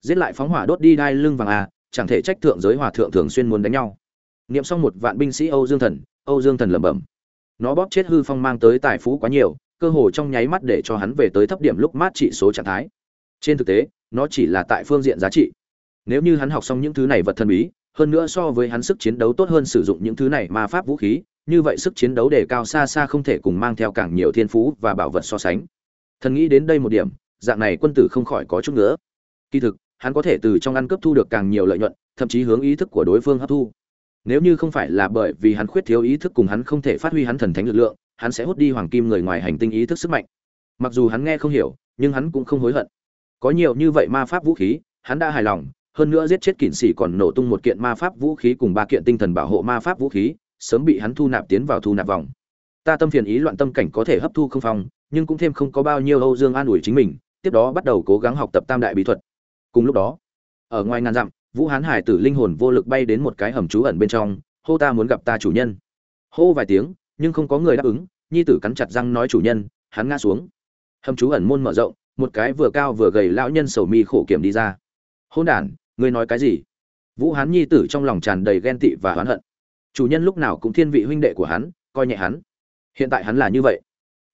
giết lại phóng hỏa đốt đi đai lưng vàng à chẳng thể trách thượng giới hòa thượng thường xuyên muốn đánh nhau. Niệm xong một vạn binh sĩ âu dương thần, âu dương thần lẩm bẩm. Nó bóp chết hư phong mang tới tài phú quá nhiều, cơ hồ trong nháy mắt để cho hắn về tới thấp điểm lúc mát trị số trạng thái. Trên thực tế, nó chỉ là tại phương diện giá trị. Nếu như hắn học xong những thứ này vật thần bí, hơn nữa so với hắn sức chiến đấu tốt hơn sử dụng những thứ này ma pháp vũ khí, như vậy sức chiến đấu đề cao xa xa không thể cùng mang theo càng nhiều thiên phú và bảo vật so sánh. Thần nghĩ đến đây một điểm, dạng này quân tử không khỏi có chút nữa kỳ thực hắn có thể từ trong ăn cướp thu được càng nhiều lợi nhuận, thậm chí hướng ý thức của đối phương hấp thu. Nếu như không phải là bởi vì hắn khuyết thiếu ý thức cùng hắn không thể phát huy hắn thần thánh lực lượng, hắn sẽ hút đi hoàng kim người ngoài hành tinh ý thức sức mạnh. Mặc dù hắn nghe không hiểu, nhưng hắn cũng không hối hận. Có nhiều như vậy ma pháp vũ khí, hắn đã hài lòng, hơn nữa giết chết kỵ sĩ còn nổ tung một kiện ma pháp vũ khí cùng ba kiện tinh thần bảo hộ ma pháp vũ khí, sớm bị hắn thu nạp tiến vào thu nạp vòng. Ta tâm phiền ý loạn tâm cảnh có thể hấp thu không phong, nhưng cũng thêm không có bao nhiêu âu dương an ủi chính mình, tiếp đó bắt đầu cố gắng học tập tam đại bí thuật cùng lúc đó, ở ngoài ngàn dặm, vũ hán hải tử linh hồn vô lực bay đến một cái hầm trú ẩn bên trong, hô ta muốn gặp ta chủ nhân. Hô vài tiếng, nhưng không có người đáp ứng, nhi tử cắn chặt răng nói chủ nhân, hắn ngã xuống. Hầm trú ẩn môn mở rộng, một cái vừa cao vừa gầy lão nhân sầu mi khổ kiểm đi ra. Hôn đản, ngươi nói cái gì? Vũ hán nhi tử trong lòng tràn đầy ghen tị và oán hận. Chủ nhân lúc nào cũng thiên vị huynh đệ của hắn, coi nhẹ hắn. Hiện tại hắn là như vậy.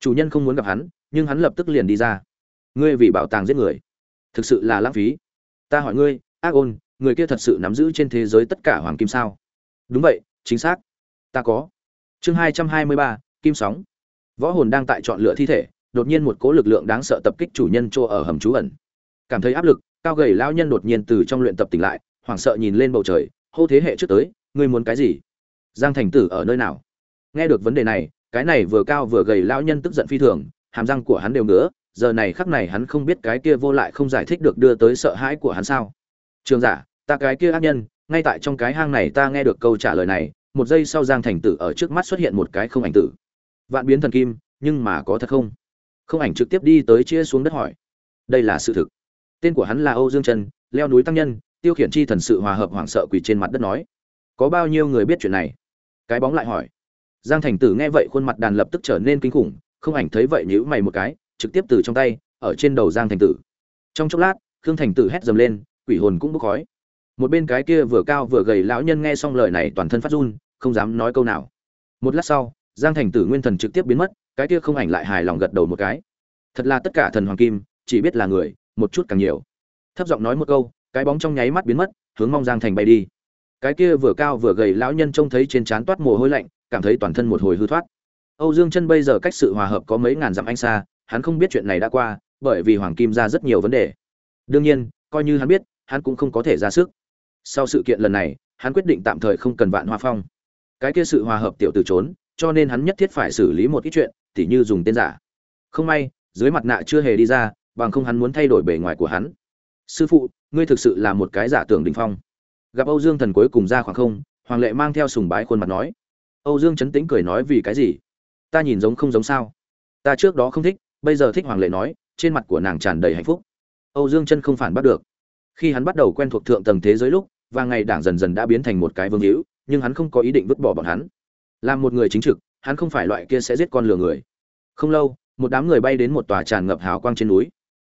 Chủ nhân không muốn gặp hắn, nhưng hắn lập tức liền đi ra. Ngươi vì bảo tàng giết người, thực sự là lãng phí ta hỏi ngươi, ác ôn, người kia thật sự nắm giữ trên thế giới tất cả hoàng kim sao? Đúng vậy, chính xác. Ta có. Chương hai trăm hai mươi ba, kim sóng. Võ hồn đang tại chọn lựa thi thể, đột nhiên một cố lực lượng đáng sợ tập kích chủ nhân chỗ ở hầm trú ẩn. Cảm thấy áp lực, cao gầy lao nhân đột nhiên từ trong luyện tập tỉnh lại, hoảng sợ nhìn lên bầu trời, hô thế hệ trước tới, ngươi muốn cái gì? Giang thành tử ở nơi nào? Nghe được vấn đề này, cái này vừa cao vừa gầy lao nhân tức giận phi thường, hàm răng của hắn đều ngứa giờ này khắc này hắn không biết cái kia vô lại không giải thích được đưa tới sợ hãi của hắn sao. Trường giả, ta cái kia ác nhân, ngay tại trong cái hang này ta nghe được câu trả lời này, một giây sau giang thành tử ở trước mắt xuất hiện một cái không ảnh tử. Vạn biến thần kim, nhưng mà có thật không? Không ảnh trực tiếp đi tới chia xuống đất hỏi. Đây là sự thực. Tên của hắn là âu dương trần, leo núi tăng nhân, tiêu khiển chi thần sự hòa hợp hoảng sợ quỳ trên mặt đất nói. Có bao nhiêu người biết chuyện này? Cái bóng lại hỏi. Giang thành tử nghe vậy khuôn mặt đàn lập tức trở nên kinh khủng, không ảnh thấy vậy nhíu mày một cái trực tiếp từ trong tay, ở trên đầu giang thành tử. Trong chốc lát, khương thành tử hét dầm lên, quỷ hồn cũng bốc khói. Một bên cái kia vừa cao vừa gầy lão nhân nghe xong lời này toàn thân phát run, không dám nói câu nào. Một lát sau, giang thành tử nguyên thần trực tiếp biến mất, cái kia không ảnh lại hài lòng gật đầu một cái. Thật là tất cả thần hoàng kim, chỉ biết là người, một chút càng nhiều. Thấp giọng nói một câu, cái bóng trong nháy mắt biến mất, hướng mong giang thành bay đi. Cái kia vừa cao vừa gầy lão nhân trông thấy trên trán toát mồ hôi lạnh, cảm thấy toàn thân một hồi hư thoát. Âu dương chân bây giờ cách sự hòa hợp có mấy ngàn dặm anh xa hắn không biết chuyện này đã qua, bởi vì hoàng kim ra rất nhiều vấn đề. Đương nhiên, coi như hắn biết, hắn cũng không có thể ra sức. Sau sự kiện lần này, hắn quyết định tạm thời không cần vạn hoa phong. Cái kia sự hòa hợp tiểu tử trốn, cho nên hắn nhất thiết phải xử lý một ít chuyện, tỉ như dùng tên giả. Không may, dưới mặt nạ chưa hề đi ra, bằng không hắn muốn thay đổi bề ngoài của hắn. Sư phụ, ngươi thực sự là một cái giả tưởng đỉnh phong. Gặp âu dương thần cuối cùng ra khoảng không, hoàng lệ mang theo sùng bái khuôn mặt nói. Âu dương chấn tĩnh cười nói vì cái gì? Ta nhìn giống không giống sao? Ta trước đó không thích bây giờ thích hoàng lệ nói, trên mặt của nàng tràn đầy hạnh phúc. Âu dương chân không phản bắt được. Khi hắn bắt đầu quen thuộc thượng tầng thế giới lúc và ngày đảng dần dần đã biến thành một cái vương hữu, nhưng hắn không có ý định vứt bỏ bọn hắn. Làm một người chính trực, hắn không phải loại kia sẽ giết con lừa người. Không lâu, một đám người bay đến một tòa tràn ngập hào quang trên núi.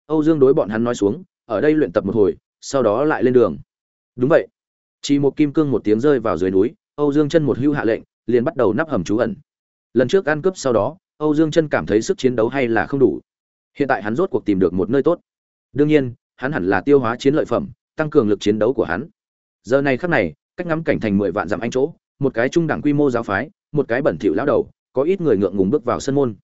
Âu dương đối bọn hắn nói xuống, ở đây luyện tập một hồi, sau đó lại lên đường. Đúng vậy. Chỉ một kim cương một tiếng rơi vào dưới núi, âu dương chân một hưu hạ lệnh, liền bắt đầu nắp hầm trú ẩn. Lần trước ăn cướp sau đó âu dương chân cảm thấy sức chiến đấu hay là không đủ. Hiện tại hắn rốt cuộc tìm được một nơi tốt. Đương nhiên, hắn hẳn là tiêu hóa chiến lợi phẩm, tăng cường lực chiến đấu của hắn. Giờ này khắc này, cách ngắm cảnh thành mười vạn dặm anh chỗ, một cái trung đẳng quy mô giáo phái, một cái bẩn thỉu lão đầu, có ít người ngượng ngùng bước vào sân môn.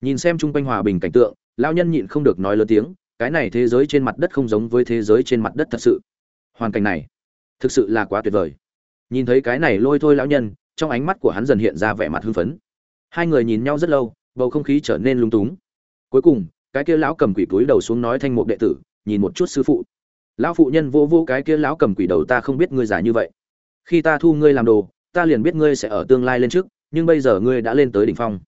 Nhìn xem trung quanh hòa bình cảnh tượng, lão nhân nhịn không được nói lớn tiếng, cái này thế giới trên mặt đất không giống với thế giới trên mặt đất thật sự. Hoàn cảnh này, thực sự là quá tuyệt vời. Nhìn thấy cái này lôi thôi lão nhân, trong ánh mắt của hắn dần hiện ra vẻ mặt hưng phấn. Hai người nhìn nhau rất lâu bầu không khí trở nên lung túng. Cuối cùng, cái kia lão cầm quỷ túi đầu xuống nói thanh mục đệ tử, nhìn một chút sư phụ. Lão phụ nhân vô vô cái kia lão cầm quỷ đầu ta không biết ngươi giả như vậy. Khi ta thu ngươi làm đồ, ta liền biết ngươi sẽ ở tương lai lên trước, nhưng bây giờ ngươi đã lên tới đỉnh phong.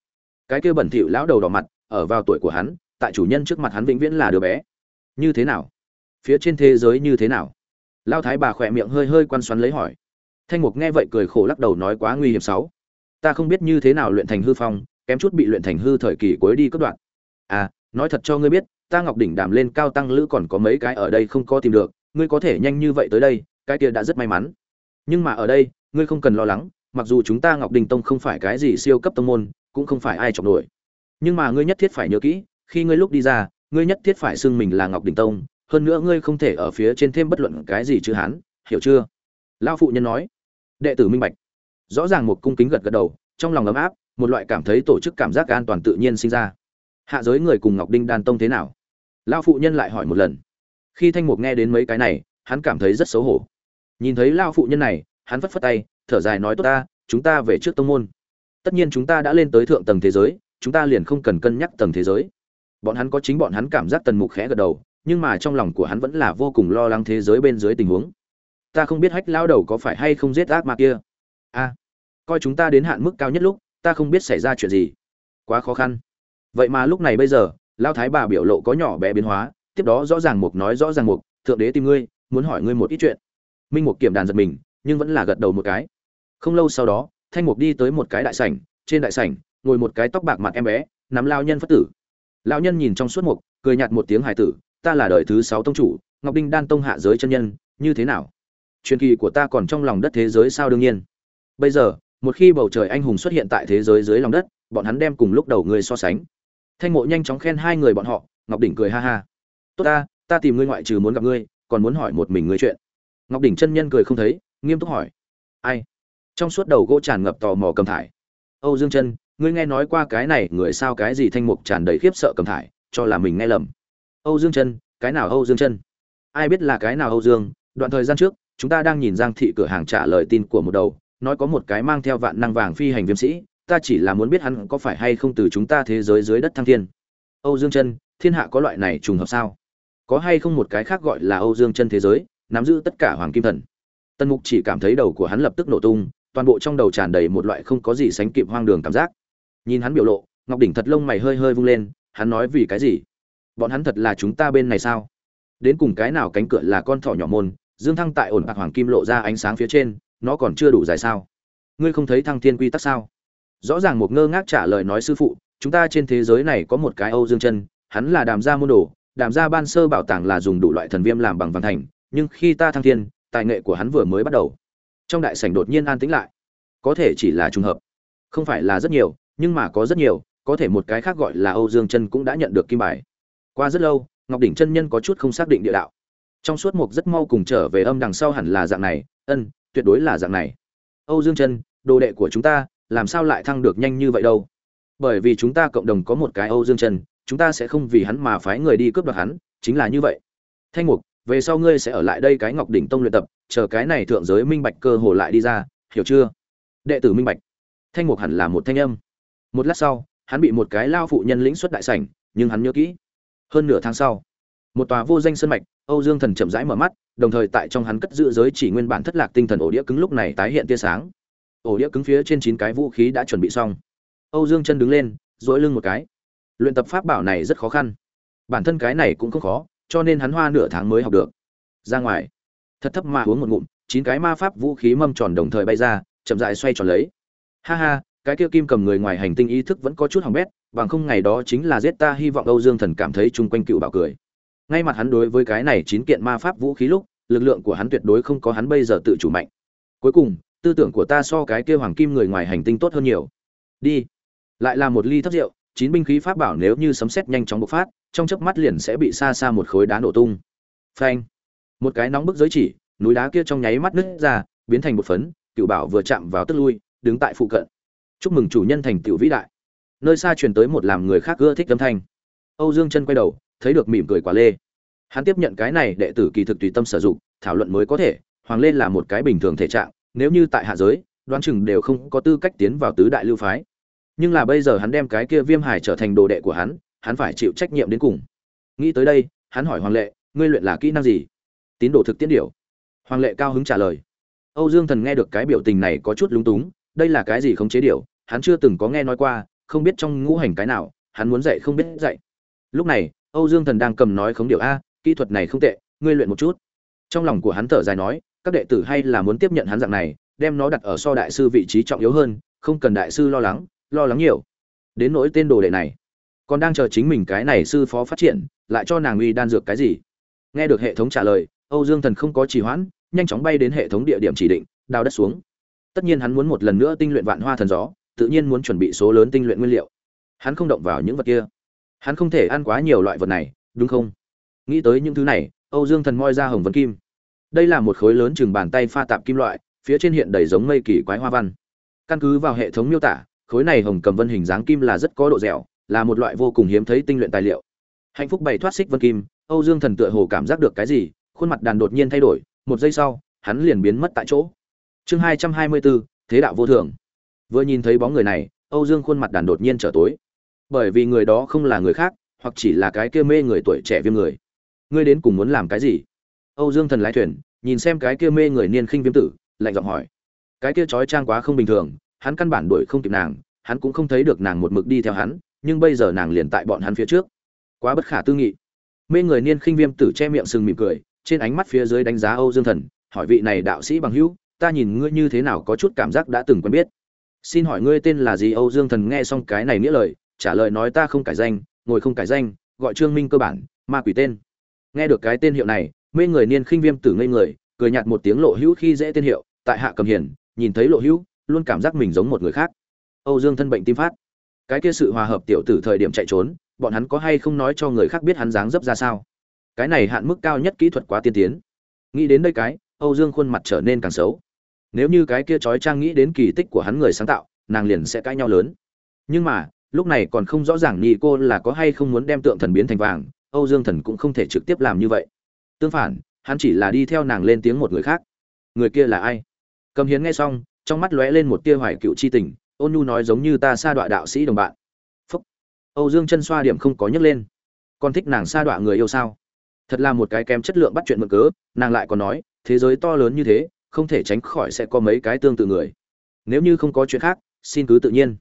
Cái kia bẩn thỉu lão đầu đỏ mặt, ở vào tuổi của hắn, tại chủ nhân trước mặt hắn vĩnh viễn là đứa bé. Như thế nào? Phía trên thế giới như thế nào? Lao thái bà khỏe miệng hơi hơi quan xoắn lấy hỏi. Thanh mục nghe vậy cười khổ lắc đầu nói quá nguy hiểm sáu ta không biết như thế nào luyện thành hư phong kém chút bị luyện thành hư thời kỳ cuối đi cất đoạn à nói thật cho ngươi biết, ta ngọc đỉnh đàm lên cao tăng lữ còn có mấy cái ở đây không có tìm được, ngươi có thể nhanh như vậy tới đây, cái kia đã rất may mắn. Nhưng mà ở đây, ngươi không cần lo lắng, mặc dù chúng ta ngọc đình tông không phải cái gì siêu cấp tông môn, cũng không phải ai chọc nổi. Nhưng mà ngươi nhất thiết phải nhớ kỹ, khi ngươi lúc đi ra, ngươi nhất thiết phải xưng mình là ngọc đình tông, hơn nữa ngươi không thể ở phía trên thêm bất luận cái gì chứ hán, hiểu chưa? Lao phụ nhân nói. Đệ tử minh bạch. Rõ ràng một cung kính gật gật đầu, trong lòng ấm áp một loại cảm thấy tổ chức cảm giác an toàn tự nhiên sinh ra. Hạ giới người cùng ngọc đinh đan tông thế nào? Lao phụ nhân lại hỏi một lần. Khi thanh mục nghe đến mấy cái này, hắn cảm thấy rất xấu hổ. Nhìn thấy lao phụ nhân này, hắn phất phất tay, thở dài nói, tốt ta, chúng ta về trước tông môn. Tất nhiên chúng ta đã lên tới thượng tầng thế giới, chúng ta liền không cần cân nhắc tầng thế giới. Bọn hắn có chính bọn hắn cảm giác tần mục khẽ gật đầu, nhưng mà trong lòng của hắn vẫn là vô cùng lo lắng thế giới bên dưới tình huống. Ta không biết hách lao đầu có phải hay không giết ác ma kia? A, coi chúng ta đến hạn mức cao nhất lúc ta không biết xảy ra chuyện gì. Quá khó khăn. Vậy mà lúc này bây giờ lao thái bà biểu lộ có nhỏ bé biến hóa, tiếp đó rõ ràng mục nói rõ ràng, mục, thượng đế tìm ngươi, muốn hỏi ngươi một ít chuyện. Minh mục kiểm đàn giật mình, nhưng vẫn là gật đầu một cái. Không lâu sau đó, thanh mục đi tới một cái đại sảnh, trên đại sảnh, ngồi một cái tóc bạc mặt em bé, nắm lao nhân phất tử. Lao nhân nhìn trong suốt mục, cười nhạt một tiếng hài tử, ta là đời thứ sáu tông chủ, ngọc đinh đan tông hạ giới chân nhân, như thế nào? Truyền kỳ của ta còn trong lòng đất thế giới sao đương nhiên? Bây giờ một khi bầu trời anh hùng xuất hiện tại thế giới dưới lòng đất, bọn hắn đem cùng lúc đầu người so sánh. Thanh mộ nhanh chóng khen hai người bọn họ, ngọc đỉnh cười ha ha. Tốt ta ta tìm ngươi ngoại trừ muốn gặp ngươi, còn muốn hỏi một mình ngươi chuyện. Ngọc đỉnh chân nhân cười không thấy, nghiêm túc hỏi. Ai? Trong suốt đầu gỗ tràn ngập tò mò cầm thải. Âu dương chân, ngươi nghe nói qua cái này, người sao cái gì thanh mục tràn đầy khiếp sợ cầm thải, cho là mình nghe lầm. Âu dương chân, cái nào âu dương chân? Ai biết là cái nào âu dương, đoạn thời gian trước, chúng ta đang nhìn giang thị cửa hàng trả lời tin của một đầu nói có một cái mang theo vạn năng vàng phi hành viêm sĩ, ta chỉ là muốn biết hắn có phải hay không từ chúng ta thế giới dưới đất thăng thiên. Âu dương chân, thiên hạ có loại này trùng hợp sao? Có hay không một cái khác gọi là âu dương chân thế giới, nắm giữ tất cả hoàng kim thần? Tân mục chỉ cảm thấy đầu của hắn lập tức nổ tung, toàn bộ trong đầu tràn đầy một loại không có gì sánh kịp hoang đường cảm giác. Nhìn hắn biểu lộ, ngọc đỉnh thật lông mày hơi hơi vung lên, hắn nói vì cái gì? Bọn hắn thật là chúng ta bên này sao? Đến cùng cái nào cánh cửa là con thỏ nhỏ môn, dương thăng tại ổn bạc hoàng kim lộ ra ánh sáng phía trên nó còn chưa đủ dài sao? Ngươi không thấy thăng thiên quy tắc sao? Rõ ràng một ngơ ngác trả lời nói sư phụ, chúng ta trên thế giới này có một cái âu dương chân, hắn là đàm gia môn đồ, đàm gia ban sơ bảo tàng là dùng đủ loại thần viêm làm bằng vàng thành, nhưng khi ta thăng thiên, tài nghệ của hắn vừa mới bắt đầu. Trong đại sảnh đột nhiên an tĩnh lại. Có thể chỉ là trùng hợp. Không phải là rất nhiều, nhưng mà có rất nhiều, có thể một cái khác gọi là âu dương chân cũng đã nhận được kim bài. Qua rất lâu, ngọc đỉnh chân nhân có chút không xác định địa đạo. Trong suốt mục rất mau cùng trở về âm đằng sau hẳn là dạng này, ân tuyệt đối là dạng này. Âu dương chân đồ đệ của chúng ta, làm sao lại thăng được nhanh như vậy đâu? Bởi vì chúng ta cộng đồng có một cái âu dương chân chúng ta sẽ không vì hắn mà phái người đi cướp đoạt hắn, chính là như vậy. Thanh mục, về sau ngươi sẽ ở lại đây cái ngọc đỉnh tông luyện tập, chờ cái này thượng giới minh bạch cơ hồ lại đi ra, hiểu chưa? Đệ tử minh bạch. Thanh mục hẳn là một thanh âm. Một lát sau, hắn bị một cái lao phụ nhân lĩnh xuất đại sảnh, nhưng hắn nhớ kỹ. Hơn nửa tháng sau, một tòa vô danh sơn mạch, âu dương thần chậm rãi mở mắt đồng thời tại trong hắn cất giữ giới chỉ nguyên bản thất lạc tinh thần ổ đĩa cứng lúc này tái hiện tia sáng. Ổ đĩa cứng phía trên chín cái vũ khí đã chuẩn bị xong. Âu dương chân đứng lên dỗi lưng một cái. Luyện tập pháp bảo này rất khó khăn. Bản thân cái này cũng không khó, cho nên hắn hoa nửa tháng mới học được. Ra ngoài. Thật thấp mà uống một ngụm, chín cái ma pháp vũ khí mâm tròn đồng thời bay ra, chậm rãi xoay tròn lấy. Ha ha, cái kia kim cầm người ngoài hành tinh ý thức vẫn có chút hỏng bét, bằng không ngày đó chính là giết ta, hy vọng âu dương thần cảm thấy chung quanh cựu bảo cười ngay mặt hắn đối với cái này chín kiện ma pháp vũ khí lúc, lực lượng của hắn tuyệt đối không có hắn bây giờ tự chủ mạnh. Cuối cùng, tư tưởng của ta so cái kia hoàng kim người ngoài hành tinh tốt hơn nhiều. Đi. Lại là một ly thấp rượu, chín binh khí pháp bảo nếu như sấm sét nhanh chóng bộc phát, trong chớp mắt liền sẽ bị xa xa một khối đá nổ tung. Phanh. Một cái nóng bức giới chỉ, núi đá kia trong nháy mắt nứt ra, biến thành một phấn, cựu bảo vừa chạm vào tức lui, đứng tại phụ cận. Chúc mừng chủ nhân thành tựu vĩ đại. Nơi xa truyền tới một làm người khác ưa thích âm thanh. Âu dương chân quay đầu thấy được mỉm cười quả lê. Hắn tiếp nhận cái này đệ tử kỳ thực tùy tâm sử dụng, thảo luận mới có thể, hoàng lê là một cái bình thường thể trạng, nếu như tại hạ giới, đoán chừng đều không có tư cách tiến vào tứ đại lưu phái. Nhưng là bây giờ hắn đem cái kia viêm hải trở thành đồ đệ của hắn hắn phải chịu trách nhiệm đến cùng. Nghĩ tới đây, hắn hỏi hoàng lệ, ngươi luyện là kỹ năng gì? Tín đồ thực tiễn điều hoàng lệ cao hứng trả lời, âu dương thần nghe được cái biểu tình này có chút lúng túng, đây là cái gì không chế điều hắn chưa từng có nghe nói qua, không biết trong ngũ hành cái nào, hắn muốn dạy không biết dạy. Lúc này âu dương thần đang cầm nói khống điều a, kỹ thuật này không tệ, ngươi luyện một chút. Trong lòng của hắn thở dài nói, các đệ tử hay là muốn tiếp nhận hắn dạng này, đem nó đặt ở so đại sư vị trí trọng yếu hơn, không cần đại sư lo lắng lo lắng nhiều. Đến nỗi tên đồ đệ này, còn đang chờ chính mình cái này sư phó phát triển, lại cho nàng uy đan dược cái gì? Nghe được hệ thống trả lời, âu dương thần không có trì hoãn, nhanh chóng bay đến hệ thống địa điểm chỉ định, đào đất xuống. Tất nhiên hắn muốn một lần nữa tinh luyện vạn hoa thần gió, tự nhiên muốn chuẩn bị số lớn tinh luyện nguyên liệu. Hắn không động vào những vật kia hắn không thể ăn quá nhiều loại vật này, đúng không? Nghĩ tới những thứ này, âu dương thần moi ra hồng vân kim. Đây là một khối lớn chừng bàn tay pha tạp kim loại, phía trên hiện đầy giống mây kỳ quái hoa văn. Căn cứ vào hệ thống miêu tả, khối này hồng cầm vân hình dáng kim là rất có độ dẻo, là một loại vô cùng hiếm thấy tinh luyện tài liệu. Hạnh phúc bày thoát xích vân kim, âu dương thần tựa hồ cảm giác được cái gì, khuôn mặt đàn đột nhiên thay đổi, một giây sau, hắn liền biến mất tại chỗ. Chương hai trăm hai mươi bốn, thế đạo vô thường. Vừa nhìn thấy bóng người này, âu dương khuôn mặt đàn đột nhiên trở tối bởi vì người đó không là người khác, hoặc chỉ là cái kia mê người tuổi trẻ viêm người. Ngươi đến cùng muốn làm cái gì? Âu dương thần lái thuyền, nhìn xem cái kia mê người niên khinh viêm tử, lạnh giọng hỏi. Cái kia trói trang quá không bình thường, hắn căn bản đuổi không kịp nàng, hắn cũng không thấy được nàng một mực đi theo hắn, nhưng bây giờ nàng liền tại bọn hắn phía trước. Quá bất khả tư nghị. Mê người niên khinh viêm tử che miệng sừng mỉm cười, trên ánh mắt phía dưới đánh giá âu dương thần, hỏi vị này đạo sĩ bằng hữu, ta nhìn ngươi như thế nào có chút cảm giác đã từng quen biết. Xin hỏi ngươi tên là gì? Âu dương thần nghe xong cái này nghĩa lời trả lời nói ta không cải danh, ngồi không cải danh, gọi trương minh cơ bản, ma quỷ tên. Nghe được cái tên hiệu này, mê người niên khinh viêm tử ngây người, cười nhạt một tiếng lộ hữu khi dễ tên hiệu, tại hạ cầm hiền, nhìn thấy lộ hữu, luôn cảm giác mình giống một người khác. Âu dương thân bệnh tim phát. Cái kia sự hòa hợp tiểu tử thời điểm chạy trốn, bọn hắn có hay không nói cho người khác biết hắn dáng dấp ra sao? Cái này hạn mức cao nhất kỹ thuật quá tiên tiến. Nghĩ đến đây cái, âu dương khuôn mặt trở nên càng xấu. Nếu như cái kia trói trang nghĩ đến kỳ tích của hắn người sáng tạo, nàng liền sẽ cãi nhau lớn. Nhưng mà lúc này còn không rõ ràng nhị cô là có hay không muốn đem tượng thần biến thành vàng, âu dương thần cũng không thể trực tiếp làm như vậy. Tương phản, hắn chỉ là đi theo nàng lên tiếng một người khác. Người kia là ai? Cầm hiến nghe xong, trong mắt lóe lên một tia hoài cựu chi tình, ôn nhu nói giống như ta sa đọa đạo sĩ đồng bạn. Phúc. Âu dương chân xoa điểm không có nhấc lên. Còn thích nàng sa đọa người yêu sao? Thật là một cái kém chất lượng bắt chuyện mượn cớ, nàng lại còn nói, thế giới to lớn như thế, không thể tránh khỏi sẽ có mấy cái tương tự người. Nếu như không có chuyện khác, xin cứ tự nhiên.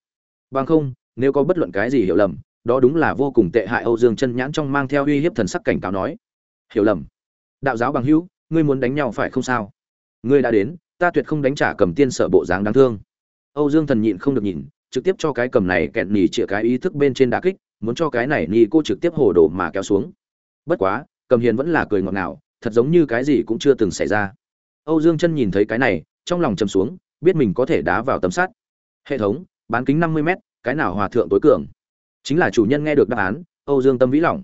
Bằng không nếu có bất luận cái gì hiểu lầm, đó đúng là vô cùng tệ hại âu dương chân nhãn trong mang theo uy hiếp thần sắc cảnh cáo nói. Hiểu lầm. Đạo giáo bằng hữu, ngươi muốn đánh nhau phải không sao? Ngươi đã đến, ta tuyệt không đánh trả cầm tiên sở bộ dáng đáng thương. Âu dương thần nhịn không được nhìn, trực tiếp cho cái cầm này kẹn nỉ chĩa cái ý thức bên trên đà kích, muốn cho cái này nỉ cô trực tiếp hồ đổ mà kéo xuống. Bất quá, cầm hiền vẫn là cười ngọt ngào, thật giống như cái gì cũng chưa từng xảy ra. Âu dương chân nhìn thấy cái này, trong lòng chầm xuống, biết mình có thể đá vào tấm sắt. Hệ thống, bán kính năm mươi m cái nào hòa thượng tối cường? Chính là chủ nhân nghe được đáp án, âu dương tâm vĩ lòng.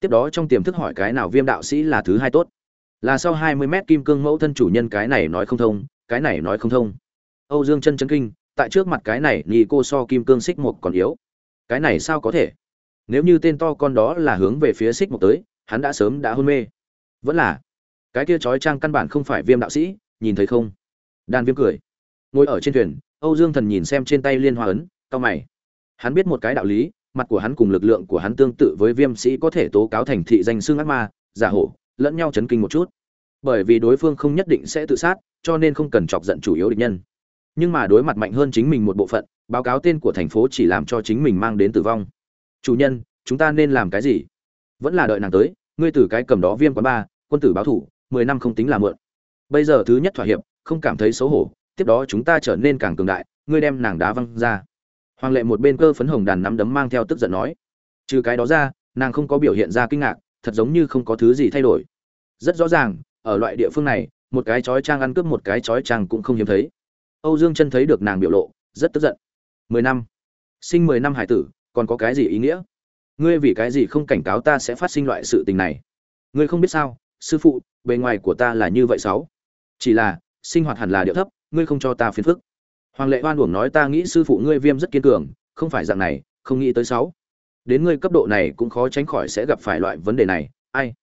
Tiếp đó trong tiềm thức hỏi cái nào viêm đạo sĩ là thứ hai tốt? Là sau hai mươi mét kim cương mẫu thân chủ nhân cái này nói không thông, cái này nói không thông. Âu dương chân chân kinh, tại trước mặt cái này nhì cô so kim cương xích một còn yếu. Cái này sao có thể? Nếu như tên to con đó là hướng về phía xích một tới, hắn đã sớm đã hôn mê. Vẫn là, cái kia trói trang căn bản không phải viêm đạo sĩ, nhìn thấy không? Đan viêm cười. Ngồi ở trên thuyền, âu dương thần nhìn xem trên tay liên hoa ấn cao mày. Hắn biết một cái đạo lý, mặt của hắn cùng lực lượng của hắn tương tự với viêm sĩ có thể tố cáo thành thị danh xương ác ma, giả hổ, lẫn nhau chấn kinh một chút. Bởi vì đối phương không nhất định sẽ tự sát, cho nên không cần chọc giận chủ yếu địch nhân. Nhưng mà đối mặt mạnh hơn chính mình một bộ phận, báo cáo tên của thành phố chỉ làm cho chính mình mang đến tử vong. Chủ nhân, chúng ta nên làm cái gì? Vẫn là đợi nàng tới, ngươi tử cái cầm đó viêm quán ba, quân tử báo thủ, mười năm không tính là mượn bây giờ thứ nhất thỏa hiệp, không cảm thấy xấu hổ, tiếp đó chúng ta trở nên càng cường đại, ngươi đem nàng đá văng ra hoàng lệ một bên cơ phấn hồng đàn nắm đấm mang theo tức giận nói, trừ cái đó ra, nàng không có biểu hiện ra kinh ngạc, thật giống như không có thứ gì thay đổi. Rất rõ ràng, ở loại địa phương này, một cái chói trang ăn cướp một cái chói trang cũng không hiếm thấy. Âu dương chân thấy được nàng biểu lộ, rất tức giận. Mười năm, sinh mười năm hải tử, còn có cái gì ý nghĩa? Ngươi vì cái gì không cảnh cáo ta sẽ phát sinh loại sự tình này? Ngươi không biết sao, sư phụ, bề ngoài của ta là như vậy sáu. Chỉ là, sinh hoạt hẳn là điệu thấp, ngươi không cho ta phiền phức hoàng lệ oan uổng nói ta nghĩ sư phụ ngươi viêm rất kiên cường, không phải dạng này, không nghĩ tới sáu. Đến ngươi cấp độ này cũng khó tránh khỏi sẽ gặp phải loại vấn đề này, ai?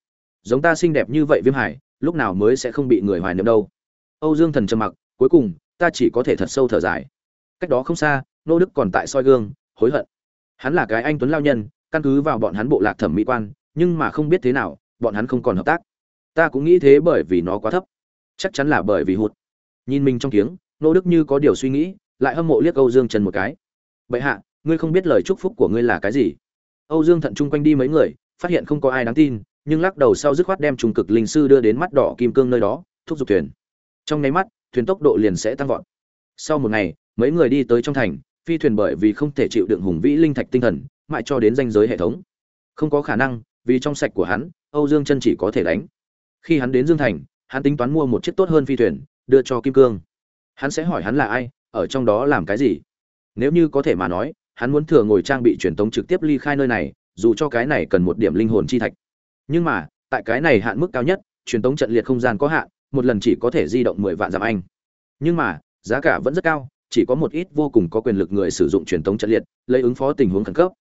Giống ta xinh đẹp như vậy viêm hải, lúc nào mới sẽ không bị người hoài niệm đâu? Âu dương thần trầm mặc, cuối cùng, ta chỉ có thể thật sâu thở dài. Cách đó không xa, nô đức còn tại soi gương, hối hận. Hắn là cái anh tuấn lao nhân, căn cứ vào bọn hắn bộ lạc thẩm mỹ quan, nhưng mà không biết thế nào, bọn hắn không còn hợp tác. Ta cũng nghĩ thế bởi vì nó quá thấp. Chắc chắn là bởi vì hụt. Nhìn mình trong kiếng nô đức như có điều suy nghĩ, lại hâm mộ liếc âu dương trần một cái. Bệ hạ, ngươi không biết lời chúc phúc của ngươi là cái gì? Âu dương thận chung quanh đi mấy người, phát hiện không có ai đáng tin, nhưng lắc đầu sau dứt khoát đem trùng cực linh sư đưa đến mắt đỏ kim cương nơi đó, thúc giục thuyền. Trong nháy mắt, thuyền tốc độ liền sẽ tăng vọt. Sau một ngày, mấy người đi tới trong thành, phi thuyền bởi vì không thể chịu đựng hùng vĩ linh thạch tinh thần, mãi cho đến danh giới hệ thống. Không có khả năng, vì trong sạch của hắn, âu dương chân chỉ có thể đánh. Khi hắn đến dương thành, hắn tính toán mua một chiếc tốt hơn phi thuyền, đưa cho kim cương hắn sẽ hỏi hắn là ai, ở trong đó làm cái gì. Nếu như có thể mà nói, hắn muốn thừa ngồi trang bị truyền tống trực tiếp ly khai nơi này, dù cho cái này cần một điểm linh hồn chi thạch. Nhưng mà, tại cái này hạn mức cao nhất, truyền tống trận liệt không gian có hạn, một lần chỉ có thể di động mười vạn dặm anh. Nhưng mà, giá cả vẫn rất cao, chỉ có một ít vô cùng có quyền lực người sử dụng truyền tống trận liệt, lấy ứng phó tình huống khẩn cấp.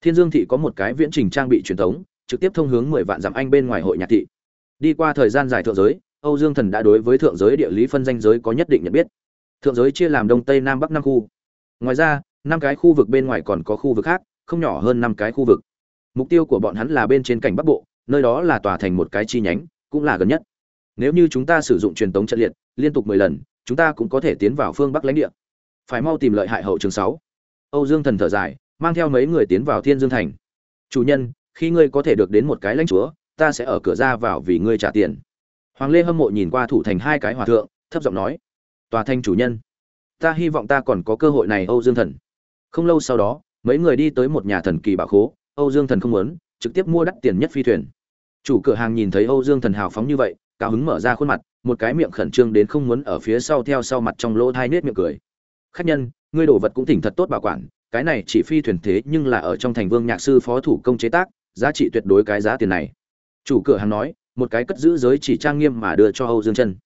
Thiên dương thị có một cái viễn trình trang bị truyền tống, trực tiếp thông hướng mười vạn dặm anh bên ngoài hội nhạc thị. Đi qua thời gian dài thượng giới, âu dương thần đã đối với thượng giới địa lý phân danh giới có nhất định nhận biết thượng giới chia làm đông tây nam bắc năm khu. Ngoài ra, năm cái khu vực bên ngoài còn có khu vực khác, không nhỏ hơn năm cái khu vực. Mục tiêu của bọn hắn là bên trên cảnh bắc bộ, nơi đó là tòa thành một cái chi nhánh, cũng là gần nhất. Nếu như chúng ta sử dụng truyền tống trận liệt, liên tục mười lần, chúng ta cũng có thể tiến vào phương bắc lãnh địa. Phải mau tìm lợi hại hậu trường sáu. Âu dương thần thở dài, mang theo mấy người tiến vào thiên dương thành. Chủ nhân, khi ngươi có thể được đến một cái lãnh chúa, ta sẽ ở cửa ra vào vì ngươi trả tiền. Hoàng lê hâm mộ nhìn qua thủ thành hai cái hòa thượng, thấp giọng nói tòa thanh chủ nhân. Ta hy vọng ta còn có cơ hội này, âu dương thần. Không lâu sau đó, mấy người đi tới một nhà thần kỳ bảo khố. Âu dương thần không muốn, trực tiếp mua đắt tiền nhất phi thuyền. Chủ cửa hàng nhìn thấy âu dương thần hào phóng như vậy, cao hứng mở ra khuôn mặt, một cái miệng khẩn trương đến không muốn ở phía sau theo sau mặt trong lỗ thai nết miệng cười. Khách nhân, ngươi đồ vật cũng thỉnh thật tốt bảo quản, cái này chỉ phi thuyền thế nhưng là ở trong thành vương nhạc sư phó thủ công chế tác, giá trị tuyệt đối cái giá tiền này. Chủ cửa hàng nói, một cái cất giữ giới chỉ trang nghiêm mà đưa cho âu dương chân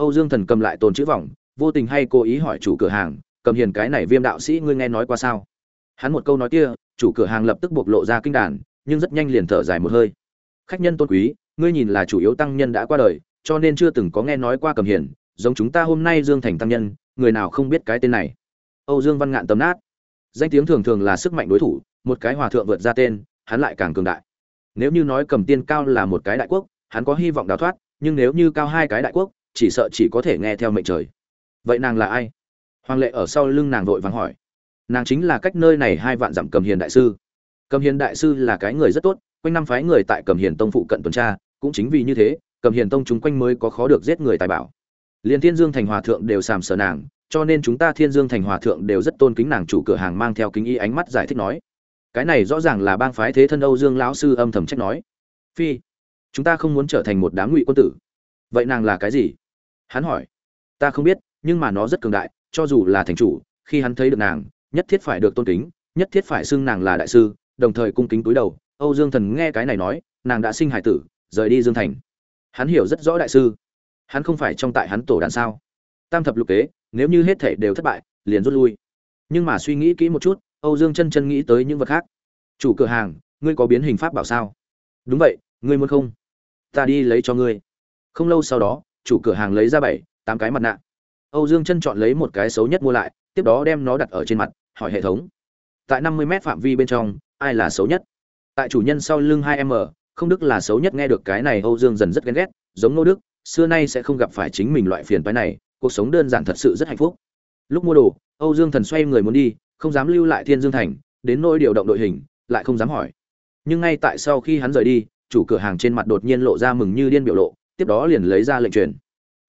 âu dương thần cầm lại tồn chữ vòng vô tình hay cố ý hỏi chủ cửa hàng, cầm hiền cái này viêm đạo sĩ ngươi nghe nói qua sao? Hắn một câu nói kia, chủ cửa hàng lập tức bộc lộ ra kinh đàn, nhưng rất nhanh liền thở dài một hơi. Khách nhân tôn quý, ngươi nhìn là chủ yếu tăng nhân đã qua đời, cho nên chưa từng có nghe nói qua cầm hiền, giống chúng ta hôm nay dương thành tăng nhân, người nào không biết cái tên này? Âu dương văn ngạn tấm nát. Danh tiếng thường thường là sức mạnh đối thủ, một cái hòa thượng vượt ra tên, hắn lại càng cường đại. Nếu như nói cầm tiên cao là một cái đại quốc, hắn có hy vọng đào thoát, nhưng nếu như cao hai cái đại quốc, chỉ sợ chỉ có thể nghe theo mệnh trời vậy nàng là ai? Hoàng lệ ở sau lưng nàng vội vàng hỏi. Nàng chính là cách nơi này hai vạn dặm cầm hiền đại sư. Cầm hiền đại sư là cái người rất tốt, quanh năm phái người tại cầm hiền tông phụ cận tuần tra, cũng chính vì như thế cầm hiền tông chúng quanh mới có khó được giết người tài bảo. Liền thiên dương thành hòa thượng đều sàm sờ nàng, cho nên chúng ta thiên dương thành hòa thượng đều rất tôn kính nàng chủ cửa hàng mang theo kính y ánh mắt giải thích nói. Cái này rõ ràng là bang phái thế thân âu dương lão sư âm thầm trách nói. Phi, chúng ta không muốn trở thành một đám ngụy quân tử. Vậy nàng là cái gì? Hắn hỏi. Ta không biết nhưng mà nó rất cường đại, cho dù là thành chủ, khi hắn thấy được nàng, nhất thiết phải được tôn kính, nhất thiết phải xưng nàng là đại sư, đồng thời cung kính túi đầu. Âu dương thần nghe cái này nói, nàng đã sinh hải tử, rời đi dương thành. Hắn hiểu rất rõ đại sư. Hắn không phải trong tại hắn tổ đàn sao? Tam thập lục kế, nếu như hết thể đều thất bại, liền rút lui. Nhưng mà suy nghĩ kỹ một chút, âu dương chân chân nghĩ tới những vật khác. Chủ cửa hàng, ngươi có biến hình pháp bảo sao? Đúng vậy, ngươi muốn không? Ta đi lấy cho ngươi. Không lâu sau đó, chủ cửa hàng lấy ra bảy, tám cái mặt nạ âu dương chân chọn lấy một cái xấu nhất mua lại, tiếp đó đem nó đặt ở trên mặt, hỏi hệ thống. Tại năm mươi m phạm vi bên trong, ai là xấu nhất? Tại chủ nhân sau lưng hai m không đức là xấu nhất nghe được cái này, âu dương dần rất ghen ghét, giống nô đức, xưa nay sẽ không gặp phải chính mình loại phiền phái này, cuộc sống đơn giản thật sự rất hạnh phúc. Lúc mua đồ, âu dương thần xoay người muốn đi, không dám lưu lại thiên dương thành, đến nỗi điều động đội hình, lại không dám hỏi. Nhưng ngay tại sau khi hắn rời đi, chủ cửa hàng trên mặt đột nhiên lộ ra mừng như điên biểu lộ, tiếp đó liền lấy ra lệnh truyền.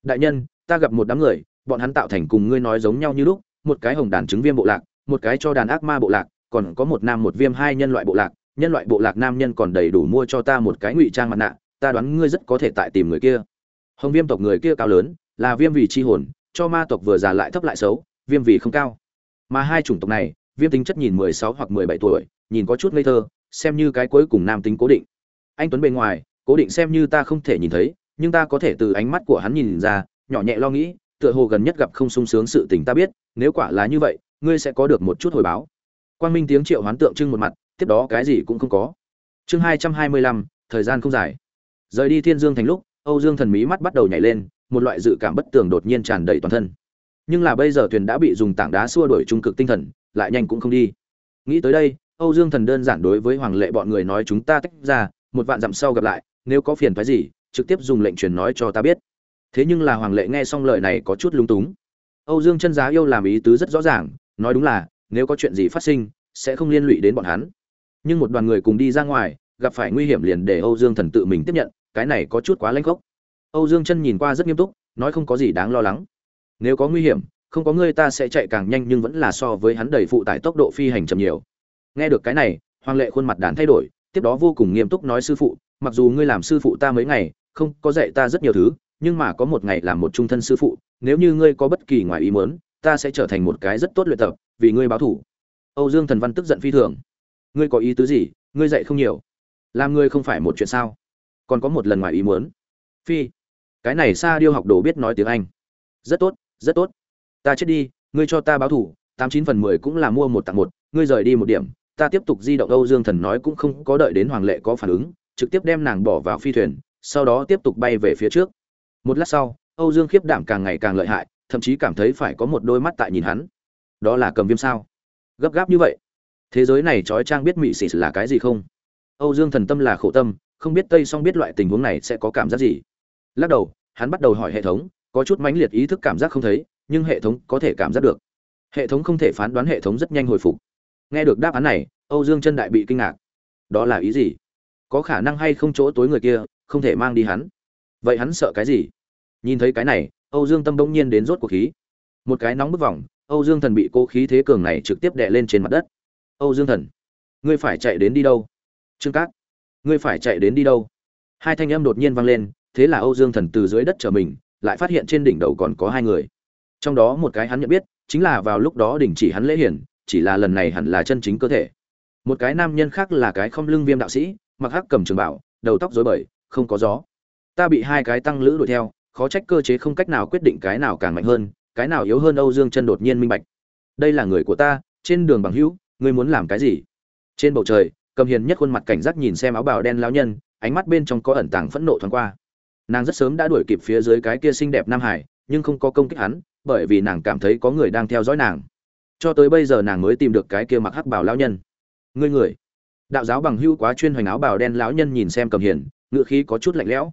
Đại nhân, ta gặp một đám người bọn hắn tạo thành cùng ngươi nói giống nhau như lúc, một cái hồng đàn trứng viêm bộ lạc, một cái cho đàn ác ma bộ lạc, còn có một nam một viêm hai nhân loại bộ lạc, nhân loại bộ lạc nam nhân còn đầy đủ mua cho ta một cái ngụy trang mặt nạ, ta đoán ngươi rất có thể tại tìm người kia. Hồng viêm tộc người kia cao lớn, là viêm vì chi hồn, cho ma tộc vừa già lại thấp lại xấu, viêm vì không cao. Mà hai chủng tộc này, viêm tính chất nhìn mười sáu hoặc mười bảy tuổi, nhìn có chút ngây thơ, xem như cái cuối cùng nam tính cố định. Anh tuấn bên ngoài, cố định xem như ta không thể nhìn thấy, nhưng ta có thể từ ánh mắt của hắn nhìn ra, nhỏ nhẹ lo nghĩ tựa hồ gần nhất gặp không sung sướng sự tình ta biết, nếu quả là như vậy, ngươi sẽ có được một chút hồi báo. Quang minh tiếng triệu hoán tượng trưng một mặt, tiếp đó cái gì cũng không có. Chương hai trăm hai mươi lăm, thời gian không dài. Rời đi thiên dương thành lúc, âu dương thần mí mắt bắt đầu nhảy lên, một loại dự cảm bất tường đột nhiên tràn đầy toàn thân. Nhưng là bây giờ thuyền đã bị dùng tảng đá xua đuổi trung cực tinh thần, lại nhanh cũng không đi. Nghĩ tới đây, âu dương thần đơn giản đối với hoàng lệ bọn người nói chúng ta tách ra, một vạn dặm sau gặp lại, nếu có phiền phức gì, trực tiếp dùng lệnh truyền nói cho ta biết thế nhưng là hoàng lệ nghe xong lời này có chút lung túng. Âu dương chân giá yêu làm ý tứ rất rõ ràng, nói đúng là, nếu có chuyện gì phát sinh, sẽ không liên lụy đến bọn hắn. Nhưng một đoàn người cùng đi ra ngoài, gặp phải nguy hiểm liền để âu dương thần tự mình tiếp nhận, cái này có chút quá lanh khốc âu dương chân nhìn qua rất nghiêm túc, nói không có gì đáng lo lắng. Nếu có nguy hiểm, không có ngươi ta sẽ chạy càng nhanh nhưng vẫn là so với hắn đầy phụ tải tốc độ phi hành chậm nhiều. Nghe được cái này, hoàng lệ khuôn mặt đàn thay đổi, tiếp đó vô cùng nghiêm túc nói sư phụ, mặc dù ngươi làm sư phụ ta mấy ngày, không có dạy ta rất nhiều thứ nhưng mà có một ngày làm một trung thân sư phụ, nếu như ngươi có bất kỳ ngoài ý muốn, ta sẽ trở thành một cái rất tốt luyện tập, vì ngươi báo thủ. Âu dương thần văn tức giận phi thường. Ngươi có ý tứ gì? Ngươi dạy không nhiều. Làm ngươi không phải một chuyện sao? Còn có một lần ngoài ý muốn. Phi, cái này xa điêu học đồ biết nói tiếng anh. Rất tốt rất tốt. Ta chết đi, ngươi cho ta báo thủ, tám chín phần mười cũng là mua một tặng một, ngươi rời đi một điểm, ta tiếp tục di động âu dương thần nói cũng không có đợi đến hoàng lệ có phản ứng, trực tiếp đem nàng bỏ vào phi thuyền, sau đó tiếp tục bay về phía trước một lát sau, âu dương khiếp đảm càng ngày càng lợi hại, thậm chí cảm thấy phải có một đôi mắt tại nhìn hắn. Đó là cầm viêm sao? Gấp gáp như vậy? Thế giới này trói trang biết mị xỉ là cái gì không? Âu dương thần tâm là khổ tâm, không biết tây song biết loại tình huống này sẽ có cảm giác gì. Lắc đầu, hắn bắt đầu hỏi hệ thống, có chút mãnh liệt ý thức cảm giác không thấy, nhưng hệ thống có thể cảm giác được. Hệ thống không thể phán đoán hệ thống rất nhanh hồi phục. Nghe được đáp án này, âu dương chân đại bị kinh ngạc. Đó là ý gì? Có khả năng hay không chỗ tối người kia, không thể mang đi hắn vậy hắn sợ cái gì? Nhìn thấy cái này, âu dương tâm bỗng nhiên đến rốt cuộc khí. Một cái nóng bức vòng, âu dương thần bị cố khí thế cường này trực tiếp đè lên trên mặt đất. Âu dương thần, ngươi phải chạy đến đi đâu? Trương cát, ngươi phải chạy đến đi đâu? Hai thanh âm đột nhiên vang lên, thế là âu dương thần từ dưới đất trở mình, lại phát hiện trên đỉnh đầu còn có hai người. Trong đó một cái hắn nhận biết, chính là vào lúc đó đình chỉ hắn lễ hiển, chỉ là lần này hẳn là chân chính cơ thể. Một cái nam nhân khác là cái không lưng viêm đạo sĩ, mặc hắc cầm trường bảo, đầu tóc rối bời, không có gió ta bị hai cái tăng lữ đuổi theo, khó trách cơ chế không cách nào quyết định cái nào càng mạnh hơn, cái nào yếu hơn âu dương chân đột nhiên minh bạch. Đây là người của ta, trên đường bằng hữu, ngươi muốn làm cái gì? Trên bầu trời, cầm hiền nhất khuôn mặt cảnh giác nhìn xem áo bào đen lão nhân, ánh mắt bên trong có ẩn tàng phẫn nộ thoáng qua. Nàng rất sớm đã đuổi kịp phía dưới cái kia xinh đẹp nam hải, nhưng không có công kích hắn, bởi vì nàng cảm thấy có người đang theo dõi nàng. Cho tới bây giờ nàng mới tìm được cái kia mặc hắc bào lão nhân. Ngươi người. Đạo giáo bằng hữu quá chuyên hoành áo bào đen lão nhân nhìn xem cầm hiền ngựa khí có chút lạnh lẽo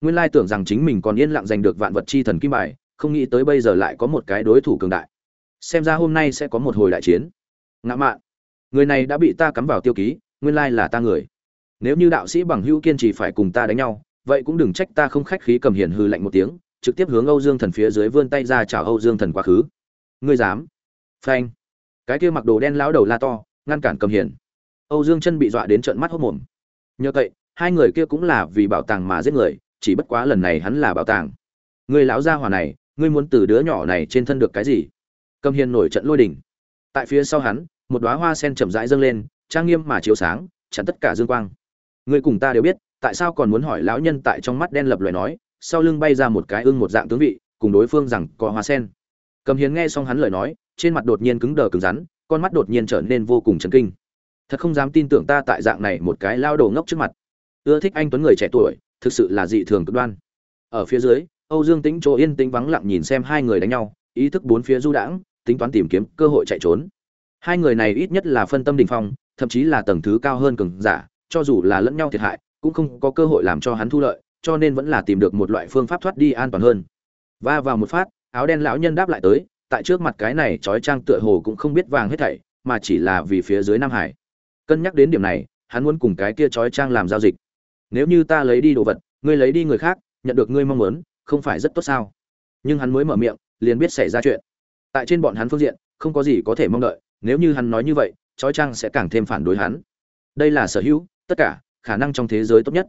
nguyên lai tưởng rằng chính mình còn yên lặng giành được vạn vật chi thần kim bài, không nghĩ tới bây giờ lại có một cái đối thủ cường đại. Xem ra hôm nay sẽ có một hồi đại chiến. Ngã mạn, người này đã bị ta cắm vào tiêu ký, nguyên lai là ta người. Nếu như đạo sĩ bằng hữu kiên trì phải cùng ta đánh nhau, vậy cũng đừng trách ta không khách khí cầm hiền hư lạnh một tiếng, trực tiếp hướng âu dương thần phía dưới vươn tay ra chào âu dương thần quá khứ. Ngươi dám? Phanh. Cái kia mặc đồ đen lão đầu la to, ngăn cản cầm hiền. Âu dương chân bị dọa đến trợn mắt hốc mồm. Nhờ vậy hai người kia cũng là vì bảo tàng mà giết người chỉ bất quá lần này hắn là bảo tàng. Người lão gia hỏa này, ngươi muốn từ đứa nhỏ này trên thân được cái gì? Cầm hiền nổi trận lôi đỉnh tại phía sau hắn, một đóa hoa sen chậm rãi dâng lên, trang nghiêm mà chiếu sáng, chặn tất cả dương quang. Ngươi cùng ta đều biết, tại sao còn muốn hỏi lão nhân tại trong mắt đen lập lời nói, sau lưng bay ra một cái ưng một dạng tướng vị, cùng đối phương rằng có hoa sen. Cầm hiên nghe xong hắn lời nói, trên mặt đột nhiên cứng đờ cứng rắn, con mắt đột nhiên trở nên vô cùng chấn kinh. Thật không dám tin tưởng ta tại dạng này một cái lao đầu ngốc trước mặt. Ưa thích anh tuấn người trẻ tuổi thực sự là dị thường cực đoan. Ở phía dưới, âu dương tĩnh chỗ yên tĩnh vắng lặng nhìn xem hai người đánh nhau, ý thức bốn phía du đãng, tính toán tìm kiếm cơ hội chạy trốn. Hai người này ít nhất là phân tâm đình phong, thậm chí là tầng thứ cao hơn cường giả, cho dù là lẫn nhau thiệt hại, cũng không có cơ hội làm cho hắn thu lợi, cho nên vẫn là tìm được một loại phương pháp thoát đi an toàn hơn. Va vào một phát, áo đen lão nhân đáp lại tới, tại trước mặt cái này trói trang tựa hồ cũng không biết vàng hết thảy, mà chỉ là vì phía dưới nam hải. Cân nhắc đến điểm này, hắn muốn cùng cái kia trói trang làm giao dịch nếu như ta lấy đi đồ vật, ngươi lấy đi người khác, nhận được ngươi mong muốn, không phải rất tốt sao? Nhưng hắn mới mở miệng, liền biết xảy ra chuyện. Tại trên bọn hắn phương diện, không có gì có thể mong đợi, nếu như hắn nói như vậy, trói trang sẽ càng thêm phản đối hắn. Đây là sở hữu, tất cả, khả năng trong thế giới tốt nhất.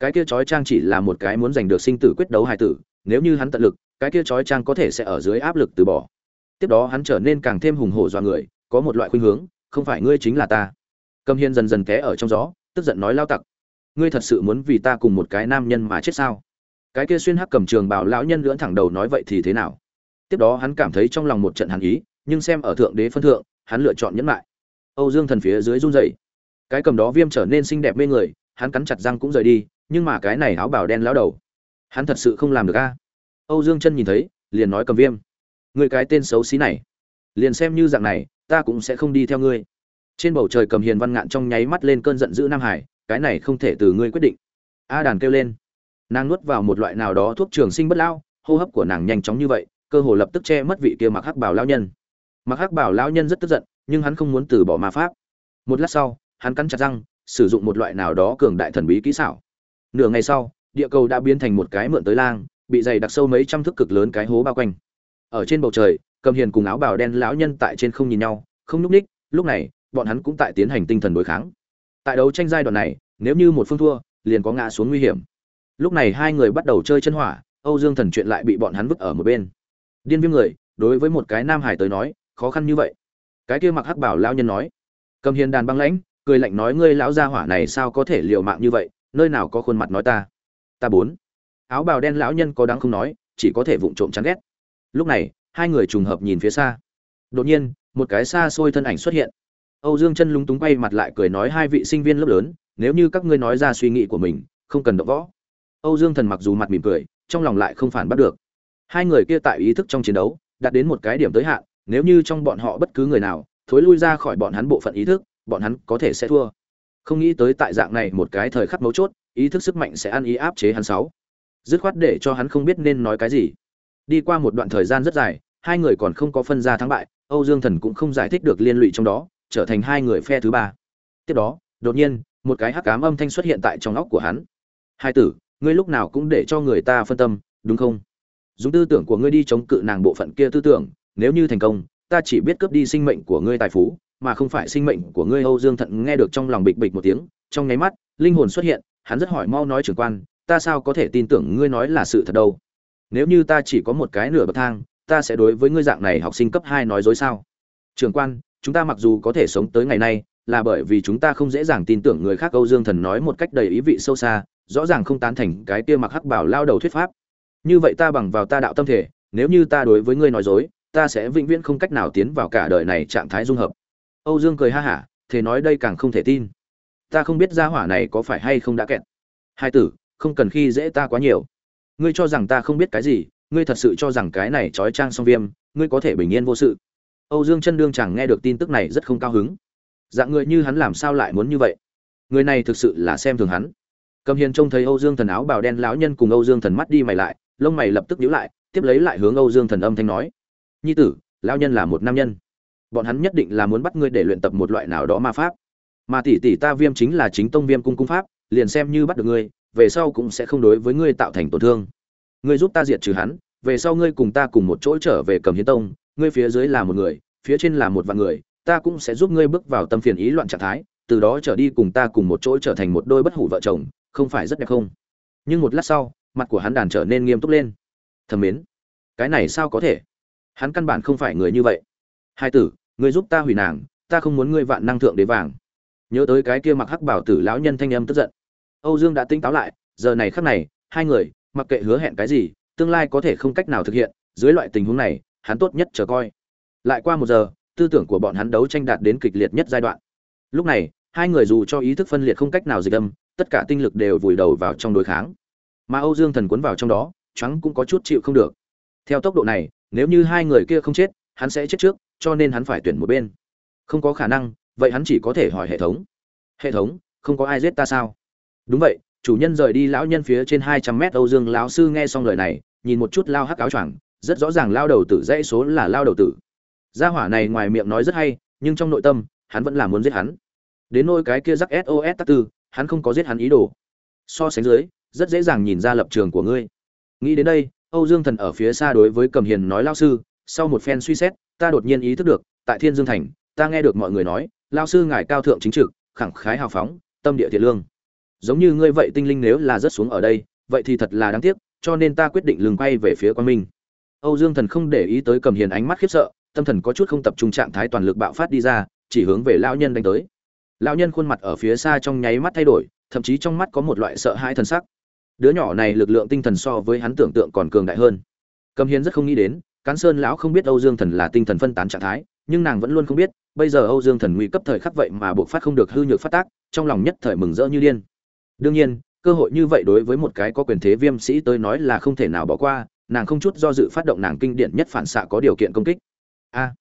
Cái kia trói trang chỉ là một cái muốn giành được sinh tử quyết đấu hài tử, nếu như hắn tận lực, cái kia trói trang có thể sẽ ở dưới áp lực từ bỏ. Tiếp đó hắn trở nên càng thêm hùng hổ dọa người, có một loại khuynh hướng, không phải ngươi chính là ta. Cầm hiên dần dần té ở trong gió, tức giận nói lao tặc ngươi thật sự muốn vì ta cùng một cái nam nhân mà chết sao? Cái kia xuyên hắc cầm trường bảo lão nhân lưỡn thẳng đầu nói vậy thì thế nào? Tiếp đó hắn cảm thấy trong lòng một trận hàn ý, nhưng xem ở thượng đế phân thượng, hắn lựa chọn nhẫn lại. Âu dương thần phía dưới run rẩy. Cái cầm đó viêm trở nên xinh đẹp mê người, hắn cắn chặt răng cũng rời đi, nhưng mà cái này áo bảo đen lão đầu, hắn thật sự không làm được a. Âu dương chân nhìn thấy, liền nói cầm viêm. Người cái tên xấu xí này, liền xem như dạng này, ta cũng sẽ không đi theo ngươi. Trên bầu trời cầm hiền văn ngạn trong nháy mắt lên cơn giận dữ nam hải cái này không thể từ ngươi quyết định. A đàn kêu lên. Nàng nuốt vào một loại nào đó thuốc trường sinh bất lao hô hấp của nàng nhanh chóng như vậy, cơ hồ lập tức che mất vị kia mặc hắc bảo lão nhân. Mặc hắc bảo lão nhân rất tức giận, nhưng hắn không muốn từ bỏ ma pháp. Một lát sau, hắn cắn chặt răng, sử dụng một loại nào đó cường đại thần bí kỹ xảo. Nửa ngày sau, địa cầu đã biến thành một cái mượn tới lang, bị dày đặc sâu mấy trăm thước cực lớn cái hố bao quanh. Ở trên bầu trời, cầm hiền cùng áo bào đen lão nhân tại trên không nhìn nhau, không nhúc ních lúc này, bọn hắn cũng tại tiến hành tinh thần đối kháng tại đấu tranh giai đoạn này, nếu như một phương thua, liền có ngã xuống nguy hiểm. Lúc này hai người bắt đầu chơi chân hỏa, âu dương thần chuyện lại bị bọn hắn vứt ở một bên. Điên viêm người, đối với một cái nam hải tới nói, khó khăn như vậy. Cái kia mặc hắc bảo lao nhân nói, cầm hiền đàn băng lãnh, cười lạnh nói, ngươi lão gia hỏa này sao có thể liều mạng như vậy, nơi nào có khuôn mặt nói ta? Ta bốn. Áo bào đen lão nhân có đáng không nói, chỉ có thể vụng trộm chán ghét. Lúc này, hai người trùng hợp nhìn phía xa. Đột nhiên, một cái xa xôi thân ảnh xuất hiện âu dương chân lúng túng quay mặt lại cười nói hai vị sinh viên lớp lớn, nếu như các ngươi nói ra suy nghĩ của mình, không cần động võ. Âu dương thần mặc dù mặt mỉm cười, trong lòng lại không phản bắt được. Hai người kia tại ý thức trong chiến đấu, đạt đến một cái điểm tới hạn, nếu như trong bọn họ bất cứ người nào, thối lui ra khỏi bọn hắn bộ phận ý thức, bọn hắn có thể sẽ thua. Không nghĩ tới tại dạng này một cái thời khắc mấu chốt, ý thức sức mạnh sẽ ăn ý áp chế hắn sáu. Dứt khoát để cho hắn không biết nên nói cái gì. Đi qua một đoạn thời gian rất dài, hai người còn không có phân ra thắng bại, âu dương thần cũng không giải thích được liên lụy trong đó trở thành hai người phe thứ ba. Tiếp đó, đột nhiên, một cái hắc ám âm thanh xuất hiện tại trong óc của hắn. Hai tử, ngươi lúc nào cũng để cho người ta phân tâm, đúng không? Dùng tư tưởng của ngươi đi chống cự nàng bộ phận kia tư tưởng, nếu như thành công, ta chỉ biết cướp đi sinh mệnh của ngươi tài phú, mà không phải sinh mệnh của ngươi. Âu dương thận nghe được trong lòng bịch bịch một tiếng, trong nháy mắt, linh hồn xuất hiện, hắn rất hỏi mau nói trưởng quan, ta sao có thể tin tưởng ngươi nói là sự thật đâu? Nếu như ta chỉ có một cái nửa bậc thang, ta sẽ đối với ngươi dạng này học sinh cấp hai nói dối sao? Trưởng quan chúng ta mặc dù có thể sống tới ngày nay, là bởi vì chúng ta không dễ dàng tin tưởng người khác âu dương thần nói một cách đầy ý vị sâu xa, rõ ràng không tán thành cái kia mặc hắc bảo lao đầu thuyết pháp. Như vậy ta bằng vào ta đạo tâm thể, nếu như ta đối với ngươi nói dối, ta sẽ vĩnh viễn không cách nào tiến vào cả đời này trạng thái dung hợp. Âu dương cười ha hả, thế nói đây càng không thể tin. Ta không biết gia hỏa này có phải hay không đã kẹt. Hai tử, không cần khi dễ ta quá nhiều. Ngươi cho rằng ta không biết cái gì, ngươi thật sự cho rằng cái này trói trang song viêm, ngươi có thể bình yên vô sự âu dương chân đương chẳng nghe được tin tức này rất không cao hứng. Dạng người như hắn làm sao lại muốn như vậy? Người này thực sự là xem thường hắn. Cầm hiền trông thấy âu dương thần áo bào đen lão nhân cùng âu dương thần mắt đi mày lại, lông mày lập tức nhíu lại, tiếp lấy lại hướng âu dương thần âm thanh nói, nhi tử, lão nhân là một nam nhân. Bọn hắn nhất định là muốn bắt ngươi để luyện tập một loại nào đó ma pháp. Mà tỷ tỷ ta viêm chính là chính tông viêm cung cung pháp, liền xem như bắt được ngươi, về sau cũng sẽ không đối với ngươi tạo thành tổn thương. Ngươi giúp ta diệt trừ hắn về sau ngươi cùng ta cùng một chỗ trở về cầm hiến tông, ngươi phía dưới là một người, phía trên là một vạn người, ta cũng sẽ giúp ngươi bước vào tâm phiền ý loạn trạng thái, từ đó trở đi cùng ta cùng một chỗ trở thành một đôi bất hủ vợ chồng, không phải rất đẹp không? Nhưng một lát sau, mặt của hắn đàn trở nên nghiêm túc lên. Thầm mến, cái này sao có thể? Hắn căn bản không phải người như vậy. Hai tử, ngươi giúp ta hủy nàng, ta không muốn ngươi vạn năng thượng đế vàng. Nhớ tới cái kia mặc hắc bảo tử lão nhân thanh âm tức giận. Âu dương đã tinh táo lại, giờ này khắc này, hai người, mặc kệ hứa hẹn cái gì tương lai có thể không cách nào thực hiện, dưới loại tình huống này, hắn tốt nhất chờ coi. Lại qua một giờ, tư tưởng của bọn hắn đấu tranh đạt đến kịch liệt nhất giai đoạn. Lúc này, hai người dù cho ý thức phân liệt không cách nào dịch âm, tất cả tinh lực đều vùi đầu vào trong đối kháng. Mà âu dương thần cuốn vào trong đó trắng cũng có chút chịu không được. Theo tốc độ này, nếu như hai người kia không chết, hắn sẽ chết trước, cho nên hắn phải tuyển một bên. Không có khả năng, vậy hắn chỉ có thể hỏi hệ thống. Hệ thống, không có ai giết ta sao? Đúng vậy, chủ nhân rời đi lão nhân phía trên hai trăm mét, âu dương lão sư nghe xong lời này nhìn một chút lao hắc áo choàng, rất rõ ràng lao đầu tử dãy số là lao đầu tử. Gia hỏa này ngoài miệng nói rất hay, nhưng trong nội tâm, hắn vẫn là muốn giết hắn. Đến nôi cái kia rắc sos tắc tư, hắn không có giết hắn ý đồ. So sánh dưới, rất dễ dàng nhìn ra lập trường của ngươi. Nghĩ đến đây, âu dương thần ở phía xa đối với cầm hiền nói lao sư, sau một phen suy xét, ta đột nhiên ý thức được, tại thiên dương thành, ta nghe được mọi người nói, lao sư ngài cao thượng chính trực, khẳng khái hào phóng, tâm địa thiện lương. Giống như ngươi vậy tinh linh nếu là rất xuống ở đây, vậy thì thật là đáng tiếc cho nên ta quyết định lường quay về phía quan minh. Âu dương thần không để ý tới cầm hiền ánh mắt khiếp sợ, tâm thần có chút không tập trung trạng thái toàn lực bạo phát đi ra, chỉ hướng về lão nhân đánh tới. Lão nhân khuôn mặt ở phía xa trong nháy mắt thay đổi, thậm chí trong mắt có một loại sợ hãi thần sắc. Đứa nhỏ này lực lượng tinh thần so với hắn tưởng tượng còn cường đại hơn. Cầm hiền rất không nghĩ đến, cán sơn lão không biết âu dương thần là tinh thần phân tán trạng thái, nhưng nàng vẫn luôn không biết, bây giờ âu dương thần nguy cấp thời khắc vậy mà buộc phát không được hư nhược phát tác, trong lòng nhất thời mừng rỡ như điên. Đương nhiên cơ hội như vậy đối với một cái có quyền thế viêm sĩ tới nói là không thể nào bỏ qua, nàng không chút do dự phát động nàng kinh điển nhất phản xạ có điều kiện công kích. A.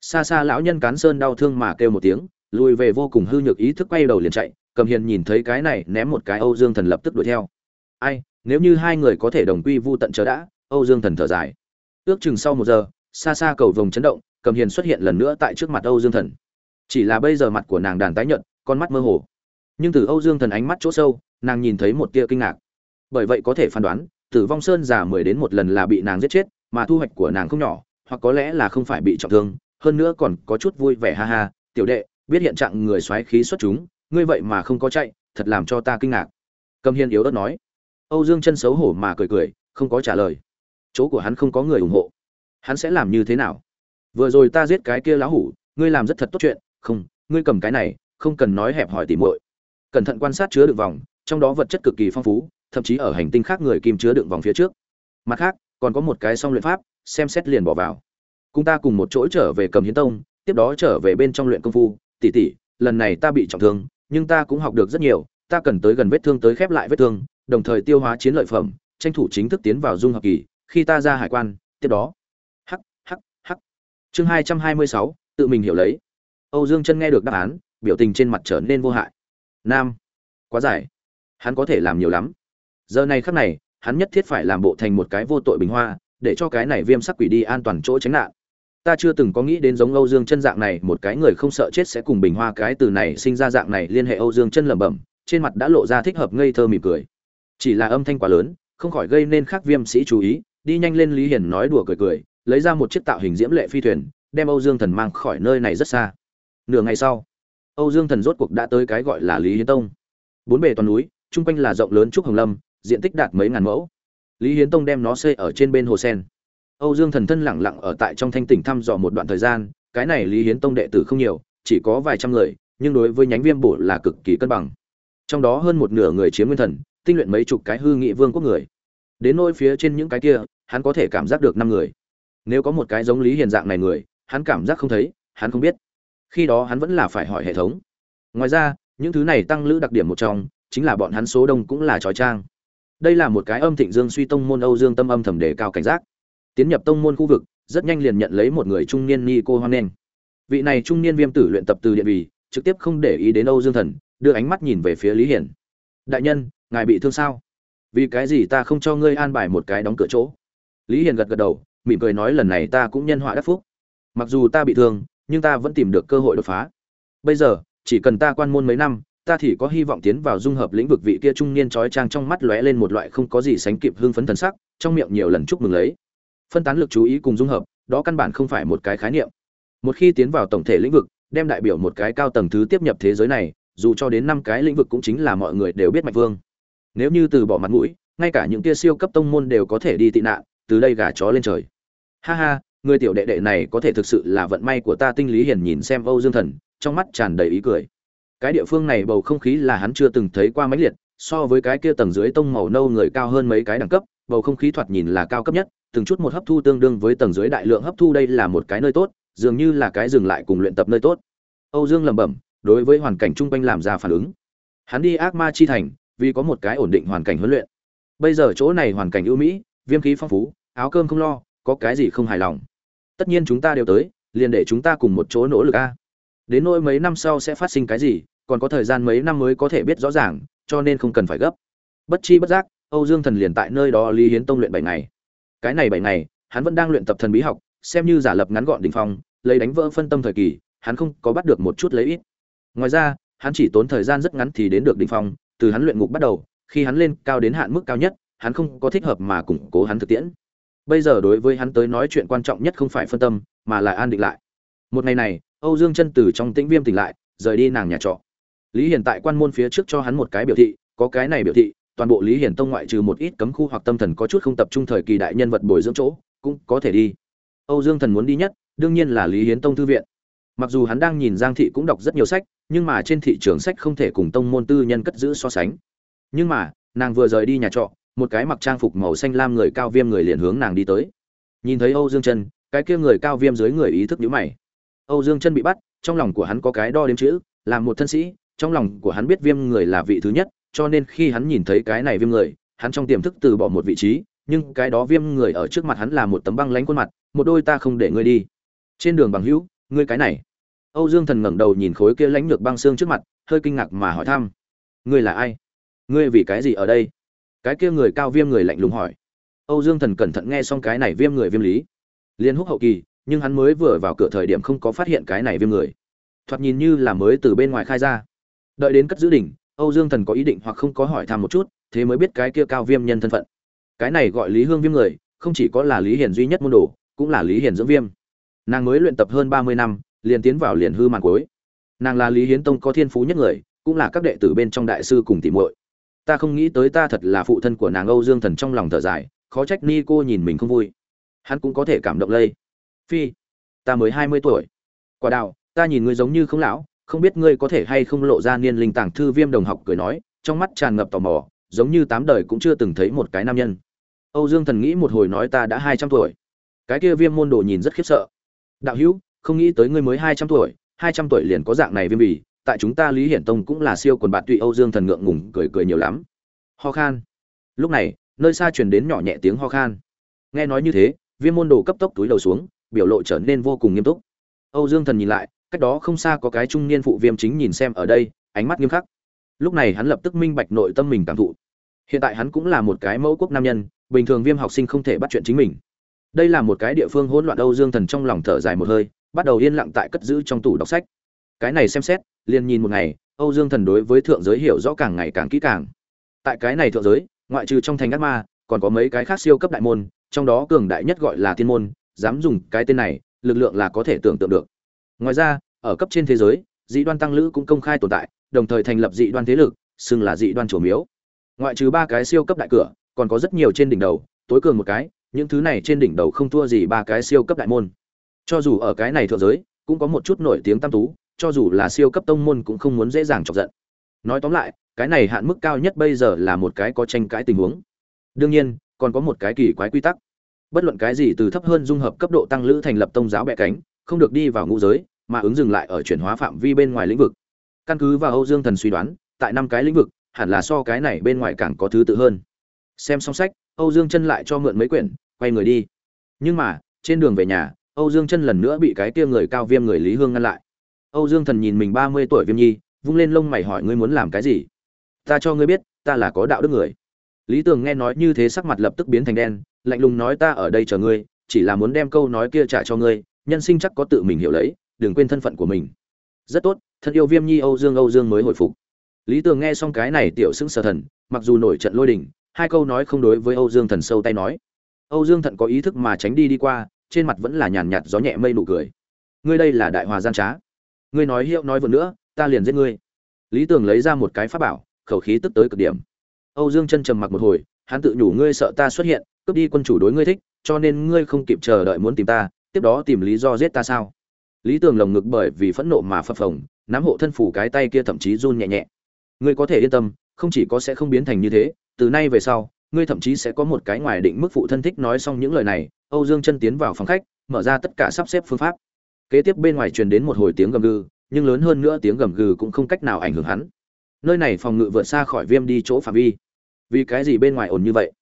Xa xa lão nhân cán sơn đau thương mà kêu một tiếng, lùi về vô cùng hư nhược ý thức quay đầu liền chạy, cầm hiền nhìn thấy cái này, ném một cái âu dương thần lập tức đuổi theo. Ai, nếu như hai người có thể đồng quy vu tận chờ đã, âu dương thần thở dài. Ước chừng sau một giờ xa xa cầu vồng chấn động, cầm hiền xuất hiện lần nữa tại trước mặt âu dương thần. Chỉ là bây giờ mặt của nàng đàn tái nhợt, con mắt mơ hồ. Nhưng từ âu dương thần ánh mắt chỗ sâu nàng nhìn thấy một tia kinh ngạc. Bởi vậy có thể phán đoán, tử vong sơn già mười đến một lần là bị nàng giết chết, mà thu hoạch của nàng không nhỏ, hoặc có lẽ là không phải bị trọng thương, hơn nữa còn có chút vui vẻ ha ha, tiểu đệ, biết hiện trạng người xoáy khí xuất chúng, ngươi vậy mà không có chạy, thật làm cho ta kinh ngạc. Cầm hiên yếu ớt nói. Âu dương chân xấu hổ mà cười cười, không có trả lời. Chỗ của hắn không có người ủng hộ. Hắn sẽ làm như thế nào? Vừa rồi ta giết cái kia lão hủ, ngươi làm rất thật tốt chuyện, không, ngươi cầm cái này, không cần nói hẹp hỏi tỉ muội. Cẩn thận quan sát chứa được vòng trong đó vật chất cực kỳ phong phú, thậm chí ở hành tinh khác người kim chứa đựng vòng phía trước. Mặt khác, còn có một cái song luyện pháp, xem xét liền bỏ vào. Cùng ta cùng một chỗ trở về cầm hiến tông, tiếp đó trở về bên trong luyện công phu. Tỉ tỉ lần này ta bị trọng thương, nhưng ta cũng học được rất nhiều, ta cần tới gần vết thương tới khép lại vết thương, đồng thời tiêu hóa chiến lợi phẩm, tranh thủ chính thức tiến vào dung hợp kỳ, khi ta ra hải quan, tiếp đó. Hắc hắc hắc. Chương hai trăm hai mươi sáu, tự mình hiểu lấy. Âu dương chân nghe được đáp án, biểu tình trên mặt trở nên vô hại. Nam. Quá dài hắn có thể làm nhiều lắm. Giờ này khắc này, hắn nhất thiết phải làm bộ thành một cái vô tội bình hoa, để cho cái này viêm sắc quỷ đi an toàn chỗ tránh nạn. Ta chưa từng có nghĩ đến giống âu dương chân dạng này, một cái người không sợ chết sẽ cùng bình hoa cái từ này sinh ra dạng này liên hệ âu dương chân lẩm bẩm, trên mặt đã lộ ra thích hợp ngây thơ mỉm cười. Chỉ là âm thanh quá lớn, không khỏi gây nên khác viêm sĩ chú ý, đi nhanh lên lý hiển nói đùa cười cười, lấy ra một chiếc tạo hình diễm lệ phi thuyền, đem âu dương thần mang khỏi nơi này rất xa. Nửa ngày sau, âu dương thần rốt cuộc đã tới cái gọi là lý hiến tông. Bốn bề toàn núi chung quanh là rộng lớn trúc hồng lâm, diện tích đạt mấy ngàn mẫu. Lý hiến tông đem nó xây ở trên bên hồ sen. Âu dương thần thân lặng lặng ở tại trong thanh tỉnh thăm dò một đoạn thời gian, cái này lý hiến tông đệ tử không nhiều, chỉ có vài trăm người, nhưng đối với nhánh viêm bổ là cực kỳ cân bằng. Trong đó hơn một nửa người chiếm nguyên thần, tinh luyện mấy chục cái hư nghị vương quốc người. Đến nỗi phía trên những cái kia, hắn có thể cảm giác được năm người. Nếu có một cái giống lý hiền dạng này người, hắn cảm giác không thấy, hắn không biết. Khi đó hắn vẫn là phải hỏi hệ thống. Ngoài ra, những thứ này tăng lữ đặc điểm một trong chính là bọn hắn số đông cũng là trói trang. Đây là một cái âm thịnh dương suy tông môn âu dương tâm âm thầm đề cao cảnh giác. Tiến nhập tông môn khu vực, rất nhanh liền nhận lấy một người trung niên ni cô hoan nghênh. Vị này trung niên viêm tử luyện tập từ điện vị trực tiếp không để ý đến âu dương thần, đưa ánh mắt nhìn về phía lý hiển. Đại nhân, ngài bị thương sao? Vì cái gì ta không cho ngươi an bài một cái đóng cửa chỗ? Lý hiền gật gật đầu, mỉm cười nói, lần này ta cũng nhân họa đắc phúc. Mặc dù ta bị thương, nhưng ta vẫn tìm được cơ hội đột phá. Bây giờ, chỉ cần ta quan môn mấy năm ta thì có hy vọng tiến vào dung hợp lĩnh vực vị kia trung niên trói trang trong mắt lóe lên một loại không có gì sánh kịp hương phấn thần sắc, trong miệng nhiều lần chúc mừng lấy. Phân tán lực chú ý cùng dung hợp, đó căn bản không phải một cái khái niệm. Một khi tiến vào tổng thể lĩnh vực, đem đại biểu một cái cao tầng thứ tiếp nhập thế giới này, dù cho đến năm cái lĩnh vực cũng chính là mọi người đều biết mạch vương. Nếu như từ bỏ mặt mũi, ngay cả những kia siêu cấp tông môn đều có thể đi tị nạn, từ đây gà chó lên trời. Ha ha, người tiểu đệ đệ này có thể thực sự là vận may của ta tinh lý hiền nhìn xem âu dương thần, trong mắt tràn đầy ý cười cái địa phương này bầu không khí là hắn chưa từng thấy qua mãnh liệt, so với cái kia tầng dưới tông màu nâu người cao hơn mấy cái đẳng cấp, bầu không khí thoạt nhìn là cao cấp nhất, từng chút một hấp thu tương đương với tầng dưới đại lượng hấp thu đây là một cái nơi tốt, dường như là cái dừng lại cùng luyện tập nơi tốt. Âu dương lẩm bẩm, đối với hoàn cảnh chung quanh làm ra phản ứng. Hắn đi ác ma chi thành, vì có một cái ổn định hoàn cảnh huấn luyện. Bây giờ chỗ này hoàn cảnh ưu mỹ, viêm khí phong phú, áo cơm không lo, có cái gì không hài lòng. Tất nhiên chúng ta đều tới, liền để chúng ta cùng một chỗ nỗ lực a. Đến nỗi mấy năm sau sẽ phát sinh cái gì còn có thời gian mấy năm mới có thể biết rõ ràng, cho nên không cần phải gấp. Bất chi bất giác, âu dương thần liền tại nơi đó lý hiến tông luyện bảy ngày. Cái này bảy ngày, hắn vẫn đang luyện tập thần bí học, xem như giả lập ngắn gọn đỉnh phong, lấy đánh vỡ phân tâm thời kỳ, hắn không có bắt được một chút lấy ít. Ngoài ra, hắn chỉ tốn thời gian rất ngắn thì đến được đỉnh phong, từ hắn luyện ngục bắt đầu, khi hắn lên cao đến hạn mức cao nhất, hắn không có thích hợp mà củng cố hắn thực tiễn. Bây giờ đối với hắn tới nói chuyện quan trọng nhất không phải phân tâm, mà là an định lại. Một ngày này, âu dương chân từ trong tĩnh viêm tỉnh lại, rời đi nàng nhà trọ lý hiền tại quan môn phía trước cho hắn một cái biểu thị, có cái này biểu thị, toàn bộ lý hiền tông ngoại trừ một ít cấm khu hoặc tâm thần có chút không tập trung thời kỳ đại nhân vật bồi dưỡng chỗ, cũng có thể đi. Âu dương thần muốn đi nhất, đương nhiên là lý hiến tông thư viện. Mặc dù hắn đang nhìn giang thị cũng đọc rất nhiều sách, nhưng mà trên thị trường sách không thể cùng tông môn tư nhân cất giữ so sánh. Nhưng mà, nàng vừa rời đi nhà trọ, một cái mặc trang phục màu xanh lam người cao viêm người liền hướng nàng đi tới. Nhìn thấy âu dương chân cái kia người cao viêm dưới người ý thức nhíu mày. Âu dương chân bị bắt, trong lòng của hắn có cái đo đếm chữ, là một thân sĩ trong lòng của hắn biết viêm người là vị thứ nhất, cho nên khi hắn nhìn thấy cái này viêm người, hắn trong tiềm thức từ bỏ một vị trí, nhưng cái đó viêm người ở trước mặt hắn là một tấm băng lánh khuôn mặt, một đôi ta không để ngươi đi. Trên đường bằng hữu, ngươi cái này. Âu dương thần ngẩng đầu nhìn khối kia lãnh lược băng xương trước mặt, hơi kinh ngạc mà hỏi thăm. Ngươi là ai? Ngươi vì cái gì ở đây? Cái kia người cao viêm người lạnh lùng hỏi. Âu dương thần cẩn thận nghe xong cái này viêm người viêm lý. Liên húc hậu kỳ, nhưng hắn mới vừa vào cửa thời điểm không có phát hiện cái này viêm người. Thoạt nhìn như là mới từ bên ngoài khai ra đợi đến cất giữ đỉnh, âu dương thần có ý định hoặc không có hỏi thăm một chút, thế mới biết cái kia cao viêm nhân thân phận. Cái này gọi lý hương viêm người, không chỉ có là lý hiền duy nhất môn đồ, cũng là lý hiền dưỡng viêm. Nàng mới luyện tập hơn ba mươi năm, liền tiến vào liền hư màn cuối. Nàng là lý hiến tông có thiên phú nhất người, cũng là các đệ tử bên trong đại sư cùng tỷ muội. Ta không nghĩ tới ta thật là phụ thân của nàng âu dương thần trong lòng thở dài, khó trách ni cô nhìn mình không vui. Hắn cũng có thể cảm động lây. Phi, ta mới hai mươi tuổi. Quả đạo ta nhìn ngươi giống như không lão không biết ngươi có thể hay không lộ ra niên linh tàng thư viêm đồng học cười nói, trong mắt tràn ngập tò mò, giống như tám đời cũng chưa từng thấy một cái nam nhân. Âu dương thần nghĩ một hồi nói ta đã hai trăm tuổi. Cái kia viêm môn đồ nhìn rất khiếp sợ. Đạo hữu, không nghĩ tới ngươi mới hai trăm tuổi, hai trăm tuổi liền có dạng này viêm bì, tại chúng ta lý hiển tông cũng là siêu quần bạn tụy âu dương thần ngượng ngùng cười cười nhiều lắm. Ho khan. Lúc này, nơi xa truyền đến nhỏ nhẹ tiếng ho khan. Nghe nói như thế, viêm môn đồ cấp tốc túi đầu xuống, biểu lộ trở nên vô cùng nghiêm túc. Âu dương thần nhìn lại cách đó không xa có cái trung niên phụ viêm chính nhìn xem ở đây, ánh mắt nghiêm khắc. Lúc này hắn lập tức minh bạch nội tâm mình cảm thụ. Hiện tại hắn cũng là một cái mẫu quốc nam nhân, bình thường viêm học sinh không thể bắt chuyện chính mình. Đây là một cái địa phương hỗn loạn âu dương thần trong lòng thở dài một hơi, bắt đầu yên lặng tại cất giữ trong tủ đọc sách. Cái này xem xét, liền nhìn một ngày, âu dương thần đối với thượng giới hiểu rõ càng ngày càng kỹ càng. Tại cái này thượng giới, ngoại trừ trong thành ác ma, còn có mấy cái khác siêu cấp đại môn, trong đó cường đại nhất gọi là thiên môn, dám dùng cái tên này, lực lượng là có thể tưởng tượng được ngoài ra, ở cấp trên thế giới, dị đoan tăng lữ cũng công khai tồn tại, đồng thời thành lập dị đoan thế lực, xưng là dị đoan chủ miếu. Ngoại trừ ba cái siêu cấp đại cửa, còn có rất nhiều trên đỉnh đầu, tối cường một cái, những thứ này trên đỉnh đầu không thua gì ba cái siêu cấp đại môn. Cho dù ở cái này thượng giới, cũng có một chút nổi tiếng tam tú, cho dù là siêu cấp tông môn cũng không muốn dễ dàng chọc giận. Nói tóm lại, cái này hạn mức cao nhất bây giờ là một cái có tranh cãi tình huống. Đương nhiên, còn có một cái kỳ quái quy tắc. Bất luận cái gì từ thấp hơn dung hợp cấp độ tăng lữ thành lập tông giáo bẹ cánh không được đi vào ngũ giới, mà ứng dừng lại ở chuyển hóa phạm vi bên ngoài lĩnh vực. Căn cứ vào âu dương thần suy đoán, tại năm cái lĩnh vực, hẳn là so cái này bên ngoài càng có thứ tự hơn. Xem xong sách, âu dương chân lại cho mượn mấy quyển, quay người đi. Nhưng mà, trên đường về nhà, âu dương chân lần nữa bị cái kia người cao viêm người lý hương ngăn lại. Âu dương thần nhìn mình ba mươi tuổi viêm nhi, vung lên lông mày hỏi ngươi muốn làm cái gì? Ta cho ngươi biết, ta là có đạo đức người. Lý tường nghe nói như thế sắc mặt lập tức biến thành đen, lạnh lùng nói ta ở đây chờ ngươi, chỉ là muốn đem câu nói kia trả cho ngươi nhân sinh chắc có tự mình hiểu lấy, đừng quên thân phận của mình. Rất tốt, thân yêu viêm nhi âu dương âu dương mới hồi phục. Lý tường nghe xong cái này tiểu xưng sở thần, mặc dù nổi trận lôi đình, hai câu nói không đối với âu dương thần sâu tay nói. Âu dương thận có ý thức mà tránh đi đi qua, trên mặt vẫn là nhàn nhạt gió nhẹ mây nụ cười. Ngươi đây là đại hòa gian trá. Ngươi nói hiệu nói vừa nữa, ta liền giết ngươi. Lý tường lấy ra một cái pháp bảo, khẩu khí tức tới cực điểm. Âu dương chân trầm mặc một hồi, hắn tự nhủ ngươi sợ ta xuất hiện, cướp đi quân chủ đối ngươi thích, cho nên ngươi không kịp chờ đợi muốn tìm ta tiếp đó tìm lý do giết ta sao? Lý tường lồng ngực bởi vì phẫn nộ mà phập phồng, nắm hộ thân phủ cái tay kia thậm chí run nhẹ nhẹ. Ngươi có thể yên tâm, không chỉ có sẽ không biến thành như thế, từ nay về sau, ngươi thậm chí sẽ có một cái ngoài định mức phụ thân thích nói xong những lời này, âu dương chân tiến vào phòng khách, mở ra tất cả sắp xếp phương pháp. Kế tiếp bên ngoài truyền đến một hồi tiếng gầm gừ, nhưng lớn hơn nữa tiếng gầm gừ cũng không cách nào ảnh hưởng hắn. Nơi này phòng ngự vượt xa khỏi viêm đi chỗ phạm vi. Vì cái gì bên ngoài ổn như vậy?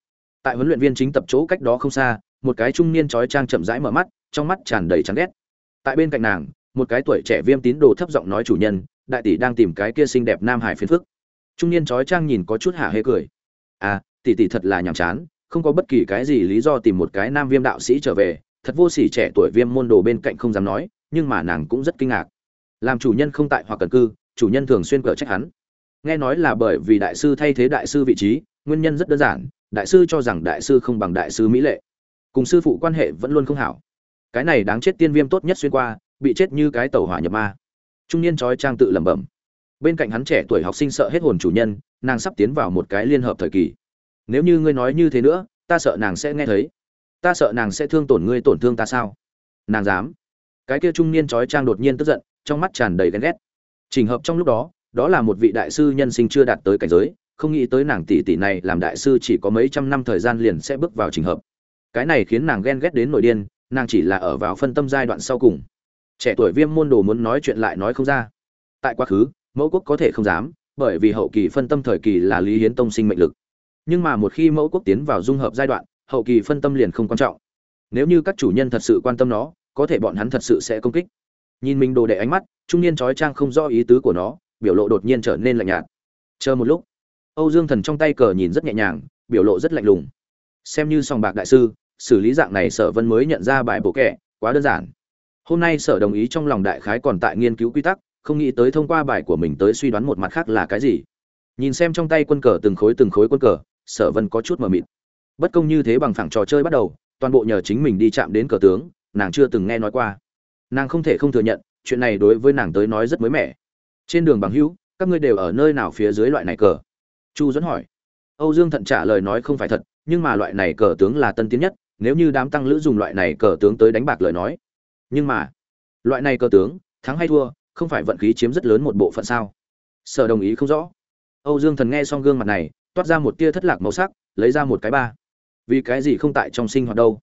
Tại huấn luyện viên chính tập chỗ cách đó không xa một cái trung niên trói trang chậm rãi mở mắt, trong mắt tràn đầy chán ghét. Tại bên cạnh nàng, một cái tuổi trẻ viêm tín đồ thấp giọng nói chủ nhân, đại tỷ đang tìm cái kia xinh đẹp nam hải phiến phức. Trung niên trói trang nhìn có chút hả hê cười. À tỷ tỷ thật là nhàm chán, không có bất kỳ cái gì lý do tìm một cái nam viêm đạo sĩ trở về, thật vô sỉ trẻ tuổi viêm môn đồ bên cạnh không dám nói, nhưng mà nàng cũng rất kinh ngạc. Làm chủ nhân không tại hoặc cần cư, chủ nhân thường xuyên cờ trách hắn. Nghe nói là bởi vì đại sư thay thế đại sư vị trí, nguyên nhân rất đơn giản, đại sư cho rằng đại sư không bằng đại sư mỹ lệ cùng sư phụ quan hệ vẫn luôn không hảo. Cái này đáng chết tiên viêm tốt nhất xuyên qua, bị chết như cái tàu hỏa nhập ma. Trung niên trói trang tự lẩm bẩm. Bên cạnh hắn trẻ tuổi học sinh sợ hết hồn chủ nhân, nàng sắp tiến vào một cái liên hợp thời kỳ. Nếu như ngươi nói như thế nữa, ta sợ nàng sẽ nghe thấy. Ta sợ nàng sẽ thương tổn ngươi, tổn thương ta sao? Nàng dám. Cái kia trung niên trói trang đột nhiên tức giận, trong mắt tràn đầy ghen ghét. Trình hợp trong lúc đó đó là một vị đại sư nhân sinh chưa đạt tới cảnh giới, không nghĩ tới nàng tỷ tỷ này làm đại sư chỉ có mấy trăm năm thời gian liền sẽ bước vào trình hợp cái này khiến nàng ghen ghét đến nội điên, nàng chỉ là ở vào phân tâm giai đoạn sau cùng. Trẻ tuổi viêm môn đồ muốn nói chuyện lại nói không ra. Tại quá khứ, mẫu quốc có thể không dám, bởi vì hậu kỳ phân tâm thời kỳ là lý hiến tông sinh mệnh lực. Nhưng mà một khi mẫu quốc tiến vào dung hợp giai đoạn, hậu kỳ phân tâm liền không quan trọng. Nếu như các chủ nhân thật sự quan tâm nó, có thể bọn hắn thật sự sẽ công kích. Nhìn mình đồ đệ ánh mắt, trung niên trói trang không rõ ý tứ của nó, biểu lộ đột nhiên trở nên lạnh nhạt. Chờ một lúc, âu dương thần trong tay cờ nhìn rất nhẹ nhàng, biểu lộ rất lạnh lùng. Xem như sòng bạc đại sư xử lý dạng này sở vân mới nhận ra bài bộ kệ quá đơn giản. Hôm nay sở đồng ý trong lòng đại khái còn tại nghiên cứu quy tắc, không nghĩ tới thông qua bài của mình tới suy đoán một mặt khác là cái gì. Nhìn xem trong tay quân cờ từng khối từng khối quân cờ, sở vân có chút mờ mịt. Bất công như thế bằng phẳng trò chơi bắt đầu, toàn bộ nhờ chính mình đi chạm đến cờ tướng, nàng chưa từng nghe nói qua. Nàng không thể không thừa nhận, chuyện này đối với nàng tới nói rất mới mẻ. Trên đường bằng hữu, các ngươi đều ở nơi nào phía dưới loại này cờ? Chu dẫn hỏi. Âu dương thận trả lời nói không phải thật, nhưng mà loại này cờ tướng là tân tiến nhất nếu như đám tăng lữ dùng loại này cờ tướng tới đánh bạc lời nói. Nhưng mà, loại này cờ tướng, thắng hay thua, không phải vận khí chiếm rất lớn một bộ phận sao? Sở đồng ý không rõ. Âu dương thần nghe xong gương mặt này, toát ra một tia thất lạc màu sắc, lấy ra một cái ba. Vì cái gì không tại trong sinh hoạt đâu?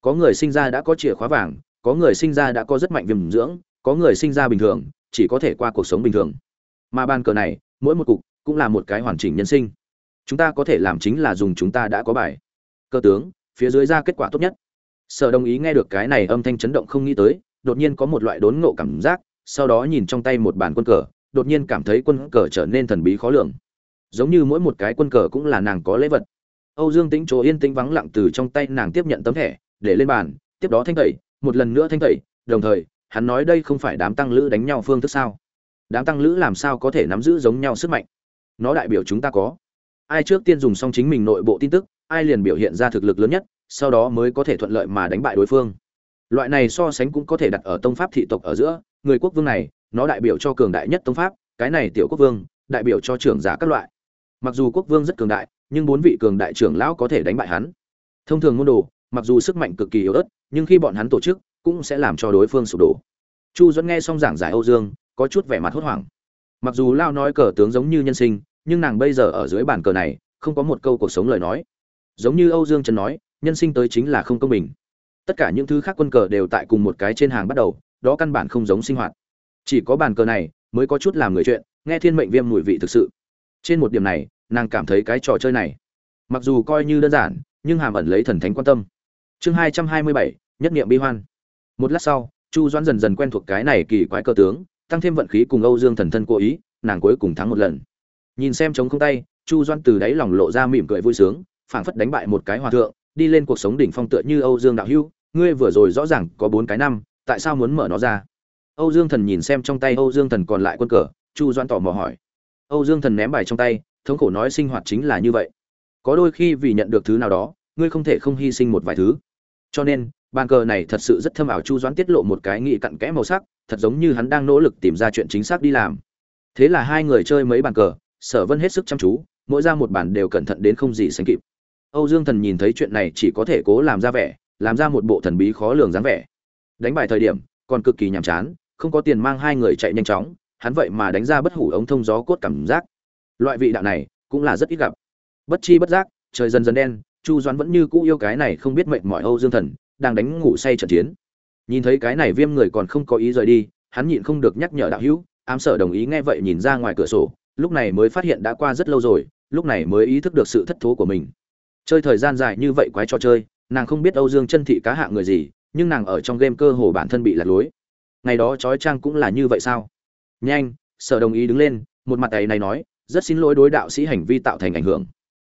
Có người sinh ra đã có chìa khóa vàng, có người sinh ra đã có rất mạnh viêm dưỡng, có người sinh ra bình thường, chỉ có thể qua cuộc sống bình thường. Mà bàn cờ này, mỗi một cục cũng là một cái hoàn chỉnh nhân sinh. Chúng ta có thể làm chính là dùng chúng ta đã có bài. Cơ tướng phía dưới ra kết quả tốt nhất. Sở đồng ý nghe được cái này âm thanh chấn động không nghĩ tới, đột nhiên có một loại đốn ngộ cảm giác, sau đó nhìn trong tay một bàn quân cờ, đột nhiên cảm thấy quân cờ trở nên thần bí khó lường. Giống như mỗi một cái quân cờ cũng là nàng có lễ vật. Âu dương tĩnh chỗ yên tĩnh vắng lặng từ trong tay nàng tiếp nhận tấm thẻ, để lên bàn, tiếp đó thanh tẩy, một lần nữa thanh tẩy, đồng thời, hắn nói đây không phải đám tăng lữ đánh nhau phương thức sao? Đám tăng lữ làm sao có thể nắm giữ giống nhau sức mạnh? Nó đại biểu chúng ta có. Ai trước tiên dùng xong chính mình nội bộ tin tức ai liền biểu hiện ra thực lực lớn nhất, sau đó mới có thể thuận lợi mà đánh bại đối phương. Loại này so sánh cũng có thể đặt ở tông pháp thị tộc ở giữa, người quốc vương này, nó đại biểu cho cường đại nhất tông pháp, cái này tiểu quốc vương, đại biểu cho trưởng giả các loại. Mặc dù quốc vương rất cường đại, nhưng bốn vị cường đại trưởng lão có thể đánh bại hắn. Thông thường môn đồ, mặc dù sức mạnh cực kỳ yếu ớt, nhưng khi bọn hắn tổ chức, cũng sẽ làm cho đối phương sụp đổ. Chu Duẫn nghe xong giảng giải âu dương, có chút vẻ mặt hốt hoảng. Mặc dù lao nói cờ tướng giống như nhân sinh, nhưng nàng bây giờ ở dưới bàn cờ này, không có một câu cuộc sống lời nói giống như âu dương trần nói, nhân sinh tới chính là không công bình. Tất cả những thứ khác quân cờ đều tại cùng một cái trên hàng bắt đầu, đó căn bản không giống sinh hoạt. Chỉ có bàn cờ này mới có chút làm người chuyện, nghe thiên mệnh viêm mùi vị thực sự. Trên một điểm này, nàng cảm thấy cái trò chơi này, mặc dù coi như đơn giản, nhưng hàm ẩn lấy thần thánh quan tâm. Chương hai trăm hai mươi bảy, nhất nghiệm bi hoan. Một lát sau, chu doãn dần dần quen thuộc cái này kỳ quái cơ tướng, tăng thêm vận khí cùng âu dương thần thân cố ý, nàng cuối cùng thắng một lần. Nhìn xem chống không tay, chu doãn từ đáy lòng lộ ra mỉm cười vui sướng phảng phất đánh bại một cái hòa thượng, đi lên cuộc sống đỉnh phong tựa như âu dương đạo hưu ngươi vừa rồi rõ ràng có bốn cái năm, tại sao muốn mở nó ra? Âu dương thần nhìn xem trong tay âu dương thần còn lại quân cờ, chu doãn tỏ mò hỏi. Âu dương thần ném bài trong tay, thống khổ nói sinh hoạt chính là như vậy. Có đôi khi vì nhận được thứ nào đó, ngươi không thể không hy sinh một vài thứ. Cho nên, bàn cờ này thật sự rất thâm ảo chu doãn tiết lộ một cái nghị cặn kẽ màu sắc, thật giống như hắn đang nỗ lực tìm ra chuyện chính xác đi làm. Thế là hai người chơi mấy bàn cờ, sở vân hết sức chăm chú, mỗi ra một bản đều cẩn thận đến không gì sánh kịp âu dương thần nhìn thấy chuyện này chỉ có thể cố làm ra vẻ, làm ra một bộ thần bí khó lường dáng vẻ. Đánh bài thời điểm, còn cực kỳ nhàm chán, không có tiền mang hai người chạy nhanh chóng, hắn vậy mà đánh ra bất hủ ống thông gió cốt cảm giác. Loại vị đạo này, cũng là rất ít gặp. Bất chi bất giác, trời dần dần đen, chu doãn vẫn như cũ yêu cái này không biết mệnh mọi âu dương thần, đang đánh ngủ say trận chiến. Nhìn thấy cái này viêm người còn không có ý rời đi, hắn nhịn không được nhắc nhở đạo hữu, ám sở đồng ý nghe vậy nhìn ra ngoài cửa sổ, lúc này mới phát hiện đã qua rất lâu rồi, lúc này mới ý thức được sự thất thố của mình chơi thời gian dài như vậy quái trò chơi, nàng không biết âu dương chân thị cá hạ người gì, nhưng nàng ở trong game cơ hồ bản thân bị lạc lối. Ngày đó trói trang cũng là như vậy sao? Nhanh, sở đồng ý đứng lên, một mặt ấy này nói, rất xin lỗi đối đạo sĩ hành vi tạo thành ảnh hưởng.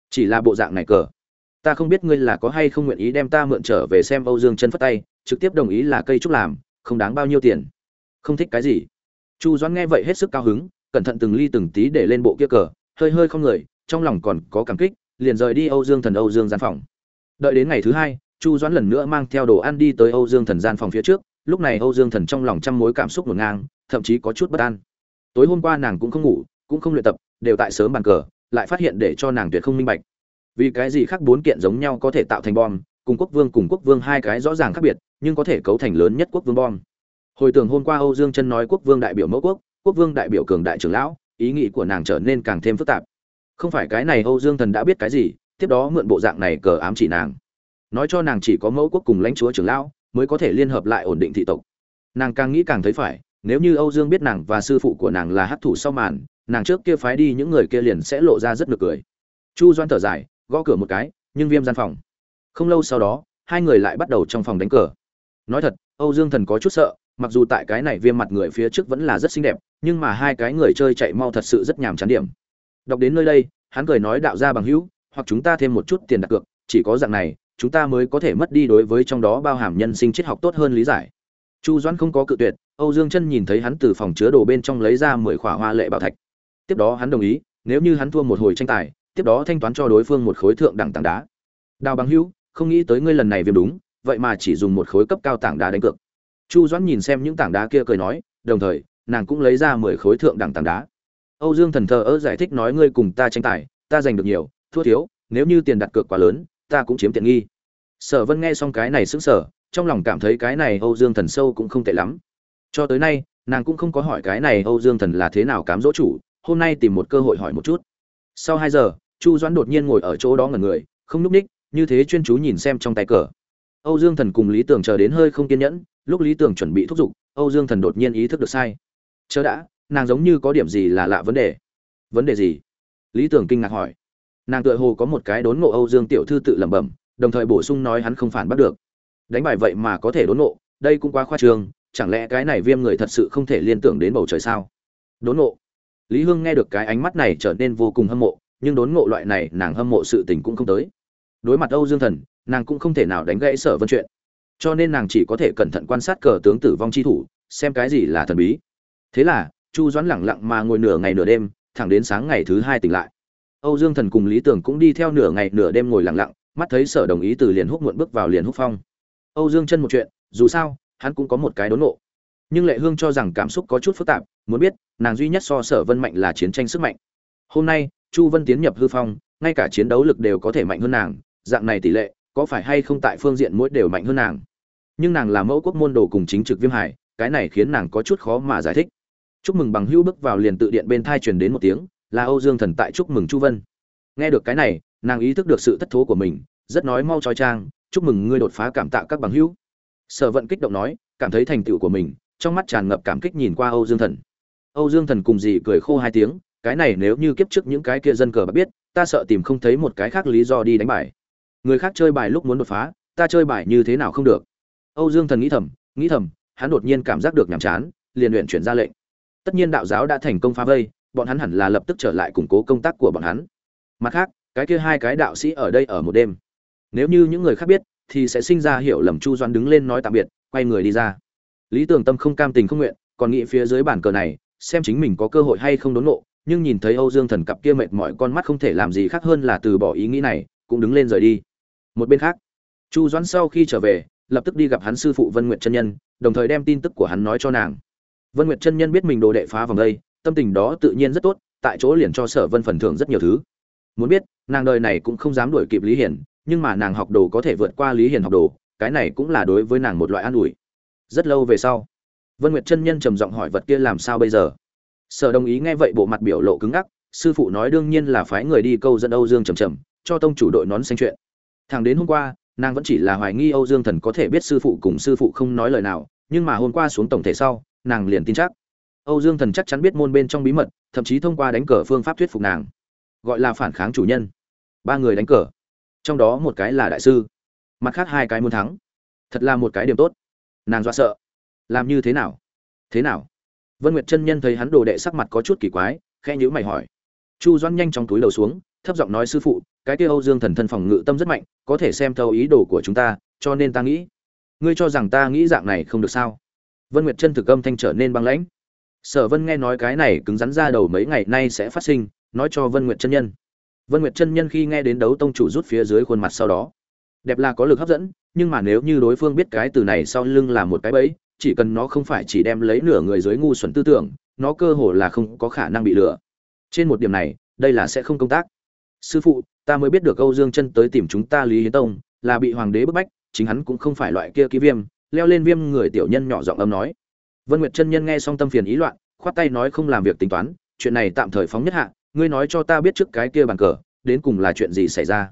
Chỉ là bộ dạng này cờ. Ta không biết ngươi là có hay không nguyện ý đem ta mượn trở về xem âu dương chân phất tay, trực tiếp đồng ý là cây trúc làm, không đáng bao nhiêu tiền. Không thích cái gì. Chu doãn nghe vậy hết sức cao hứng, cẩn thận từng ly từng tí để lên bộ kia cờ, hơi hơi không người, trong lòng còn có cảm kích liền rời đi âu dương thần âu dương gian phòng. Đợi đến ngày thứ hai, chu doãn lần nữa mang theo đồ ăn đi tới âu dương thần gian phòng phía trước, lúc này âu dương thần trong lòng trăm mối cảm xúc ngổn ngang, thậm chí có chút bất an. Tối hôm qua nàng cũng không ngủ, cũng không luyện tập, đều tại sớm bàn cờ, lại phát hiện để cho nàng tuyệt không minh bạch. Vì cái gì khác bốn kiện giống nhau có thể tạo thành bom, cùng quốc vương cùng quốc vương hai cái rõ ràng khác biệt, nhưng có thể cấu thành lớn nhất quốc vương bom. Hồi tưởng hôm qua âu dương chân nói quốc vương đại biểu mẫu quốc quốc vương đại biểu cường đại trưởng lão, ý nghĩ của nàng trở nên càng thêm phức tạp không phải cái này âu dương thần đã biết cái gì, tiếp đó mượn bộ dạng này cờ ám chỉ nàng. Nói cho nàng chỉ có mẫu quốc cùng lãnh chúa trưởng lão mới có thể liên hợp lại ổn định thị tộc. Nàng càng nghĩ càng thấy phải, nếu như âu dương biết nàng và sư phụ của nàng là hấp thủ sau màn, nàng trước kia phái đi những người kia liền sẽ lộ ra rất nực cười. Chu doan thở dài, gõ cửa một cái, nhưng viêm gian phòng. Không lâu sau đó, hai người lại bắt đầu trong phòng đánh cờ. Nói thật, âu dương thần có chút sợ, mặc dù tại cái này viêm mặt người phía trước vẫn là rất xinh đẹp, nhưng mà hai cái người chơi chạy mau thật sự rất nhàm chán điểm đọc đến nơi đây, hắn cười nói đạo ra bằng hữu, hoặc chúng ta thêm một chút tiền đặt cược, chỉ có dạng này, chúng ta mới có thể mất đi đối với trong đó bao hàm nhân sinh triết học tốt hơn lý giải. Chu doãn không có cự tuyệt, âu dương chân nhìn thấy hắn từ phòng chứa đồ bên trong lấy ra mười khỏa hoa lệ bảo thạch. Tiếp đó hắn đồng ý, nếu như hắn thua một hồi tranh tài, tiếp đó thanh toán cho đối phương một khối thượng đẳng tảng đá. Đào bằng hữu, không nghĩ tới ngươi lần này viêm đúng, vậy mà chỉ dùng một khối cấp cao tảng đá đánh cược. Chu doãn nhìn xem những tảng đá kia cười nói, đồng thời, nàng cũng lấy ra mười khối thượng đẳng tảng đá âu dương thần thờ ơ giải thích nói ngươi cùng ta tranh tài, ta giành được nhiều, thua thiếu, nếu như tiền đặt cược quá lớn, ta cũng chiếm tiện nghi. Sở vân nghe xong cái này sững sờ, trong lòng cảm thấy cái này âu dương thần sâu cũng không tệ lắm. Cho tới nay, nàng cũng không có hỏi cái này âu dương thần là thế nào cám dỗ chủ, hôm nay tìm một cơ hội hỏi một chút. Sau hai giờ, chu doãn đột nhiên ngồi ở chỗ đó ngẩn người, không núp ních, như thế chuyên chú nhìn xem trong tay cờ. Âu dương thần cùng lý tưởng chờ đến hơi không kiên nhẫn, lúc lý tưởng chuẩn bị thúc giục, âu dương thần đột nhiên ý thức được sai. Chớ đã nàng giống như có điểm gì là lạ vấn đề. Vấn đề gì? Lý tưởng kinh ngạc hỏi. Nàng tựa hồ có một cái đốn ngộ âu dương tiểu thư tự lẩm bẩm, đồng thời bổ sung nói hắn không phản bắt được. Đánh bài vậy mà có thể đốn ngộ, đây cũng quá khoa trương, chẳng lẽ cái này viêm người thật sự không thể liên tưởng đến bầu trời sao? Đốn ngộ. Lý hương nghe được cái ánh mắt này trở nên vô cùng hâm mộ, nhưng đốn ngộ loại này, nàng hâm mộ sự tình cũng không tới. Đối mặt âu dương thần, nàng cũng không thể nào đánh gãy sở vân chuyện. Cho nên nàng chỉ có thể cẩn thận quan sát cờ tướng tử vong chi thủ, xem cái gì là thần bí. Thế là chu doãn lẳng lặng mà ngồi nửa ngày nửa đêm, thẳng đến sáng ngày thứ hai tỉnh lại. Âu dương thần cùng lý tưởng cũng đi theo nửa ngày nửa đêm ngồi lặng lặng, mắt thấy sở đồng ý từ liền húc muộn bước vào liền húc phong. Âu dương chân một chuyện, dù sao, hắn cũng có một cái đốn nộ nhưng lệ hương cho rằng cảm xúc có chút phức tạp, muốn biết, nàng duy nhất so sở vân mạnh là chiến tranh sức mạnh. Hôm nay, chu vân tiến nhập hư phong, ngay cả chiến đấu lực đều có thể mạnh hơn nàng, dạng này tỷ lệ, có phải hay không tại phương diện mỗi đều mạnh hơn nàng? Nhưng nàng là mẫu quốc môn đồ cùng chính trực viêm hải, cái này khiến nàng có chút khó mà giải thích chúc mừng bằng hữu bước vào liền tự điện bên thai truyền đến một tiếng, là âu dương thần tại chúc mừng chu vân. Nghe được cái này, nàng ý thức được sự thất thố của mình, rất nói mau trói trang chúc mừng ngươi đột phá cảm tạ các bằng hữu. Sở vận kích động nói, cảm thấy thành tựu của mình, trong mắt tràn ngập cảm kích nhìn qua âu dương thần. Âu dương thần cùng gì cười khô hai tiếng, cái này nếu như kiếp trước những cái kia dân cờ bạc biết, ta sợ tìm không thấy một cái khác lý do đi đánh bài. Người khác chơi bài lúc muốn đột phá, ta chơi bài như thế nào không được. Âu dương thần nghĩ thầm nghĩ thầm, hắn đột nhiên cảm giác được nhàm chán, liền luyện chuyển ra lệnh tất nhiên đạo giáo đã thành công phá vây, bọn hắn hẳn là lập tức trở lại củng cố công tác của bọn hắn. Mặt khác, cái kia hai cái đạo sĩ ở đây ở một đêm. Nếu như những người khác biết, thì sẽ sinh ra hiểu lầm chu doan đứng lên nói tạm biệt, quay người đi ra. Lý Tưởng tâm không cam tình không nguyện, còn nghĩ phía dưới bản cờ này, xem chính mình có cơ hội hay không đốn nộ, nhưng nhìn thấy âu dương thần cặp kia mệt mỏi con mắt không thể làm gì khác hơn là từ bỏ ý nghĩ này, cũng đứng lên rời đi. Một bên khác, chu doãn sau khi trở về, lập tức đi gặp hắn sư phụ vân nguyệt chân nhân, đồng thời đem tin tức của hắn nói cho nàng vân nguyệt chân nhân biết mình đồ đệ phá vòng đây, tâm tình đó tự nhiên rất tốt, tại chỗ liền cho sở vân phần thưởng rất nhiều thứ. Muốn biết, nàng đời này cũng không dám đuổi kịp lý hiển, nhưng mà nàng học đồ có thể vượt qua lý hiển học đồ, cái này cũng là đối với nàng một loại an ủi. Rất lâu về sau, vân nguyệt chân nhân trầm giọng hỏi vật kia làm sao bây giờ? Sở đồng ý nghe vậy bộ mặt biểu lộ cứng ngắc, sư phụ nói đương nhiên là phái người đi câu dẫn âu dương trầm trầm cho tông chủ đội nón xanh chuyện. Thằng đến hôm qua, nàng vẫn chỉ là hoài nghi âu dương thần có thể biết sư phụ cùng sư phụ không nói lời nào, nhưng mà hôm qua xuống tổng thể sau nàng liền tin chắc. Âu dương thần chắc chắn biết môn bên trong bí mật, thậm chí thông qua đánh cờ phương pháp thuyết phục nàng. Gọi là phản kháng chủ nhân. Ba người đánh cờ. Trong đó một cái là đại sư, mặt khác hai cái muốn thắng. Thật là một cái điểm tốt. Nàng dọa sợ. Làm như thế nào? Thế nào? Vân nguyệt chân nhân thấy hắn đồ đệ sắc mặt có chút kỳ quái khe nhữ mày hỏi. Chu doãn nhanh trong túi đầu xuống, thấp giọng nói sư phụ, cái kia âu dương thần thân phòng ngự tâm rất mạnh, có thể xem thấu ý đồ của chúng ta, cho nên ta nghĩ. Ngươi cho rằng ta nghĩ dạng này không được sao? Vân nguyệt chân thực âm thanh trở nên băng lãnh. Sở vân nghe nói cái này cứng rắn ra đầu mấy ngày nay sẽ phát sinh, nói cho vân nguyệt chân nhân. Vân nguyệt chân nhân khi nghe đến đấu tông chủ rút phía dưới khuôn mặt sau đó, đẹp là có lực hấp dẫn, nhưng mà nếu như đối phương biết cái từ này sau lưng là một cái bẫy, chỉ cần nó không phải chỉ đem lấy nửa người dưới ngu xuẩn tư tưởng, nó cơ hồ là không có khả năng bị lừa. Trên một điểm này, đây là sẽ không công tác. Sư phụ, ta mới biết được âu dương chân tới tìm chúng ta lý hiến tông, là bị hoàng đế bức bách, chính hắn cũng không phải loại kia ký viêm leo lên viêm người tiểu nhân nhỏ giọng âm nói. Vân nguyệt chân nhân nghe xong tâm phiền ý loạn, khoát tay nói không làm việc tính toán, chuyện này tạm thời phóng nhất hạ, ngươi nói cho ta biết trước cái kia bàn cờ, đến cùng là chuyện gì xảy ra.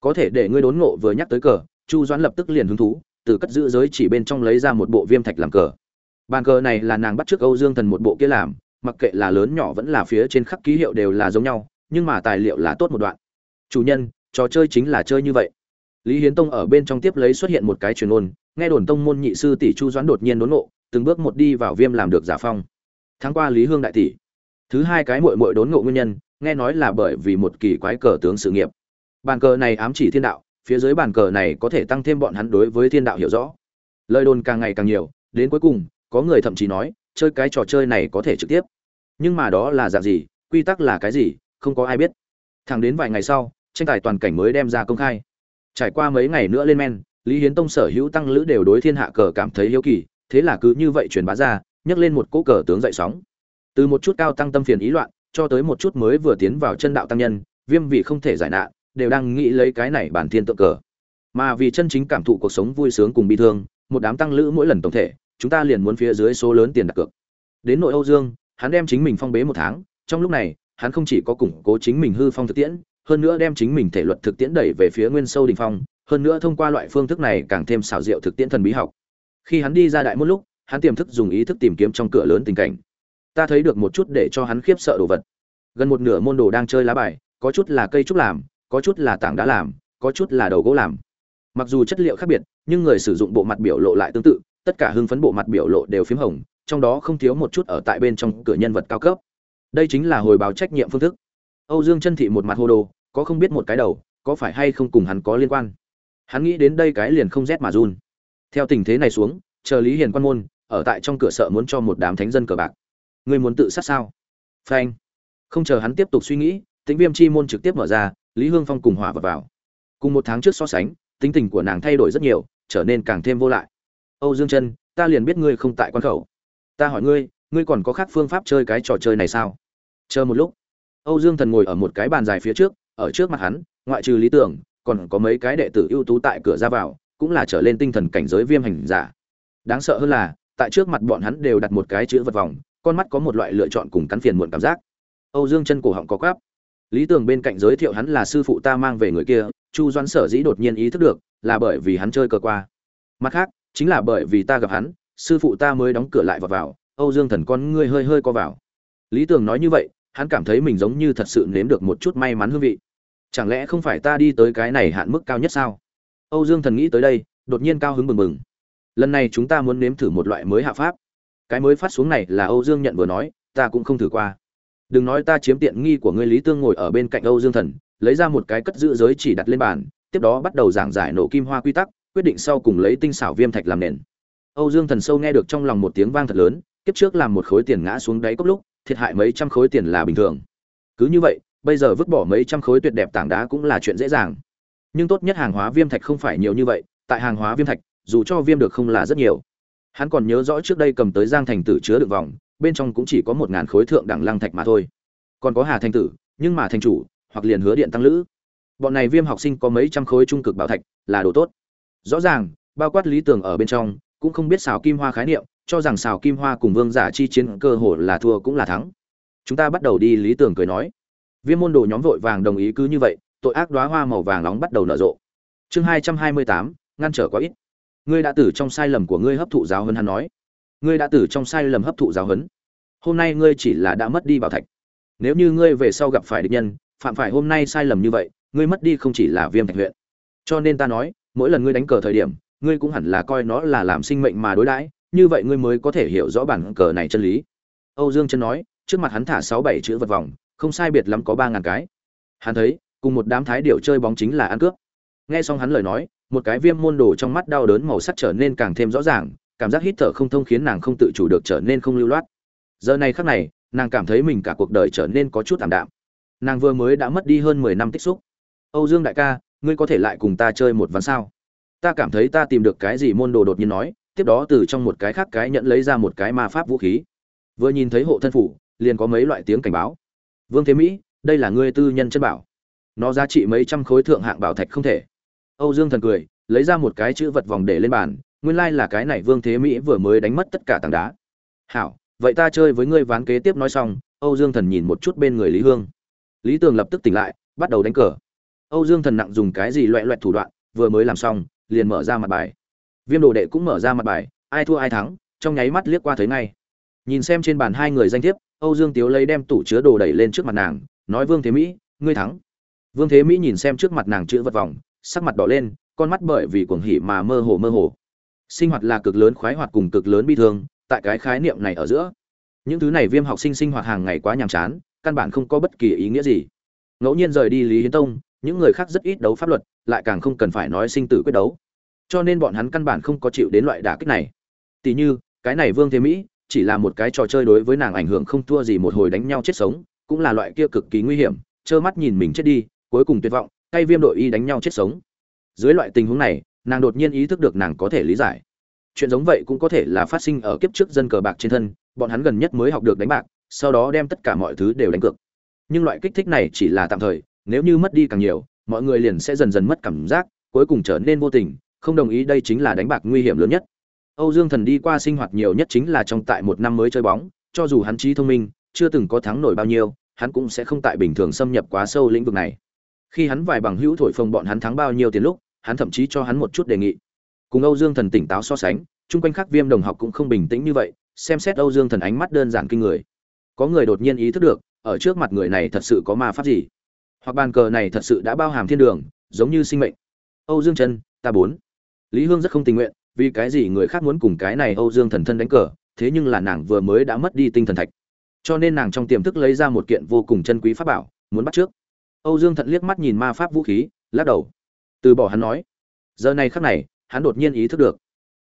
Có thể để ngươi đốn ngộ vừa nhắc tới cờ, chu doãn lập tức liền hứng thú, từ cất giữ giới chỉ bên trong lấy ra một bộ viêm thạch làm cờ. Bàn cờ này là nàng bắt trước âu dương thần một bộ kia làm, mặc kệ là lớn nhỏ vẫn là phía trên khắc ký hiệu đều là giống nhau, nhưng mà tài liệu là tốt một đoạn. Chủ nhân, trò chơi chính là chơi như vậy. Lý hiến tông ở bên trong tiếp lấy xuất hiện một cái truyền ôn nghe đồn tông môn nhị sư tỷ chu doãn đột nhiên đốn ngộ, từng bước một đi vào viêm làm được giả phong. Tháng qua lý hương đại tỷ. Thứ hai cái mội mội đốn ngộ nguyên nhân, nghe nói là bởi vì một kỳ quái cờ tướng sự nghiệp. Bàn cờ này ám chỉ thiên đạo, phía dưới bàn cờ này có thể tăng thêm bọn hắn đối với thiên đạo hiểu rõ. Lời đồn càng ngày càng nhiều, đến cuối cùng, có người thậm chí nói, chơi cái trò chơi này có thể trực tiếp. Nhưng mà đó là dạng gì, quy tắc là cái gì, không có ai biết. Thẳng đến vài ngày sau, tranh tài toàn cảnh mới đem ra công khai. Trải qua mấy ngày nữa lên men lý hiến tông sở hữu tăng lữ đều đối thiên hạ cờ cảm thấy hiếu kỳ, thế là cứ như vậy truyền bá ra, nhấc lên một cỗ cờ tướng dậy sóng. Từ một chút cao tăng tâm phiền ý loạn, cho tới một chút mới vừa tiến vào chân đạo tăng nhân, viêm vị không thể giải nạn, đều đang nghĩ lấy cái này bản thiên tượng cờ. Mà vì chân chính cảm thụ cuộc sống vui sướng cùng bi thương, một đám tăng lữ mỗi lần tổng thể, chúng ta liền muốn phía dưới số lớn tiền đặt cược. Đến nội âu dương, hắn đem chính mình phong bế một tháng, trong lúc này, hắn không chỉ có củng cố chính mình hư phong thực tiễn, hơn nữa đem chính mình thể luật thực tiễn đẩy về phía nguyên sâu đình phong hơn nữa thông qua loại phương thức này càng thêm xảo diệu thực tiễn thần bí học. Khi hắn đi ra đại môn lúc, hắn tiềm thức dùng ý thức tìm kiếm trong cửa lớn tình cảnh. Ta thấy được một chút để cho hắn khiếp sợ đồ vật. Gần một nửa môn đồ đang chơi lá bài, có chút là cây trúc làm, có chút là tảng đá làm, có chút là đầu gỗ làm. Mặc dù chất liệu khác biệt, nhưng người sử dụng bộ mặt biểu lộ lại tương tự, tất cả hưng phấn bộ mặt biểu lộ đều p h í m hồng, trong đó không thiếu một chút ở tại bên trong cửa nhân vật cao cấp. Đây chính là hồi báo trách nhiệm phương thức. Âu dương chân thị một mặt hô đồ, có không biết một cái đầu, có phải hay không cùng hắn có liên quan? Hắn nghĩ đến đây cái liền không rét mà run. Theo tình thế này xuống, chờ lý hiền quan môn, ở tại trong cửa sợ muốn cho một đám thánh dân cờ bạc. Người muốn tự sát sao? Phanh. Không chờ hắn tiếp tục suy nghĩ tính viêm chi môn trực tiếp mở ra, lý hương phong cùng hỏa vật vào. Cùng một tháng trước so sánh, tính tình của nàng thay đổi rất nhiều, trở nên càng thêm vô lại. Âu dương chân ta liền biết ngươi không tại quan khẩu. Ta hỏi ngươi ngươi còn có khác phương pháp chơi cái trò chơi này sao? Chờ một lúc. Âu dương thần ngồi ở một cái bàn dài phía trước, ở trước mặt hắn, ngoại trừ lý tưởng còn có mấy cái đệ tử ưu tú tại cửa ra vào, cũng là trở lên tinh thần cảnh giới viêm hành giả. Đáng sợ hơn là, tại trước mặt bọn hắn đều đặt một cái chữ vật vòng, con mắt có một loại lựa chọn cùng cắn phiền muộn cảm giác. Âu dương chân cổ họng có quáp lý tưởng bên cạnh giới thiệu hắn là sư phụ ta mang về người kia, chu doãn sở dĩ đột nhiên ý thức được, là bởi vì hắn chơi cờ qua. Mặt khác, chính là bởi vì ta gặp hắn, sư phụ ta mới đóng cửa lại và vào, âu dương thần con ngươi hơi hơi co vào. Lý tưởng nói như vậy, hắn cảm thấy mình giống như thật sự nếm được một chút may mắn hương vị chẳng lẽ không phải ta đi tới cái này hạn mức cao nhất sao? Âu dương thần nghĩ tới đây, đột nhiên cao hứng bừng bừng. Lần này chúng ta muốn nếm thử một loại mới hạ pháp. Cái mới phát xuống này là âu dương nhận vừa nói, ta cũng không thử qua. Đừng nói ta chiếm tiện nghi của ngươi lý tương ngồi ở bên cạnh âu dương thần, lấy ra một cái cất giữ giới chỉ đặt lên bàn, tiếp đó bắt đầu giảng giải nổ kim hoa quy tắc, quyết định sau cùng lấy tinh xảo viêm thạch làm nền. Âu dương thần sâu nghe được trong lòng một tiếng vang thật lớn, kiếp trước làm một khối tiền ngã xuống đáy cốc lúc, thiệt hại mấy trăm khối tiền là bình thường. Cứ như vậy bây giờ vứt bỏ mấy trăm khối tuyệt đẹp tảng đá cũng là chuyện dễ dàng. Nhưng tốt nhất hàng hóa viêm thạch không phải nhiều như vậy, tại hàng hóa viêm thạch, dù cho viêm được không là rất nhiều. Hắn còn nhớ rõ trước đây cầm tới giang thành tử chứa được vòng, bên trong cũng chỉ có một ngàn khối thượng đẳng lăng thạch mà thôi. Còn có hà thành tử, nhưng mà thành chủ, hoặc liền hứa điện tăng lữ. Bọn này viêm học sinh có mấy trăm khối trung cực bảo thạch, là đồ tốt. Rõ ràng, bao quát lý tưởng ở bên trong, cũng không biết xào kim hoa khái niệm, cho rằng xào kim hoa cùng vương giả chi chiến cơ hồ là thua cũng là thắng. Chúng ta bắt đầu đi lý tưởng cười nói viêm môn đồ nhóm vội vàng đồng ý cứ như vậy, tội ác đóa hoa màu vàng nóng bắt đầu nở rộ. Chương hai trăm hai mươi tám, ngăn trở quá ít. Ngươi đã tử trong sai lầm của ngươi hấp thụ giáo huấn hắn nói. Ngươi đã tử trong sai lầm hấp thụ giáo huấn. Hôm nay ngươi chỉ là đã mất đi bảo thạch. Nếu như ngươi về sau gặp phải địch nhân, phạm phải hôm nay sai lầm như vậy, ngươi mất đi không chỉ là viêm thạch huyện. Cho nên ta nói, mỗi lần ngươi đánh cờ thời điểm, ngươi cũng hẳn là coi nó là làm sinh mệnh mà đối đãi, như vậy ngươi mới có thể hiểu rõ bản cờ này chân lý. Âu dương chân nói, trước mặt hắn thả sáu bảy chữ vật vòng không sai biệt lắm có ba ngàn cái. Hắn thấy, cùng một đám thái điệu chơi bóng chính là ăn cướp. Nghe xong hắn lời nói, một cái viêm môn đồ trong mắt đau đớn màu sắc trở nên càng thêm rõ ràng, cảm giác hít thở không thông khiến nàng không tự chủ được trở nên không lưu loát. Giờ này khắc này, nàng cảm thấy mình cả cuộc đời trở nên có chút tạm đạm. Nàng vừa mới đã mất đi hơn mười năm tích xúc. Âu dương đại ca, ngươi có thể lại cùng ta chơi một ván sao? Ta cảm thấy ta tìm được cái gì môn đồ đột nhiên nói, tiếp đó từ trong một cái khác cái nhận lấy ra một cái ma pháp vũ khí. Vừa nhìn thấy hộ thân phủ, liền có mấy loại tiếng cảnh báo vương thế mỹ, đây là ngươi tư nhân chân bảo. Nó giá trị mấy trăm khối thượng hạng bảo thạch không thể. Âu dương thần cười, lấy ra một cái chữ vật vòng để lên bàn, nguyên lai là cái này vương thế mỹ vừa mới đánh mất tất cả tảng đá. Hảo, vậy ta chơi với ngươi ván kế tiếp nói xong, âu dương thần nhìn một chút bên người lý hương. Lý tường lập tức tỉnh lại, bắt đầu đánh cờ. Âu dương thần nặng dùng cái gì loẹ loẹt thủ đoạn, vừa mới làm xong, liền mở ra mặt bài. Viêm đồ đệ cũng mở ra mặt bài, ai thua ai thắng, trong nháy mắt liếc qua thấy ngay. Nhìn xem trên bàn hai người danh thiếp âu dương tiếu lấy đem tủ chứa đồ đẩy lên trước mặt nàng, nói, vương thế mỹ, ngươi thắng. Vương thế mỹ nhìn xem trước mặt nàng chữ vật vòng, sắc mặt đỏ lên, con mắt bởi vì cuồng hỉ mà mơ hồ mơ hồ. Sinh hoạt là cực lớn khoái hoạt cùng cực lớn bi thương, tại cái khái niệm này ở giữa, những thứ này viêm học sinh sinh hoạt hàng ngày quá nhàm chán, căn bản không có bất kỳ ý nghĩa gì. Ngẫu nhiên rời đi lý hiến tông, những người khác rất ít đấu pháp luật, lại càng không cần phải nói sinh tử quyết đấu. Cho nên bọn hắn căn bản không có chịu đến loại đả kích này. Tỉ như, cái này vương thế mỹ chỉ là một cái trò chơi đối với nàng ảnh hưởng không thua gì một hồi đánh nhau chết sống, cũng là loại kia cực kỳ nguy hiểm, trơ mắt nhìn mình chết đi, cuối cùng tuyệt vọng tay viêm đội y đánh nhau chết sống. Dưới loại tình huống này, nàng đột nhiên ý thức được nàng có thể lý giải. Chuyện giống vậy cũng có thể là phát sinh ở kiếp trước dân cờ bạc trên thân, bọn hắn gần nhất mới học được đánh bạc, sau đó đem tất cả mọi thứ đều đánh cược. Nhưng loại kích thích này chỉ là tạm thời, nếu như mất đi càng nhiều, mọi người liền sẽ dần dần mất cảm giác, cuối cùng trở nên vô tình, không đồng ý đây chính là đánh bạc nguy hiểm lớn nhất âu dương thần đi qua sinh hoạt nhiều nhất chính là trong tại một năm mới chơi bóng cho dù hắn trí thông minh chưa từng có thắng nổi bao nhiêu hắn cũng sẽ không tại bình thường xâm nhập quá sâu lĩnh vực này. Khi hắn vài bằng hữu thổi phồng bọn hắn thắng bao nhiêu tiền lúc hắn thậm chí cho hắn một chút đề nghị. Cùng âu dương thần tỉnh táo so sánh chung quanh khác viêm đồng học cũng không bình tĩnh như vậy xem xét âu dương thần ánh mắt đơn giản kinh người. Có người đột nhiên ý thức được ở trước mặt người này thật sự có ma pháp gì. Hoặc bàn cờ này thật sự đã bao hàm thiên đường giống như sinh mệnh. Âu dương Trần, ta bốn. Lý hương rất không tình nguyện vì cái gì người khác muốn cùng cái này âu dương thần thân đánh cờ, thế nhưng là nàng vừa mới đã mất đi tinh thần thạch. Cho nên nàng trong tiềm thức lấy ra một kiện vô cùng chân quý pháp bảo, muốn bắt trước. Âu dương thận liếc mắt nhìn ma pháp vũ khí, lắc đầu. Từ bỏ hắn nói. Giờ này khắc này, hắn đột nhiên ý thức được.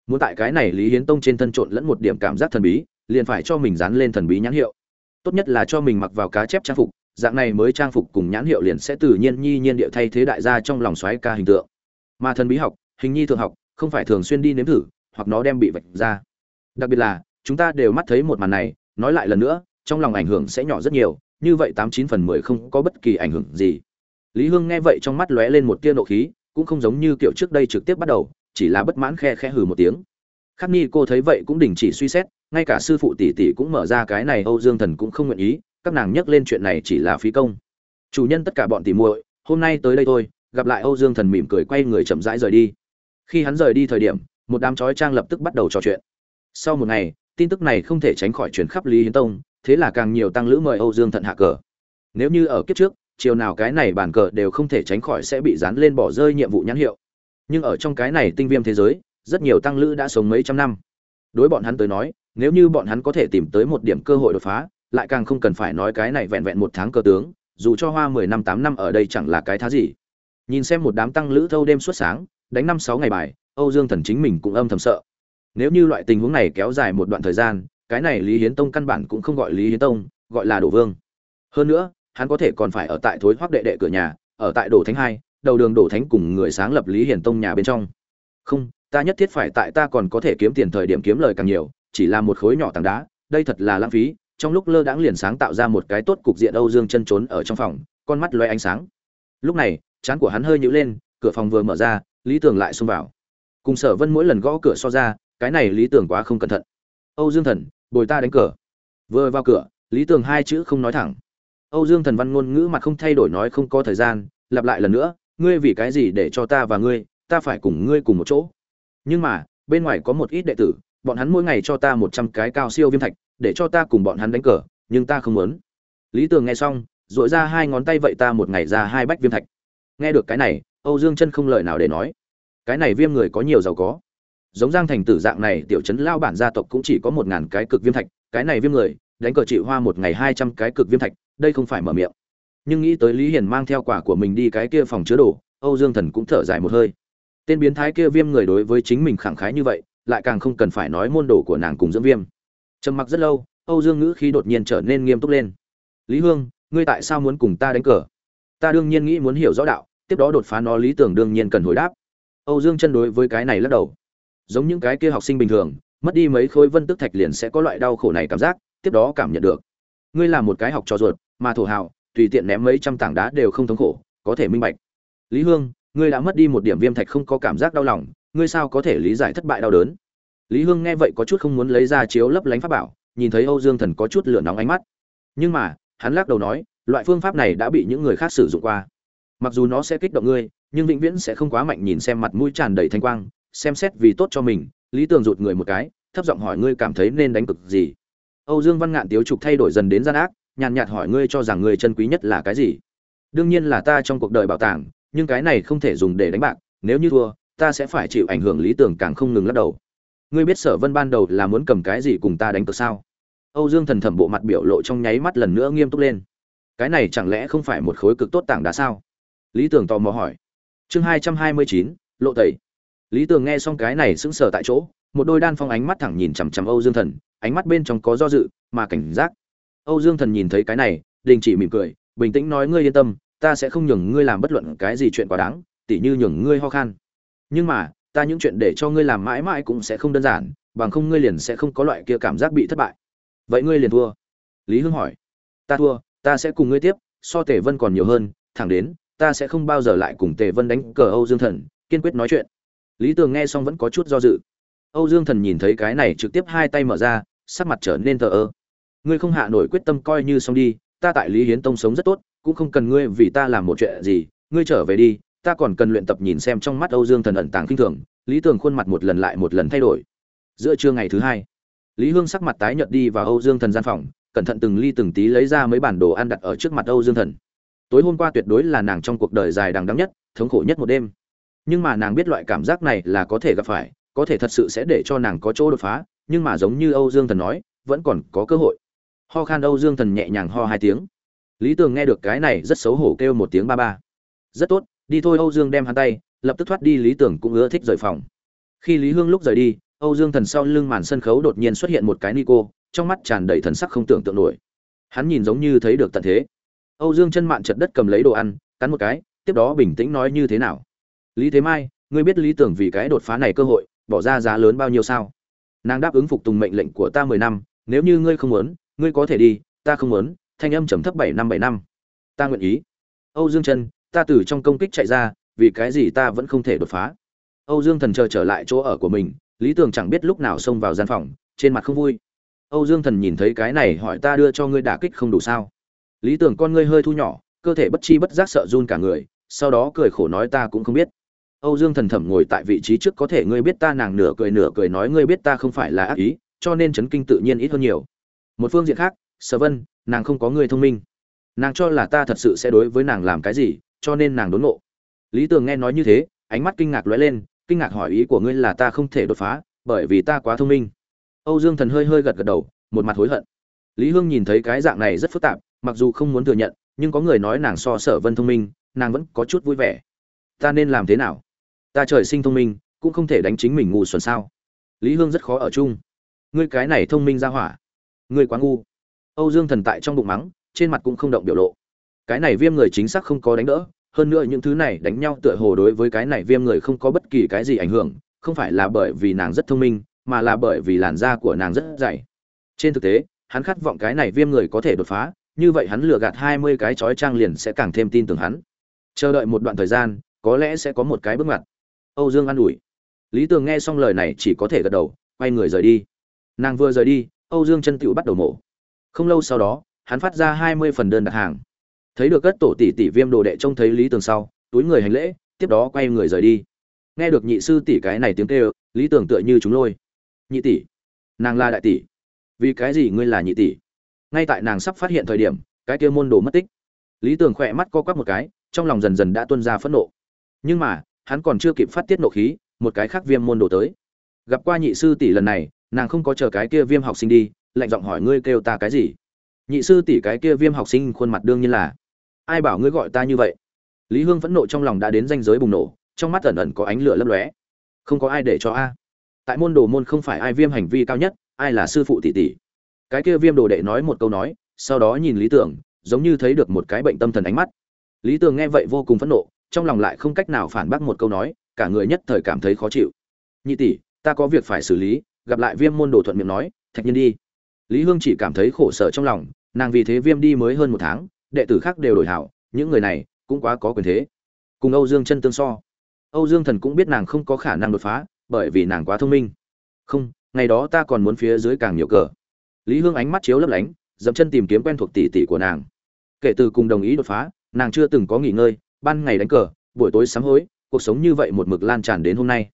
Muốn tại cái này lý hiến tông trên thân trộn lẫn một điểm cảm giác thần bí, liền phải cho mình dán lên thần bí nhãn hiệu. Tốt nhất là cho mình mặc vào cá chép trang phục, dạng này mới trang phục cùng nhãn hiệu liền sẽ tự nhiên nhi nhiên địa thay thế đại gia trong lòng xoáy ca hình tượng. Mà thần bí học, hình nhi thượng học không phải thường xuyên đi nếm thử, hoặc nó đem bị vạch ra. Đặc biệt là, chúng ta đều mắt thấy một màn này, nói lại lần nữa, trong lòng ảnh hưởng sẽ nhỏ rất nhiều, như vậy tám chín phần mười không có bất kỳ ảnh hưởng gì. Lý hương nghe vậy trong mắt lóe lên một tia nộ khí, cũng không giống như kiểu trước đây trực tiếp bắt đầu, chỉ là bất mãn khe khe hừ một tiếng. Khắc ni cô thấy vậy cũng đình chỉ suy xét, ngay cả sư phụ tỷ tỷ cũng mở ra cái này âu dương thần cũng không nguyện ý, các nàng nhắc lên chuyện này chỉ là phí công. Chủ nhân tất cả bọn tỷ muội, hôm nay tới đây thôi, gặp lại âu dương thần mỉm cười quay người chậm rãi rời đi khi hắn rời đi thời điểm, một đám chói trang lập tức bắt đầu trò chuyện. Sau một ngày, tin tức này không thể tránh khỏi chuyển khắp lý hiến tông, thế là càng nhiều tăng lữ mời âu dương thận hạ cờ. Nếu như ở kiếp trước, chiều nào cái này bàn cờ đều không thể tránh khỏi sẽ bị dán lên bỏ rơi nhiệm vụ nhãn hiệu. Nhưng ở trong cái này tinh viêm thế giới, rất nhiều tăng lữ đã sống mấy trăm năm. Đối bọn hắn tới nói, nếu như bọn hắn có thể tìm tới một điểm cơ hội đột phá, lại càng không cần phải nói cái này vẹn vẹn một tháng cơ tướng, dù cho hoa mười năm tám năm ở đây chẳng là cái thá gì. Nhìn xem một đám tăng lữ thâu đêm suốt sáng đánh năm sáu ngày bài, âu dương thần chính mình cũng âm thầm sợ. Nếu như loại tình huống này kéo dài một đoạn thời gian, cái này lý hiến tông căn bản cũng không gọi lý hiến tông, gọi là đổ vương. Hơn nữa, hắn có thể còn phải ở tại thối hoác đệ đệ cửa nhà, ở tại đồ thánh hai, đầu đường đổ thánh cùng người sáng lập lý hiển tông nhà bên trong. Không, ta nhất thiết phải tại ta còn có thể kiếm tiền thời điểm kiếm lời càng nhiều, chỉ là một khối nhỏ tảng đá, đây thật là lãng phí. Trong lúc lơ đãng liền sáng tạo ra một cái tốt cục diện âu dương chân trốn ở trong phòng, con mắt loe ánh sáng. Lúc này, trán của hắn hơi nhữ lên, cửa phòng vừa mở ra lý Tưởng lại xông vào. Cùng sở vân mỗi lần gõ cửa so ra, cái này lý Tưởng quá không cẩn thận. Âu dương thần, bồi ta đánh cờ. Vừa vào cửa, lý Tưởng hai chữ không nói thẳng. Âu dương thần văn ngôn ngữ mặt không thay đổi nói không có thời gian, lặp lại lần nữa, ngươi vì cái gì để cho ta và ngươi, ta phải cùng ngươi cùng một chỗ. Nhưng mà, bên ngoài có một ít đệ tử, bọn hắn mỗi ngày cho ta một trăm cái cao siêu viêm thạch, để cho ta cùng bọn hắn đánh cờ, nhưng ta không muốn. Lý tường nghe xong dội ra hai ngón tay vậy ta một ngày ra hai bách viêm thạch. Nghe được cái này âu dương chân không lời nào để nói. Cái này viêm người có nhiều giàu có. Giống giang thành tử dạng này, tiểu trấn lao bản gia tộc cũng chỉ có một ngàn cái cực viêm thạch, cái này viêm người, đánh cờ chịu hoa một ngày hai trăm cái cực viêm thạch, đây không phải mở miệng. Nhưng nghĩ tới lý hiền mang theo quả của mình đi cái kia phòng chứa đồ, âu dương thần cũng thở dài một hơi. Tên biến thái kia viêm người đối với chính mình khẳng khái như vậy, lại càng không cần phải nói môn đồ của nàng cùng dưỡng viêm. Trầm mặc rất lâu, âu dương ngữ khí đột nhiên trở nên nghiêm túc lên. Lý hương, ngươi tại sao muốn cùng ta đánh cờ? Ta đương nhiên nghĩ muốn hiểu rõ đạo tiếp đó đột phá nó lý tưởng đương nhiên cần hồi đáp. Âu dương chân đối với cái này lắc đầu. Giống những cái kia học sinh bình thường, mất đi mấy khối vân tức thạch liền sẽ có loại đau khổ này cảm giác, tiếp đó cảm nhận được. Ngươi là một cái học trò ruột, mà thổ hào, tùy tiện ném mấy trăm tảng đá đều không thống khổ, có thể minh bạch. Lý hương, ngươi đã mất đi một điểm viêm thạch không có cảm giác đau lòng, ngươi sao có thể lý giải thất bại đau đớn? Lý hương nghe vậy có chút không muốn lấy ra chiếu lấp lánh pháp bảo, nhìn thấy âu dương thần có chút lửa nóng ánh mắt. Nhưng mà, hắn lắc đầu nói, loại phương pháp này đã bị những người khác sử dụng qua mặc dù nó sẽ kích động ngươi, nhưng vĩnh viễn sẽ không quá mạnh nhìn xem mặt mũi tràn đầy thanh quang, xem xét vì tốt cho mình, lý tường rụt người một cái, thấp giọng hỏi ngươi cảm thấy nên đánh cực gì. Âu dương văn ngạn tiếu trục thay đổi dần đến gian ác, nhàn nhạt hỏi ngươi cho rằng ngươi chân quý nhất là cái gì. Đương nhiên là ta trong cuộc đời bảo tàng, nhưng cái này không thể dùng để đánh bạc, nếu như thua, ta sẽ phải chịu ảnh hưởng lý tưởng càng không ngừng lắc đầu. Ngươi biết sở vân ban đầu là muốn cầm cái gì cùng ta đánh cược sao? Âu dương thần thẩm bộ mặt biểu lộ trong nháy mắt lần nữa nghiêm túc lên. Cái này chẳng lẽ không phải một khối cực tốt tảng đá sao? Lý tưởng tò mò hỏi. Chương hai trăm hai mươi chín, lộ tẩy. Lý Tường nghe xong cái này sững sờ tại chỗ, một đôi đan phong ánh mắt thẳng nhìn chằm chằm âu dương thần, ánh mắt bên trong có do dự, mà cảnh giác. Âu dương thần nhìn thấy cái này, đình chỉ mỉm cười, bình tĩnh nói, ngươi yên tâm, ta sẽ không nhường ngươi làm bất luận cái gì chuyện quá đáng, tỉ như nhường ngươi ho khan. Nhưng mà, ta những chuyện để cho ngươi làm mãi mãi cũng sẽ không đơn giản, bằng không ngươi liền sẽ không có loại kia cảm giác bị thất bại. Vậy ngươi liền thua. Lý hưng hỏi. Ta thua, ta sẽ cùng ngươi tiếp, so tể vân còn nhiều hơn, thẳng đến ta sẽ không bao giờ lại cùng tề vân đánh cờ âu dương thần, kiên quyết nói chuyện. Lý tường nghe xong vẫn có chút do dự. Âu dương thần nhìn thấy cái này trực tiếp hai tay mở ra, sắc mặt trở nên thờ ơ. Ngươi không hạ nổi quyết tâm coi như xong đi, ta tại lý hiến tông sống rất tốt, cũng không cần ngươi vì ta làm một chuyện gì, ngươi trở về đi, ta còn cần luyện tập nhìn xem trong mắt âu dương thần ẩn tàng kinh thường. Lý tường khuôn mặt một lần lại một lần thay đổi. Giữa trưa ngày thứ hai, lý hương sắc mặt tái nhợt đi vào âu dương thần gian phòng, cẩn thận từng ly từng tí lấy ra mấy bản đồ ăn đặt ở trước mặt âu dương thần tối hôm qua tuyệt đối là nàng trong cuộc đời dài đằng đắng nhất, thống khổ nhất một đêm. Nhưng mà nàng biết loại cảm giác này là có thể gặp phải, có thể thật sự sẽ để cho nàng có chỗ đột phá, nhưng mà giống như âu dương thần nói, vẫn còn có cơ hội. Ho khan âu dương thần nhẹ nhàng ho hai tiếng. Lý tường nghe được cái này rất xấu hổ kêu một tiếng ba ba. Rất tốt, đi thôi âu dương đem hắn tay, lập tức thoát đi, lý tưởng cũng ưa thích rời phòng. Khi lý hương lúc rời đi, âu dương thần sau lưng màn sân khấu đột nhiên xuất hiện một cái nico, trong mắt tràn đầy thần sắc không tưởng tượng nổi. Hắn nhìn giống như thấy được tận thế âu dương chân mạn chật đất cầm lấy đồ ăn, cắn một cái, tiếp đó bình tĩnh nói như thế nào? Lý thế mai, ngươi biết lý tưởng vì cái đột phá này cơ hội, bỏ ra giá lớn bao nhiêu sao? Nàng đáp ứng phục tùng mệnh lệnh của ta mười năm, nếu như ngươi không muốn, ngươi có thể đi, ta không muốn, thanh âm trầm thấp bảy năm bảy năm. Ta nguyện ý. Âu dương chân, ta từ trong công kích chạy ra, vì cái gì ta vẫn không thể đột phá? Âu dương thần chờ trở lại chỗ ở của mình, lý tường chẳng biết lúc nào xông vào gian phòng, trên mặt không vui. Âu dương thần nhìn thấy cái này hỏi ta đưa cho ngươi đả kích không đủ sao? Lý Tưởng con ngươi hơi thu nhỏ, cơ thể bất chi bất giác sợ run cả người, sau đó cười khổ nói ta cũng không biết. Âu dương thần thẩm ngồi tại vị trí trước có thể ngươi biết ta nàng nửa cười nửa cười nói ngươi biết ta không phải là ác ý, cho nên chấn kinh tự nhiên ít hơn nhiều. Một phương diện khác, sở vân, nàng không có người thông minh. Nàng cho là ta thật sự sẽ đối với nàng làm cái gì, cho nên nàng đốn ngộ. Lý tường nghe nói như thế, ánh mắt kinh ngạc lóe lên, kinh ngạc hỏi ý của ngươi là ta không thể đột phá, bởi vì ta quá thông minh. Âu dương thần hơi hơi gật gật đầu, một mặt hối hận. Lý hương nhìn thấy cái dạng này rất phức tạp mặc dù không muốn thừa nhận, nhưng có người nói nàng so sở vân thông minh, nàng vẫn có chút vui vẻ. Ta nên làm thế nào? Ta trời sinh thông minh, cũng không thể đánh chính mình ngu xuẩn sao? Lý hương rất khó ở chung. Ngươi cái này thông minh ra hỏa. Ngươi quá ngu. Âu dương thần tại trong bụng mắng, trên mặt cũng không động biểu lộ. Cái này viêm người chính xác không có đánh đỡ, hơn nữa những thứ này đánh nhau tựa hồ đối với cái này viêm người không có bất kỳ cái gì ảnh hưởng, không phải là bởi vì nàng rất thông minh, mà là bởi vì làn da của nàng rất dày. Trên thực tế, hắn khát vọng cái này viêm người có thể đột phá như vậy hắn lừa gạt hai mươi cái chói trang liền sẽ càng thêm tin tưởng hắn. Chờ đợi một đoạn thời gian, có lẽ sẽ có một cái bước ngoặt. Âu dương an ủi. Lý tường nghe xong lời này chỉ có thể gật đầu, quay người rời đi. Nàng vừa rời đi, âu dương chân tựu bắt đầu mổ. Không lâu sau đó, hắn phát ra hai mươi phần đơn đặt hàng. Thấy được cất tổ tỷ tỷ viêm đồ đệ trông thấy lý tường sau, túi người hành lễ, tiếp đó quay người rời đi. Nghe được nhị sư tỷ cái này tiếng kêu, lý Tường tựa như chúng lôi. Nhị tỷ, nàng là đại tỷ. Vì cái gì ngươi là nhị tỷ? Ngay tại nàng sắp phát hiện thời điểm, cái kia môn đồ mất tích. Lý tưởng khỏe mắt co quắp một cái, trong lòng dần dần đã tuân ra phẫn nộ. Nhưng mà, hắn còn chưa kịp phát tiết nộ khí, một cái khác viêm môn đồ tới. Gặp qua nhị sư tỷ lần này, nàng không có chờ cái kia viêm học sinh đi, lạnh giọng hỏi ngươi kêu ta cái gì? Nhị sư tỷ cái kia viêm học sinh khuôn mặt đương nhiên là, ai bảo ngươi gọi ta như vậy? Lý hương phẫn nộ trong lòng đã đến danh giới bùng nổ, trong mắt ẩn ẩn có ánh lửa lấp lóe. Không có ai để cho a. Tại môn đồ môn không phải ai viêm hành vi cao nhất, ai là sư phụ tỷ tỷ cái kia viêm đồ đệ nói một câu nói, sau đó nhìn lý tưởng, giống như thấy được một cái bệnh tâm thần ánh mắt. Lý tưởng nghe vậy vô cùng phẫn nộ, trong lòng lại không cách nào phản bác một câu nói, cả người nhất thời cảm thấy khó chịu. Nhị tỷ, ta có việc phải xử lý, gặp lại viêm môn đồ thuận miệng nói, thạch nhân đi. Lý hương chỉ cảm thấy khổ sở trong lòng, nàng vì thế viêm đi mới hơn một tháng, đệ tử khác đều đổi hảo, những người này cũng quá có quyền thế. Cùng âu dương chân tương so. Âu dương thần cũng biết nàng không có khả năng đột phá, bởi vì nàng quá thông minh. Không, ngày đó ta còn muốn phía dưới càng nhiều cờ lý hương ánh mắt chiếu lấp lánh, dậm chân tìm kiếm quen thuộc tỷ tỷ của nàng. Kể từ cùng đồng ý đột phá, nàng chưa từng có nghỉ ngơi, ban ngày đánh cờ, buổi tối sám hối, cuộc sống như vậy một mực lan tràn đến hôm nay.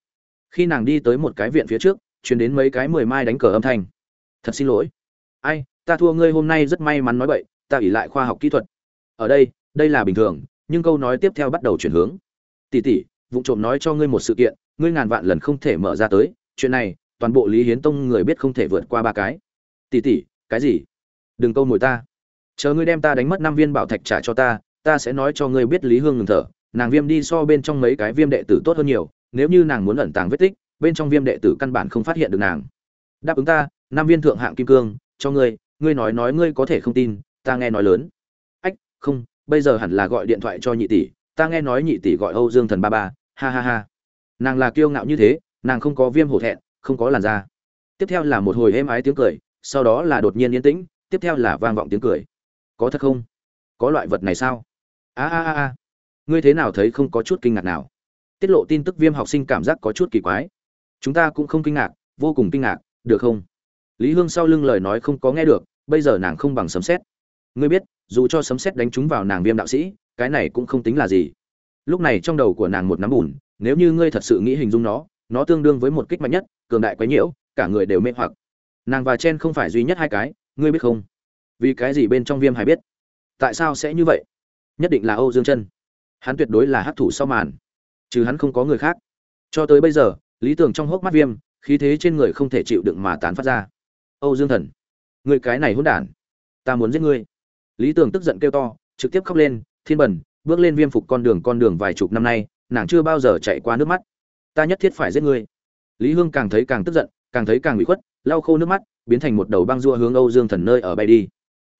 Khi nàng đi tới một cái viện phía trước chuyển đến mấy cái mười mai đánh cờ âm thanh. Thật xin lỗi. Ai, ta thua ngươi hôm nay rất may mắn nói vậy ta ỉ lại khoa học kỹ thuật. Ở đây đây là bình thường, nhưng câu nói tiếp theo bắt đầu chuyển hướng. Tỷ tỷ, vụ trộm nói cho ngươi một sự kiện, ngươi ngàn vạn lần không thể mở ra tới, chuyện này, toàn bộ lý hiến tông người biết không thể vượt qua ba cái tỷ tỷ, cái gì? Đừng câu mồi ta. Chờ ngươi đem ta đánh mất năm viên bảo thạch trả cho ta ta sẽ nói cho ngươi biết lý hương ngừng thở. Nàng viêm đi so bên trong mấy cái viêm đệ tử tốt hơn nhiều, nếu như nàng muốn ẩn tàng vết tích, bên trong viêm đệ tử căn bản không phát hiện được nàng. Đáp ứng ta, năm viên thượng hạng kim cương, cho ngươi ngươi nói nói ngươi có thể không tin, ta nghe nói lớn. Ách, không, bây giờ hẳn là gọi điện thoại cho nhị tỷ, ta nghe nói nhị tỷ gọi âu dương thần ba ba, ha ha ha. Nàng là kiêu ngạo như thế, nàng không có viêm hổ thẹn, không có làn da. Tiếp theo là một hồi êm ái tiếng cười sau đó là đột nhiên yên tĩnh, tiếp theo là vang vọng tiếng cười. Có thật không? Có loại vật này sao? A a a a. Ngươi thế nào thấy không có chút kinh ngạc nào? Tiết lộ tin tức viêm học sinh cảm giác có chút kỳ quái. Chúng ta cũng không kinh ngạc, vô cùng kinh ngạc, được không? Lý hương sau lưng lời nói không có nghe được, bây giờ nàng không bằng sấm xét ngươi biết, dù cho sấm xét đánh trúng vào nàng viêm đạo sĩ, cái này cũng không tính là gì. Lúc này trong đầu của nàng một nắm bùn, nếu như ngươi thật sự nghĩ hình dung nó nó tương đương với một kích mạnh nhất, cường đại quấy nhiễu, cả người đều mê hoặc nàng và chen không phải duy nhất hai cái, ngươi biết không? Vì cái gì bên trong viêm hải biết? Tại sao sẽ như vậy? Nhất định là âu dương chân. Hắn tuyệt đối là hắc thủ sau màn. Chứ hắn không có người khác. Cho tới bây giờ, lý tưởng trong hốc mắt viêm, khí thế trên người không thể chịu đựng mà tán phát ra. Âu dương thần người cái này hỗn đản, ta muốn giết ngươi. Lý tưởng tức giận kêu to, trực tiếp khóc lên, thiên bẩn bước lên viêm phục con đường con đường vài chục năm nay, nàng chưa bao giờ chạy qua nước mắt. Ta nhất thiết phải giết ngươi. Lý hương càng thấy càng tức giận, càng thấy càng bị khuất lau khô nước mắt, biến thành một đầu băng rua hướng âu dương thần nơi ở bay đi.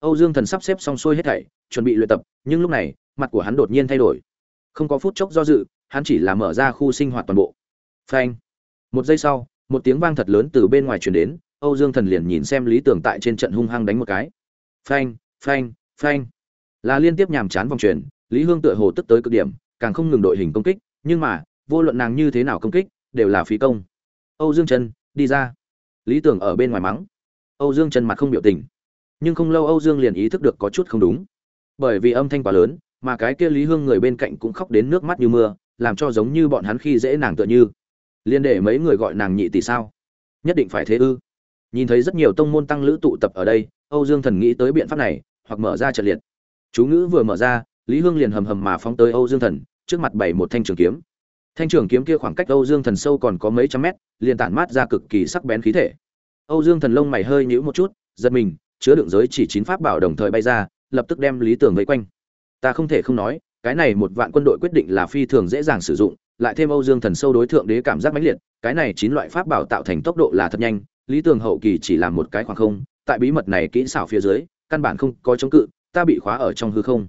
Âu dương thần sắp xếp xong xuôi hết thảy, chuẩn bị luyện tập, nhưng lúc này, mặt của hắn đột nhiên thay đổi. Không có phút chốc do dự, hắn chỉ là mở ra khu sinh hoạt toàn bộ. Phanh! Một giây sau, một tiếng vang thật lớn từ bên ngoài truyền đến, âu dương thần liền nhìn xem lý tưởng tại trên trận hung hăng đánh một cái. Phanh phanh phanh! Là liên tiếp nhàm chán vòng truyền, lý hương tựa hồ tức tới cực điểm, càng không ngừng đội hình công kích, nhưng mà, vô luận nàng như thế nào công kích, đều là phí công. Âu dương chân đi ra! Lý tưởng ở bên ngoài mắng. Âu dương chân mặt không biểu tình. Nhưng không lâu âu dương liền ý thức được có chút không đúng. Bởi vì âm thanh quá lớn, mà cái kia lý hương người bên cạnh cũng khóc đến nước mắt như mưa, làm cho giống như bọn hắn khi dễ nàng tựa như. Liên để mấy người gọi nàng nhị tỷ sao? Nhất định phải thế ư? Nhìn thấy rất nhiều tông môn tăng lữ tụ tập ở đây, âu dương thần nghĩ tới biện pháp này, hoặc mở ra trận liệt. Chú ngữ vừa mở ra, lý hương liền hầm hầm mà phóng tới âu dương thần, trước mặt bảy một thanh trường kiếm thanh trường kiếm kia khoảng cách âu dương thần sâu còn có mấy trăm mét, liền tản mát ra cực kỳ sắc bén khí thể. Âu dương thần lông mày hơi nhíu một chút, giật mình, chứa đựng giới chỉ chín pháp bảo đồng thời bay ra, lập tức đem lý tưởng vây quanh. Ta không thể không nói, cái này một vạn quân đội quyết định là phi thường dễ dàng sử dụng, lại thêm âu dương thần sâu đối thượng đế cảm giác mãnh liệt, cái này chín loại pháp bảo tạo thành tốc độ là thật nhanh, lý tường hậu kỳ chỉ làm một cái khoảng không, tại bí mật này kỹ xảo phía dưới, căn bản không có chống cự, ta bị khóa ở trong hư không.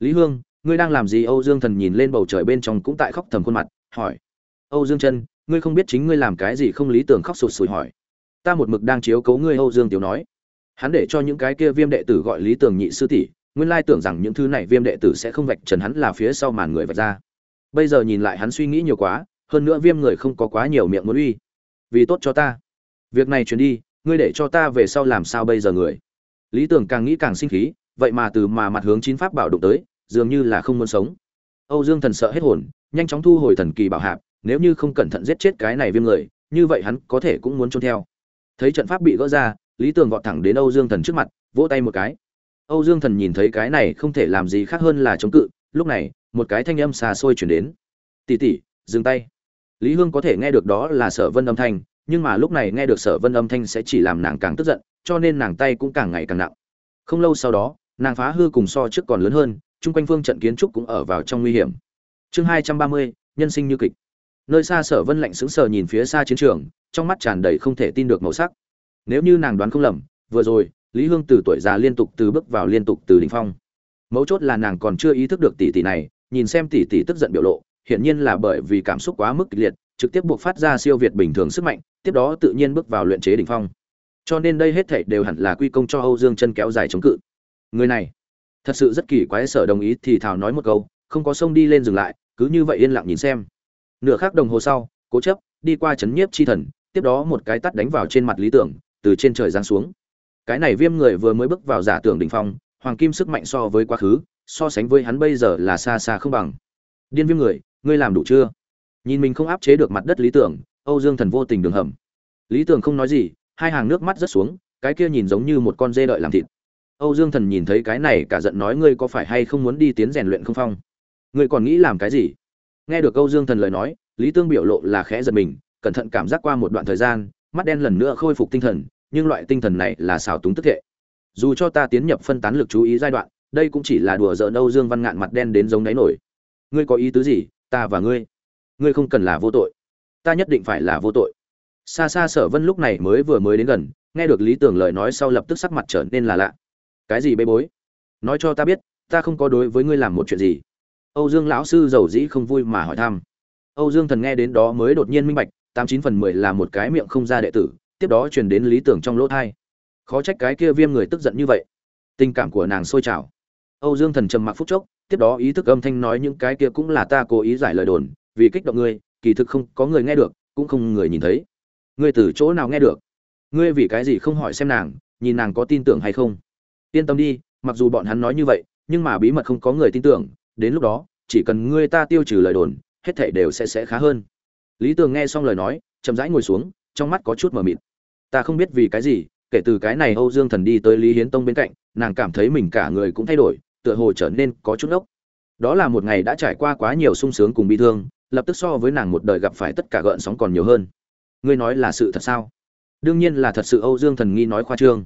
Lý hương, ngươi đang làm gì? Âu dương thần nhìn lên bầu trời bên trong cũng tại khóc thầm khuôn mặt hỏi. Âu dương chân ngươi không biết chính ngươi làm cái gì không lý tưởng khóc sụt sùi hỏi. Ta một mực đang chiếu cấu ngươi, âu dương tiểu nói. Hắn để cho những cái kia viêm đệ tử gọi lý tưởng nhị sư tỷ, nguyên lai tưởng rằng những thứ này viêm đệ tử sẽ không vạch trần hắn là phía sau màn người vạch ra. Bây giờ nhìn lại hắn suy nghĩ nhiều quá, hơn nữa viêm người không có quá nhiều miệng muốn uy. Vì tốt cho ta. Việc này chuyển đi, ngươi để cho ta về sau làm sao bây giờ người? Lý tưởng càng nghĩ càng sinh khí, vậy mà từ mà mặt hướng chín pháp bảo đụng tới, dường như là không muốn sống. Âu dương thần sợ hết hồn nhanh chóng thu hồi thần kỳ bảo hạp, nếu như không cẩn thận giết chết cái này viêm người, như vậy hắn có thể cũng muốn trốn theo. Thấy trận pháp bị gỡ ra, lý tường vọt thẳng đến âu dương thần trước mặt, vỗ tay một cái. Âu dương thần nhìn thấy cái này không thể làm gì khác hơn là chống cự, lúc này, một cái thanh âm xa xôi chuyển đến. Tỉ tỉ dừng tay. Lý hương có thể nghe được đó là sở vân âm thanh, nhưng mà lúc này nghe được sở vân âm thanh sẽ chỉ làm nàng càng tức giận, cho nên nàng tay cũng càng ngày càng nặng. Không lâu sau đó, nàng phá hư cùng so trước còn lớn hơn, chung quanh phương trận kiến trúc cũng ở vào trong nguy hiểm chương hai trăm ba mươi, nhân sinh như kịch. Nơi xa sở vân lạnh sững sờ nhìn phía xa chiến trường, trong mắt tràn đầy không thể tin được màu sắc. Nếu như nàng đoán không lầm, vừa rồi, lý hương từ tuổi già liên tục từ bước vào liên tục từ đỉnh phong. Mấu chốt là nàng còn chưa ý thức được tỷ tỷ này, nhìn xem tỷ tỷ tức giận biểu lộ, hiển nhiên là bởi vì cảm xúc quá mức kịch liệt, trực tiếp buộc phát ra siêu việt bình thường sức mạnh, tiếp đó tự nhiên bước vào luyện chế đỉnh phong. Cho nên đây hết thảy đều hẳn là quy công cho âu dương chân kéo dài chống cự. Người này, thật sự rất kỳ quái, sở đồng ý thì thào nói một câu, không có sông đi lên dừng lại cứ như vậy yên lặng nhìn xem. Nửa khắc đồng hồ sau, cố chấp, đi qua chấn nhiếp chi thần, tiếp đó một cái tắt đánh vào trên mặt lý tưởng, từ trên trời giáng xuống. Cái này viêm người vừa mới bước vào giả tưởng đỉnh phong, hoàng kim sức mạnh so với quá khứ, so sánh với hắn bây giờ là xa xa không bằng. Điên viêm người, ngươi làm đủ chưa? Nhìn mình không áp chế được mặt đất lý tưởng, âu dương thần vô tình đường hầm. Lý tưởng không nói gì, hai hàng nước mắt rớt xuống, cái kia nhìn giống như một con dê đợi làm thịt. Âu dương thần nhìn thấy cái này, cả giận nói ngươi có phải hay không muốn đi tiến rèn luyện không phong? Ngươi còn nghĩ làm cái gì? Nghe được âu dương thần lời nói, lý tương biểu lộ là khẽ giật mình, cẩn thận cảm giác qua một đoạn thời gian, mắt đen lần nữa khôi phục tinh thần, nhưng loại tinh thần này là xào túng tức hệ. dù cho ta tiến nhập phân tán lực chú ý giai đoạn, đây cũng chỉ là đùa giỡn âu dương văn ngạn mặt đen đến giống đáy nổi. Ngươi có ý tứ gì? Ta và ngươi ngươi không cần là vô tội. Ta nhất định phải là vô tội. Xa xa sở vân lúc này mới vừa mới đến gần, nghe được lý tưởng lời nói sau lập tức sắc mặt trở nên là lạ. Cái gì bê bối? Nói cho ta biết, ta không có đối với ngươi làm một chuyện gì âu dương lão sư giàu dĩ không vui mà hỏi thăm. Âu dương thần nghe đến đó mới đột nhiên minh bạch, tám chín phần mười là một cái miệng không ra đệ tử, tiếp đó truyền đến lý tưởng trong lỗ tai. khó trách cái kia viêm người tức giận như vậy. Tình cảm của nàng sôi trào. Âu dương thần trầm mặc phút chốc, tiếp đó ý thức âm thanh nói những cái kia cũng là ta cố ý giải lời đồn, vì kích động ngươi, kỳ thực không có người nghe được, cũng không người nhìn thấy. Ngươi từ chỗ nào nghe được? Ngươi vì cái gì không hỏi xem nàng, nhìn nàng có tin tưởng hay không? Yên tâm đi, mặc dù bọn hắn nói như vậy, nhưng mà bí mật không có người tin tưởng đến lúc đó, chỉ cần ngươi ta tiêu trừ lời đồn, hết thảy đều sẽ sẽ khá hơn. Lý tường nghe xong lời nói, chậm rãi ngồi xuống, trong mắt có chút mờ mịt. Ta không biết vì cái gì, kể từ cái này âu dương thần đi tới lý hiến tông bên cạnh, nàng cảm thấy mình cả người cũng thay đổi, tựa hồ trở nên có chút ốc đó là một ngày đã trải qua quá nhiều sung sướng cùng bi thương, lập tức so với nàng một đời gặp phải tất cả gợn sóng còn nhiều hơn. Ngươi nói là sự thật sao? Đương nhiên là thật sự âu dương thần nghi nói khoa trương.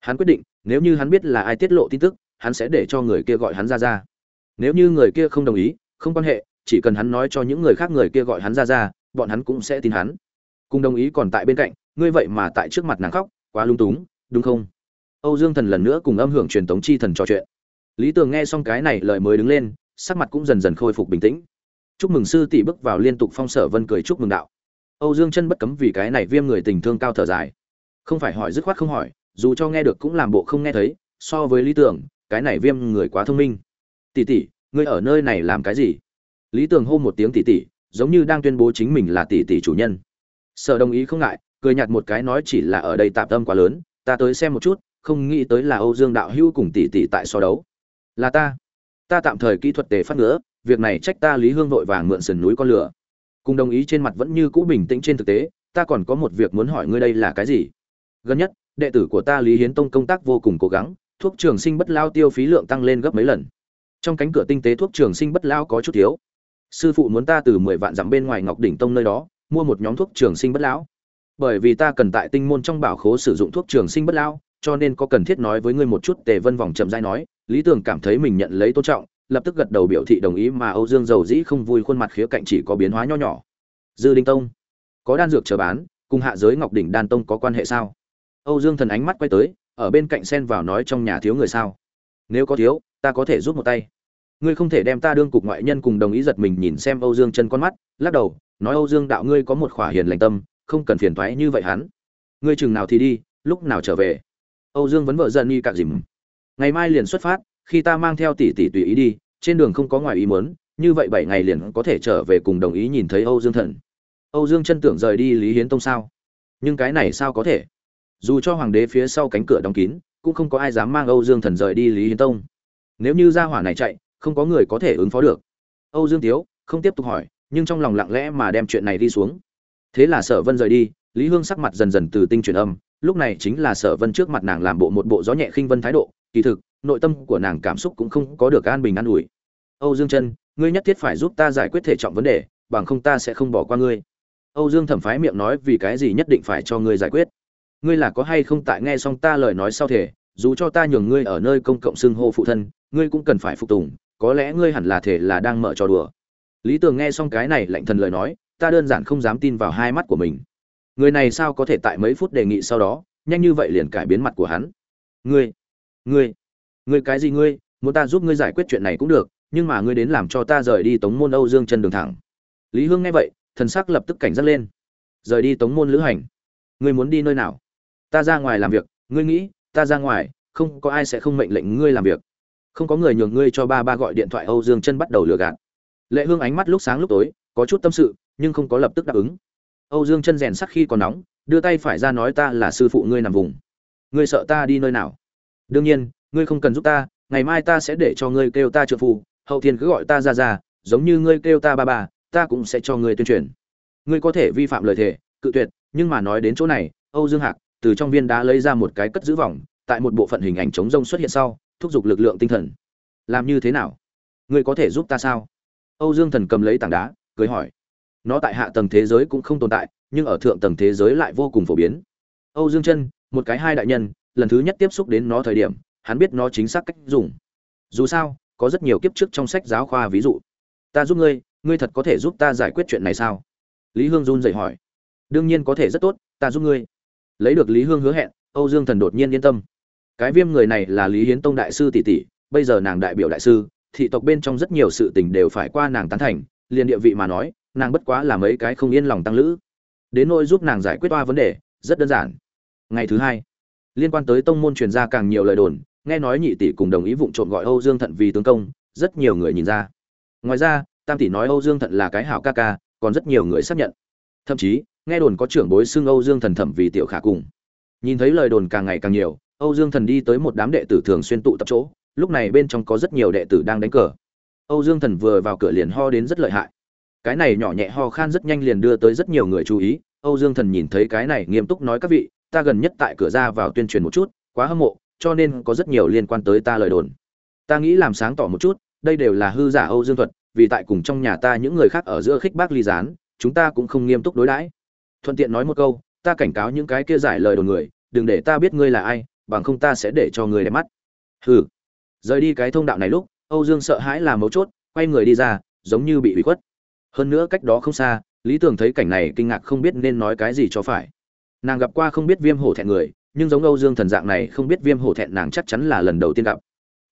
Hắn quyết định, nếu như hắn biết là ai tiết lộ tin tức, hắn sẽ để cho người kia gọi hắn ra ra nếu như người kia không đồng ý, không quan hệ, chỉ cần hắn nói cho những người khác người kia gọi hắn ra ra, bọn hắn cũng sẽ tin hắn. Cùng đồng ý còn tại bên cạnh, ngươi vậy mà tại trước mặt nàng khóc, quá lung túng, đúng không? Âu dương thần lần nữa cùng âm hưởng truyền tống chi thần trò chuyện. Lý tường nghe xong cái này lời mới đứng lên, sắc mặt cũng dần dần khôi phục bình tĩnh. Chúc mừng sư tỷ bước vào liên tục phong sở vân cười chúc mừng đạo. Âu dương chân bất cấm vì cái này viêm người tình thương cao thở dài. Không phải hỏi dứt khoát không hỏi, dù cho nghe được cũng làm bộ không nghe thấy, so với lý tưởng cái này viêm người quá thông minh tỷ tỷ, ngươi ở nơi này làm cái gì? Lý tường hô một tiếng tỷ tỷ giống như đang tuyên bố chính mình là tỷ tỷ chủ nhân. Sở đồng ý không ngại, cười nhạt một cái nói chỉ là ở đây tạm tâm quá lớn, ta tới xem một chút, không nghĩ tới là âu dương đạo hữu cùng tỷ tỷ tại so đấu. Là ta. Ta tạm thời kỹ thuật tề phát nữa việc này trách ta lý hương vội vàng mượn sườn núi con lửa. Cùng đồng ý trên mặt vẫn như cũ bình tĩnh trên thực tế, ta còn có một việc muốn hỏi ngươi đây là cái gì? Gần nhất, đệ tử của ta lý hiến tông công tác vô cùng cố gắng, thuốc trường sinh bất lao tiêu phí lượng tăng lên gấp mấy lần trong cánh cửa tinh tế thuốc trường sinh bất lão có chút thiếu. Sư phụ muốn ta từ mười vạn dặm bên ngoài ngọc đỉnh tông nơi đó, mua một nhóm thuốc trường sinh bất lão. Bởi vì ta cần tại tinh môn trong bảo khố sử dụng thuốc trường sinh bất lão, cho nên có cần thiết nói với ngươi một chút, tề vân vòng chậm rãi nói. Lý tưởng cảm thấy mình nhận lấy tôn trọng, lập tức gật đầu biểu thị đồng ý mà âu dương dầu dĩ không vui khuôn mặt khía cạnh chỉ có biến hóa nho nhỏ. Dư đinh tông, có đan dược chờ bán, cùng hạ giới ngọc đỉnh đan tông có quan hệ sao? Âu dương thần ánh mắt quay tới, ở bên cạnh xen vào nói trong nhà thiếu người sao? Nếu có thiếu, ta có thể giúp một tay ngươi không thể đem ta đương cục ngoại nhân cùng đồng ý giật mình nhìn xem âu dương chân con mắt, lắc đầu, nói âu dương đạo ngươi có một khỏa hiền lành tâm, không cần phiền toái như vậy hắn. Ngươi chừng nào thì đi, lúc nào trở về? Âu dương vẫn vợ giận nghi cạc dìm. Ngày mai liền xuất phát, khi ta mang theo tỷ tỷ tùy ý đi, trên đường không có ngoài ý muốn, như vậy bảy ngày liền có thể trở về cùng đồng ý nhìn thấy âu dương thần. Âu dương chân tưởng rời đi lý hiến tông sao? Nhưng cái này sao có thể? Dù cho hoàng đế phía sau cánh cửa đóng kín, cũng không có ai dám mang âu dương thần rời đi lý hiến tông. Nếu như gia hỏa này chạy không có người có thể ứng phó được. Âu dương tiếu không tiếp tục hỏi, nhưng trong lòng lặng lẽ mà đem chuyện này đi xuống. Thế là sở vân rời đi, lý hương sắc mặt dần dần từ tinh truyền âm, lúc này chính là sở vân trước mặt nàng làm bộ một bộ gió nhẹ khinh vân thái độ, kỳ thực, nội tâm của nàng cảm xúc cũng không có được an bình an ủi. Âu dương chân, ngươi nhất thiết phải giúp ta giải quyết thể trọng vấn đề, bằng không ta sẽ không bỏ qua ngươi. Âu dương thẩm phái miệng nói vì cái gì nhất định phải cho ngươi giải quyết. Ngươi là có hay không tại nghe xong ta lời nói sau thể, dù cho ta nhường ngươi ở nơi công cộng xưng hô phụ thân, ngươi cũng cần phải phục tùng có lẽ ngươi hẳn là thể là đang mở trò đùa. Lý tường nghe xong cái này lạnh thần lời nói, ta đơn giản không dám tin vào hai mắt của mình. Người này sao có thể tại mấy phút đề nghị sau đó, nhanh như vậy liền cải biến mặt của hắn? Ngươi ngươi ngươi cái gì ngươi? Muốn ta giúp ngươi giải quyết chuyện này cũng được, nhưng mà ngươi đến làm cho ta rời đi tống môn âu dương chân đường thẳng. Lý hương nghe vậy, thần sắc lập tức cảnh giác lên. Rời đi tống môn lữ hành. Ngươi muốn đi nơi nào? Ta ra ngoài làm việc, ngươi nghĩ, ta ra ngoài, không có ai sẽ không mệnh lệnh ngươi làm việc không có người nhường ngươi cho ba ba gọi điện thoại âu dương chân bắt đầu lừa gạt. Lệ hương ánh mắt lúc sáng lúc tối, có chút tâm sự, nhưng không có lập tức đáp ứng. Âu dương chân rèn sắc khi còn nóng, đưa tay phải ra nói ta là sư phụ ngươi nằm vùng. Ngươi sợ ta đi nơi nào? Đương nhiên, ngươi không cần giúp ta, ngày mai ta sẽ để cho ngươi kêu ta trợ phụ, hậu thiên cứ gọi ta ra ra, giống như ngươi kêu ta ba ba, ta cũng sẽ cho ngươi tuyên truyền. Ngươi có thể vi phạm lời thề, cự tuyệt, nhưng mà nói đến chỗ này, âu dương hạc từ trong viên đá lấy ra một cái cất giữ vòng, tại một bộ phận hình ảnh chống rông xuất hiện sau thúc giục lực lượng tinh thần. Làm như thế nào? Ngươi có thể giúp ta sao? Âu dương thần cầm lấy tảng đá, cười hỏi. Nó tại hạ tầng thế giới cũng không tồn tại, nhưng ở thượng tầng thế giới lại vô cùng phổ biến. Âu dương chân, một cái hai đại nhân, lần thứ nhất tiếp xúc đến nó thời điểm, hắn biết nó chính xác cách dùng. Dù sao, có rất nhiều kiếp trước trong sách giáo khoa ví dụ. Ta giúp ngươi ngươi thật có thể giúp ta giải quyết chuyện này sao? Lý hương run dậy hỏi. Đương nhiên có thể rất tốt, ta giúp ngươi. Lấy được lý hương hứa hẹn, âu dương thần đột nhiên yên tâm cái viêm người này là lý hiến tông đại sư tỷ tỷ, bây giờ nàng đại biểu đại sư, thị tộc bên trong rất nhiều sự tình đều phải qua nàng tán thành, liền địa vị mà nói, nàng bất quá là mấy cái không yên lòng tăng lữ. Đến nỗi giúp nàng giải quyết toa vấn đề, rất đơn giản. Ngày thứ hai, liên quan tới tông môn truyền ra càng nhiều lời đồn, nghe nói nhị tỷ cùng đồng ý vụng trộm gọi âu dương thận vì tướng công, rất nhiều người nhìn ra. Ngoài ra, tam tỷ nói âu dương thận là cái hảo ca ca, còn rất nhiều người xác nhận. Thậm chí, nghe đồn có trưởng bối xưng âu dương thần thẩm vì tiểu khả cùng. Nhìn thấy lời đồn càng ngày càng nhiều âu dương thần đi tới một đám đệ tử thường xuyên tụ tập chỗ, lúc này bên trong có rất nhiều đệ tử đang đánh cờ. Âu dương thần vừa vào cửa liền ho đến rất lợi hại. Cái này nhỏ nhẹ ho khan rất nhanh liền đưa tới rất nhiều người chú ý. Âu dương thần nhìn thấy cái này nghiêm túc nói các vị, ta gần nhất tại cửa ra vào tuyên truyền một chút, quá hâm mộ, cho nên có rất nhiều liên quan tới ta lời đồn. Ta nghĩ làm sáng tỏ một chút, đây đều là hư giả âu dương thuật, vì tại cùng trong nhà ta những người khác ở giữa khích bác ly gián, chúng ta cũng không nghiêm túc đối đãi. Thuận tiện nói một câu, ta cảnh cáo những cái kia giải lời đồn người, đừng để ta biết ngươi là ai bằng không ta sẽ để cho người đẹp mắt. Hừ. Rời đi cái thông đạo này lúc, âu dương sợ hãi là mấu chốt, quay người đi ra, giống như bị ủy khuất. Hơn nữa cách đó không xa, lý tường thấy cảnh này kinh ngạc không biết nên nói cái gì cho phải. Nàng gặp qua không biết viêm hổ thẹn người, nhưng giống âu dương thần dạng này không biết viêm hổ thẹn nàng chắc chắn là lần đầu tiên gặp.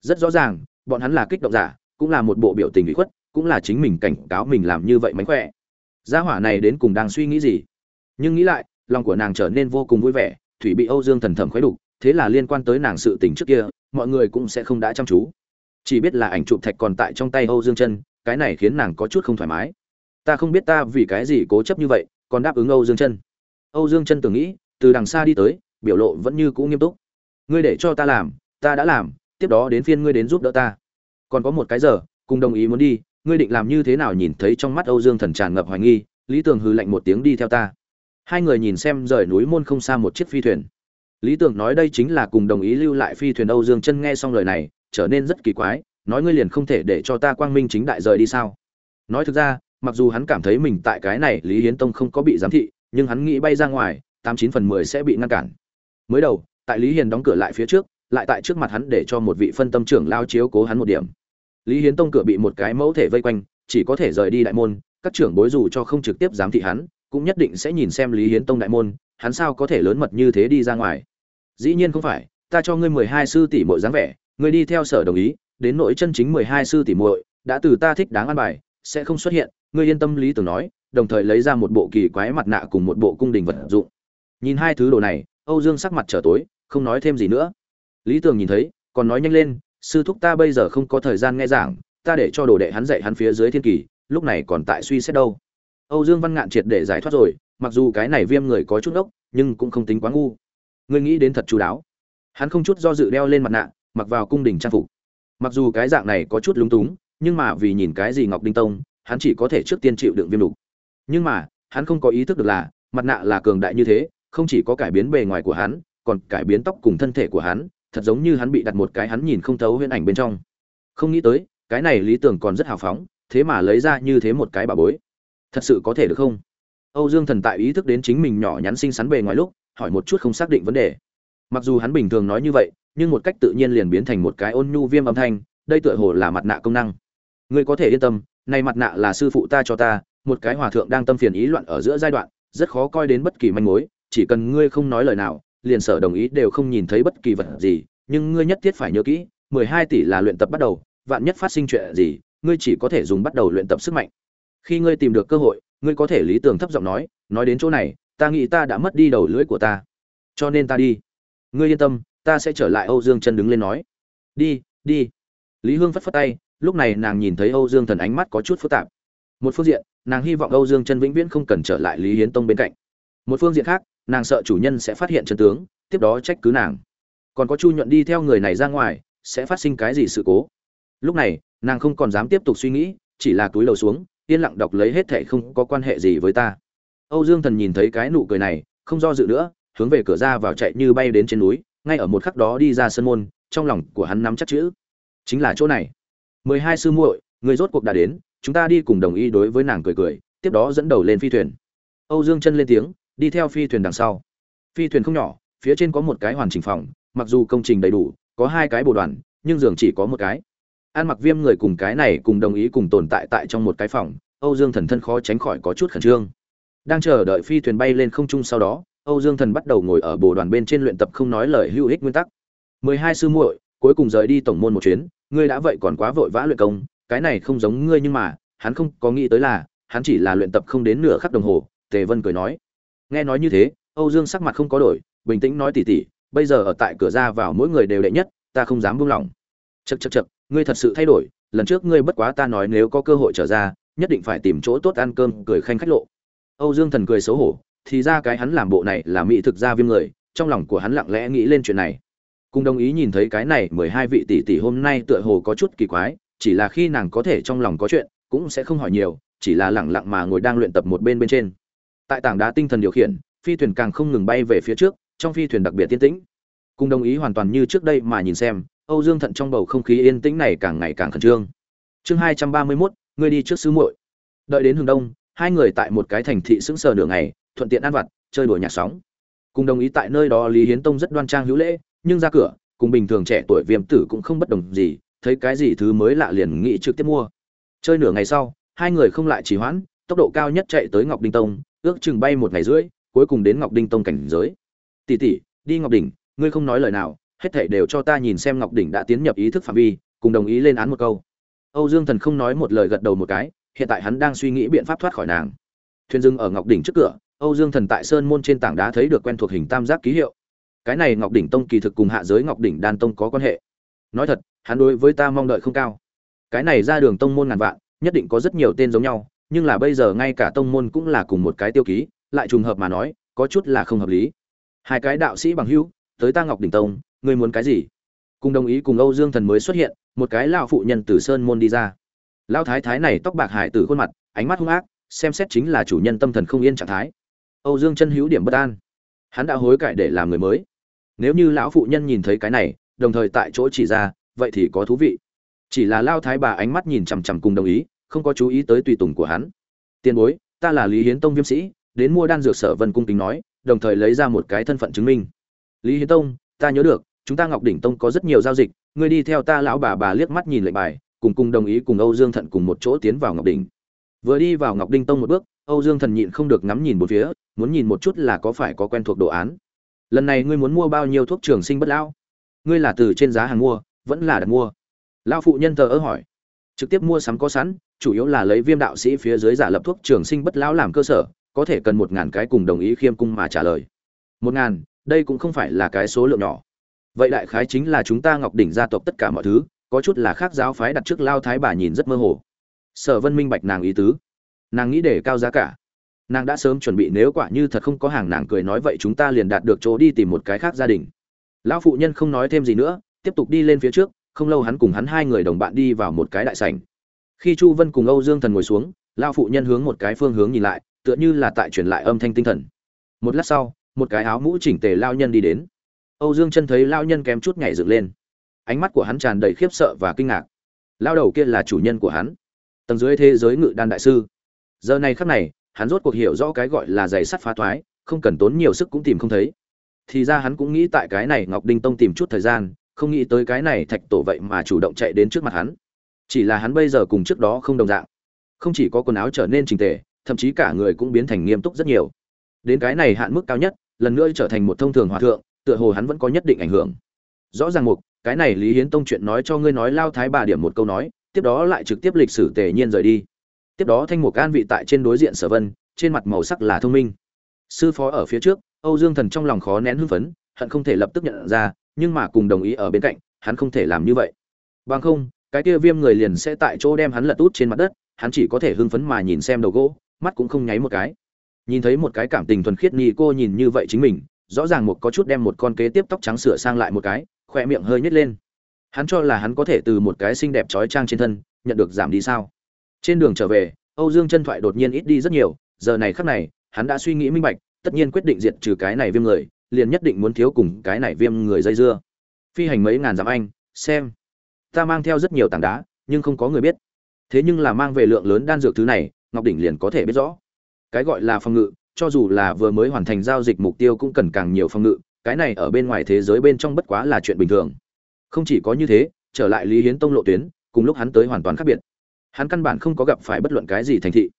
Rất rõ ràng, bọn hắn là kích động giả, cũng là một bộ biểu tình bị khuất, cũng là chính mình cảnh cáo mình làm như vậy mánh khỏe. Gia hỏa này đến cùng đang suy nghĩ gì? Nhưng nghĩ lại, lòng của nàng trở nên vô cùng vui vẻ, thủy bị âu dương thần thẩm khuấy đục thế là liên quan tới nàng sự tình trước kia, mọi người cũng sẽ không đã chăm chú. Chỉ biết là ảnh chụp thạch còn tại trong tay âu dương chân cái này khiến nàng có chút không thoải mái. Ta không biết ta vì cái gì cố chấp như vậy, còn đáp ứng âu dương chân âu dương chân tưởng nghĩ, từ đằng xa đi tới, biểu lộ vẫn như cũ nghiêm túc. Ngươi để cho ta làm, ta đã làm, tiếp đó đến phiên ngươi đến giúp đỡ ta. Còn có một cái giờ, cùng đồng ý muốn đi, ngươi định làm như thế nào nhìn thấy trong mắt âu dương thần tràn ngập hoài nghi, lý tường hư lạnh một tiếng đi theo ta. Hai người nhìn xem rời núi môn không xa một chiếc phi thuyền lý Tưởng nói đây chính là cùng đồng ý lưu lại phi thuyền âu dương chân nghe xong lời này, trở nên rất kỳ quái, nói ngươi liền không thể để cho ta quang minh chính đại rời đi sao? Nói thực ra, mặc dù hắn cảm thấy mình tại cái này, lý hiến tông không có bị giám thị, nhưng hắn nghĩ bay ra ngoài, tám chín phần mười sẽ bị ngăn cản. Mới đầu, tại lý hiền đóng cửa lại phía trước, lại tại trước mặt hắn để cho một vị phân tâm trưởng lao chiếu cố hắn một điểm. Lý hiến tông cửa bị một cái mẫu thể vây quanh, chỉ có thể rời đi đại môn, các trưởng bối dù cho không trực tiếp giám thị hắn, cũng nhất định sẽ nhìn xem lý hiến tông đại môn hắn sao có thể lớn mật như thế đi ra ngoài? Dĩ nhiên không phải, ta cho ngươi mười hai sư tỷ muội dáng vẻ, ngươi đi theo sở đồng ý, đến nỗi chân chính mười hai sư tỷ muội, đã từ ta thích đáng ăn bài, sẽ không xuất hiện, ngươi yên tâm lý tưởng nói, đồng thời lấy ra một bộ kỳ quái mặt nạ cùng một bộ cung đình vật dụng. Nhìn hai thứ đồ này, âu dương sắc mặt trở tối, không nói thêm gì nữa. Lý Tưởng nhìn thấy, còn nói nhanh lên, sư thúc ta bây giờ không có thời gian nghe giảng, ta để cho đồ đệ hắn dạy hắn phía dưới thiên kỳ, lúc này còn tại suy xét đâu. Âu dương văn ngạn triệt để giải thoát rồi mặc dù cái này viêm người có chút ốc nhưng cũng không tính quá ngu. Ngươi nghĩ đến thật chú đáo. Hắn không chút do dự đeo lên mặt nạ, mặc vào cung đình trang phục. Mặc dù cái dạng này có chút lúng túng, nhưng mà vì nhìn cái gì ngọc đinh tông, hắn chỉ có thể trước tiên chịu đựng viêm đục. Nhưng mà, hắn không có ý thức được là, mặt nạ là cường đại như thế, không chỉ có cải biến bề ngoài của hắn, còn cải biến tóc cùng thân thể của hắn, thật giống như hắn bị đặt một cái hắn nhìn không thấu huyễn ảnh bên trong. Không nghĩ tới, cái này lý tưởng còn rất hào phóng, thế mà lấy ra như thế một cái bà bối. Thật sự có thể được không? Âu dương thần tại ý thức đến chính mình nhỏ nhắn xinh xắn bề ngoài lúc, hỏi một chút không xác định vấn đề. Mặc dù hắn bình thường nói như vậy, nhưng một cách tự nhiên liền biến thành một cái ôn nhu viêm âm thanh, đây tựa hồ là mặt nạ công năng. Ngươi có thể yên tâm này mặt nạ là sư phụ ta cho ta, một cái hòa thượng đang tâm phiền ý loạn ở giữa giai đoạn, rất khó coi đến bất kỳ manh mối, chỉ cần ngươi không nói lời nào, liền sở đồng ý đều không nhìn thấy bất kỳ vật gì, nhưng ngươi nhất thiết phải nhớ kỹ, mười hai tỷ là luyện tập bắt đầu, vạn nhất phát sinh chuyện gì, ngươi chỉ có thể dùng bắt đầu luyện tập sức mạnh. Khi ngươi tìm được cơ hội ngươi có thể lý tưởng thấp giọng nói nói đến chỗ này, ta nghĩ ta đã mất đi đầu lưỡi của ta. Cho nên ta đi. Ngươi yên tâm, ta sẽ trở lại âu dương chân đứng lên nói. Đi đi. Lý hương phất phất tay, lúc này nàng nhìn thấy âu dương thần ánh mắt có chút phức tạp. Một phương diện, nàng hy vọng âu dương chân vĩnh viễn không cần trở lại lý hiến tông bên cạnh. Một phương diện khác, nàng sợ chủ nhân sẽ phát hiện chân tướng, tiếp đó trách cứ nàng. Còn có chu nhuận đi theo người này ra ngoài, sẽ phát sinh cái gì sự cố? Lúc này, nàng không còn dám tiếp tục suy nghĩ, chỉ là túi lầu xuống yên lặng đọc lấy hết thệ không có quan hệ gì với ta. Âu dương thần nhìn thấy cái nụ cười này, không do dự nữa, hướng về cửa ra vào chạy như bay đến trên núi, ngay ở một khắc đó đi ra sân môn, trong lòng của hắn nắm chắc chữ. Chính là chỗ này. Mười hai sư muội, người rốt cuộc đã đến, chúng ta đi cùng đồng ý đối với nàng cười cười, tiếp đó dẫn đầu lên phi thuyền. Âu dương chân lên tiếng, đi theo phi thuyền đằng sau. Phi thuyền không nhỏ, phía trên có một cái hoàn chỉnh phòng, mặc dù công trình đầy đủ, có hai cái bồ đoàn, nhưng giường chỉ có một cái an mặc viêm người cùng cái này cùng đồng ý cùng tồn tại tại trong một cái phòng, âu dương thần thân khó tránh khỏi có chút khẩn trương. Đang chờ đợi phi thuyền bay lên không trung sau đó, âu dương thần bắt đầu ngồi ở bồ đoàn bên trên luyện tập không nói lời hữu ích nguyên tắc. Mười hai sư muội, cuối cùng rời đi tổng môn một chuyến, ngươi đã vậy còn quá vội vã luyện công, cái này không giống ngươi nhưng mà, hắn không có nghĩ tới là, hắn chỉ là luyện tập không đến nửa khắc đồng hồ, tề vân cười nói. Nghe nói như thế, âu dương sắc mặt không có đổi, bình tĩnh nói tỉ tỉ, bây giờ ở tại cửa ra vào mỗi người đều đệ nhất, ta không dám buông lỏng. Chật chật chật ngươi thật sự thay đổi, lần trước ngươi bất quá ta nói nếu có cơ hội trở ra, nhất định phải tìm chỗ tốt ăn cơm, cười khanh khách lộ. Âu dương thần cười xấu hổ, thì ra cái hắn làm bộ này là mỹ thực ra viêm người, trong lòng của hắn lặng lẽ nghĩ lên chuyện này. Cùng đồng ý nhìn thấy cái này mười hai vị tỷ tỷ hôm nay tựa hồ có chút kỳ quái, chỉ là khi nàng có thể trong lòng có chuyện, cũng sẽ không hỏi nhiều, chỉ là lẳng lặng mà ngồi đang luyện tập một bên bên trên. Tại tảng đá tinh thần điều khiển, phi thuyền càng không ngừng bay về phía trước, trong phi thuyền đặc biệt tiên tĩnh. Cùng đồng ý hoàn toàn như trước đây mà nhìn xem âu dương thận trong bầu không khí yên tĩnh này càng ngày càng khẩn trương. Chương hai trăm ba mươi mốt, ngươi đi trước sư muội. Đợi đến hướng đông, hai người tại một cái thành thị sững sờ nửa ngày, thuận tiện ăn vặt, chơi đùa nhạc sóng. Cùng đồng ý tại nơi đó lý hiến tông rất đoan trang hữu lễ, nhưng ra cửa, cùng bình thường trẻ tuổi viêm tử cũng không bất đồng gì, thấy cái gì thứ mới lạ liền nghĩ trực tiếp mua. Chơi nửa ngày sau, hai người không lại trì hoãn, tốc độ cao nhất chạy tới ngọc đinh tông, ước chừng bay một ngày rưỡi, cuối cùng đến ngọc đinh tông cảnh giới. Tỷ tỷ, đi ngọc đỉnh, ngươi không nói lời nào hết thảy đều cho ta nhìn xem ngọc đỉnh đã tiến nhập ý thức phạm vi, cùng đồng ý lên án một câu. Âu dương thần không nói một lời gật đầu một cái, hiện tại hắn đang suy nghĩ biện pháp thoát khỏi nàng. Thuyền dừng ở ngọc đỉnh trước cửa, âu dương thần tại sơn môn trên tảng đá thấy được quen thuộc hình tam giác ký hiệu. Cái này ngọc đỉnh tông kỳ thực cùng hạ giới ngọc đỉnh đan tông có quan hệ. Nói thật, hắn đối với ta mong đợi không cao. Cái này ra đường tông môn ngàn vạn, nhất định có rất nhiều tên giống nhau, nhưng là bây giờ ngay cả tông môn cũng là cùng một cái tiêu ký, lại trùng hợp mà nói, có chút là không hợp lý. Hai cái đạo sĩ bằng hữu, tới ta ngọc đỉnh tông ngươi muốn cái gì? Cùng đồng ý cùng âu dương thần mới xuất hiện, một cái lão phụ nhân từ sơn môn đi ra. Lão thái thái này tóc bạc hải từ khuôn mặt, ánh mắt hung ác, xem xét chính là chủ nhân tâm thần không yên trạng thái. Âu dương chân hữu điểm bất an. Hắn đã hối cải để làm người mới. Nếu như lão phụ nhân nhìn thấy cái này, đồng thời tại chỗ chỉ ra, vậy thì có thú vị. Chỉ là lao thái bà ánh mắt nhìn chằm chằm cùng đồng ý, không có chú ý tới tùy tùng của hắn. Tiền bối, ta là lý hiến tông viêm sĩ, đến mua đan dược sở vân cung kính nói, đồng thời lấy ra một cái thân phận chứng minh. Lý hiến tông, ta nhớ được chúng ta ngọc đỉnh tông có rất nhiều giao dịch, ngươi đi theo ta lão bà bà liếc mắt nhìn lệnh bài, cùng cùng đồng ý cùng âu dương thận cùng một chỗ tiến vào ngọc đỉnh. Vừa đi vào ngọc đinh tông một bước, âu dương thần nhịn không được ngắm nhìn một phía, muốn nhìn một chút là có phải có quen thuộc đồ án. Lần này ngươi muốn mua bao nhiêu thuốc trường sinh bất lão? Ngươi là từ trên giá hàng mua, vẫn là đặt mua? Lão phụ nhân thờ ơ hỏi. Trực tiếp mua sắm có sẵn, chủ yếu là lấy viêm đạo sĩ phía dưới giả lập thuốc trường sinh bất lão làm cơ sở, có thể cần một ngàn cái cùng đồng ý khiêm cung mà trả lời. Một ngàn, đây cũng không phải là cái số lượng nhỏ vậy đại khái chính là chúng ta ngọc đỉnh gia tộc tất cả mọi thứ, có chút là khác giáo phái đặt trước lao thái bà nhìn rất mơ hồ. Sở vân minh bạch nàng ý tứ. Nàng nghĩ để cao giá cả. Nàng đã sớm chuẩn bị nếu quả như thật không có hàng nàng cười nói vậy chúng ta liền đạt được chỗ đi tìm một cái khác gia đình. Lão phụ nhân không nói thêm gì nữa, tiếp tục đi lên phía trước, không lâu hắn cùng hắn hai người đồng bạn đi vào một cái đại sảnh. Khi chu vân cùng âu dương thần ngồi xuống, lão phụ nhân hướng một cái phương hướng nhìn lại, tựa như là tại truyền lại âm thanh tinh thần. Một lát sau, một cái áo mũ chỉnh tề lao nhân đi đến âu dương chân thấy lão nhân kém chút nhảy dựng lên. Ánh mắt của hắn tràn đầy khiếp sợ và kinh ngạc. Lão đầu kia là chủ nhân của hắn. Tầng dưới thế giới ngự đan đại sư. Giờ này khắc này hắn rốt cuộc hiểu rõ cái gọi là giày sắt phá toái, không cần tốn nhiều sức cũng tìm không thấy. Thì ra hắn cũng nghĩ tại cái này ngọc đinh tông tìm chút thời gian không nghĩ tới cái này thạch tổ vậy mà chủ động chạy đến trước mặt hắn. Chỉ là hắn bây giờ cùng trước đó không đồng dạng. Không chỉ có quần áo trở nên chỉnh tề thậm chí cả người cũng biến thành nghiêm túc rất nhiều. Đến cái này hạn mức cao nhất lần nữa trở thành một thông thường hòa thượng tựa hồ hắn vẫn có nhất định ảnh hưởng. Rõ ràng một cái này lý hiến tông chuyện nói cho ngươi nói lao thái bà điểm một câu nói, tiếp đó lại trực tiếp lịch sử tề nhiên rời đi. Tiếp đó thanh mục an vị tại trên đối diện sở vân, trên mặt màu sắc là thông minh. Sư phó ở phía trước, âu dương thần trong lòng khó nén hưng phấn, hận không thể lập tức nhận ra, nhưng mà cùng đồng ý ở bên cạnh, hắn không thể làm như vậy. Bằng không, cái kia viêm người liền sẽ tại chỗ đem hắn lật út trên mặt đất, hắn chỉ có thể hưng phấn mà nhìn xem đầu gỗ, mắt cũng không nháy một cái. Nhìn thấy một cái cảm tình thuần khiết ni cô nhìn như vậy chính mình rõ ràng một có chút đem một con kế tiếp tóc trắng sửa sang lại một cái, khoe miệng hơi nhếch lên. Hắn cho là hắn có thể từ một cái xinh đẹp trói trang trên thân, nhận được giảm đi sao. Trên đường trở về, âu dương chân thoại đột nhiên ít đi rất nhiều, giờ này khắc này, hắn đã suy nghĩ minh bạch, tất nhiên quyết định diệt trừ cái này viêm người, liền nhất định muốn thiếu cùng cái này viêm người dây dưa. Phi hành mấy ngàn dặm anh, xem. Ta mang theo rất nhiều tảng đá, nhưng không có người biết. Thế nhưng là mang về lượng lớn đan dược thứ này, ngọc đỉnh liền có thể biết rõ. Cái gọi là phòng ngự cho dù là vừa mới hoàn thành giao dịch mục tiêu cũng cần càng nhiều phòng ngự, cái này ở bên ngoài thế giới bên trong bất quá là chuyện bình thường. Không chỉ có như thế, trở lại lý hiến tông lộ tuyến, cùng lúc hắn tới hoàn toàn khác biệt. Hắn căn bản không có gặp phải bất luận cái gì thành thị.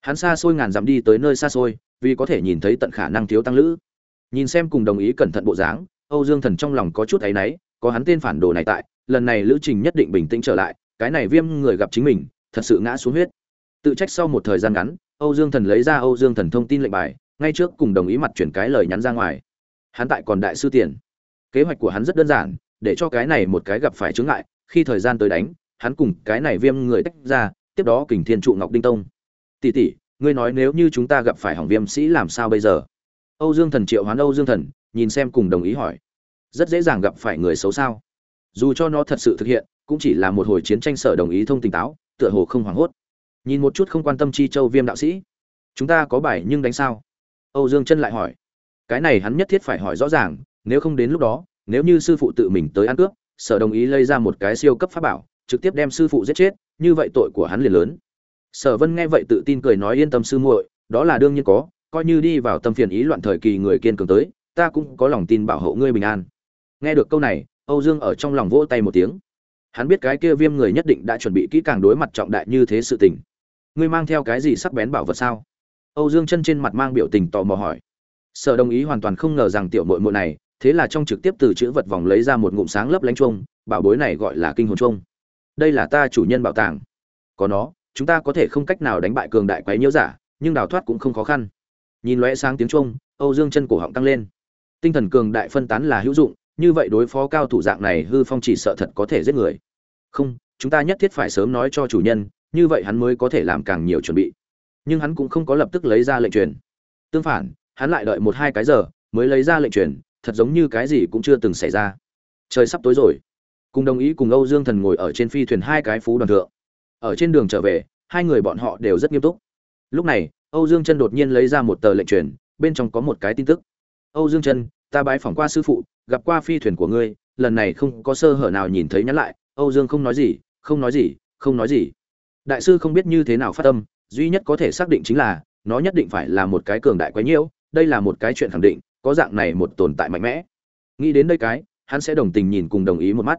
Hắn xa xôi ngàn dặm đi tới nơi xa xôi, vì có thể nhìn thấy tận khả năng thiếu tăng lữ. Nhìn xem cùng đồng ý cẩn thận bộ dáng, âu dương thần trong lòng có chút ấy náy, có hắn tên phản đồ này tại, lần này lữ trình nhất định bình tĩnh trở lại, cái này viêm người gặp chính mình, thật sự ngã xuống huyết. Tự trách sau một thời gian ngắn âu dương thần lấy ra âu dương thần thông tin lệnh bài, ngay trước cùng đồng ý mặt chuyển cái lời nhắn ra ngoài. Hắn tại còn đại sư tiền. Kế hoạch của hắn rất đơn giản, để cho cái này một cái gặp phải chướng ngại, khi thời gian tới đánh, hắn cùng cái này viêm người tách ra, tiếp đó kình thiên trụ ngọc đinh tông. Tỷ tỷ, ngươi nói nếu như chúng ta gặp phải hỏng viêm sĩ làm sao bây giờ? Âu dương thần triệu hoán âu dương thần, nhìn xem cùng đồng ý hỏi. Rất dễ dàng gặp phải người xấu sao? Dù cho nó thật sự thực hiện, cũng chỉ là một hồi chiến tranh sở đồng ý thông tỉnh táo, tựa hồ không hoảng hốt nhìn một chút không quan tâm chi châu viêm đạo sĩ. Chúng ta có bài nhưng đánh sao? Âu dương chân lại hỏi. Cái này hắn nhất thiết phải hỏi rõ ràng, nếu không đến lúc đó, nếu như sư phụ tự mình tới ăn cướp, sở đồng ý lây ra một cái siêu cấp pháp bảo, trực tiếp đem sư phụ giết chết, như vậy tội của hắn liền lớn. Sở vân nghe vậy tự tin cười nói yên tâm sư muội, đó là đương nhiên có, coi như đi vào tâm phiền ý loạn thời kỳ người kiên cường tới, ta cũng có lòng tin bảo hộ ngươi bình an. Nghe được câu này, âu dương ở trong lòng vỗ tay một tiếng. Hắn biết cái kia viêm người nhất định đã chuẩn bị kỹ càng đối mặt trọng đại như thế sự tình ngươi mang theo cái gì sắc bén bảo vật sao? Âu dương chân trên mặt mang biểu tình tò mò hỏi. Sở đồng ý hoàn toàn không ngờ rằng tiểu mội mội này, thế là trong trực tiếp từ chữ vật vòng lấy ra một ngụm sáng lấp lánh chuông, bảo bối này gọi là kinh hồn chuông. Đây là ta chủ nhân bảo tàng. Có nó, chúng ta có thể không cách nào đánh bại cường đại quái nhiễu giả, nhưng đào thoát cũng không khó khăn. Nhìn lóe sáng tiếng chuông, âu dương chân cổ họng tăng lên. Tinh thần cường đại phân tán là hữu dụng, như vậy đối phó cao thủ dạng này hư phong chỉ sợ thật có thể giết người. Không, chúng ta nhất thiết phải sớm nói cho chủ nhân như vậy hắn mới có thể làm càng nhiều chuẩn bị. Nhưng hắn cũng không có lập tức lấy ra lệnh truyền. Tương phản, hắn lại đợi một hai cái giờ mới lấy ra lệnh truyền, thật giống như cái gì cũng chưa từng xảy ra. Trời sắp tối rồi. Cùng đồng ý cùng âu dương thần ngồi ở trên phi thuyền hai cái phú đoàn thượng. Ở trên đường trở về, hai người bọn họ đều rất nghiêm túc. Lúc này, âu dương chân đột nhiên lấy ra một tờ lệnh truyền, bên trong có một cái tin tức. Âu dương chân, ta bái phỏng qua sư phụ, gặp qua phi thuyền của ngươi, lần này không có sơ hở nào nhìn thấy nhắn lại, âu dương không nói gì, không nói gì, không nói gì đại sư không biết như thế nào phát tâm duy nhất có thể xác định chính là, nó nhất định phải là một cái cường đại quái nhiễu, đây là một cái chuyện khẳng định, có dạng này một tồn tại mạnh mẽ. Nghĩ đến đây cái, hắn sẽ đồng tình nhìn cùng đồng ý một mắt.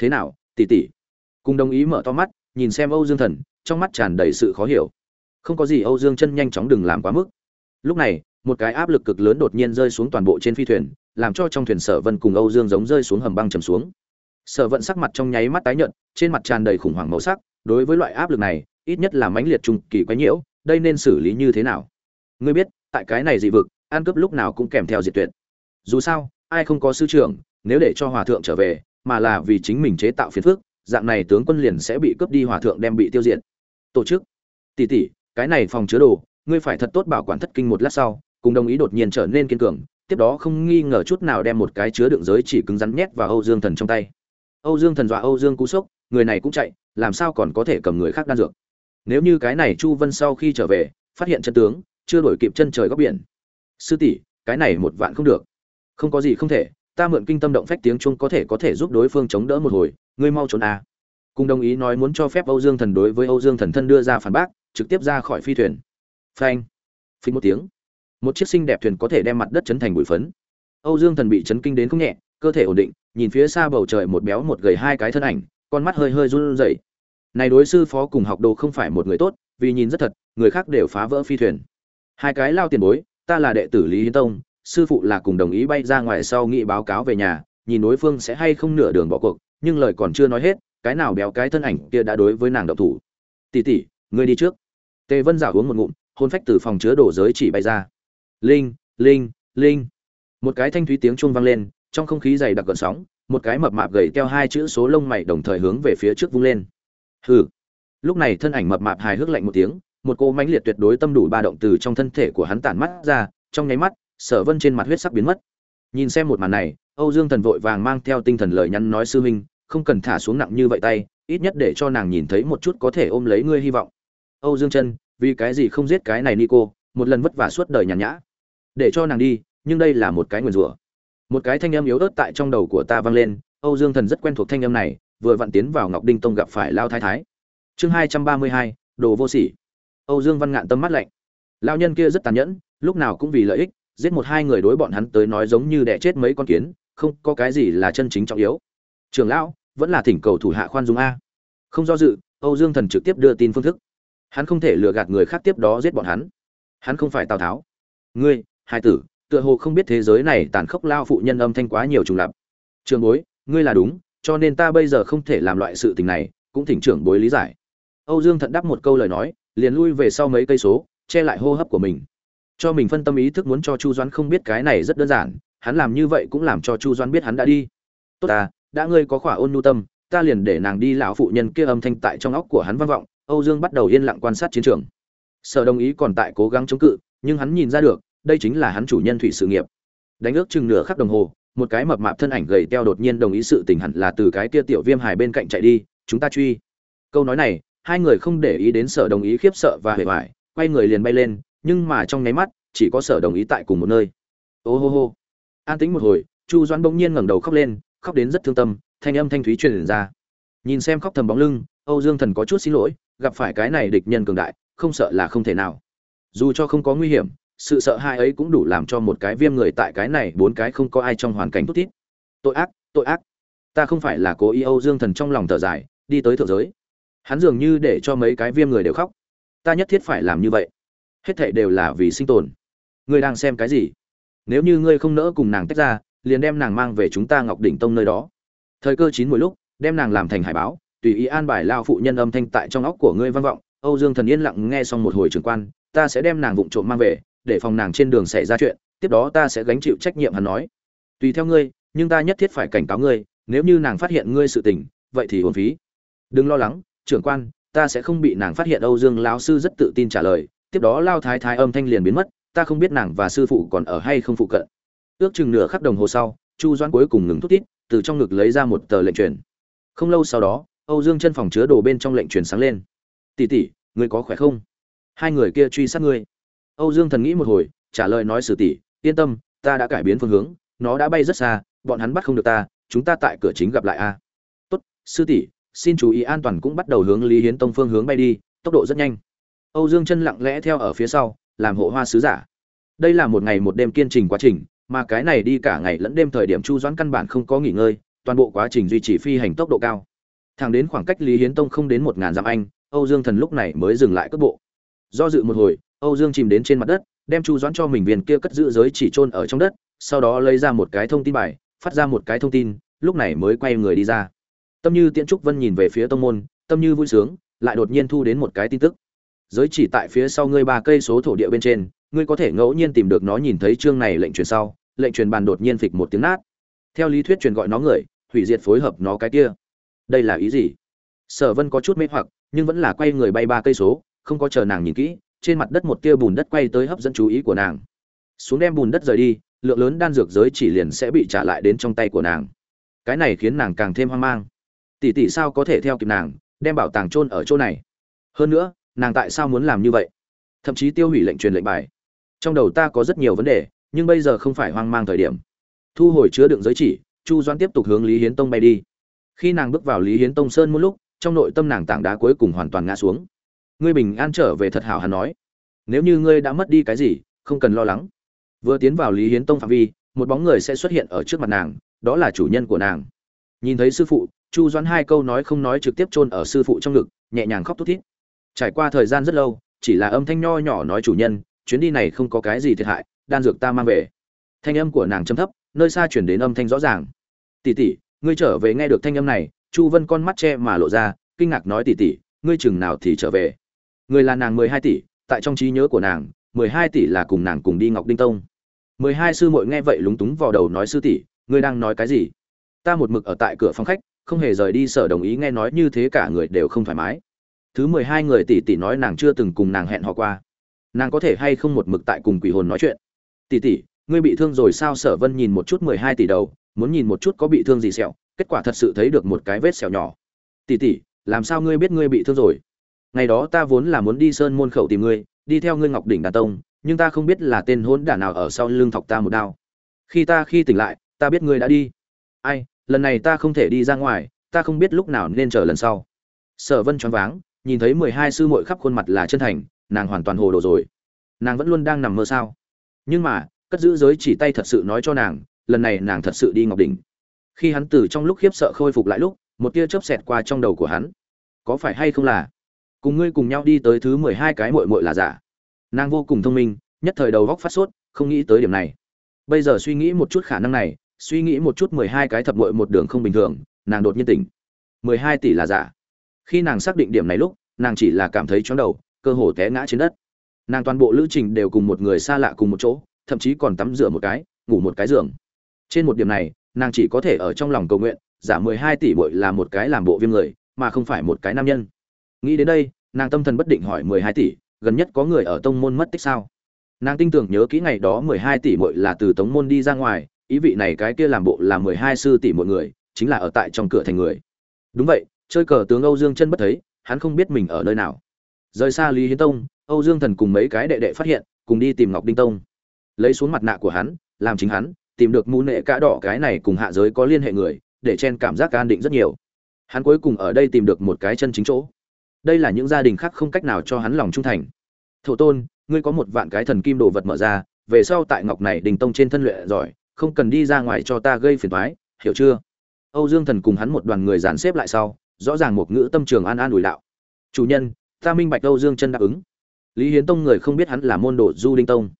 Thế nào, tỷ tỷ? Cùng đồng ý mở to mắt, nhìn xem âu dương thần, trong mắt tràn đầy sự khó hiểu. Không có gì âu dương chân nhanh chóng đừng làm quá mức. Lúc này, một cái áp lực cực lớn đột nhiên rơi xuống toàn bộ trên phi thuyền, làm cho trong thuyền sở vân cùng âu dương giống rơi xuống hầm băng trầm xuống. Sở vận sắc mặt trong nháy mắt tái nhợt, trên mặt tràn đầy khủng hoảng màu sắc đối với loại áp lực này, ít nhất là mãnh liệt trung kỳ quái nhiễu, đây nên xử lý như thế nào? Ngươi biết, tại cái này dị vực an cướp lúc nào cũng kèm theo diệt tuyệt. Dù sao, ai không có sư trưởng, nếu để cho hòa thượng trở về, mà là vì chính mình chế tạo phiền phức, dạng này tướng quân liền sẽ bị cướp đi hòa thượng đem bị tiêu diệt. Tổ chức. Tỷ tỷ, cái này phòng chứa đồ, ngươi phải thật tốt bảo quản thất kinh một lát sau, cùng đồng ý đột nhiên trở nên kiên cường, tiếp đó không nghi ngờ chút nào đem một cái chứa đựng giới chỉ cứng rắn nhét vào âu dương thần trong tay âu dương thần dọa âu dương cú sốc, người này cũng chạy, làm sao còn có thể cầm người khác đan dược? Nếu như cái này chu vân sau khi trở về, phát hiện chân tướng, chưa đổi kịp chân trời góc biển. Sư tỷ, cái này một vạn không được. Không có gì không thể, ta mượn kinh tâm động phách tiếng chuông có thể có thể giúp đối phương chống đỡ một hồi, ngươi mau trốn à. cùng đồng ý nói muốn cho phép âu dương thần đối với âu dương thần thân đưa ra phản bác, trực tiếp ra khỏi phi thuyền. Phanh. Phí một tiếng. Một chiếc xinh đẹp thuyền có thể đem mặt đất chấn thành bụi phấn. Âu dương thần bị chấn kinh đến không nhẹ, cơ thể ổn định nhìn phía xa bầu trời một béo một gầy hai cái thân ảnh, con mắt hơi hơi run rẩy. Này đối sư phó cùng học đồ không phải một người tốt, vì nhìn rất thật, người khác đều phá vỡ phi thuyền. Hai cái lao tiền bối, ta là đệ tử lý hiến tông, sư phụ là cùng đồng ý bay ra ngoài sau nghị báo cáo về nhà, nhìn đối phương sẽ hay không nửa đường bỏ cuộc, nhưng lời còn chưa nói hết, cái nào béo cái thân ảnh kia đã đối với nàng độc thủ. Tỷ tỷ, ngươi đi trước. Tề vân giả uống một ngụm, hôn phách từ phòng chứa đồ giới chỉ bay ra. Linh linh linh. Một cái thanh thúy tiếng chuông vang lên trong không khí dày đặc gợn sóng, một cái mập mạp gầy theo hai chữ số lông mày đồng thời hướng về phía trước vung lên. Hừ. Lúc này thân ảnh mập mạp hài hước lạnh một tiếng, một cô mãnh liệt tuyệt đối tâm đủ ba động từ trong thân thể của hắn tản mắt ra, trong nháy mắt, sở vân trên mặt huyết sắc biến mất. Nhìn xem một màn này, âu dương thần vội vàng mang theo tinh thần lời nhắn nói sư huynh, không cần thả xuống nặng như vậy tay, ít nhất để cho nàng nhìn thấy một chút có thể ôm lấy ngươi hy vọng. Âu dương chân vì cái gì không giết cái này nico, một lần vất vả suốt đời nhàn nhã. Để cho nàng đi, nhưng đây là một cái nguyên rủa một cái thanh âm yếu ớt tại trong đầu của ta vang lên, âu dương thần rất quen thuộc thanh âm này, vừa vặn tiến vào ngọc đinh tông gặp phải lao thái thái. Chương hai trăm ba mươi hai, đồ vô sỉ. Âu dương văn ngạn tâm mắt lạnh. Lao nhân kia rất tàn nhẫn, lúc nào cũng vì lợi ích, giết một hai người đối bọn hắn tới nói giống như đẻ chết mấy con kiến, không có cái gì là chân chính trọng yếu. Trường lão, vẫn là thỉnh cầu thủ hạ khoan dung a. Không do dự, âu dương thần trực tiếp đưa tin phương thức. Hắn không thể lừa gạt người khác tiếp đó giết bọn hắn. Hắn không phải tào tháo. Ngươi, hai tử tựa hồ không biết thế giới này tàn khốc lao phụ nhân âm thanh quá nhiều trùng lặp trường bối, ngươi là đúng, cho nên ta bây giờ không thể làm loại sự tình này, cũng thỉnh trưởng bối lý giải. Âu dương thận đáp một câu lời nói, liền lui về sau mấy cây số, che lại hô hấp của mình. Cho mình phân tâm ý thức muốn cho chu doãn không biết cái này rất đơn giản, hắn làm như vậy cũng làm cho chu doãn biết hắn đã đi. Tốt ta, đã ngươi có khỏa ôn nhu tâm, ta liền để nàng đi lão phụ nhân kia âm thanh tại trong óc của hắn vang vọng. Âu dương bắt đầu yên lặng quan sát chiến trường. Sở đồng ý còn tại cố gắng chống cự, nhưng hắn nhìn ra được đây chính là hắn chủ nhân thủy sự nghiệp. Đánh ước chừng nửa khắc đồng hồ một cái mập mạp thân ảnh gầy teo đột nhiên đồng ý sự tình hẳn là từ cái kia tiểu viêm hài bên cạnh chạy đi chúng ta truy. Câu nói này hai người không để ý đến sở đồng ý khiếp sợ và hề bại, quay người liền bay lên nhưng mà trong nháy mắt chỉ có sở đồng ý tại cùng một nơi. Ô hô hô. An tính một hồi chu doãn bỗng nhiên ngẩng đầu khóc lên khóc đến rất thương tâm thanh âm thanh thúy truyền ra. Nhìn xem khóc thầm bóng lưng âu dương thần có chút xin lỗi gặp phải cái này địch nhân cường đại không sợ là không thể nào. Dù cho không có nguy hiểm sự sợ hãi ấy cũng đủ làm cho một cái viêm người tại cái này bốn cái không có ai trong hoàn cảnh tốt tít. Tội ác tội ác. Ta không phải là cố ý âu dương thần trong lòng thở dài, đi tới thượng giới. Hắn dường như để cho mấy cái viêm người đều khóc. Ta nhất thiết phải làm như vậy. Hết thảy đều là vì sinh tồn. Ngươi đang xem cái gì? Nếu như ngươi không nỡ cùng nàng tách ra, liền đem nàng mang về chúng ta ngọc đỉnh tông nơi đó. Thời cơ chín mỗi lúc, đem nàng làm thành hải báo, tùy ý an bài lao phụ nhân âm thanh tại trong óc của ngươi vang vọng. Âu dương thần yên lặng nghe xong một hồi trường quan, ta sẽ đem nàng vụng trộm mang về để phòng nàng trên đường xảy ra chuyện, tiếp đó ta sẽ gánh chịu trách nhiệm hắn nói. Tùy theo ngươi, nhưng ta nhất thiết phải cảnh cáo ngươi, nếu như nàng phát hiện ngươi sự tình, vậy thì hồn phí. Đừng lo lắng, trưởng quan, ta sẽ không bị nàng phát hiện âu dương lão sư rất tự tin trả lời, tiếp đó lao thái thái âm thanh liền biến mất, ta không biết nàng và sư phụ còn ở hay không phụ cận. Ước chừng nửa khắc đồng hồ sau, chu doãn cuối cùng ngừng thúc tít, từ trong ngực lấy ra một tờ lệnh truyền. Không lâu sau đó, âu dương chân phòng chứa đồ bên trong lệnh truyền sáng lên. Tỷ tỷ, ngươi có khỏe không? Hai người kia truy sát ngươi âu dương thần nghĩ một hồi, trả lời nói sử tỷ, yên tâm, ta đã cải biến phương hướng, nó đã bay rất xa, bọn hắn bắt không được ta, chúng ta tại cửa chính gặp lại a. Tốt, sư tỷ, xin chú ý an toàn cũng bắt đầu hướng lý hiến tông phương hướng bay đi, tốc độ rất nhanh. Âu dương chân lặng lẽ theo ở phía sau, làm hộ hoa sứ giả. Đây là một ngày một đêm kiên trình quá trình, mà cái này đi cả ngày lẫn đêm thời điểm chu doãn căn bản không có nghỉ ngơi, toàn bộ quá trình duy trì phi hành tốc độ cao. Thẳng đến khoảng cách lý hiến tông không đến một ngàn dặm anh, âu dương thần lúc này mới dừng lại cước bộ. Do dự một hồi âu dương chìm đến trên mặt đất, đem chu doãn cho mình viên kia cất giữ giới chỉ chôn ở trong đất, sau đó lấy ra một cái thông tin bài, phát ra một cái thông tin, lúc này mới quay người đi ra. Tâm như tiễn trúc vân nhìn về phía tông môn, tâm như vui sướng, lại đột nhiên thu đến một cái tin tức. Giới chỉ tại phía sau ngươi ba cây số thổ địa bên trên, ngươi có thể ngẫu nhiên tìm được nó nhìn thấy chương này lệnh truyền sau, lệnh truyền bàn đột nhiên phịch một tiếng nát. Theo lý thuyết truyền gọi nó người, hủy diệt phối hợp nó cái kia. Đây là ý gì? Sở vân có chút mê hoặc, nhưng vẫn là quay người bay ba cây số, không có chờ nàng nhìn kỹ trên mặt đất một tia bùn đất quay tới hấp dẫn chú ý của nàng. Xuống đem bùn đất rời đi, lượng lớn đan dược giới chỉ liền sẽ bị trả lại đến trong tay của nàng. Cái này khiến nàng càng thêm hoang mang. Tỷ tỷ sao có thể theo kịp nàng, đem bảo tàng chôn ở chỗ này? Hơn nữa, nàng tại sao muốn làm như vậy? Thậm chí tiêu hủy lệnh truyền lệnh bài. Trong đầu ta có rất nhiều vấn đề, nhưng bây giờ không phải hoang mang thời điểm. Thu hồi chứa đựng giới chỉ, chu doan tiếp tục hướng lý hiến tông bay đi. Khi nàng bước vào lý hiến tông sơn một lúc, trong nội tâm nàng tảng đá cuối cùng hoàn toàn ngã xuống ngươi bình an trở về thật hảo hắn nói. Nếu như ngươi đã mất đi cái gì, không cần lo lắng. Vừa tiến vào lý hiến tông phạm vi, một bóng người sẽ xuất hiện ở trước mặt nàng, đó là chủ nhân của nàng. Nhìn thấy sư phụ, chu doãn hai câu nói không nói trực tiếp chôn ở sư phụ trong ngực, nhẹ nhàng khóc thút thít. Trải qua thời gian rất lâu, chỉ là âm thanh nho nhỏ nói chủ nhân, chuyến đi này không có cái gì thiệt hại, đan dược ta mang về. Thanh âm của nàng chấm thấp, nơi xa chuyển đến âm thanh rõ ràng. Tỷ tỷ, ngươi trở về nghe được thanh âm này, chu vân con mắt che mà lộ ra, kinh ngạc nói tỷ tỷ, ngươi chừng nào thì trở về? Người là nàng mười hai tỷ, tại trong trí nhớ của nàng, mười hai tỷ là cùng nàng cùng đi ngọc đinh tông. mười hai sư muội nghe vậy lúng túng vào đầu nói sư tỷ, ngươi đang nói cái gì? Ta một mực ở tại cửa phòng khách, không hề rời đi sở đồng ý nghe nói như thế cả người đều không thoải mái. Thứ mười hai người tỷ tỷ nói nàng chưa từng cùng nàng hẹn hò qua. Nàng có thể hay không một mực tại cùng quỷ hồn nói chuyện? Tỷ tỷ, ngươi bị thương rồi sao? Sở vân nhìn một chút mười hai tỷ đầu, muốn nhìn một chút có bị thương gì sẹo, kết quả thật sự thấy được một cái vết sẹo nhỏ. Tỷ tỷ, làm sao ngươi biết ngươi bị thương rồi? Ngày đó ta vốn là muốn đi sơn môn khẩu tìm ngươi, đi theo ngươi ngọc đỉnh đà tông, nhưng ta không biết là tên hỗn đản nào ở sau lưng thọc ta một đao. Khi ta, khi tỉnh lại, ta biết ngươi đã đi. Ai, lần này ta không thể đi ra ngoài, ta không biết lúc nào nên chờ lần sau. Sở vân choáng váng, nhìn thấy mười hai sư muội khắp khuôn mặt là chân thành, nàng hoàn toàn hồ đồ rồi. Nàng vẫn luôn đang nằm mơ sao? Nhưng mà, cất giữ giới chỉ tay thật sự nói cho nàng, lần này nàng thật sự đi ngọc đỉnh. Khi hắn từ trong lúc khiếp sợ khôi phục lại lúc, một tia chớp xẹt qua trong đầu của hắn. Có phải hay không là cùng ngươi cùng nhau đi tới thứ mười hai cái muội muội là giả. Nàng vô cùng thông minh, nhất thời đầu góc phát sốt, không nghĩ tới điểm này. Bây giờ suy nghĩ một chút khả năng này, suy nghĩ một chút mười hai cái thập muội một đường không bình thường, nàng đột nhiên tỉnh. Mười hai tỷ là giả. Khi nàng xác định điểm này lúc, nàng chỉ là cảm thấy chóng đầu, cơ hồ té ngã trên đất. Nàng toàn bộ lữ trình đều cùng một người xa lạ cùng một chỗ, thậm chí còn tắm rửa một cái, ngủ một cái giường. Trên một điểm này, nàng chỉ có thể ở trong lòng cầu nguyện, giả mười hai tỷ bội là một cái làm bộ viêm người, mà không phải một cái nam nhân nghĩ đến đây, nàng tâm thần bất định hỏi mười hai tỷ, gần nhất có người ở tông môn mất tích sao? Nàng tin tưởng nhớ kỹ ngày đó mười hai tỷ mội là từ tống môn đi ra ngoài, ý vị này cái kia làm bộ là mười hai sư tỷ một người, chính là ở tại trong cửa thành người. Đúng vậy, chơi cờ tướng âu dương chân bất thấy, hắn không biết mình ở nơi nào. Rời xa lý hiến tông, âu dương thần cùng mấy cái đệ đệ phát hiện, cùng đi tìm ngọc đinh tông. Lấy xuống mặt nạ của hắn, làm chính hắn, tìm được mũ nệ cá đỏ cái này cùng hạ giới có liên hệ người, để chen cảm giác an định rất nhiều. Hắn cuối cùng ở đây tìm được một cái chân chính chỗ đây là những gia đình khác không cách nào cho hắn lòng trung thành. Thổ tôn, ngươi có một vạn cái thần kim đồ vật mở ra, về sau tại ngọc này đình tông trên thân luyện giỏi, không cần đi ra ngoài cho ta gây phiền toái, hiểu chưa? Âu dương thần cùng hắn một đoàn người dàn xếp lại sau, rõ ràng một ngữ tâm trường an an ủi đạo. Chủ nhân, ta minh bạch âu dương chân đáp ứng. Lý hiến tông người không biết hắn là môn đồ du đinh tông.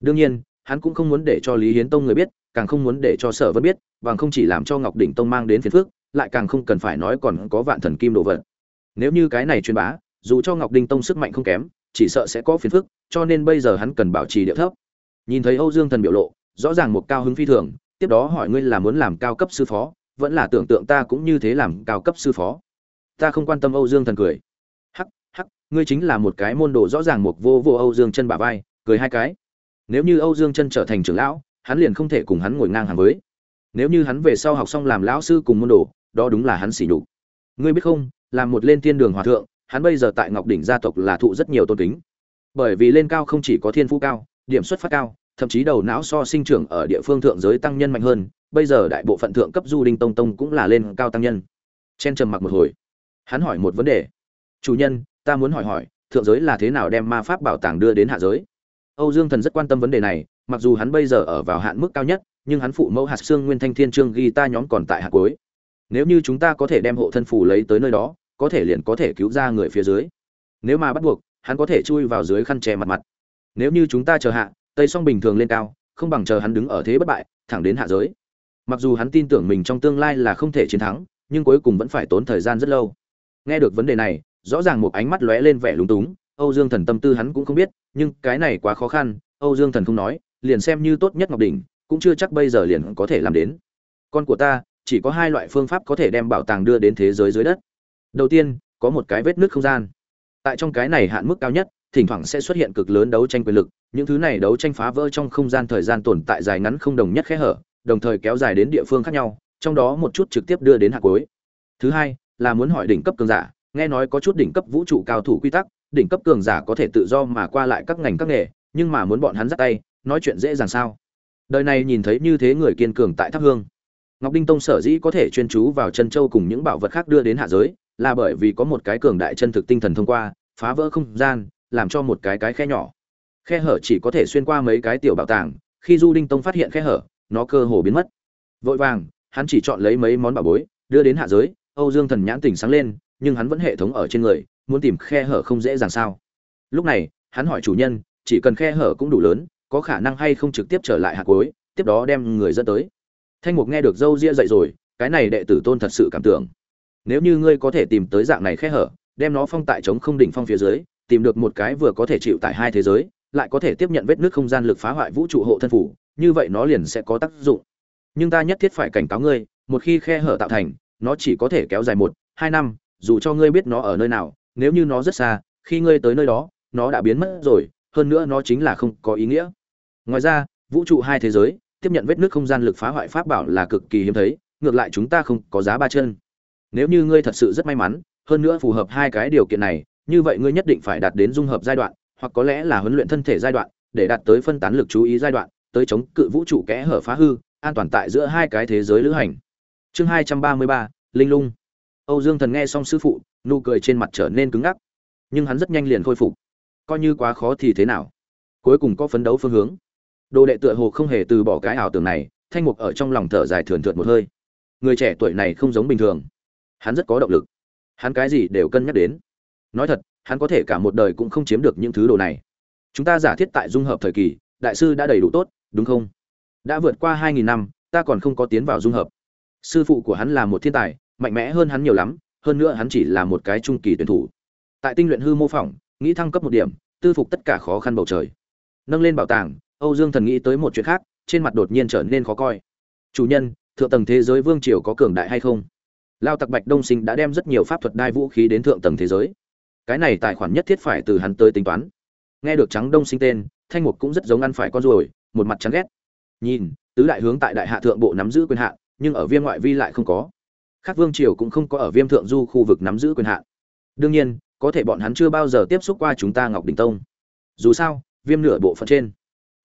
Đương nhiên, hắn cũng không muốn để cho lý hiến tông người biết, càng không muốn để cho sở vân biết, bằng không chỉ làm cho ngọc đỉnh tông mang đến phiền phước lại càng không cần phải nói còn có vạn thần kim đồ vật nếu như cái này truyền bá, dù cho ngọc đinh tông sức mạnh không kém, chỉ sợ sẽ có phiền phức, cho nên bây giờ hắn cần bảo trì địa thấp. Nhìn thấy âu dương thần biểu lộ, rõ ràng một cao hứng phi thường, tiếp đó hỏi ngươi là muốn làm cao cấp sư phó, vẫn là tưởng tượng ta cũng như thế làm cao cấp sư phó. Ta không quan tâm âu dương thần cười. Hắc hắc, ngươi chính là một cái môn đồ rõ ràng một vô vô âu dương chân bả vai, cười hai cái. Nếu như âu dương chân trở thành trưởng lão, hắn liền không thể cùng hắn ngồi ngang hàng với. Nếu như hắn về sau học xong làm lão sư cùng môn đồ, đó đúng là hắn xỉ nhục. Ngươi biết không làm một lên thiên đường hòa thượng, hắn bây giờ tại ngọc đỉnh gia tộc là thụ rất nhiều tôn kính. Bởi vì lên cao không chỉ có thiên phú cao, điểm xuất phát cao, thậm chí đầu não so sinh trưởng ở địa phương thượng giới tăng nhân mạnh hơn, bây giờ đại bộ phận thượng cấp du đinh tông tông cũng là lên cao tăng nhân. Chen trầm mặc một hồi. Hắn hỏi một vấn đề. Chủ nhân, ta muốn hỏi hỏi, thượng giới là thế nào đem ma pháp bảo tàng đưa đến hạ giới? Âu dương thần rất quan tâm vấn đề này, mặc dù hắn bây giờ ở vào hạn mức cao nhất, nhưng hắn phụ mẫu hạt xương nguyên thanh thiên trương ghi ta nhóm còn tại hạt cuối nếu như chúng ta có thể đem hộ thân phủ lấy tới nơi đó, có thể liền có thể cứu ra người phía dưới. Nếu mà bắt buộc, hắn có thể chui vào dưới khăn che mặt mặt. Nếu như chúng ta chờ hạ, tây song bình thường lên cao, không bằng chờ hắn đứng ở thế bất bại, thẳng đến hạ giới. Mặc dù hắn tin tưởng mình trong tương lai là không thể chiến thắng, nhưng cuối cùng vẫn phải tốn thời gian rất lâu. Nghe được vấn đề này, rõ ràng một ánh mắt lóe lên vẻ lúng túng, âu dương thần tâm tư hắn cũng không biết, nhưng cái này quá khó khăn, âu dương thần không nói, liền xem như tốt nhất ngọc đỉnh, cũng chưa chắc bây giờ liền có thể làm đến. Con của ta chỉ có hai loại phương pháp có thể đem bảo tàng đưa đến thế giới dưới đất. Đầu tiên, có một cái vết nước không gian. Tại trong cái này hạn mức cao nhất, thỉnh thoảng sẽ xuất hiện cực lớn đấu tranh quyền lực, những thứ này đấu tranh phá vỡ trong không gian thời gian tồn tại dài ngắn không đồng nhất khẽ hở, đồng thời kéo dài đến địa phương khác nhau, trong đó một chút trực tiếp đưa đến hạt cuối. Thứ hai, là muốn hỏi đỉnh cấp cường giả, nghe nói có chút đỉnh cấp vũ trụ cao thủ quy tắc, đỉnh cấp cường giả có thể tự do mà qua lại các ngành các nghề, nhưng mà muốn bọn hắn dắt tay, nói chuyện dễ dàng sao? Đời này nhìn thấy như thế người kiên cường tại tháp hương ngọc đinh tông sở dĩ có thể chuyên chú vào chân châu cùng những bảo vật khác đưa đến hạ giới, là bởi vì có một cái cường đại chân thực tinh thần thông qua, phá vỡ không gian, làm cho một cái cái khe nhỏ. Khe hở chỉ có thể xuyên qua mấy cái tiểu bảo tàng, khi du đinh tông phát hiện khe hở, nó cơ hồ biến mất. Vội vàng, hắn chỉ chọn lấy mấy món bảo bối, đưa đến hạ giới, âu dương thần nhãn tỉnh sáng lên, nhưng hắn vẫn hệ thống ở trên người, muốn tìm khe hở không dễ dàng sao. Lúc này, hắn hỏi chủ nhân, chỉ cần khe hở cũng đủ lớn, có khả năng hay không trực tiếp trở lại hạt cuối, tiếp đó đem người dẫn tới thanh mục nghe được dâu ria dậy rồi, cái này đệ tử tôn thật sự cảm tưởng. Nếu như ngươi có thể tìm tới dạng này khe hở, đem nó phong tại chống không đỉnh phong phía dưới, tìm được một cái vừa có thể chịu tại hai thế giới, lại có thể tiếp nhận vết nước không gian lực phá hoại vũ trụ hộ thân phủ, như vậy nó liền sẽ có tác dụng. Nhưng ta nhất thiết phải cảnh cáo ngươi, một khi khe hở tạo thành, nó chỉ có thể kéo dài một, hai năm, dù cho ngươi biết nó ở nơi nào, nếu như nó rất xa, khi ngươi tới nơi đó, nó đã biến mất rồi, hơn nữa nó chính là không có ý nghĩa. Ngoài ra, vũ trụ hai thế giới tiếp nhận vết nước không gian lực phá hoại pháp bảo là cực kỳ hiếm thấy, ngược lại chúng ta không có giá ba chân. Nếu như ngươi thật sự rất may mắn, hơn nữa phù hợp hai cái điều kiện này, như vậy ngươi nhất định phải đạt đến dung hợp giai đoạn, hoặc có lẽ là huấn luyện thân thể giai đoạn, để đạt tới phân tán lực chú ý giai đoạn, tới chống cự vũ trụ kẽ hở phá hư, an toàn tại giữa hai cái thế giới lữ hành. Chương hai trăm ba mươi ba, linh lung. Âu dương thần nghe xong sư phụ, nụ cười trên mặt trở nên cứng ngắc. Nhưng hắn rất nhanh liền khôi phục. Coi như quá khó thì thế nào? Cuối cùng có phấn đấu phương hướng đồ đệ tựa hồ không hề từ bỏ cái ảo tưởng này, thanh mục ở trong lòng thở dài thườn thượt một hơi. Người trẻ tuổi này không giống bình thường. Hắn rất có động lực. Hắn cái gì đều cân nhắc đến. Nói thật, hắn có thể cả một đời cũng không chiếm được những thứ đồ này. Chúng ta giả thiết tại dung hợp thời kỳ, đại sư đã đầy đủ tốt, đúng không? Đã vượt qua hai nghìn năm, ta còn không có tiến vào dung hợp. Sư phụ của hắn là một thiên tài, mạnh mẽ hơn hắn nhiều lắm, hơn nữa hắn chỉ là một cái trung kỳ tuyển thủ. Tại tinh luyện hư mô phỏng, nghĩ thăng cấp một điểm, tư phục tất cả khó khăn bầu trời. Nâng lên bảo tàng âu dương thần nghĩ tới một chuyện khác, trên mặt đột nhiên trở nên khó coi. Chủ nhân, thượng tầng thế giới vương triều có cường đại hay không? Lao tặc bạch đông sinh đã đem rất nhiều pháp thuật đai vũ khí đến thượng tầng thế giới. Cái này tài khoản nhất thiết phải từ hắn tới tính toán. Nghe được trắng đông sinh tên, thanh mục cũng rất giống ăn phải con ruồi, một mặt chán ghét. Nhìn, tứ đại hướng tại đại hạ thượng bộ nắm giữ quyền hạn, nhưng ở viêm ngoại vi lại không có. Khác vương triều cũng không có ở viêm thượng du khu vực nắm giữ quyền hạn. Đương nhiên, có thể bọn hắn chưa bao giờ tiếp xúc qua chúng ta ngọc Đỉnh tông. Dù sao, viêm nửa bộ phận trên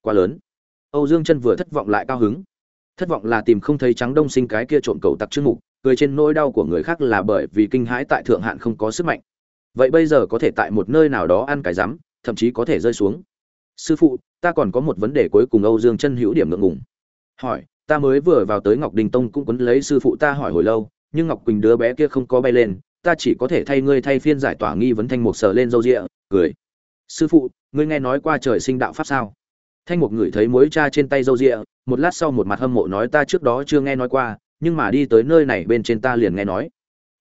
quá lớn. Âu dương chân vừa thất vọng lại cao hứng. Thất vọng là tìm không thấy trắng đông sinh cái kia trộm cầu tặc chương mục, cười trên nỗi đau của người khác là bởi vì kinh hãi tại thượng hạn không có sức mạnh. Vậy bây giờ có thể tại một nơi nào đó ăn cái rắm, thậm chí có thể rơi xuống. Sư phụ, ta còn có một vấn đề cuối cùng âu dương chân hữu điểm ngượng ngùng. Hỏi, ta mới vừa vào tới ngọc đình tông cũng quấn lấy sư phụ ta hỏi hồi lâu, nhưng ngọc quỳnh đứa bé kia không có bay lên, ta chỉ có thể thay ngươi thay phiên giải tỏa nghi vấn thanh mục sờ lên râu rịa, cười. Sư phụ, ngươi nghe nói qua trời sinh đạo pháp sao? Thanh mục ngửi thấy mối cha trên tay râu rịa một lát sau một mặt hâm mộ nói ta trước đó chưa nghe nói qua, nhưng mà đi tới nơi này bên trên ta liền nghe nói.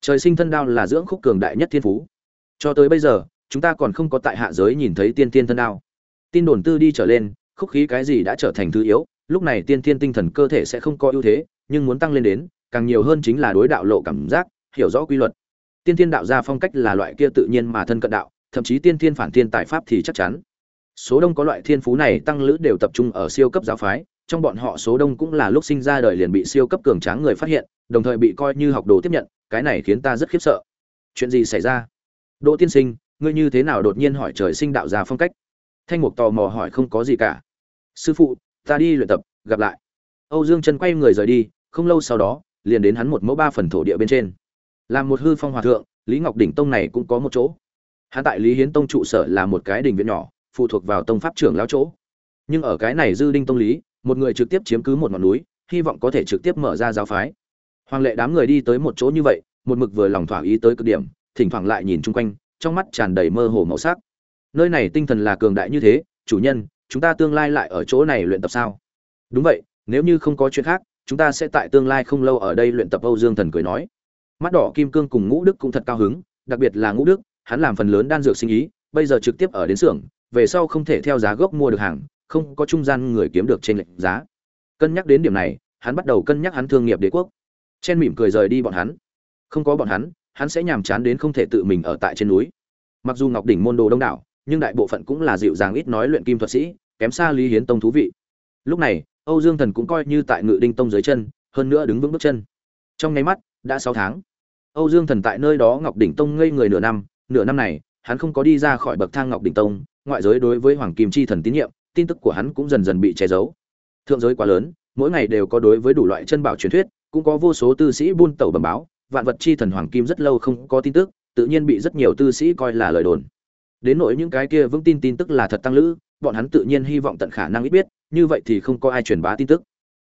Trời sinh thân đao là dưỡng khúc cường đại nhất thiên phú. Cho tới bây giờ, chúng ta còn không có tại hạ giới nhìn thấy tiên tiên thân đao. Tin đồn tư đi trở lên, khúc khí cái gì đã trở thành thứ yếu, lúc này tiên tiên tinh thần cơ thể sẽ không có ưu thế, nhưng muốn tăng lên đến, càng nhiều hơn chính là đối đạo lộ cảm giác, hiểu rõ quy luật. Tiên tiên đạo ra phong cách là loại kia tự nhiên mà thân cận đạo, thậm chí tiên tiên phản tiên tại pháp thì chắc chắn số đông có loại thiên phú này tăng lữ đều tập trung ở siêu cấp giáo phái, trong bọn họ số đông cũng là lúc sinh ra đời liền bị siêu cấp cường tráng người phát hiện, đồng thời bị coi như học đồ tiếp nhận, cái này khiến ta rất khiếp sợ. Chuyện gì xảy ra? Đỗ tiên sinh, ngươi như thế nào đột nhiên hỏi trời sinh đạo gia phong cách? Thanh mục tò mò hỏi không có gì cả. Sư phụ, ta đi luyện tập, gặp lại. Âu dương chân quay người rời đi, không lâu sau đó, liền đến hắn một mẫu ba phần thổ địa bên trên. Làm một hư phong hòa thượng, lý ngọc đỉnh tông này cũng có một chỗ. Hắn tại lý hiến tông trụ sở là một cái đình viện nhỏ phụ thuộc vào tông pháp trưởng lão chỗ. Nhưng ở cái này dư đinh tông lý, một người trực tiếp chiếm cứ một ngọn núi, hy vọng có thể trực tiếp mở ra giáo phái. Hoàng lệ đám người đi tới một chỗ như vậy, một mực vừa lòng thỏa ý tới cực điểm, thỉnh thoảng lại nhìn chung quanh, trong mắt tràn đầy mơ hồ màu sắc. Nơi này tinh thần là cường đại như thế, chủ nhân, chúng ta tương lai lại ở chỗ này luyện tập sao? Đúng vậy, nếu như không có chuyện khác, chúng ta sẽ tại tương lai không lâu ở đây luyện tập âu dương thần cười nói. Mắt đỏ kim cương cùng ngũ đức cũng thật cao hứng, đặc biệt là ngũ đức, hắn làm phần lớn đan dược sinh ý, bây giờ trực tiếp ở đến xưởng về sau không thể theo giá gốc mua được hàng, không có trung gian người kiếm được trên lệnh giá. Cân nhắc đến điểm này, hắn bắt đầu cân nhắc hắn thương nghiệp đế quốc. Chen mỉm cười rời đi bọn hắn. Không có bọn hắn hắn sẽ nhàm chán đến không thể tự mình ở tại trên núi. Mặc dù ngọc đỉnh môn đồ đông đảo, nhưng đại bộ phận cũng là dịu dàng ít nói luyện kim thuật sĩ, kém xa lý hiến tông thú vị. Lúc này, âu dương thần cũng coi như tại ngự đinh tông dưới chân, hơn nữa đứng vững bước chân. Trong nháy mắt, đã sáu tháng. Âu dương thần tại nơi đó ngọc đỉnh tông ngây người nửa năm nửa năm này, hắn không có đi ra khỏi bậc thang ngọc đỉnh tông ngoại giới đối với hoàng kim chi thần tín nhiệm, tin tức của hắn cũng dần dần bị che giấu. Thượng giới quá lớn, mỗi ngày đều có đối với đủ loại chân bảo truyền thuyết, cũng có vô số tư sĩ buôn tẩu bẩm báo, vạn vật chi thần hoàng kim rất lâu không có tin tức, tự nhiên bị rất nhiều tư sĩ coi là lời đồn. Đến nỗi những cái kia vững tin tin tức là thật tăng lữ, bọn hắn tự nhiên hy vọng tận khả năng ít biết, như vậy thì không có ai truyền bá tin tức.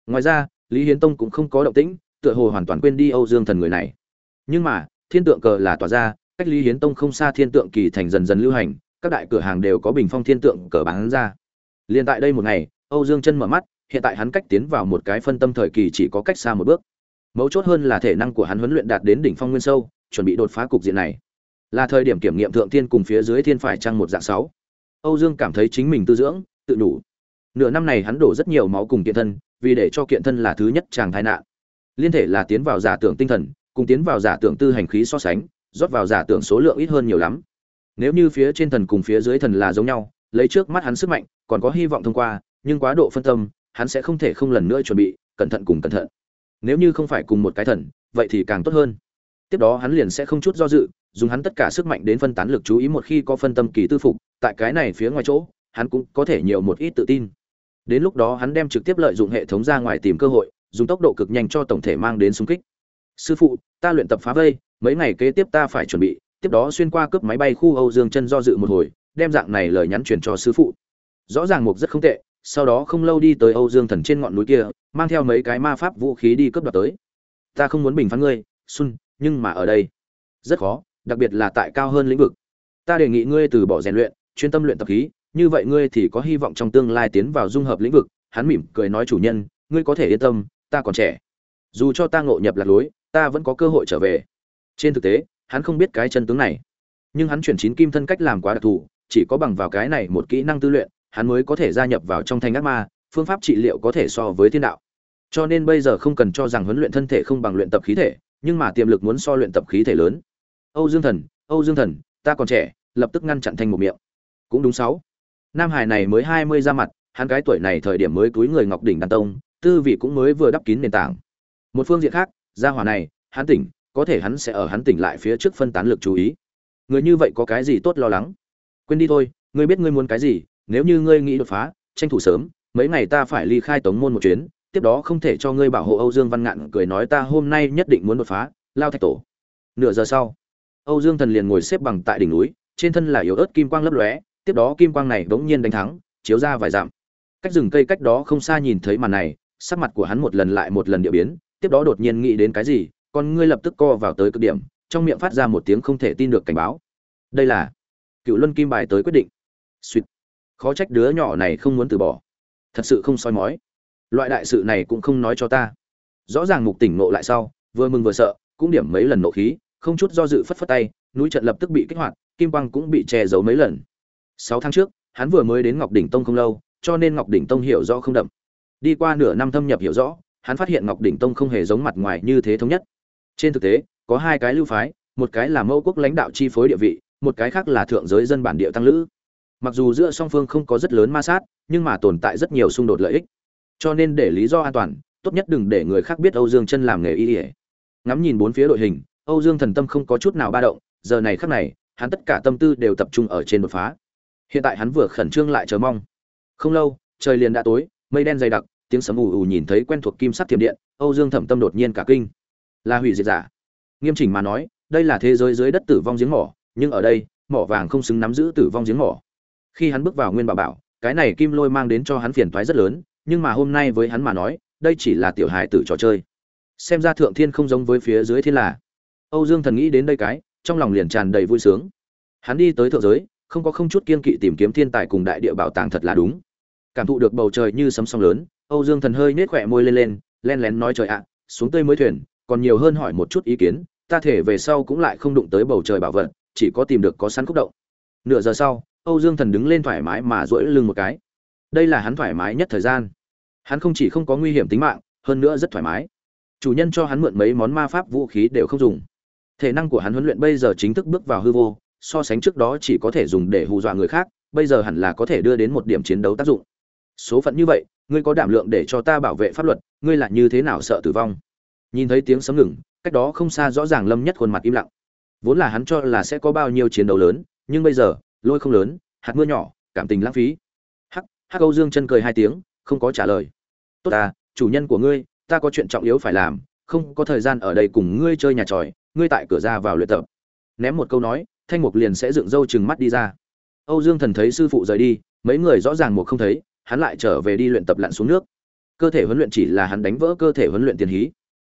Ngoài ra, lý hiến tông cũng không có động tĩnh, tựa hồ hoàn toàn quên đi âu dương thần người này. Nhưng mà, thiên tượng cờ là tỏa ra, cách lý hiến tông không xa thiên tượng kỳ thành dần dần lưu hành các đại cửa hàng đều có bình phong thiên tượng cờ bán ra. Liền tại đây một ngày, âu dương chân mở mắt, hiện tại hắn cách tiến vào một cái phân tâm thời kỳ chỉ có cách xa một bước. Mấu chốt hơn là thể năng của hắn huấn luyện đạt đến đỉnh phong nguyên sâu, chuẩn bị đột phá cục diện này. Là thời điểm kiểm nghiệm thượng thiên cùng phía dưới thiên phải trang một dạng sáu. Âu dương cảm thấy chính mình tư dưỡng, tự đủ. Nửa năm này hắn đổ rất nhiều máu cùng kiện thân, vì để cho kiện thân là thứ nhất chàng tai nạn. Liên thể là tiến vào giả tưởng tinh thần, cùng tiến vào giả tưởng tư hành khí so sánh, rót vào giả tưởng số lượng ít hơn nhiều lắm nếu như phía trên thần cùng phía dưới thần là giống nhau, lấy trước mắt hắn sức mạnh, còn có hy vọng thông qua, nhưng quá độ phân tâm, hắn sẽ không thể không lần nữa chuẩn bị, cẩn thận cùng cẩn thận. Nếu như không phải cùng một cái thần, vậy thì càng tốt hơn. Tiếp đó hắn liền sẽ không chút do dự, dùng hắn tất cả sức mạnh đến phân tán lực chú ý một khi có phân tâm kỳ tư phục, tại cái này phía ngoài chỗ, hắn cũng có thể nhiều một ít tự tin. Đến lúc đó hắn đem trực tiếp lợi dụng hệ thống ra ngoài tìm cơ hội, dùng tốc độ cực nhanh cho tổng thể mang đến xung kích. Sư phụ, ta luyện tập phá vây, mấy ngày kế tiếp ta phải chuẩn bị tiếp đó xuyên qua cướp máy bay khu âu dương chân do dự một hồi, đem dạng này lời nhắn truyền cho sư phụ. Rõ ràng mục rất không tệ, sau đó không lâu đi tới âu dương thần trên ngọn núi kia, mang theo mấy cái ma pháp vũ khí đi cướp đoạt tới. Ta không muốn bình phán ngươi, Sun, nhưng mà ở đây. Rất khó, đặc biệt là tại cao hơn lĩnh vực. Ta đề nghị ngươi từ bỏ rèn luyện, chuyên tâm luyện tập khí, như vậy ngươi thì có hy vọng trong tương lai tiến vào dung hợp lĩnh vực. Hắn mỉm cười nói chủ nhân, ngươi có thể yên tâm, ta còn trẻ. Dù cho ta ngộ nhập lạc lối, ta vẫn có cơ hội trở về. Trên thực tế hắn không biết cái chân tướng này. Nhưng hắn chuyển chín kim thân cách làm quá đặc thù, chỉ có bằng vào cái này một kỹ năng tư luyện, hắn mới có thể gia nhập vào trong thanh ác ma, phương pháp trị liệu có thể so với thiên đạo. Cho nên bây giờ không cần cho rằng huấn luyện thân thể không bằng luyện tập khí thể, nhưng mà tiềm lực muốn so luyện tập khí thể lớn. Âu dương thần, âu dương thần, ta còn trẻ, lập tức ngăn chặn thanh một miệng. Cũng đúng sáu. Nam hải này mới hai mươi ra mặt, hắn cái tuổi này thời điểm mới túi người ngọc đỉnh đàn tông, tư vị cũng mới vừa đắp kín nền tảng. Một phương diện khác, gia hỏa này, hắn tỉnh có thể hắn sẽ ở hắn tỉnh lại phía trước phân tán lực chú ý. Người như vậy có cái gì tốt lo lắng? Quên đi thôi, ngươi biết ngươi muốn cái gì, nếu như ngươi nghĩ đột phá, tranh thủ sớm, mấy ngày ta phải ly khai tống môn một chuyến, tiếp đó không thể cho ngươi bảo hộ âu dương văn ngạn cười nói ta hôm nay nhất định muốn đột phá, lao thạch tổ. Nửa giờ sau, âu dương thần liền ngồi xếp bằng tại đỉnh núi, trên thân là yếu ớt kim quang lấp lóe, tiếp đó kim quang này bỗng nhiên đánh thắng, chiếu ra vài dặm. Cách rừng cây cách đó không xa nhìn thấy màn này, sắc mặt của hắn một lần lại một lần địa biến, tiếp đó đột nhiên nghĩ đến cái gì con ngươi lập tức co vào tới cực điểm, trong miệng phát ra một tiếng không thể tin được cảnh báo. Đây là cựu luân kim bài tới quyết định. Suýt khó trách đứa nhỏ này không muốn từ bỏ. Thật sự không soi mói. Loại đại sự này cũng không nói cho ta. Rõ ràng mục tỉnh nộ lại sau, vừa mừng vừa sợ, cũng điểm mấy lần nộ khí, không chút do dự phất phất tay, núi trận lập tức bị kích hoạt, kim quang cũng bị che giấu mấy lần. Sáu tháng trước, hắn vừa mới đến ngọc đỉnh tông không lâu, cho nên ngọc đỉnh tông hiểu rõ không đậm. Đi qua nửa năm thâm nhập hiểu rõ, hắn phát hiện ngọc đỉnh tông không hề giống mặt ngoài như thế thống nhất trên thực tế, có hai cái lưu phái, một cái là mẫu quốc lãnh đạo chi phối địa vị, một cái khác là thượng giới dân bản địa tăng lữ. Mặc dù giữa song phương không có rất lớn ma sát, nhưng mà tồn tại rất nhiều xung đột lợi ích. Cho nên để lý do an toàn, tốt nhất đừng để người khác biết âu dương chân làm nghề y ỉa ngắm nhìn bốn phía đội hình, âu dương thần tâm không có chút nào ba động, giờ này khắc này, hắn tất cả tâm tư đều tập trung ở trên đột phá. Hiện tại hắn vừa khẩn trương lại chờ mong. Không lâu, trời liền đã tối, mây đen dày đặc, tiếng sấm ù ù nhìn thấy quen thuộc kim sắc thiểm điện, âu dương thẩm tâm đột nhiên cả kinh là hủy diệt giả. Nghiêm chỉnh mà nói, đây là thế giới dưới đất tử vong giếng mỏ, nhưng ở đây, mỏ vàng không xứng nắm giữ tử vong giếng mỏ. Khi hắn bước vào nguyên bảo bảo, cái này kim lôi mang đến cho hắn phiền toái rất lớn, nhưng mà hôm nay với hắn mà nói, đây chỉ là tiểu hài tử trò chơi. Xem ra thượng thiên không giống với phía dưới thiên là. Âu dương thần nghĩ đến đây cái, trong lòng liền tràn đầy vui sướng. Hắn đi tới thượng giới, không có không chút kiên kỵ tìm kiếm thiên tài cùng đại địa bảo tàng thật là đúng. Cảm thụ được bầu trời như sấm sóng lớn, âu dương thần hơi nết khỏe môi lên lên, len lén nói trời ạ, xuống tươi mới thuyền còn nhiều hơn hỏi một chút ý kiến, ta thể về sau cũng lại không đụng tới bầu trời bảo vật, chỉ có tìm được có sẵn khúc động. Nửa giờ sau, âu dương thần đứng lên thoải mái mà duỗi lưng một cái. Đây là hắn thoải mái nhất thời gian. Hắn không chỉ không có nguy hiểm tính mạng, hơn nữa rất thoải mái. Chủ nhân cho hắn mượn mấy món ma pháp vũ khí đều không dùng. Thể năng của hắn huấn luyện bây giờ chính thức bước vào hư vô, so sánh trước đó chỉ có thể dùng để hù dọa người khác, bây giờ hẳn là có thể đưa đến một điểm chiến đấu tác dụng. Số phận như vậy, ngươi có đảm lượng để cho ta bảo vệ pháp luật, ngươi là như thế nào sợ tử vong? Nhìn thấy tiếng sấm ngừng, cách đó không xa rõ ràng lâm nhất khuôn mặt im lặng. Vốn là hắn cho là sẽ có bao nhiêu chiến đấu lớn, nhưng bây giờ, lôi không lớn, hạt mưa nhỏ, cảm tình lãng phí. Hắc hắc âu dương chân cười hai tiếng, không có trả lời. Tốt ta, chủ nhân của ngươi, ta có chuyện trọng yếu phải làm, không có thời gian ở đây cùng ngươi chơi nhà tròi, ngươi tại cửa ra vào luyện tập. Ném một câu nói, thanh mục liền sẽ dựng râu chừng mắt đi ra. Âu dương thần thấy sư phụ rời đi, mấy người rõ ràng một không thấy, hắn lại trở về đi luyện tập lặn xuống nước. Cơ thể huấn luyện chỉ là hắn đánh vỡ cơ thể huấn luyện tiền hí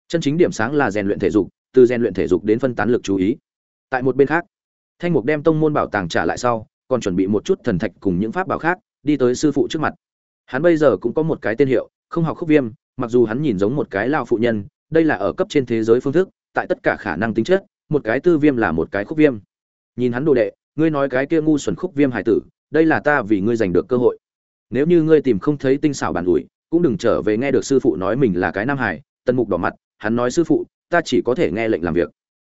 chân chính điểm sáng là rèn luyện thể dục, từ rèn luyện thể dục đến phân tán lực chú ý. Tại một bên khác, thanh mục đem tông môn bảo tàng trả lại sau, còn chuẩn bị một chút thần thạch cùng những pháp bảo khác, đi tới sư phụ trước mặt. Hắn bây giờ cũng có một cái tên hiệu, không học khúc viêm, mặc dù hắn nhìn giống một cái lao phụ nhân, đây là ở cấp trên thế giới phương thức, tại tất cả khả năng tính chất, một cái tư viêm là một cái khúc viêm. Nhìn hắn đồ đệ, ngươi nói cái kia ngu xuẩn khúc viêm hải tử, đây là ta vì ngươi giành được cơ hội. Nếu như ngươi tìm không thấy tinh xảo bản ủi, cũng đừng trở về nghe được sư phụ nói mình là cái nam hải tân mục đỏ mặt hắn nói sư phụ ta chỉ có thể nghe lệnh làm việc.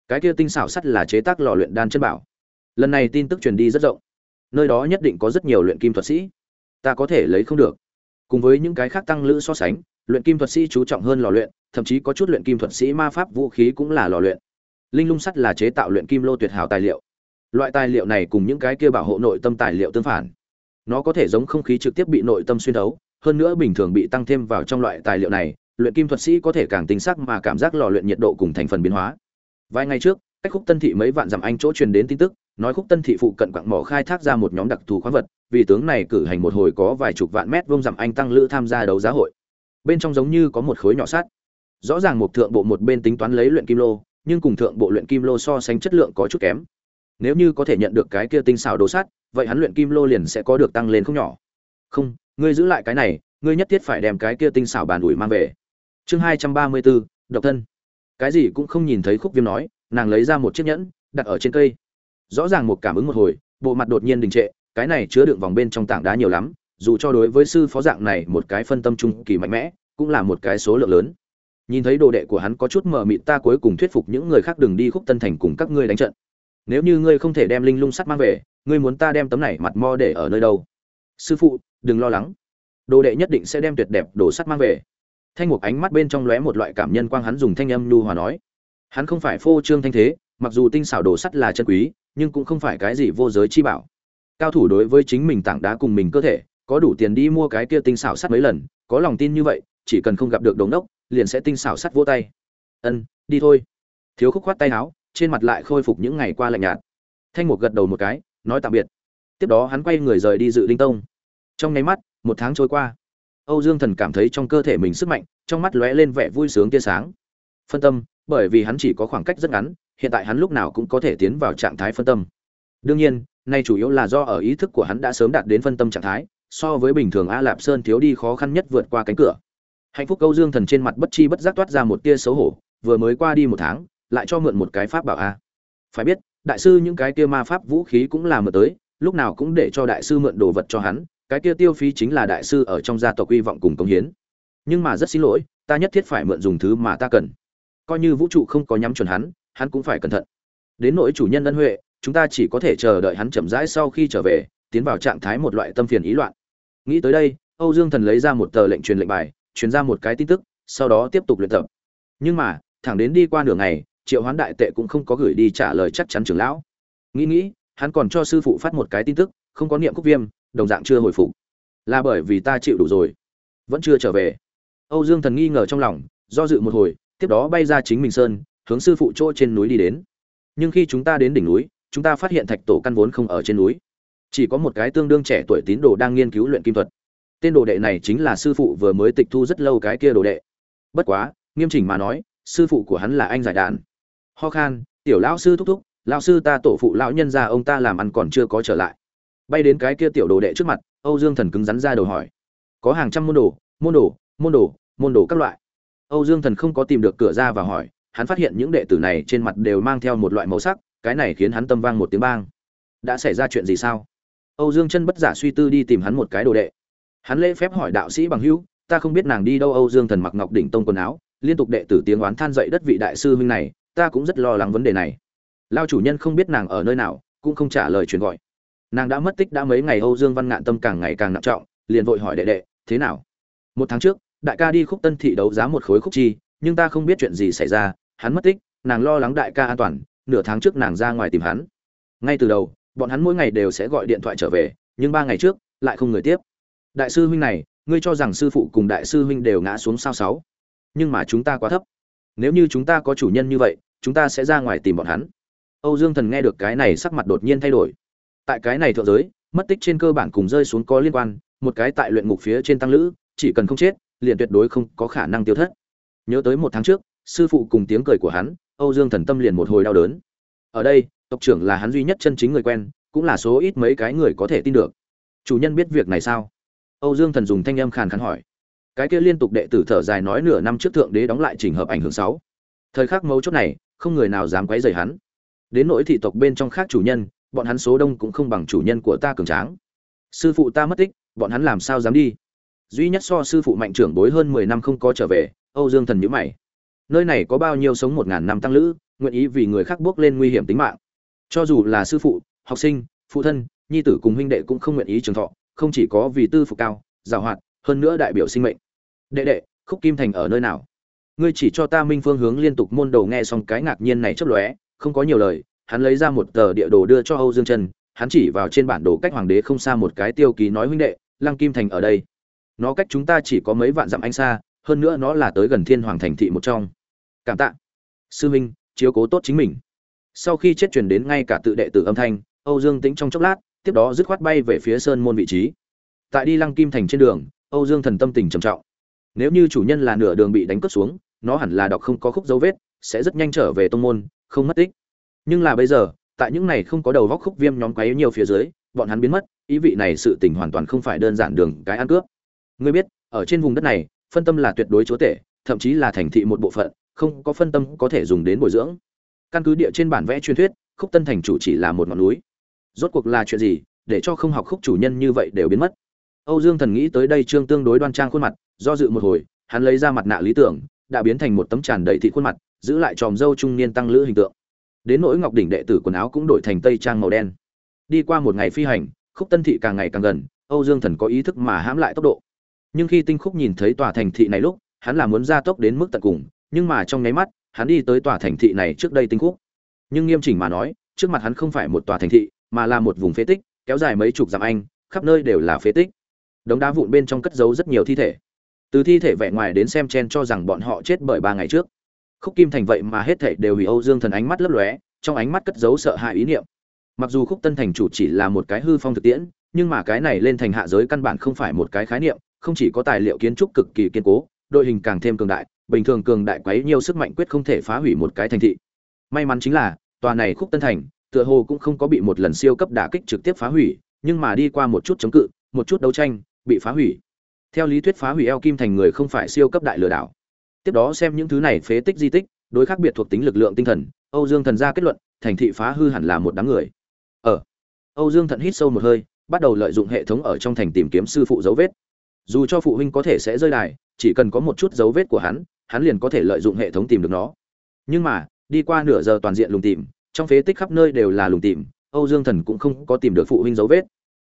Cái kia tinh xảo sắt là chế tác lò luyện đan chân bảo. Lần này tin tức truyền đi rất rộng. Nơi đó nhất định có rất nhiều luyện kim thuật sĩ. Ta có thể lấy không được. Cùng với những cái khác tăng lữ so sánh luyện kim thuật sĩ chú trọng hơn lò luyện thậm chí có chút luyện kim thuật sĩ ma pháp vũ khí cũng là lò luyện. Linh lung sắt là chế tạo luyện kim lô tuyệt hảo tài liệu. Loại tài liệu này cùng những cái kia bảo hộ nội tâm tài liệu tương phản. Nó có thể giống không khí trực tiếp bị nội tâm xuyên đấu, hơn nữa bình thường bị tăng thêm vào trong loại tài liệu này luyện kim thuật sĩ có thể càng tinh sắc mà cảm giác lò luyện nhiệt độ cùng thành phần biến hóa. Vài ngày trước, cách khúc tân thị mấy vạn dặm anh chỗ truyền đến tin tức, nói khúc tân thị phụ cận quặng mỏ khai thác ra một nhóm đặc thù khoáng vật, vì tướng này cử hành một hồi có vài chục vạn mét vuông dặm anh tăng lữ tham gia đấu giá hội. Bên trong giống như có một khối nhỏ sắt. Rõ ràng một thượng bộ một bên tính toán lấy luyện kim lô, nhưng cùng thượng bộ luyện kim lô so sánh chất lượng có chút kém. Nếu như có thể nhận được cái kia tinh xảo đồ sắt, vậy hắn luyện kim lô liền sẽ có được tăng lên không nhỏ. Không, ngươi giữ lại cái này, ngươi nhất thiết phải đem cái kia tinh xảo bàn ủi mang về chương hai trăm ba mươi bốn, độc thân. Cái gì cũng không nhìn thấy khúc viêm nói, nàng lấy ra một chiếc nhẫn, đặt ở trên cây. Rõ ràng một cảm ứng một hồi, bộ mặt đột nhiên đình trệ, cái này chứa đựng vòng bên trong tảng đá nhiều lắm, dù cho đối với sư phó dạng này một cái phân tâm trung kỳ mạnh mẽ, cũng là một cái số lượng lớn. Nhìn thấy đồ đệ của hắn có chút mờ mịt ta cuối cùng thuyết phục những người khác đừng đi khúc tân thành cùng các ngươi đánh trận. Nếu như ngươi không thể đem linh lung sắt mang về, ngươi muốn ta đem tấm này mặt mo để ở nơi đâu? Sư phụ, đừng lo lắng. Đồ đệ nhất định sẽ đem tuyệt đẹp đồ sắt mang về thanh mục ánh mắt bên trong lóe một loại cảm nhân quang hắn dùng thanh âm nhu hòa nói. Hắn không phải phô trương thanh thế, mặc dù tinh xảo đồ sắt là chân quý, nhưng cũng không phải cái gì vô giới chi bảo. Cao thủ đối với chính mình tảng đá cùng mình cơ thể, có đủ tiền đi mua cái kia tinh xảo sắt mấy lần, có lòng tin như vậy, chỉ cần không gặp được đống đốc, liền sẽ tinh xảo sắt vỗ tay. Ân, đi thôi. Thiếu khúc khoát tay áo, trên mặt lại khôi phục những ngày qua lạnh nhạt. Thanh mục gật đầu một cái, nói tạm biệt. Tiếp đó hắn quay người rời đi dự linh tông. Trong nháy mắt, một tháng trôi qua âu dương thần cảm thấy trong cơ thể mình sức mạnh, trong mắt lóe lên vẻ vui sướng tia sáng. Phân tâm, bởi vì hắn chỉ có khoảng cách rất ngắn, hiện tại hắn lúc nào cũng có thể tiến vào trạng thái phân tâm. Đương nhiên, nay chủ yếu là do ở ý thức của hắn đã sớm đạt đến phân tâm trạng thái, so với bình thường a lạp sơn thiếu đi khó khăn nhất vượt qua cánh cửa. Hạnh phúc Âu dương thần trên mặt bất chi bất giác toát ra một tia xấu hổ, vừa mới qua đi một tháng, lại cho mượn một cái pháp bảo a. Phải biết, đại sư những cái kia ma pháp vũ khí cũng là mượn tới, lúc nào cũng để cho đại sư mượn đồ vật cho hắn cái kia tiêu phí chính là đại sư ở trong gia tộc uy vọng cùng công hiến. Nhưng mà rất xin lỗi, ta nhất thiết phải mượn dùng thứ mà ta cần. Coi như vũ trụ không có nhắm chuẩn hắn hắn cũng phải cẩn thận. Đến nỗi chủ nhân ân huệ, chúng ta chỉ có thể chờ đợi hắn chậm rãi sau khi trở về, tiến vào trạng thái một loại tâm phiền ý loạn. Nghĩ tới đây, âu dương thần lấy ra một tờ lệnh truyền lệnh bài, truyền ra một cái tin tức, sau đó tiếp tục luyện tập. Nhưng mà, thẳng đến đi qua nửa ngày, triệu hoán đại tệ cũng không có gửi đi trả lời chắc chắn trưởng lão. Nghĩ nghĩ, hắn còn cho sư phụ phát một cái tin tức, không có niệm khúc viêm đồng dạng chưa hồi phục. Là bởi vì ta chịu đủ rồi. Vẫn chưa trở về. Âu dương thần nghi ngờ trong lòng, do dự một hồi, tiếp đó bay ra chính mình sơn, hướng sư phụ chỗ trên núi đi đến. Nhưng khi chúng ta đến đỉnh núi, chúng ta phát hiện thạch tổ căn vốn không ở trên núi. Chỉ có một cái tương đương trẻ tuổi tín đồ đang nghiên cứu luyện kim thuật. Tên đồ đệ này chính là sư phụ vừa mới tịch thu rất lâu cái kia đồ đệ. Bất quá, nghiêm chỉnh mà nói, sư phụ của hắn là anh giải đàn. Ho khan, tiểu lão sư thúc thúc, lão sư ta tổ phụ lão nhân gia ông ta làm ăn còn chưa có trở lại bay đến cái kia tiểu đồ đệ trước mặt, âu dương thần cứng rắn ra đầu hỏi. Có hàng trăm môn đồ môn đồ môn đồ môn đồ các loại. Âu dương thần không có tìm được cửa ra và hỏi, hắn phát hiện những đệ tử này trên mặt đều mang theo một loại màu sắc, cái này khiến hắn tâm vang một tiếng bang. Đã xảy ra chuyện gì sao? Âu dương chân bất giả suy tư đi tìm hắn một cái đồ đệ. Hắn lễ phép hỏi đạo sĩ bằng hữu, ta không biết nàng đi đâu. Âu dương thần mặc ngọc đỉnh tông quần áo, liên tục đệ tử tiếng oán than dậy đất vị đại sư huynh này, ta cũng rất lo lắng vấn đề này. Lao chủ nhân không biết nàng ở nơi nào, cũng không trả lời truyền gọi nàng đã mất tích đã mấy ngày âu dương văn ngạn tâm càng ngày càng nặng trọng, liền vội hỏi đệ đệ, thế nào? Một tháng trước, đại ca đi khúc tân thị đấu giá một khối khúc chi, nhưng ta không biết chuyện gì xảy ra, hắn mất tích, nàng lo lắng đại ca an toàn, nửa tháng trước nàng ra ngoài tìm hắn. Ngay từ đầu, bọn hắn mỗi ngày đều sẽ gọi điện thoại trở về, nhưng ba ngày trước, lại không người tiếp. Đại sư huynh này, ngươi cho rằng sư phụ cùng đại sư huynh đều ngã xuống sao sáu? Nhưng mà chúng ta quá thấp. Nếu như chúng ta có chủ nhân như vậy, chúng ta sẽ ra ngoài tìm bọn hắn. Âu dương thần nghe được cái này, sắc mặt đột nhiên thay đổi tại cái này thượng giới, mất tích trên cơ bản cùng rơi xuống có liên quan, một cái tại luyện ngục phía trên tăng lữ, chỉ cần không chết, liền tuyệt đối không có khả năng tiêu thất. Nhớ tới một tháng trước, sư phụ cùng tiếng cười của hắn, âu dương thần tâm liền một hồi đau đớn. Ở đây, tộc trưởng là hắn duy nhất chân chính người quen, cũng là số ít mấy cái người có thể tin được. Chủ nhân biết việc này sao? Âu dương thần dùng thanh âm khàn khàn hỏi. Cái kia liên tục đệ tử thở dài nói nửa năm trước thượng đế đóng lại trình hợp ảnh hưởng sáu. Thời khắc mấu chốt này, không người nào dám quấy rầy hắn. Đến nỗi thị tộc bên trong khác chủ nhân bọn hắn số đông cũng không bằng chủ nhân của ta cường tráng. Sư phụ ta mất tích, bọn hắn làm sao dám đi? Duy nhất so sư phụ mạnh trưởng bối hơn mười năm không có trở về, âu dương thần nhữ mày. Nơi này có bao nhiêu sống một ngàn năm tăng lữ, nguyện ý vì người khác bước lên nguy hiểm tính mạng. Cho dù là sư phụ, học sinh, phụ thân, nhi tử cùng huynh đệ cũng không nguyện ý trường thọ, không chỉ có vì tư phục cao, giàu hoạt, hơn nữa đại biểu sinh mệnh. Đệ đệ, khúc kim thành ở nơi nào? Ngươi chỉ cho ta minh phương hướng liên tục môn đầu nghe xong cái ngạc nhiên này chớp lóe, không có nhiều lời hắn lấy ra một tờ địa đồ đưa cho âu dương trần hắn chỉ vào trên bản đồ cách hoàng đế không xa một cái tiêu ký nói huynh đệ, lăng kim thành ở đây. Nó cách chúng ta chỉ có mấy vạn dặm anh xa, hơn nữa nó là tới gần thiên hoàng thành thị một trong. Cảm tạ. Sư minh, chiếu cố tốt chính mình. Sau khi chết truyền đến ngay cả tự đệ tử âm thanh, âu dương tĩnh trong chốc lát, tiếp đó dứt khoát bay về phía sơn môn vị trí. Tại đi lăng kim thành trên đường, âu dương thần tâm tình trầm trọng. Nếu như chủ nhân là nửa đường bị đánh cướp xuống, nó hẳn là đọc không có khúc dấu vết, sẽ rất nhanh trở về tông môn, không mất tích nhưng là bây giờ, tại những này không có đầu góc khúc viêm nhóm quấy nhiều phía dưới, bọn hắn biến mất, ý vị này sự tình hoàn toàn không phải đơn giản đường cái ăn cướp. Ngươi biết, ở trên vùng đất này, phân tâm là tuyệt đối chúa tể, thậm chí là thành thị một bộ phận, không có phân tâm có thể dùng đến bồi dưỡng. Căn cứ địa trên bản vẽ truyền thuyết, khúc tân thành chủ chỉ là một ngọn núi. Rốt cuộc là chuyện gì, để cho không học khúc chủ nhân như vậy đều biến mất? Âu dương thần nghĩ tới đây trương tương đối đoan trang khuôn mặt, do dự một hồi, hắn lấy ra mặt nạ lý tưởng, đã biến thành một tấm tràn đầy thị khuôn mặt, giữ lại tròm dâu trung niên tăng lữ hình tượng đến nỗi ngọc đỉnh đệ tử quần áo cũng đổi thành tây trang màu đen. Đi qua một ngày phi hành, khúc tân thị càng ngày càng gần, âu dương thần có ý thức mà hãm lại tốc độ. Nhưng khi tinh khúc nhìn thấy tòa thành thị này lúc, hắn là muốn gia tốc đến mức tận cùng, nhưng mà trong nháy mắt, hắn đi tới tòa thành thị này trước đây tinh khúc. Nhưng nghiêm chỉnh mà nói, trước mặt hắn không phải một tòa thành thị, mà là một vùng phế tích, kéo dài mấy chục dặm anh, khắp nơi đều là phế tích. Đống đá vụn bên trong cất giấu rất nhiều thi thể. Từ thi thể vẻ ngoài đến xem chen cho rằng bọn họ chết bởi ba ngày trước khúc kim thành vậy mà hết thảy đều hủy âu dương thần ánh mắt lấp lóe, trong ánh mắt cất giấu sợ hãi ý niệm. Mặc dù khúc tân thành chủ chỉ là một cái hư phong thực tiễn, nhưng mà cái này lên thành hạ giới căn bản không phải một cái khái niệm, không chỉ có tài liệu kiến trúc cực kỳ kiên cố, đội hình càng thêm cường đại, bình thường cường đại quấy nhiều sức mạnh quyết không thể phá hủy một cái thành thị. May mắn chính là, tòa này khúc tân thành, tựa hồ cũng không có bị một lần siêu cấp đả kích trực tiếp phá hủy, nhưng mà đi qua một chút chống cự, một chút đấu tranh, bị phá hủy. Theo lý thuyết phá hủy eo kim thành người không phải siêu cấp đại lừa đảo tiếp đó xem những thứ này phế tích di tích, đối khác biệt thuộc tính lực lượng tinh thần, âu dương thần ra kết luận, thành thị phá hư hẳn là một đám người. Ở âu dương thận hít sâu một hơi, bắt đầu lợi dụng hệ thống ở trong thành tìm kiếm sư phụ dấu vết. Dù cho phụ huynh có thể sẽ rơi đài, chỉ cần có một chút dấu vết của hắn hắn liền có thể lợi dụng hệ thống tìm được nó. Nhưng mà, đi qua nửa giờ toàn diện lùng tìm, trong phế tích khắp nơi đều là lùng tìm, âu dương thần cũng không có tìm được phụ huynh dấu vết.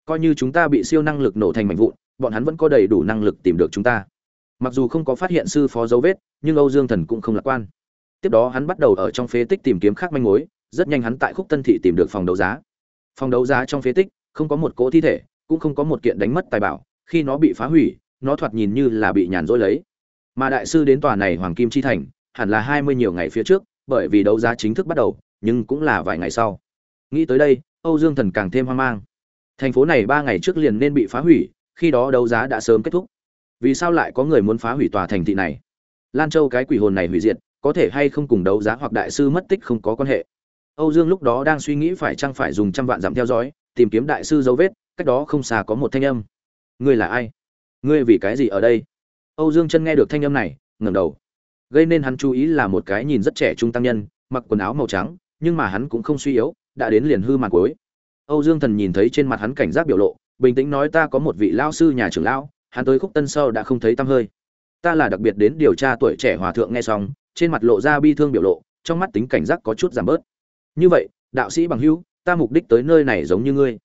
Coi như chúng ta bị siêu năng lực nổ thành mảnh vụn, bọn hắn vẫn có đầy đủ năng lực tìm được chúng ta mặc dù không có phát hiện sư phó dấu vết, nhưng âu dương thần cũng không lạc quan. Tiếp đó hắn bắt đầu ở trong phế tích tìm kiếm khác manh mối, rất nhanh hắn tại khúc tân thị tìm được phòng đấu giá. Phòng đấu giá trong phế tích, không có một cỗ thi thể, cũng không có một kiện đánh mất tài bảo, khi nó bị phá hủy, nó thoạt nhìn như là bị nhàn rỗi lấy. Mà đại sư đến tòa này hoàng kim chi thành, hẳn là hai mươi nhiều ngày phía trước, bởi vì đấu giá chính thức bắt đầu, nhưng cũng là vài ngày sau. Nghĩ tới đây, âu dương thần càng thêm hoang mang. Thành phố này ba ngày trước liền nên bị phá hủy, khi đó đấu giá đã sớm kết thúc vì sao lại có người muốn phá hủy tòa thành thị này? Lan châu cái quỷ hồn này hủy diệt, có thể hay không cùng đấu giá hoặc đại sư mất tích không có quan hệ. Âu dương lúc đó đang suy nghĩ phải chăng phải dùng trăm vạn dặm theo dõi, tìm kiếm đại sư dấu vết, cách đó không xa có một thanh âm. Ngươi là ai? Ngươi vì cái gì ở đây? Âu dương chân nghe được thanh âm này, ngẩng đầu. Gây nên hắn chú ý là một cái nhìn rất trẻ trung tăng nhân, mặc quần áo màu trắng, nhưng mà hắn cũng không suy yếu, đã đến liền hư màn cuối. Âu dương thần nhìn thấy trên mặt hắn cảnh giác biểu lộ, bình tĩnh nói ta có một vị lao sư nhà trưởng lão hắn tới khúc tân sâu đã không thấy tăm hơi. Ta là đặc biệt đến điều tra tuổi trẻ hòa thượng nghe xong, trên mặt lộ ra bi thương biểu lộ, trong mắt tính cảnh giác có chút giảm bớt. Như vậy, đạo sĩ bằng hữu, ta mục đích tới nơi này giống như ngươi.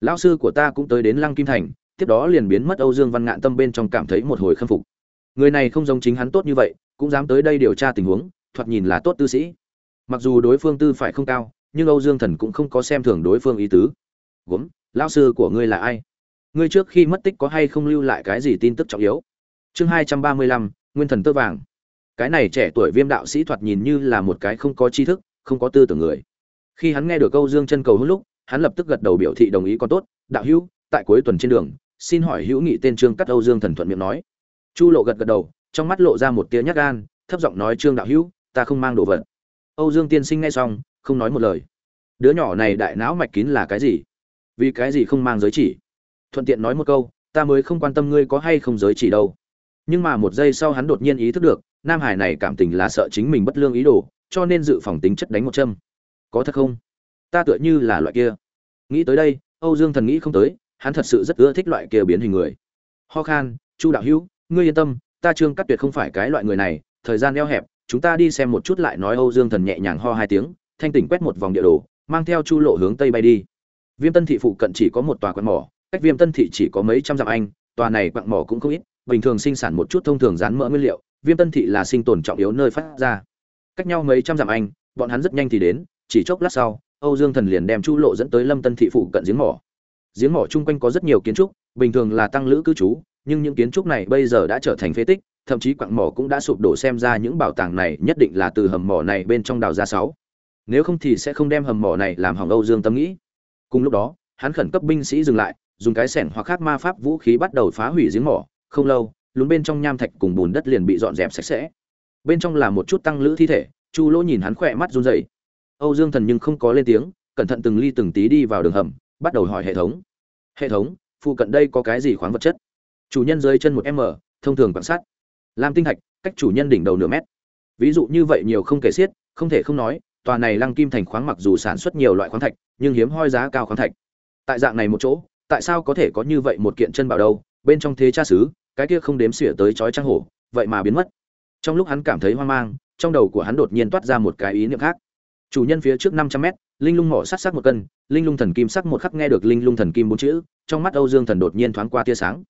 Lão sư của ta cũng tới đến lăng kim thành, tiếp đó liền biến mất âu dương văn ngạn tâm bên trong cảm thấy một hồi khâm phục. Người này không giống chính hắn tốt như vậy, cũng dám tới đây điều tra tình huống, thoạt nhìn là tốt tư sĩ. Mặc dù đối phương tư phải không cao, nhưng âu dương thần cũng không có xem thường đối phương ý tứ. Gốm, lão sư của ngươi là ai? Ngươi trước khi mất tích có hay không lưu lại cái gì tin tức trọng yếu? Chương hai trăm ba mươi lăm, nguyên thần tơ vàng. Cái này trẻ tuổi viêm đạo sĩ thoạt nhìn như là một cái không có tri thức, không có tư tưởng người. Khi hắn nghe được câu dương chân cầu hữu lúc, hắn lập tức gật đầu biểu thị đồng ý con tốt. Đạo hữu, tại cuối tuần trên đường, xin hỏi hữu nghị tên trương cắt âu dương thần thuận miệng nói. Chu lộ gật gật đầu, trong mắt lộ ra một tia nhát gan, thấp giọng nói, trương đạo hữu, ta không mang đồ vật. Âu dương tiên sinh nghe xong, không nói một lời. Đứa nhỏ này đại não mạch kín là cái gì? Vì cái gì không mang giới chỉ? Thuận tiện nói một câu, ta mới không quan tâm ngươi có hay không giới chỉ đâu. Nhưng mà một giây sau hắn đột nhiên ý thức được, nam hải này cảm tình là sợ chính mình bất lương ý đồ, cho nên dự phòng tính chất đánh một châm. Có thật không? Ta tựa như là loại kia. Nghĩ tới đây, âu dương thần nghĩ không tới, hắn thật sự rất ưa thích loại kia biến hình người. Ho khan, chu đạo hữu, ngươi yên tâm, ta trương cắt tuyệt không phải cái loại người này, thời gian eo hẹp, chúng ta đi xem một chút lại nói. Âu dương thần nhẹ nhàng ho hai tiếng, thanh tỉnh quét một vòng địa đồ, mang theo chu lộ hướng tây bay đi. Viêm tân thị phụ cận chỉ có một tòa quán mỏ cách viêm tân thị chỉ có mấy trăm dặm anh, tòa này quặng mỏ cũng không ít, bình thường sinh sản một chút thông thường rán mỡ nguyên liệu, viêm tân thị là sinh tồn trọng yếu nơi phát ra. Cách nhau mấy trăm dặm anh, bọn hắn rất nhanh thì đến, chỉ chốc lát sau, âu dương thần liền đem chu lộ dẫn tới lâm tân thị phụ cận giếng mỏ. Giếng mỏ chung quanh có rất nhiều kiến trúc, bình thường là tăng lữ cư trú, nhưng những kiến trúc này bây giờ đã trở thành phế tích, thậm chí quặng mỏ cũng đã sụp đổ xem ra những bảo tàng này nhất định là từ hầm mỏ này bên trong đào ra sáu. Nếu không thì sẽ không đem hầm mỏ này làm hỏng âu dương tâm nghĩ. Cùng lúc đó, hắn khẩn cấp binh sĩ dừng lại dùng cái sẻn hoặc khác ma pháp vũ khí bắt đầu phá hủy giếng mỏ, không lâu, lún bên trong nham thạch cùng bùn đất liền bị dọn dẹp sạch sẽ. Bên trong là một chút tăng lữ thi thể, chu lỗ nhìn hắn khỏe mắt run rẩy. Âu dương thần nhưng không có lên tiếng, cẩn thận từng ly từng tí đi vào đường hầm, bắt đầu hỏi hệ thống. Hệ thống, phụ cận đây có cái gì khoáng vật chất? Chủ nhân dưới chân một m, thông thường quan sát. Làm tinh thạch cách chủ nhân đỉnh đầu nửa mét. Ví dụ như vậy nhiều không kể xiết, không thể không nói, tòa này lăng kim thành khoáng mặc dù sản xuất nhiều loại khoáng thạch, nhưng hiếm hoi giá cao khoáng thạch. Tại dạng này một chỗ tại sao có thể có như vậy một kiện chân bảo đâu, bên trong thế cha xứ, cái kia không đếm xỉa tới chói trang hổ, vậy mà biến mất. Trong lúc hắn cảm thấy hoang mang, trong đầu của hắn đột nhiên toát ra một cái ý niệm khác. Chủ nhân phía trước năm trăm mét, linh lung mỏ sắc sắc một cân, linh lung thần kim sắc một khắc nghe được linh lung thần kim bốn chữ, trong mắt âu dương thần đột nhiên thoáng qua tia sáng.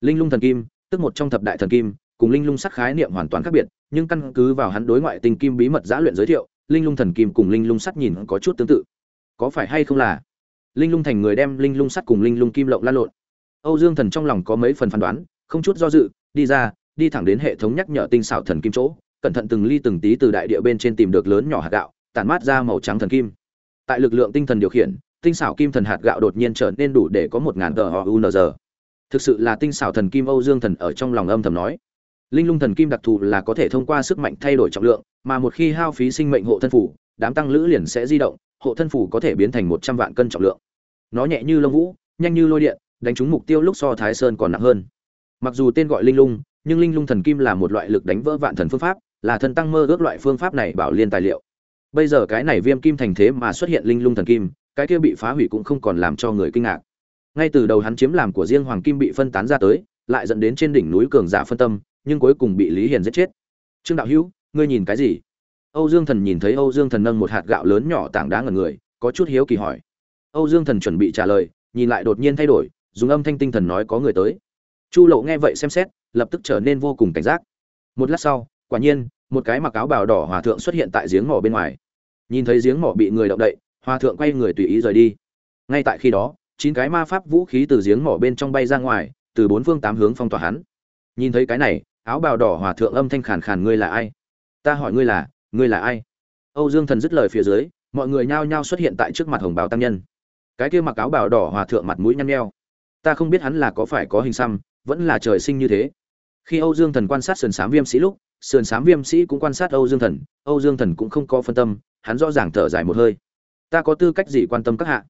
Linh lung thần kim, tức một trong thập đại thần kim, cùng linh lung sắc khái niệm hoàn toàn khác biệt, nhưng căn cứ vào hắn đối ngoại tình kim bí mật giã luyện giới thiệu, linh lung thần kim cùng linh lung sắt nhìn có chút tương tự. Có phải hay không là linh lung thành người đem linh lung sắt cùng linh lung kim lộng lan lộn. Âu dương thần trong lòng có mấy phần phán đoán, không chút do dự, đi ra, đi thẳng đến hệ thống nhắc nhở tinh xảo thần kim chỗ, cẩn thận từng ly từng tí từ đại địa bên trên tìm được lớn nhỏ hạt gạo, tản mát ra màu trắng thần kim. Tại lực lượng tinh thần điều khiển, tinh xảo kim thần hạt gạo đột nhiên trở nên đủ để có một ngàn tờ họ unz thực sự là tinh xảo thần kim âu dương thần ở trong lòng âm thầm nói. Linh lung thần kim đặc thù là có thể thông qua sức mạnh thay đổi trọng lượng, mà một khi hao phí sinh mệnh hộ thân phủ, đám tăng lữ liền sẽ di động hộ thân phủ có thể biến thành một trăm vạn cân trọng lượng. Nó nhẹ như lông vũ, nhanh như lôi điện, đánh trúng mục tiêu lúc so thái sơn còn nặng hơn. Mặc dù tên gọi linh lung, nhưng linh lung thần kim là một loại lực đánh vỡ vạn thần phương pháp, là thần tăng mơ ước loại phương pháp này bảo liên tài liệu. Bây giờ cái này viêm kim thành thế mà xuất hiện linh lung thần kim, cái kia bị phá hủy cũng không còn làm cho người kinh ngạc. Ngay từ đầu hắn chiếm làm của riêng hoàng kim bị phân tán ra tới, lại dẫn đến trên đỉnh núi cường giả phân tâm, nhưng cuối cùng bị lý hiền giết chết. Trương đạo hữu, ngươi nhìn cái gì? Âu dương thần nhìn thấy âu dương thần nâng một hạt gạo lớn nhỏ tảng đá ngẩn người, có chút hiếu kỳ hỏi. Âu dương thần chuẩn bị trả lời, nhìn lại đột nhiên thay đổi, dùng âm thanh tinh thần nói có người tới. Chu lộ nghe vậy xem xét, lập tức trở nên vô cùng cảnh giác. Một lát sau, quả nhiên, một cái mặc áo bào đỏ hòa thượng xuất hiện tại giếng mỏ bên ngoài. Nhìn thấy giếng mỏ bị người động đậy, hòa thượng quay người tùy ý rời đi. Ngay tại khi đó, chín cái ma pháp vũ khí từ giếng mỏ bên trong bay ra ngoài, từ bốn phương tám hướng phong tỏa hắn. Nhìn thấy cái này, áo bào đỏ hòa thượng âm thanh khàn khàn, ngươi là ai? Ta hỏi ngươi là ngươi là ai? Âu dương thần dứt lời phía dưới, mọi người nhao nhao xuất hiện tại trước mặt hồng bào tăng nhân. Cái kia mặc áo bào đỏ hòa thượng mặt mũi nhăn nheo. Ta không biết hắn là có phải có hình xăm, vẫn là trời sinh như thế. Khi âu dương thần quan sát sườn xám viêm sĩ lúc, sườn xám viêm sĩ cũng quan sát âu dương thần, âu dương thần cũng không có phân tâm, hắn rõ ràng thở dài một hơi. Ta có tư cách gì quan tâm các hạ?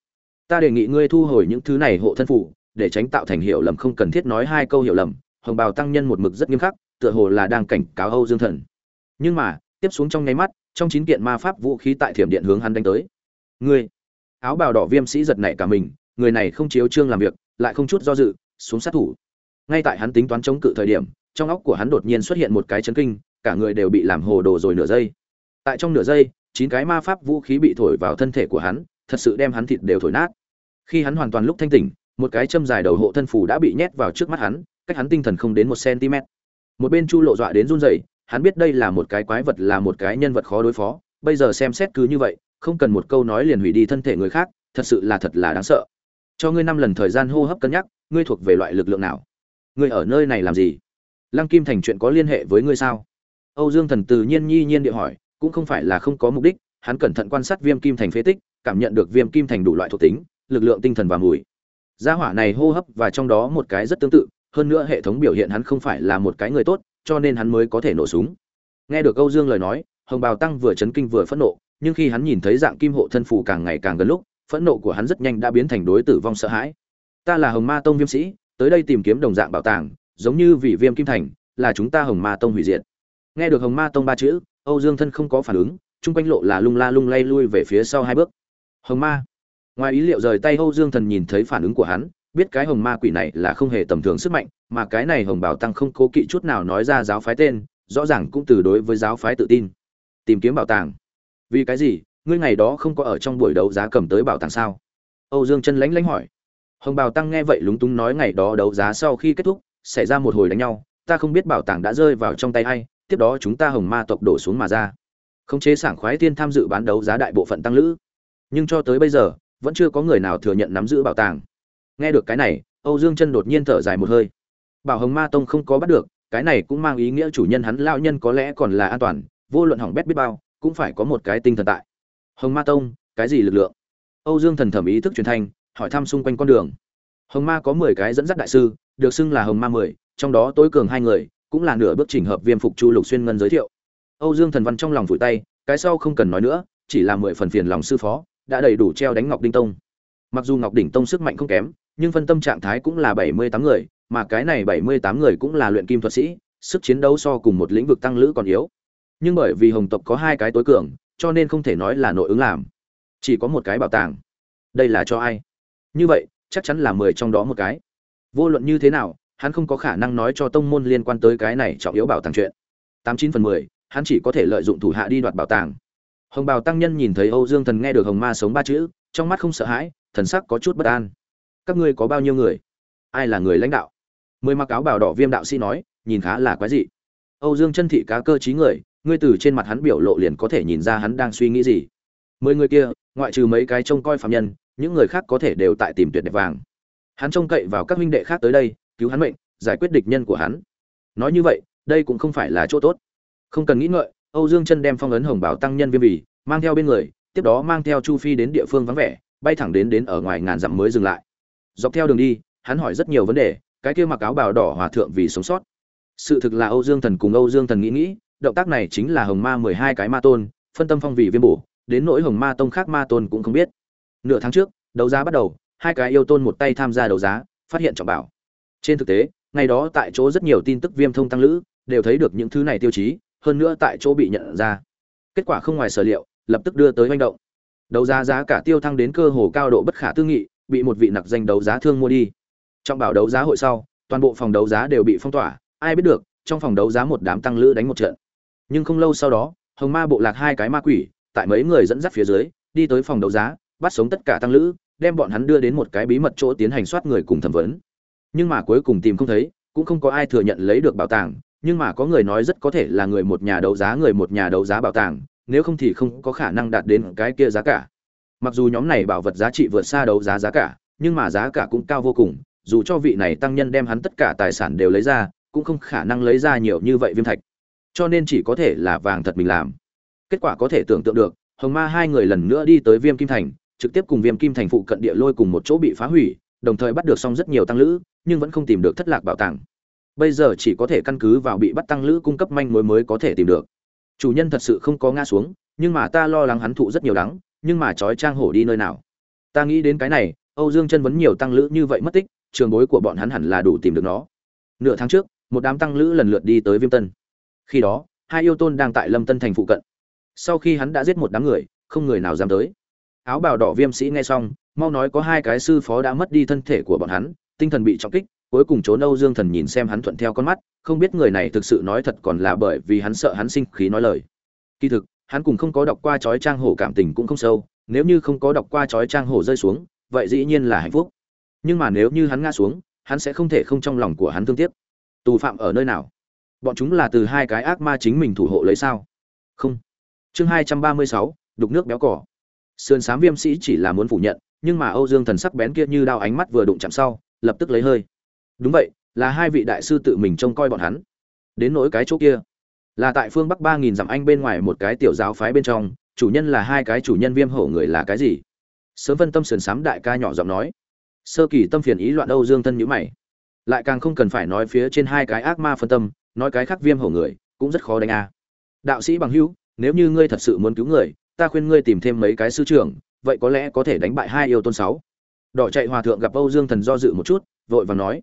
Ta đề nghị ngươi thu hồi những thứ này hộ thân phủ, để tránh tạo thành hiểu lầm không cần thiết nói hai câu hiểu lầm. Hồng bào tăng nhân một mực rất nghiêm khắc, tựa hồ là đang cảnh cáo âu dương thần. Nhưng mà tiếp xuống trong nháy mắt, trong chín kiện ma pháp vũ khí tại thiểm điện hướng hắn đánh tới. Ngươi, áo bào đỏ viêm sĩ giật nảy cả mình, người này không chiếu trương làm việc, lại không chút do dự, xuống sát thủ. Ngay tại hắn tính toán chống cự thời điểm, trong óc của hắn đột nhiên xuất hiện một cái chấn kinh, cả người đều bị làm hồ đồ rồi nửa giây. Tại trong nửa giây, chín cái ma pháp vũ khí bị thổi vào thân thể của hắn, thật sự đem hắn thịt đều thổi nát. Khi hắn hoàn toàn lúc thanh tỉnh, một cái châm dài đầu hộ thân phủ đã bị nhét vào trước mắt hắn, cách hắn tinh thần không đến một cm một bên chu lộ dọa đến run rẩy hắn biết đây là một cái quái vật là một cái nhân vật khó đối phó, bây giờ xem xét cứ như vậy, không cần một câu nói liền hủy đi thân thể người khác, thật sự là thật là đáng sợ. Cho ngươi năm lần thời gian hô hấp cân nhắc, ngươi thuộc về loại lực lượng nào? Ngươi ở nơi này làm gì? Lăng kim thành chuyện có liên hệ với ngươi sao? Âu dương thần tự nhiên nhi nhiên địa hỏi, cũng không phải là không có mục đích, hắn cẩn thận quan sát viêm kim thành phế tích, cảm nhận được viêm kim thành đủ loại thuộc tính, lực lượng tinh thần và mùi. Gia hỏa này hô hấp và trong đó một cái rất tương tự, hơn nữa hệ thống biểu hiện hắn không phải là một cái người tốt cho nên hắn mới có thể nổ súng. Nghe được âu dương lời nói, hồng bào tăng vừa chấn kinh vừa phẫn nộ, nhưng khi hắn nhìn thấy dạng kim hộ thân phù càng ngày càng gần lúc, phẫn nộ của hắn rất nhanh đã biến thành đối tử vong sợ hãi. Ta là hồng ma tông viêm sĩ, tới đây tìm kiếm đồng dạng bảo tàng, giống như vị viêm kim thành, là chúng ta hồng ma tông hủy diệt. Nghe được hồng ma tông ba chữ, âu dương thân không có phản ứng, chung quanh lộ là lung la lung lay lui về phía sau hai bước. Hồng ma. Ngoài ý liệu rời tay âu dương thần nhìn thấy phản ứng của hắn biết cái hồng ma quỷ này là không hề tầm thường sức mạnh, mà cái này hồng bảo tăng không cố kỵ chút nào nói ra giáo phái tên, rõ ràng cũng từ đối với giáo phái tự tin. Tìm kiếm bảo tàng. Vì cái gì? Ngươi ngày đó không có ở trong buổi đấu giá cầm tới bảo tàng sao? Âu dương chân lánh lánh hỏi. Hồng bảo tăng nghe vậy lúng túng nói ngày đó đấu giá sau khi kết thúc, xảy ra một hồi đánh nhau, ta không biết bảo tàng đã rơi vào trong tay ai, tiếp đó chúng ta hồng ma tộc đổ xuống mà ra. Khống chế sảng khoái tiên tham dự bán đấu giá đại bộ phận tăng lữ. Nhưng cho tới bây giờ, vẫn chưa có người nào thừa nhận nắm giữ bảo tàng nghe được cái này, âu dương chân đột nhiên thở dài một hơi. Bảo hồng ma tông không có bắt được, cái này cũng mang ý nghĩa chủ nhân hắn lao nhân có lẽ còn là an toàn, vô luận hỏng bét biết bao, cũng phải có một cái tinh thần tại. Hồng ma tông, cái gì lực lượng? Âu dương thần thẩm ý thức truyền thanh, hỏi thăm xung quanh con đường. Hồng ma có mười cái dẫn dắt đại sư, được xưng là hồng ma mười, trong đó tối cường hai người, cũng là nửa bước trình hợp viêm phục chu lục xuyên ngân giới thiệu. Âu dương thần văn trong lòng vùi tay, cái sau không cần nói nữa, chỉ là mười phần phiền lòng sư phó, đã đầy đủ treo đánh ngọc đinh tông. Mặc dù ngọc đỉnh tông sức mạnh không kém nhưng phân tâm trạng thái cũng là bảy mươi tám người, mà cái này bảy mươi tám người cũng là luyện kim thuật sĩ, sức chiến đấu so cùng một lĩnh vực tăng lữ còn yếu. Nhưng bởi vì hồng tộc có hai cái tối cường, cho nên không thể nói là nội ứng làm. Chỉ có một cái bảo tàng. Đây là cho ai? Như vậy, chắc chắn là mười trong đó một cái. Vô luận như thế nào, hắn không có khả năng nói cho tông môn liên quan tới cái này trọng yếu bảo tàng chuyện. tám chín phần mười, hắn chỉ có thể lợi dụng thủ hạ đi đoạt bảo tàng. Hồng bào tăng nhân nhìn thấy âu dương thần nghe được hồng ma sống ba chữ, trong mắt không sợ hãi, thần sắc có chút bất an các ngươi có bao nhiêu người? Ai là người lãnh đạo? Mười mặc áo bào đỏ viêm đạo sĩ nói, nhìn khá là quái dị. Âu dương chân thị cá cơ trí người, ngươi từ trên mặt hắn biểu lộ liền có thể nhìn ra hắn đang suy nghĩ gì. Mười người kia, ngoại trừ mấy cái trông coi phạm nhân, những người khác có thể đều tại tìm tuyệt đẹp vàng. Hắn trông cậy vào các huynh đệ khác tới đây, cứu hắn mệnh, giải quyết địch nhân của hắn. Nói như vậy, đây cũng không phải là chỗ tốt. Không cần nghĩ ngợi, âu dương chân đem phong ấn hồng bảo tăng nhân viêm bì, mang theo bên người, tiếp đó mang theo chu phi đến địa phương vắng vẻ, bay thẳng đến đến ở ngoài ngàn dặm mới dừng lại dọc theo đường đi, hắn hỏi rất nhiều vấn đề, cái kia mặc áo bào đỏ hòa thượng vì sống sót. Sự thực là âu dương thần cùng âu dương thần nghĩ nghĩ, động tác này chính là hồng ma mười hai cái ma tôn, phân tâm phong vị viêm bổ, đến nỗi hồng ma tông khác ma tôn cũng không biết. Nửa tháng trước, đấu giá bắt đầu, hai cái yêu tôn một tay tham gia đấu giá, phát hiện trọng bảo. Trên thực tế, ngày đó tại chỗ rất nhiều tin tức viêm thông tăng lữ, đều thấy được những thứ này tiêu chí, hơn nữa tại chỗ bị nhận ra. Kết quả không ngoài sở liệu, lập tức đưa tới manh động. Đấu giá giá cả tiêu thăng đến cơ hồ cao độ bất khả tư nghị bị một vị nặc danh đấu giá thương mua đi. Trong bảo đấu giá hội sau, toàn bộ phòng đấu giá đều bị phong tỏa, ai biết được, trong phòng đấu giá một đám tăng lữ đánh một trận. Nhưng không lâu sau đó, hồng ma bộ lạc hai cái ma quỷ, tại mấy người dẫn dắt phía dưới, đi tới phòng đấu giá, bắt sống tất cả tăng lữ, đem bọn hắn đưa đến một cái bí mật chỗ tiến hành soát người cùng thẩm vấn. Nhưng mà cuối cùng tìm không thấy, cũng không có ai thừa nhận lấy được bảo tàng, nhưng mà có người nói rất có thể là người một nhà đấu giá, người một nhà đấu giá bảo tàng, nếu không thì không có khả năng đạt đến cái kia giá cả mặc dù nhóm này bảo vật giá trị vượt xa đấu giá giá cả, nhưng mà giá cả cũng cao vô cùng, dù cho vị này tăng nhân đem hắn tất cả tài sản đều lấy ra, cũng không khả năng lấy ra nhiều như vậy viêm thạch. Cho nên chỉ có thể là vàng thật mình làm. Kết quả có thể tưởng tượng được, hồng ma hai người lần nữa đi tới viêm kim thành, trực tiếp cùng viêm kim thành phụ cận địa lôi cùng một chỗ bị phá hủy, đồng thời bắt được xong rất nhiều tăng lữ, nhưng vẫn không tìm được thất lạc bảo tàng. Bây giờ chỉ có thể căn cứ vào bị bắt tăng lữ cung cấp manh mối mới có thể tìm được. Chủ nhân thật sự không có ngã xuống, nhưng mà ta lo lắng hắn thụ rất nhiều đắng nhưng mà trói trang hổ đi nơi nào? Ta nghĩ đến cái này, âu dương chân vấn nhiều tăng lữ như vậy mất tích, trường bối của bọn hắn hẳn là đủ tìm được nó. Nửa tháng trước, một đám tăng lữ lần lượt đi tới viêm tân. Khi đó, hai yêu tôn đang tại lâm tân thành phụ cận. Sau khi hắn đã giết một đám người, không người nào dám tới. Áo bào đỏ viêm sĩ nghe xong, mau nói có hai cái sư phó đã mất đi thân thể của bọn hắn, tinh thần bị trọng kích, cuối cùng trốn âu dương thần nhìn xem hắn thuận theo con mắt, không biết người này thực sự nói thật còn là bởi vì hắn sợ hắn sinh khí nói lời. Kỳ thực hắn cùng không có đọc qua chói trang hổ cảm tình cũng không sâu, nếu như không có đọc qua chói trang hổ rơi xuống, vậy dĩ nhiên là hạnh phúc. Nhưng mà nếu như hắn ngã xuống, hắn sẽ không thể không trong lòng của hắn thương tiếc. Tù phạm ở nơi nào? Bọn chúng là từ hai cái ác ma chính mình thủ hộ lấy sao? Không. Chương hai trăm ba mươi sáu, đục nước béo cỏ. Sườn m viêm sĩ chỉ là muốn phủ nhận, nhưng mà âu dương thần sắc bén kia như đao ánh mắt vừa đụng chạm sau, lập tức lấy hơi. Đúng vậy, là hai vị đại sư tự mình trông coi bọn hắn. Đến nỗi cái chỗ kia là tại phương bắc ba nghìn dặm anh bên ngoài một cái tiểu giáo phái bên trong, chủ nhân là hai cái chủ nhân viêm hổ người là cái gì? Sớm phân tâm sườn sám đại ca nhỏ giọng nói. Sơ kỳ tâm phiền ý loạn âu dương thân nhữ mày. Lại càng không cần phải nói phía trên hai cái ác ma phân tâm, nói cái khác viêm hổ người, cũng rất khó đánh a. Đạo sĩ bằng hữu, nếu như ngươi thật sự muốn cứu người, ta khuyên ngươi tìm thêm mấy cái sư trưởng, vậy có lẽ có thể đánh bại hai yêu tôn sáu. Đỏ chạy hòa thượng gặp âu dương thần do dự một chút, vội vàng nói.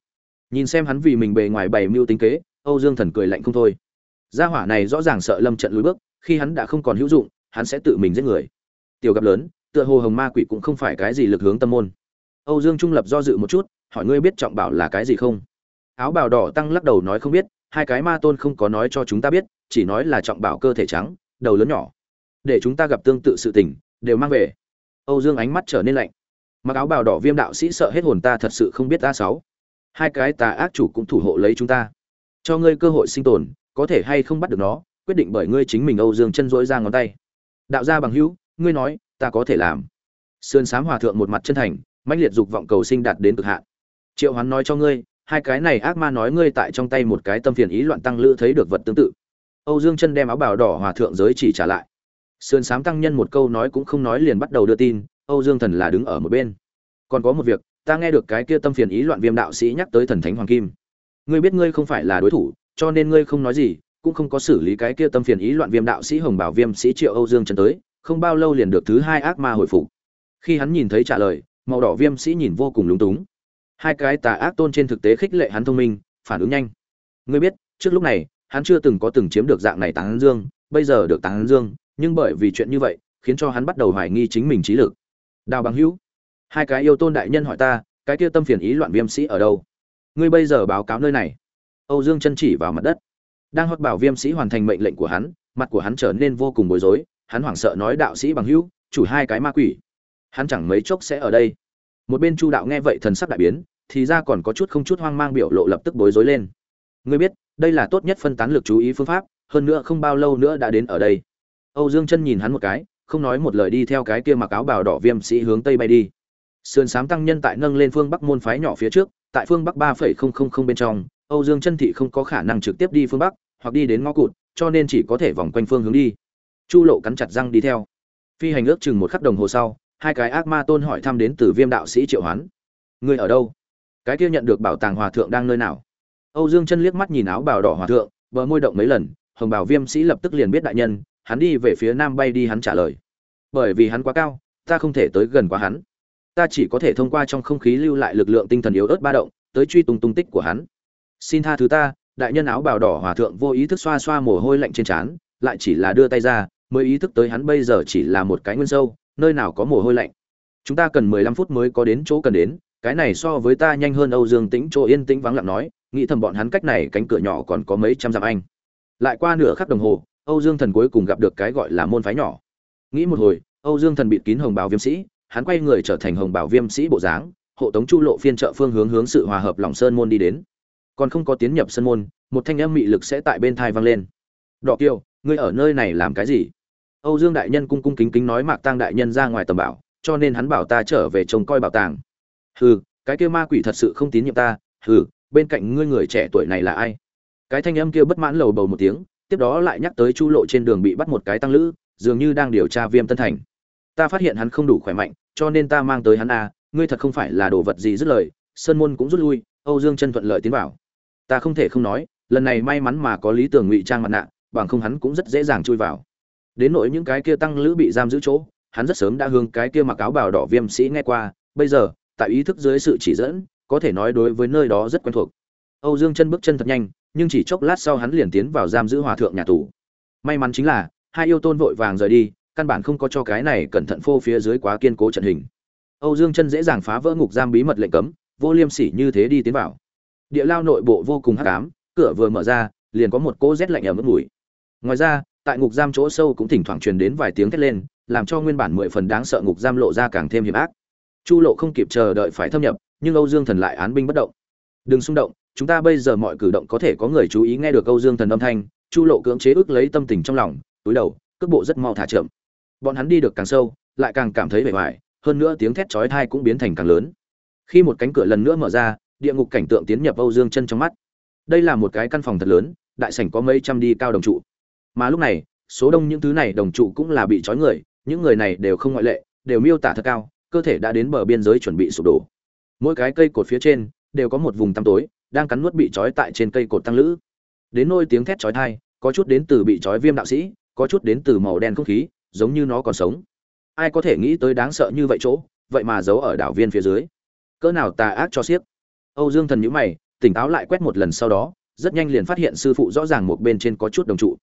Nhìn xem hắn vì mình bề ngoài bày mưu tính kế, âu dương thần cười lạnh không thôi gia hỏa này rõ ràng sợ lâm trận lùi bước, khi hắn đã không còn hữu dụng, hắn sẽ tự mình giết người. Tiểu gặp lớn, tựa hồ hồng ma quỷ cũng không phải cái gì lực hướng tâm môn. Âu dương trung lập do dự một chút, hỏi ngươi biết trọng bảo là cái gì không? Áo bào đỏ tăng lắc đầu nói không biết, hai cái ma tôn không có nói cho chúng ta biết, chỉ nói là trọng bảo cơ thể trắng, đầu lớn nhỏ. Để chúng ta gặp tương tự sự tình, đều mang về. Âu dương ánh mắt trở nên lạnh. Mặc áo bào đỏ viêm đạo sĩ sợ hết hồn ta thật sự không biết ta sáu. Hai cái tà ác chủ cũng thủ hộ lấy chúng ta. Cho ngươi cơ hội sinh tồn có thể hay không bắt được nó, quyết định bởi ngươi chính mình âu dương chân dỗi ra ngón tay. Đạo gia bằng hữu, ngươi nói, ta có thể làm. Sườn sám hòa thượng một mặt chân thành, mãnh liệt dục vọng cầu sinh đạt đến cực hạn. Triệu hoán nói cho ngươi, hai cái này ác ma nói ngươi tại trong tay một cái tâm phiền ý loạn tăng lữ thấy được vật tương tự. Âu dương chân đem áo bào đỏ hòa thượng giới chỉ trả lại. Sườn sám tăng nhân một câu nói cũng không nói liền bắt đầu đưa tin, âu dương thần là đứng ở một bên. Còn có một việc, ta nghe được cái kia tâm phiền ý loạn viêm đạo sĩ nhắc tới thần thánh hoàng kim. Ngươi biết ngươi không phải là đối thủ cho nên ngươi không nói gì, cũng không có xử lý cái kia tâm phiền ý loạn viêm đạo sĩ hồng bảo viêm sĩ triệu âu dương chân tới, không bao lâu liền được thứ hai ác ma hồi phục. Khi hắn nhìn thấy trả lời, màu đỏ viêm sĩ nhìn vô cùng lúng túng. Hai cái tà ác tôn trên thực tế khích lệ hắn thông minh, phản ứng nhanh. Ngươi biết, trước lúc này, hắn chưa từng có từng chiếm được dạng này tán dương, bây giờ được tán dương, nhưng bởi vì chuyện như vậy, khiến cho hắn bắt đầu hoài nghi chính mình trí lực. Đào bằng hữu, hai cái yêu tôn đại nhân hỏi ta, cái kia tâm phiền ý loạn viêm sĩ ở đâu? Ngươi bây giờ báo cáo nơi này âu dương chân chỉ vào mặt đất. Đang hót bảo viêm sĩ hoàn thành mệnh lệnh của hắn, mặt của hắn trở nên vô cùng bối rối, hắn hoảng sợ nói đạo sĩ bằng hữu, chủ hai cái ma quỷ. Hắn chẳng mấy chốc sẽ ở đây. Một bên chu đạo nghe vậy thần sắc đại biến, thì ra còn có chút không chút hoang mang biểu lộ lập tức bối rối lên. Ngươi biết, đây là tốt nhất phân tán lực chú ý phương pháp, hơn nữa không bao lâu nữa đã đến ở đây. Âu dương chân nhìn hắn một cái, không nói một lời đi theo cái kia mặc áo bào đỏ viêm sĩ hướng tây bay đi. Sườn sám tăng nhân tại nâng lên phương bắc môn phái nhỏ phía trước, tại phương bắc ba phẩy không không không bên trong âu dương chân thị không có khả năng trực tiếp đi phương bắc, hoặc đi đến ngõ cụt, cho nên chỉ có thể vòng quanh phương hướng đi. Chu lộ cắn chặt răng đi theo. Phi hành ước chừng một khắc đồng hồ sau, hai cái ác ma tôn hỏi thăm đến từ viêm đạo sĩ triệu hoán. Người ở đâu? Cái kia nhận được bảo tàng hòa thượng đang nơi nào? Âu dương chân liếc mắt nhìn áo bào đỏ hòa thượng, bờ môi động mấy lần, hồng bảo viêm sĩ lập tức liền biết đại nhân, hắn đi về phía nam bay đi hắn trả lời. Bởi vì hắn quá cao, ta không thể tới gần quá hắn. Ta chỉ có thể thông qua trong không khí lưu lại lực lượng tinh thần yếu ớt ba động, tới truy tung tung tích của hắn xin tha thứ ta, đại nhân áo bào đỏ hòa thượng vô ý thức xoa xoa mồ hôi lạnh trên trán, lại chỉ là đưa tay ra, mới ý thức tới hắn bây giờ chỉ là một cái nguyên sâu, nơi nào có mồ hôi lạnh. Chúng ta cần mười lăm phút mới có đến chỗ cần đến, cái này so với ta nhanh hơn âu dương tĩnh chỗ yên tĩnh vắng lặng nói, nghĩ thầm bọn hắn cách này cánh cửa nhỏ còn có mấy trăm dặm anh. Lại qua nửa khắc đồng hồ, âu dương thần cuối cùng gặp được cái gọi là môn phái nhỏ. Nghĩ một hồi, âu dương thần bịt kín hồng bào viêm sĩ, hắn quay người trở thành hồng bào viêm sĩ bộ dáng, hộ tống chu lộ phiên trợ phương hướng hướng sự hòa hợp lòng sơn môn đi đến còn không có tiến nhập sân môn, một thanh âm mị lực sẽ tại bên thai vang lên. Đọ kiều, ngươi ở nơi này làm cái gì? Âu dương đại nhân cung cung kính kính nói mạc tăng đại nhân ra ngoài tầm bảo, cho nên hắn bảo ta trở về trông coi bảo tàng. Hừ, cái kia ma quỷ thật sự không tín nhiệm ta, hừ, bên cạnh ngươi người trẻ tuổi này là ai? Cái thanh âm kia bất mãn lầu bầu một tiếng, tiếp đó lại nhắc tới chu lộ trên đường bị bắt một cái tăng lữ, dường như đang điều tra viêm tân thành. Ta phát hiện hắn không đủ khỏe mạnh, cho nên ta mang tới hắn a, ngươi thật không phải là đồ vật gì dứt lời sơn môn cũng rút lui, âu dương chân thuận lợi tiến vào ta không thể không nói, lần này may mắn mà có lý tưởng ngụy trang mặt nạ, bằng không hắn cũng rất dễ dàng chui vào. Đến nỗi những cái kia tăng lữ bị giam giữ chỗ, hắn rất sớm đã hướng cái kia mặc áo bào đỏ viêm sĩ nghe qua, bây giờ, tại ý thức dưới sự chỉ dẫn, có thể nói đối với nơi đó rất quen thuộc. Âu dương chân bước chân thật nhanh, nhưng chỉ chốc lát sau hắn liền tiến vào giam giữ hòa thượng nhà tù. May mắn chính là, hai yêu tôn vội vàng rời đi, căn bản không có cho cái này cẩn thận phô phía dưới quá kiên cố trận hình. Âu dương chân dễ dàng phá vỡ ngục giam bí mật lệnh cấm, vô liêm sỉ như thế đi tiến vào địa lao nội bộ vô cùng hắc ám, cửa vừa mở ra, liền có một cỗ rét lạnh ở mức mùi. Ngoài ra, tại ngục giam chỗ sâu cũng thỉnh thoảng truyền đến vài tiếng thét lên, làm cho nguyên bản mười phần đáng sợ ngục giam lộ ra càng thêm hiểm ác. Chu lộ không kịp chờ đợi phải thâm nhập, nhưng âu dương thần lại án binh bất động. Đừng xung động, chúng ta bây giờ mọi cử động có thể có người chú ý nghe được âu dương thần âm thanh. Chu lộ cưỡng chế ức lấy tâm tình trong lòng, túi đầu, cước bộ rất mau thả chậm. Bọn hắn đi được càng sâu, lại càng cảm thấy vẻ vải hơn nữa tiếng thét chói tai cũng biến thành càng lớn. Khi một cánh cửa lần nữa mở ra địa ngục cảnh tượng tiến nhập âu dương chân trong mắt. Đây là một cái căn phòng thật lớn, đại sảnh có mấy trăm đi cao đồng trụ. Mà lúc này, số đông những thứ này đồng trụ cũng là bị trói người, những người này đều không ngoại lệ, đều miêu tả thật cao, cơ thể đã đến bờ biên giới chuẩn bị sụp đổ. Mỗi cái cây cột phía trên, đều có một vùng tăm tối, đang cắn nuốt bị trói tại trên cây cột tăng lữ. Đến nôi tiếng thét chói tai có chút đến từ bị trói viêm đạo sĩ, có chút đến từ màu đen không khí, giống như nó còn sống. Ai có thể nghĩ tới đáng sợ như vậy chỗ, vậy mà giấu ở đảo viên phía dưới. Cỡ nào tà ác cho xiếc âu dương thần nhíu mày, tỉnh táo lại quét một lần sau đó, rất nhanh liền phát hiện sư phụ rõ ràng một bên trên có chút đồng trụ.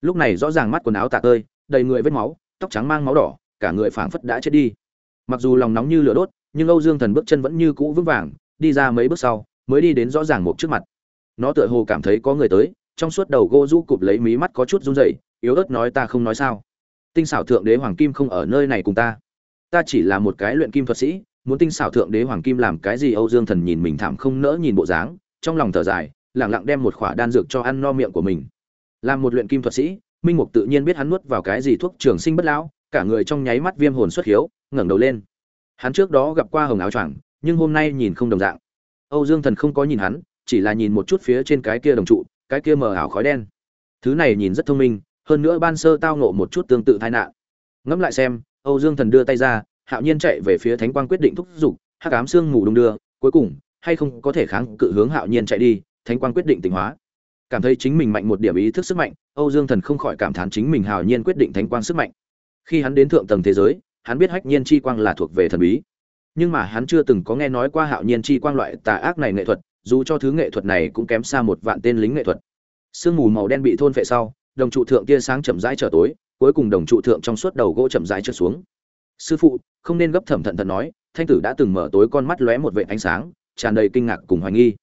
Lúc này rõ ràng mắt quần áo tạc tơi, đầy người vết máu, tóc trắng mang máu đỏ, cả người phảng phất đã chết đi. Mặc dù lòng nóng như lửa đốt, nhưng âu dương thần bước chân vẫn như cũ vững vàng, đi ra mấy bước sau, mới đi đến rõ ràng một trước mặt. Nó tựa hồ cảm thấy có người tới, trong suốt đầu gô du cụp lấy mí mắt có chút run rẩy, yếu ớt nói ta không nói sao. Tinh xảo thượng đế hoàng kim không ở nơi này cùng ta. Ta chỉ là một cái luyện kim thuật sĩ muốn tinh xảo thượng đế hoàng kim làm cái gì âu dương thần nhìn mình thảm không nỡ nhìn bộ dáng, trong lòng thở dài, lẳng lặng đem một khỏa đan dược cho ăn no miệng của mình. Làm một luyện kim thuật sĩ, minh mục tự nhiên biết hắn nuốt vào cái gì thuốc trường sinh bất lão, cả người trong nháy mắt viêm hồn xuất hiếu, ngẩng đầu lên. Hắn trước đó gặp qua hồng áo choàng, nhưng hôm nay nhìn không đồng dạng. Âu dương thần không có nhìn hắn, chỉ là nhìn một chút phía trên cái kia đồng trụ, cái kia mờ ảo khói đen. Thứ này nhìn rất thông minh, hơn nữa ban sơ tao ngộ một chút tương tự tai nạn. Ngẫm lại xem, âu dương thần đưa tay ra hạo nhiên chạy về phía thánh quang quyết định thúc giục, hắc ám xương ngủ đung đưa, cuối cùng, hay không có thể kháng cự hướng hạo nhiên chạy đi, thánh quang quyết định tỉnh hóa. Cảm thấy chính mình mạnh một điểm ý thức sức mạnh, âu dương thần không khỏi cảm thán chính mình hào nhiên quyết định thánh quang sức mạnh. Khi hắn đến thượng tầng thế giới, hắn biết hách nhiên chi quang là thuộc về thần bí. Nhưng mà hắn chưa từng có nghe nói qua hạo nhiên chi quang loại tà ác này nghệ thuật, dù cho thứ nghệ thuật này cũng kém xa một vạn tên lính nghệ thuật. Sương mù màu đen bị thôn phệ sau, đồng trụ thượng tia sáng chậm rãi trở tối, cuối cùng đồng trụ thượng trong suốt đầu gỗ chậm rãi trở xuống sư phụ, không nên gấp thẩm thận thận nói, thanh tử đã từng mở tối con mắt lóe một vệ ánh sáng, tràn đầy kinh ngạc cùng hoài nghi.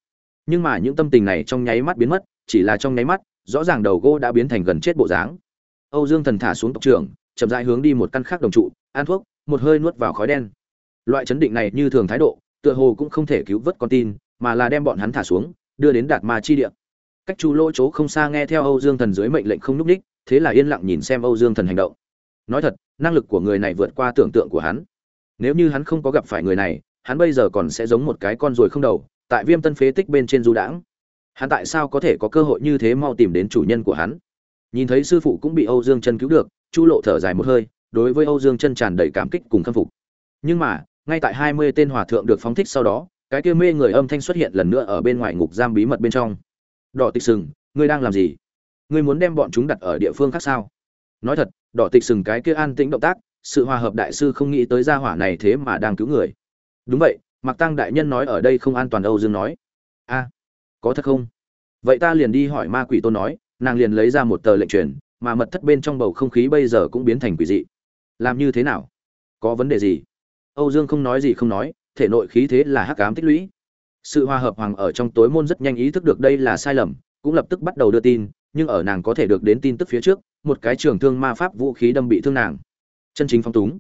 Nhưng mà những tâm tình này trong nháy mắt biến mất, chỉ là trong nháy mắt, rõ ràng đầu gỗ đã biến thành gần chết bộ dáng. Âu dương thần thả xuống tộc trưởng, chậm rãi hướng đi một căn khác đồng trụ, ăn thuốc, một hơi nuốt vào khói đen. Loại chấn định này như thường thái độ, tựa hồ cũng không thể cứu vớt con tin, mà là đem bọn hắn thả xuống, đưa đến đạt ma chi địa. Cách chu lỗ chỗ không xa nghe theo âu dương thần dưới mệnh lệnh không núp đích thế là yên lặng nhìn xem âu dương thần hành động nói thật, năng lực của người này vượt qua tưởng tượng của hắn. Nếu như hắn không có gặp phải người này, hắn bây giờ còn sẽ giống một cái con ruồi không đầu, tại viêm tân phế tích bên trên du đãng. Hắn tại sao có thể có cơ hội như thế mau tìm đến chủ nhân của hắn? Nhìn thấy sư phụ cũng bị âu dương chân cứu được, chu lộ thở dài một hơi, đối với âu dương chân tràn đầy cảm kích cùng khâm phục. Nhưng mà, ngay tại hai mươi tên hòa thượng được phóng thích sau đó, cái kia mê người âm thanh xuất hiện lần nữa ở bên ngoài ngục giam bí mật bên trong. Đỏ tịch sừng, ngươi đang làm gì? Ngươi muốn đem bọn chúng đặt ở địa phương khác sao? Nói thật, đỏ tịch sừng cái kia an tĩnh động tác, sự hòa hợp đại sư không nghĩ tới gia hỏa này thế mà đang cứu người. Đúng vậy mặc tăng đại nhân nói ở đây không an toàn âu dương nói. A, có thật không? Vậy ta liền đi hỏi ma quỷ tôn nói, nàng liền lấy ra một tờ lệnh truyền, mà mật thất bên trong bầu không khí bây giờ cũng biến thành quỷ dị. Làm như thế nào? Có vấn đề gì? Âu dương không nói gì không nói, thể nội khí thế là hắc ám tích lũy. Sự hòa hợp hoàng ở trong tối môn rất nhanh ý thức được đây là sai lầm, cũng lập tức bắt đầu đưa tin nhưng ở nàng có thể được đến tin tức phía trước, một cái trường thương ma pháp vũ khí đâm bị thương nàng. Chân chính phong túng.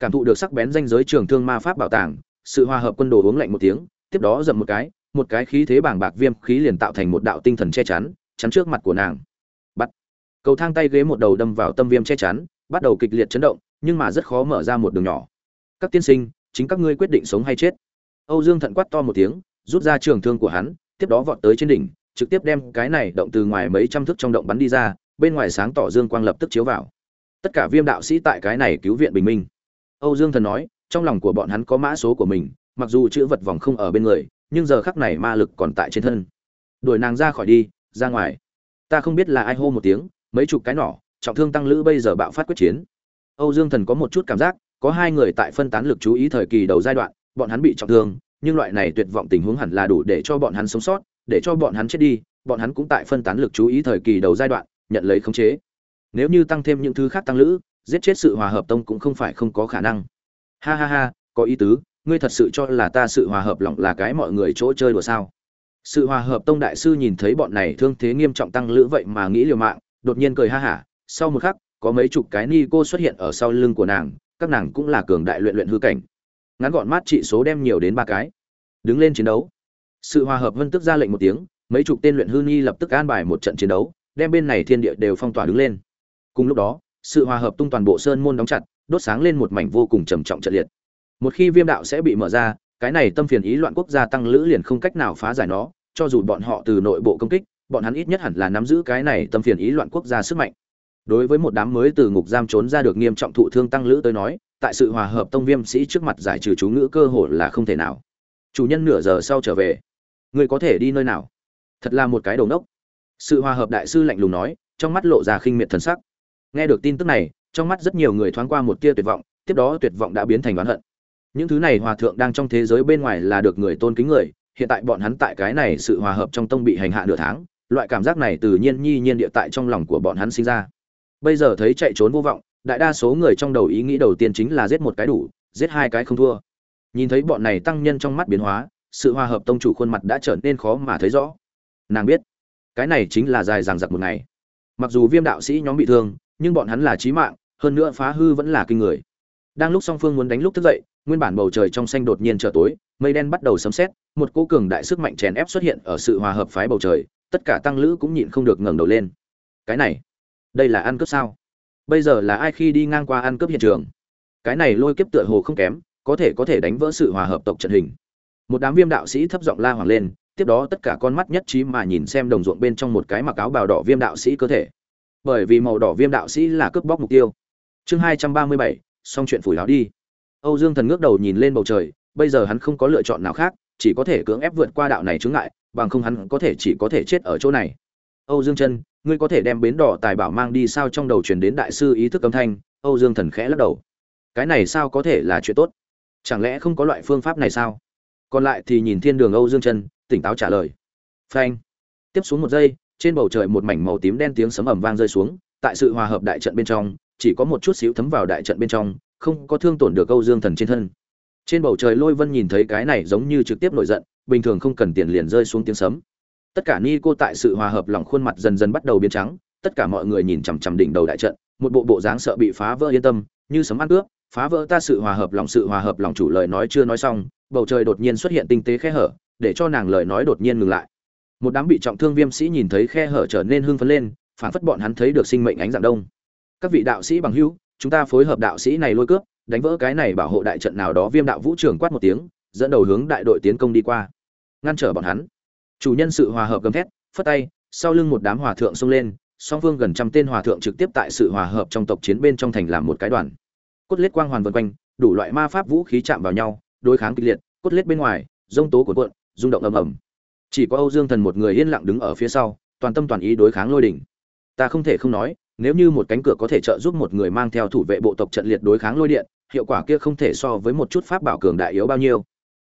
Cảm thụ được sắc bén danh giới trường thương ma pháp bảo tàng, sự hòa hợp quân đồ uống lạnh một tiếng, tiếp đó dậm một cái một cái khí thế bảng bạc viêm khí liền tạo thành một đạo tinh thần che chắn chắn trước mặt của nàng. Bắt. Cầu thang tay ghế một đầu đâm vào tâm viêm che chắn, bắt đầu kịch liệt chấn động, nhưng mà rất khó mở ra một đường nhỏ. Các tiên sinh, chính các ngươi quyết định sống hay chết. Âu dương thận quát to một tiếng, rút ra trường thương của hắn, tiếp đó vọt tới trên đỉnh trực tiếp đem cái này động từ ngoài mấy trăm thước trong động bắn đi ra, bên ngoài sáng tỏ dương quang lập tức chiếu vào. Tất cả viêm đạo sĩ tại cái này cứu viện bình minh. Âu dương thần nói, trong lòng của bọn hắn có mã số của mình, mặc dù chữ vật vòng không ở bên người, nhưng giờ khắc này ma lực còn tại trên thân. Đuổi nàng ra khỏi đi, ra ngoài. Ta không biết là ai hô một tiếng, mấy chục cái nỏ, trọng thương tăng lữ bây giờ bạo phát quyết chiến. Âu dương thần có một chút cảm giác, có hai người tại phân tán lực chú ý thời kỳ đầu giai đoạn, bọn hắn bị trọng thương, nhưng loại này tuyệt vọng tình huống hẳn là đủ để cho bọn hắn sống sót để cho bọn hắn chết đi, bọn hắn cũng tại phân tán lực chú ý thời kỳ đầu giai đoạn, nhận lấy khống chế. Nếu như tăng thêm những thứ khác tăng lữ, giết chết sự hòa hợp tông cũng không phải không có khả năng. Ha ha ha, có ý tứ, ngươi thật sự cho là ta sự hòa hợp lỏng là cái mọi người chỗ chơi đùa sao? Sự hòa hợp tông đại sư nhìn thấy bọn này thương thế nghiêm trọng tăng lữ vậy mà nghĩ liều mạng, đột nhiên cười ha hả. Sau một khắc, có mấy chục cái ni cô xuất hiện ở sau lưng của nàng, các nàng cũng là cường đại luyện luyện hư cảnh. Ngắn gọn mát trị số đem nhiều đến ba cái. Đứng lên chiến đấu sự hòa hợp vân tức ra lệnh một tiếng, mấy chục tên luyện hư nhi lập tức an bài một trận chiến đấu, đem bên này thiên địa đều phong tỏa đứng lên. Cùng lúc đó, sự hòa hợp tung toàn bộ sơn môn đóng chặt, đốt sáng lên một mảnh vô cùng trầm trọng trận liệt. Một khi viêm đạo sẽ bị mở ra, cái này tâm phiền ý loạn quốc gia tăng lữ liền không cách nào phá giải nó, cho dù bọn họ từ nội bộ công kích, bọn hắn ít nhất hẳn là nắm giữ cái này tâm phiền ý loạn quốc gia sức mạnh. Đối với một đám mới từ ngục giam trốn ra được nghiêm trọng thụ thương tăng lữ tới nói, tại sự hòa hợp tông viêm sĩ trước mặt giải trừ chú ngữ cơ hội là không thể nào. Chủ nhân nửa giờ sau trở về Ngươi có thể đi nơi nào? Thật là một cái đầu nốc sự hòa hợp đại sư lạnh lùng nói, trong mắt lộ ra khinh miệt thần sắc. Nghe được tin tức này, trong mắt rất nhiều người thoáng qua một tia tuyệt vọng, tiếp đó tuyệt vọng đã biến thành oán hận. Những thứ này hòa thượng đang trong thế giới bên ngoài là được người tôn kính người, hiện tại bọn hắn tại cái này sự hòa hợp trong tông bị hành hạ nửa tháng, loại cảm giác này tự nhiên nhi nhiên địa tại trong lòng của bọn hắn sinh ra. Bây giờ thấy chạy trốn vô vọng, đại đa số người trong đầu ý nghĩ đầu tiên chính là giết một cái đủ, giết hai cái không thua. Nhìn thấy bọn này tăng nhân trong mắt biến hóa sự hòa hợp tông chủ khuôn mặt đã trở nên khó mà thấy rõ. Nàng biết, cái này chính là dài dằng dặc một ngày. Mặc dù viêm đạo sĩ nhóm bị thương, nhưng bọn hắn là trí mạng, hơn nữa phá hư vẫn là kinh người. Đang lúc song phương muốn đánh lúc thức dậy, nguyên bản bầu trời trong xanh đột nhiên trở tối, mây đen bắt đầu sấm xét một cô cường đại sức mạnh chèn ép xuất hiện ở sự hòa hợp phái bầu trời, tất cả tăng lữ cũng nhịn không được ngẩng đầu lên. Cái này, đây là ăn cướp sao? Bây giờ là ai khi đi ngang qua ăn cướp hiện trường? Cái này lôi kiếp tựa hồ không kém, có thể có thể đánh vỡ sự hòa hợp tộc trận hình một đám viêm đạo sĩ thấp giọng la hoàng lên, tiếp đó tất cả con mắt nhất trí mà nhìn xem đồng ruộng bên trong một cái mặc áo bào đỏ viêm đạo sĩ cơ thể. Bởi vì màu đỏ viêm đạo sĩ là cướp bóc mục tiêu. Chương hai trăm ba mươi bảy, xong chuyện phủi áo đi. Âu dương thần ngước đầu nhìn lên bầu trời, bây giờ hắn không có lựa chọn nào khác, chỉ có thể cưỡng ép vượt qua đạo này chướng ngại, bằng không hắn có thể chỉ có thể chết ở chỗ này. Âu dương chân ngươi có thể đem bến đỏ tài bảo mang đi sao? Trong đầu truyền đến đại sư ý thức âm thanh, âu dương thần khẽ lắc đầu. Cái này sao có thể là chuyện tốt? Chẳng lẽ không có loại phương pháp này sao? Còn lại thì nhìn thiên đường âu dương chân, tỉnh táo trả lời. Phanh. Tiếp xuống một giây, trên bầu trời một mảnh màu tím đen tiếng sấm ầm vang rơi xuống, tại sự hòa hợp đại trận bên trong, chỉ có một chút xíu thấm vào đại trận bên trong, không có thương tổn được âu dương thần trên thân. Trên bầu trời lôi vân nhìn thấy cái này giống như trực tiếp nổi giận, bình thường không cần tiền liền rơi xuống tiếng sấm. Tất cả ni cô tại sự hòa hợp lòng khuôn mặt dần dần bắt đầu biến trắng, tất cả mọi người nhìn chằm chằm đỉnh đầu đại trận, một bộ bộ dáng sợ bị phá vỡ yên tâm, như sấm ăn cướp phá vỡ ta sự hòa hợp lòng, sự hòa hợp lòng chủ lời nói chưa nói xong bầu trời đột nhiên xuất hiện tinh tế khe hở, để cho nàng lời nói đột nhiên ngừng lại. Một đám bị trọng thương viêm sĩ nhìn thấy khe hở trở nên hưng phấn lên phản phất bọn hắn thấy được sinh mệnh ánh dạng đông. Các vị đạo sĩ bằng hữu, chúng ta phối hợp đạo sĩ này lôi cướp, đánh vỡ cái này bảo hộ đại trận nào đó, viêm đạo vũ trưởng quát một tiếng, dẫn đầu hướng đại đội tiến công đi qua. Ngăn trở bọn hắn. Chủ nhân sự hòa hợp gầm thét, phất tay, sau lưng một đám hòa thượng xông lên, song phương gần trăm tên hòa thượng trực tiếp tại sự hòa hợp trong tộc chiến bên trong thành làm một cái đoàn. Cốt lết quang hoàn vân quanh, đủ loại ma pháp vũ khí chạm vào nhau đối kháng kịch liệt, cốt lết bên ngoài, rông tố cuộn cuộn, rung động ầm ầm. Chỉ có âu dương thần một người yên lặng đứng ở phía sau, toàn tâm toàn ý đối kháng lôi đỉnh. Ta không thể không nói, nếu như một cánh cửa có thể trợ giúp một người mang theo thủ vệ bộ tộc trận liệt đối kháng lôi điện, hiệu quả kia không thể so với một chút pháp bảo cường đại yếu bao nhiêu.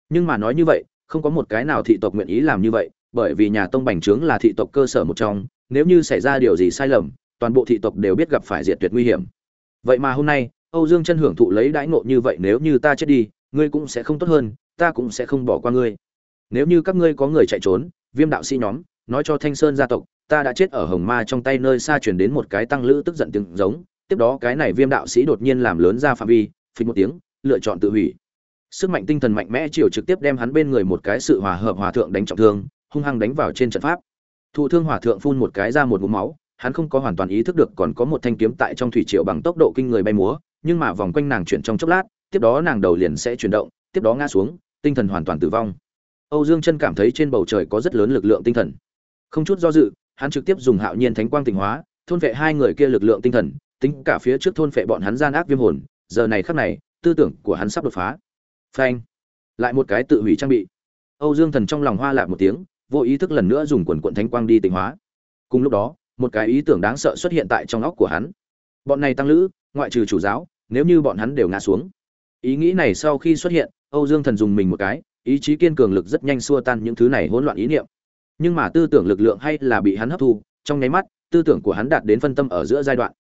Nhưng mà nói như vậy, không có một cái nào thị tộc nguyện ý làm như vậy, bởi vì nhà tông bành trướng là thị tộc cơ sở một trong, nếu như xảy ra điều gì sai lầm, toàn bộ thị tộc đều biết gặp phải diệt tuyệt nguy hiểm. Vậy mà hôm nay, âu dương chân hưởng thụ lấy đãi ngộ như vậy nếu như ta chết đi ngươi cũng sẽ không tốt hơn, ta cũng sẽ không bỏ qua ngươi. Nếu như các ngươi có người chạy trốn, viêm đạo sĩ nhóm, nói cho thanh sơn gia tộc, ta đã chết ở hồng ma trong tay nơi xa chuyển đến một cái tăng lữ tức giận tiếng giống, tiếp đó cái này viêm đạo sĩ đột nhiên làm lớn ra phạm vi, phình một tiếng, lựa chọn tự hủy. Sức mạnh tinh thần mạnh mẽ chiều trực tiếp đem hắn bên người một cái sự hòa hợp hòa thượng đánh trọng thương, hung hăng đánh vào trên trận pháp. Thụ thương hòa thượng phun một cái ra một ngụm máu, hắn không có hoàn toàn ý thức được còn có một thanh kiếm tại trong thủy triều bằng tốc độ kinh người bay múa, nhưng mà vòng quanh nàng chuyển trong chốc lát tiếp đó nàng đầu liền sẽ chuyển động, tiếp đó ngã xuống, tinh thần hoàn toàn tử vong. Âu dương chân cảm thấy trên bầu trời có rất lớn lực lượng tinh thần. Không chút do dự, hắn trực tiếp dùng hạo nhiên thánh quang tịnh hóa, thôn vệ hai người kia lực lượng tinh thần, tính cả phía trước thôn vệ bọn hắn gian ác viêm hồn, giờ này khắc này, tư tưởng của hắn sắp đột phá. Phanh! Lại một cái tự hủy trang bị. Âu dương thần trong lòng hoa lạc một tiếng, vô ý thức lần nữa dùng quần quận thánh quang đi tịnh hóa. Cùng lúc đó, một cái ý tưởng đáng sợ xuất hiện tại trong óc của hắn. Bọn này tăng lữ, ngoại trừ chủ giáo, nếu như bọn hắn đều ngã xuống ý nghĩ này sau khi xuất hiện, âu dương thần dùng mình một cái, ý chí kiên cường lực rất nhanh xua tan những thứ này hỗn loạn ý niệm. Nhưng mà tư tưởng lực lượng hay là bị hắn hấp thu, trong nháy mắt, tư tưởng của hắn đạt đến phân tâm ở giữa giai đoạn.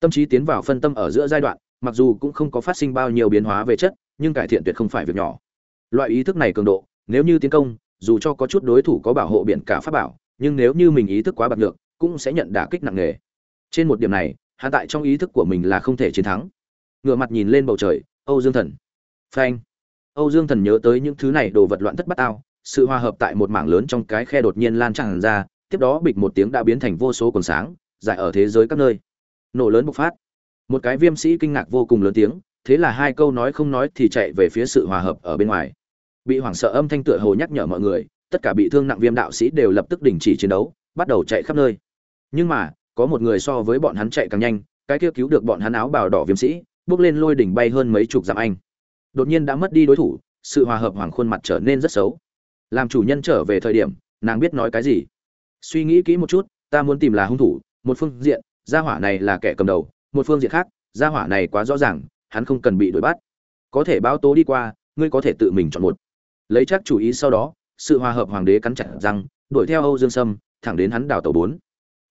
Tâm trí tiến vào phân tâm ở giữa giai đoạn, mặc dù cũng không có phát sinh bao nhiêu biến hóa về chất, nhưng cải thiện tuyệt không phải việc nhỏ. Loại ý thức này cường độ, nếu như tiến công, dù cho có chút đối thủ có bảo hộ biển cả pháp bảo, nhưng nếu như mình ý thức quá bạc được cũng sẽ nhận đả kích nặng nề. Trên một điểm này, hắn tại trong ý thức của mình là không thể chiến thắng. Ngựa mặt nhìn lên bầu trời âu dương thần. Phanh. Âu dương thần nhớ tới những thứ này đồ vật loạn thất bát ao sự hòa hợp tại một mảng lớn trong cái khe đột nhiên lan tràn ra, tiếp đó bịch một tiếng đã biến thành vô số quần sáng dài ở thế giới các nơi. Nổ lớn bộc phát. Một cái viêm sĩ kinh ngạc vô cùng lớn tiếng, thế là hai câu nói không nói thì chạy về phía sự hòa hợp ở bên ngoài. Bị hoảng sợ âm thanh tựa hồ nhắc nhở mọi người, tất cả bị thương nặng viêm đạo sĩ đều lập tức đình chỉ chiến đấu, bắt đầu chạy khắp nơi. Nhưng mà, có một người so với bọn hắn chạy càng nhanh, cái kia cứu được bọn hắn áo bào đỏ viêm sĩ bước lên lôi đỉnh bay hơn mấy chục dặm anh. Đột nhiên đã mất đi đối thủ, sự hòa hợp hoàng khuôn mặt trở nên rất xấu. Làm chủ nhân trở về thời điểm, nàng biết nói cái gì? Suy nghĩ kỹ một chút, ta muốn tìm là hung thủ, một phương diện, gia hỏa này là kẻ cầm đầu, một phương diện khác, gia hỏa này quá rõ ràng, hắn không cần bị đuổi bắt. Có thể báo tố đi qua, ngươi có thể tự mình chọn một. Lấy chắc chủ ý sau đó, sự hòa hợp hoàng đế cắn chặt răng, đuổi theo âu dương sâm, thẳng đến hắn đảo tàu bốn.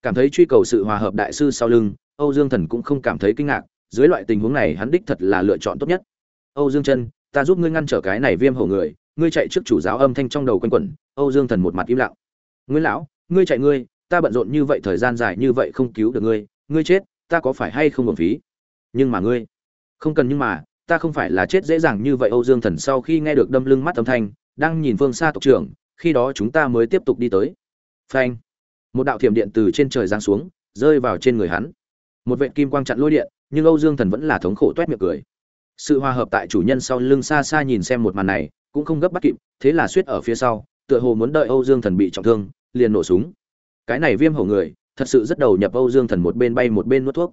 Cảm thấy truy cầu sự hòa hợp đại sư sau lưng, âu dương thần cũng không cảm thấy kinh ngạc dưới loại tình huống này hắn đích thật là lựa chọn tốt nhất. Âu dương chân ta giúp ngươi ngăn trở cái này viêm hổ người, ngươi chạy trước chủ giáo âm thanh trong đầu quanh quẩn, âu dương thần một mặt im lặng. Nguyễn lão, ngươi chạy ngươi, ta bận rộn như vậy, thời gian dài như vậy không cứu được ngươi ngươi chết, ta có phải hay không uổng phí? Nhưng mà ngươi, không cần nhưng mà, ta không phải là chết dễ dàng như vậy, âu dương thần sau khi nghe được đâm lưng mắt âm thanh, đang nhìn phương xa tộc trưởng, khi đó chúng ta mới tiếp tục đi tới. Phanh. Một đạo thiểm điện từ trên trời giáng xuống, rơi vào trên người hắn. Một vệt kim quang chặn lôi điện nhưng âu dương thần vẫn là thống khổ toét miệng cười. Sự hòa hợp tại chủ nhân sau lưng xa xa nhìn xem một màn này, cũng không gấp bắt kịp, thế là suýt ở phía sau, tựa hồ muốn đợi âu dương thần bị trọng thương, liền nổ súng. Cái này viêm hổ người, thật sự rất đầu nhập âu dương thần một bên bay một bên nuốt thuốc.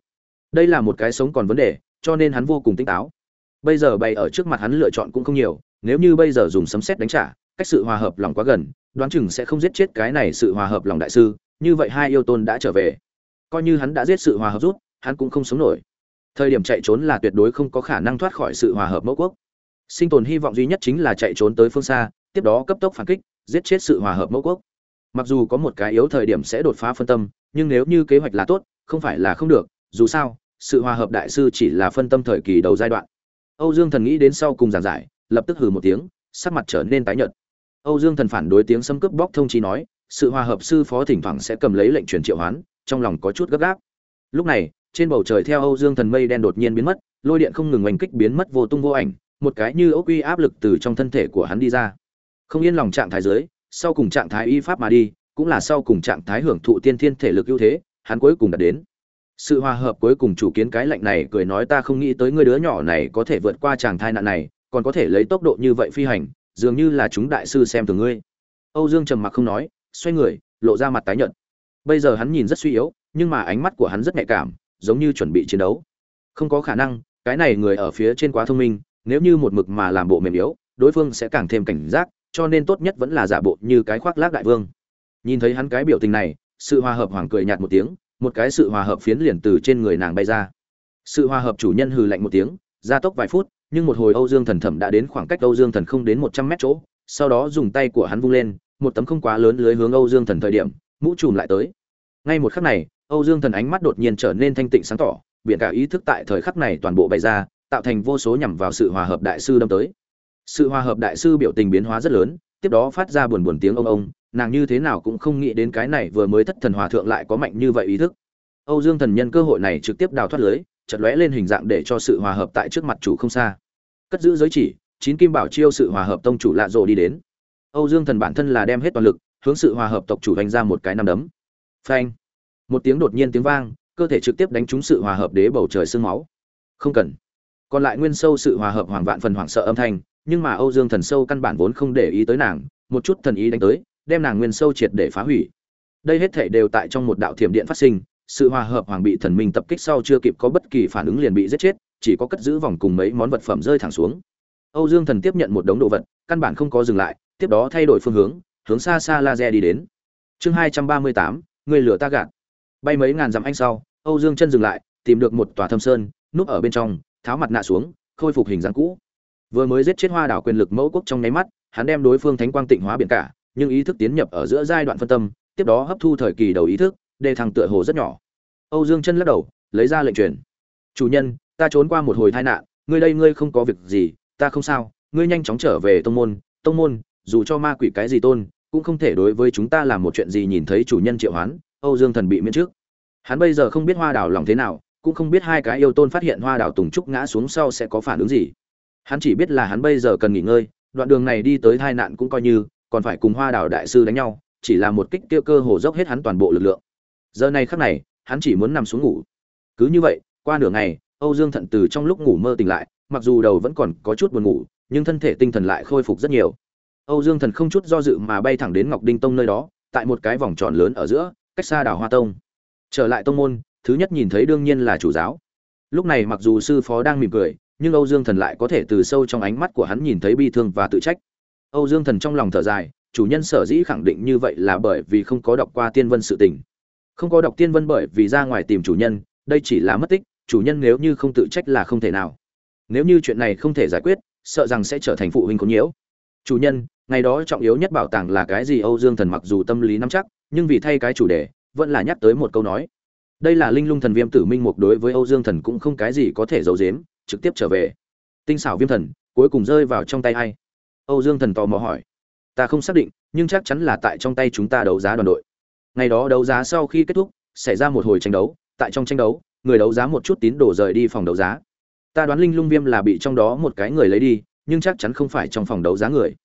Đây là một cái sống còn vấn đề, cho nên hắn vô cùng tỉnh táo. Bây giờ bày ở trước mặt hắn lựa chọn cũng không nhiều, nếu như bây giờ dùng sấm sét đánh trả, cách sự hòa hợp lòng quá gần, đoán chừng sẽ không giết chết cái này sự hòa hợp lòng đại sư, như vậy hai yêu tôn đã trở về. Coi như hắn đã giết sự hòa hợp rút, hắn cũng không sống nổi thời điểm chạy trốn là tuyệt đối không có khả năng thoát khỏi sự hòa hợp mẫu quốc. Sinh tồn hy vọng duy nhất chính là chạy trốn tới phương xa, tiếp đó cấp tốc phản kích, giết chết sự hòa hợp mẫu quốc. Mặc dù có một cái yếu thời điểm sẽ đột phá phân tâm, nhưng nếu như kế hoạch là tốt, không phải là không được, dù sao, sự hòa hợp đại sư chỉ là phân tâm thời kỳ đầu giai đoạn. Âu dương thần nghĩ đến sau cùng giảng giải, lập tức hừ một tiếng, sắc mặt trở nên tái nhợt. Âu dương thần phản đối tiếng xâm cướp bóc thông chí nói, sự hòa hợp sư phó thỉnh thoảng sẽ cầm lấy lệnh truyền triệu hoán, trong lòng có chút gấp gáp. Lúc này trên bầu trời theo âu dương thần mây đen đột nhiên biến mất, lôi điện không ngừng oanh kích biến mất vô tung vô ảnh, một cái như ốc uy áp lực từ trong thân thể của hắn đi ra. Không yên lòng trạng thái dưới, sau cùng trạng thái y pháp mà đi, cũng là sau cùng trạng thái hưởng thụ tiên thiên thể lực ưu thế, hắn cuối cùng đạt đến. Sự hòa hợp cuối cùng chủ kiến cái lạnh này cười nói ta không nghĩ tới ngươi đứa nhỏ này có thể vượt qua trạng thái nạn này, còn có thể lấy tốc độ như vậy phi hành, dường như là chúng đại sư xem thường ngươi. Âu dương trầm mặc không nói, xoay người, lộ ra mặt tái nhợt. Bây giờ hắn nhìn rất suy yếu, nhưng mà ánh mắt của hắn rất nhạy cảm giống như chuẩn bị chiến đấu. Không có khả năng, cái này người ở phía trên quá thông minh, nếu như một mực mà làm bộ mềm yếu, đối phương sẽ càng thêm cảnh giác, cho nên tốt nhất vẫn là giả bộ như cái khoác lác đại vương. Nhìn thấy hắn cái biểu tình này, sự hòa hợp hoàng cười nhạt một tiếng, một cái sự hòa hợp phiến liền từ trên người nàng bay ra. Sự hòa hợp chủ nhân hừ lạnh một tiếng gia tốc vài phút, nhưng một hồi âu dương thần thẩm đã đến khoảng cách âu dương thần không đến một trăm mét chỗ, sau đó dùng tay của hắn vung lên, một tấm không quá lớn lưới hướng âu dương thần thời điểm, mũ trùm lại tới. Ngay một khắc này âu dương thần ánh mắt đột nhiên trở nên thanh tịnh sáng tỏ, biển cả ý thức tại thời khắc này toàn bộ bày ra, tạo thành vô số nhằm vào sự hòa hợp đại sư đâm tới. Sự hòa hợp đại sư biểu tình biến hóa rất lớn, tiếp đó phát ra buồn buồn tiếng ông ông, nàng như thế nào cũng không nghĩ đến cái này vừa mới thất thần hòa thượng lại có mạnh như vậy ý thức. Âu dương thần nhân cơ hội này trực tiếp đào thoát lưới, chợt lóe lên hình dạng để cho sự hòa hợp tại trước mặt chủ không xa. Cất giữ giới chỉ, chín kim bảo chiêu sự hòa hợp tông chủ lạ rồ đi đến. Âu dương thần bản thân là đem hết toàn lực, hướng sự hòa hợp tộc chủ đánh ra một cái năm đấm. Phanh một tiếng đột nhiên tiếng vang, cơ thể trực tiếp đánh trúng sự hòa hợp đế bầu trời sương máu. Không cần. Còn lại nguyên sâu sự hòa hợp hoàng vạn phần hoảng sợ âm thanh, nhưng mà âu dương thần sâu căn bản vốn không để ý tới nàng, một chút thần ý đánh tới, đem nàng nguyên sâu triệt để phá hủy. Đây hết thể đều tại trong một đạo thiểm điện phát sinh, sự hòa hợp hoàng bị thần minh tập kích sau chưa kịp có bất kỳ phản ứng liền bị giết chết, chỉ có cất giữ vòng cùng mấy món vật phẩm rơi thẳng xuống. Âu dương thần tiếp nhận một đống đồ vật, căn bản không có dừng lại, tiếp đó thay đổi phương hướng hướng xa xa laser đi đến. Chương hai trăm ba mươi tám, người lửa ta gạt bay mấy ngàn dặm anh sau, âu dương chân dừng lại, tìm được một tòa thâm sơn, núp ở bên trong, tháo mặt nạ xuống, khôi phục hình dáng cũ. Vừa mới giết chết hoa đảo quyền lực mẫu quốc trong nháy mắt, hắn đem đối phương thánh quang tịnh hóa biển cả, nhưng ý thức tiến nhập ở giữa giai đoạn phân tâm, tiếp đó hấp thu thời kỳ đầu ý thức, đề thằng tựa hồ rất nhỏ. Âu dương chân lắc đầu, lấy ra lệnh truyền. Chủ nhân, ta trốn qua một hồi tai nạn, ngươi đây ngươi không có việc gì, ta không sao, ngươi nhanh chóng trở về tông môn tông môn, dù cho ma quỷ cái gì tôn, cũng không thể đối với chúng ta làm một chuyện gì nhìn thấy chủ nhân triệu hoán âu dương thần bị miễn trước. Hắn bây giờ không biết hoa Đào lòng thế nào, cũng không biết hai cái yêu tôn phát hiện hoa Đào tùng trúc ngã xuống sau sẽ có phản ứng gì. Hắn chỉ biết là hắn bây giờ cần nghỉ ngơi, đoạn đường này đi tới tai nạn cũng coi như, còn phải cùng hoa Đào đại sư đánh nhau, chỉ là một kích tiêu cơ hồ dốc hết hắn toàn bộ lực lượng. Giờ này khắc này, hắn chỉ muốn nằm xuống ngủ. Cứ như vậy, qua nửa ngày, âu dương thận từ trong lúc ngủ mơ tỉnh lại, mặc dù đầu vẫn còn có chút buồn ngủ, nhưng thân thể tinh thần lại khôi phục rất nhiều. Âu dương thần không chút do dự mà bay thẳng đến ngọc đinh tông nơi đó, tại một cái vòng tròn lớn ở giữa cách xa đảo hoa tông. Trở lại tông môn, thứ nhất nhìn thấy đương nhiên là chủ giáo. Lúc này mặc dù sư phó đang mỉm cười, nhưng âu dương thần lại có thể từ sâu trong ánh mắt của hắn nhìn thấy bi thương và tự trách. Âu dương thần trong lòng thở dài, chủ nhân sở dĩ khẳng định như vậy là bởi vì không có đọc qua tiên vân sự tình. Không có đọc tiên vân bởi vì ra ngoài tìm chủ nhân, đây chỉ là mất tích, chủ nhân nếu như không tự trách là không thể nào. Nếu như chuyện này không thể giải quyết, sợ rằng sẽ trở thành phụ huynh có nhiễu. Chủ nhân, ngày đó trọng yếu nhất bảo tàng là cái gì? Âu dương thần mặc dù tâm lý nắm chắc nhưng vì thay cái chủ đề, vẫn là nhắc tới một câu nói. Đây là linh lung thần viêm tử minh mục đối với âu dương thần cũng không cái gì có thể giấu giếm, trực tiếp trở về. Tinh xảo viêm thần, cuối cùng rơi vào trong tay ai? Âu dương thần tò mò hỏi. Ta không xác định, nhưng chắc chắn là tại trong tay chúng ta đấu giá đoàn đội. Ngày đó đấu giá sau khi kết thúc, xảy ra một hồi tranh đấu, tại trong tranh đấu, người đấu giá một chút tín đồ rời đi phòng đấu giá. Ta đoán linh lung viêm là bị trong đó một cái người lấy đi, nhưng chắc chắn không phải trong phòng đấu giá người.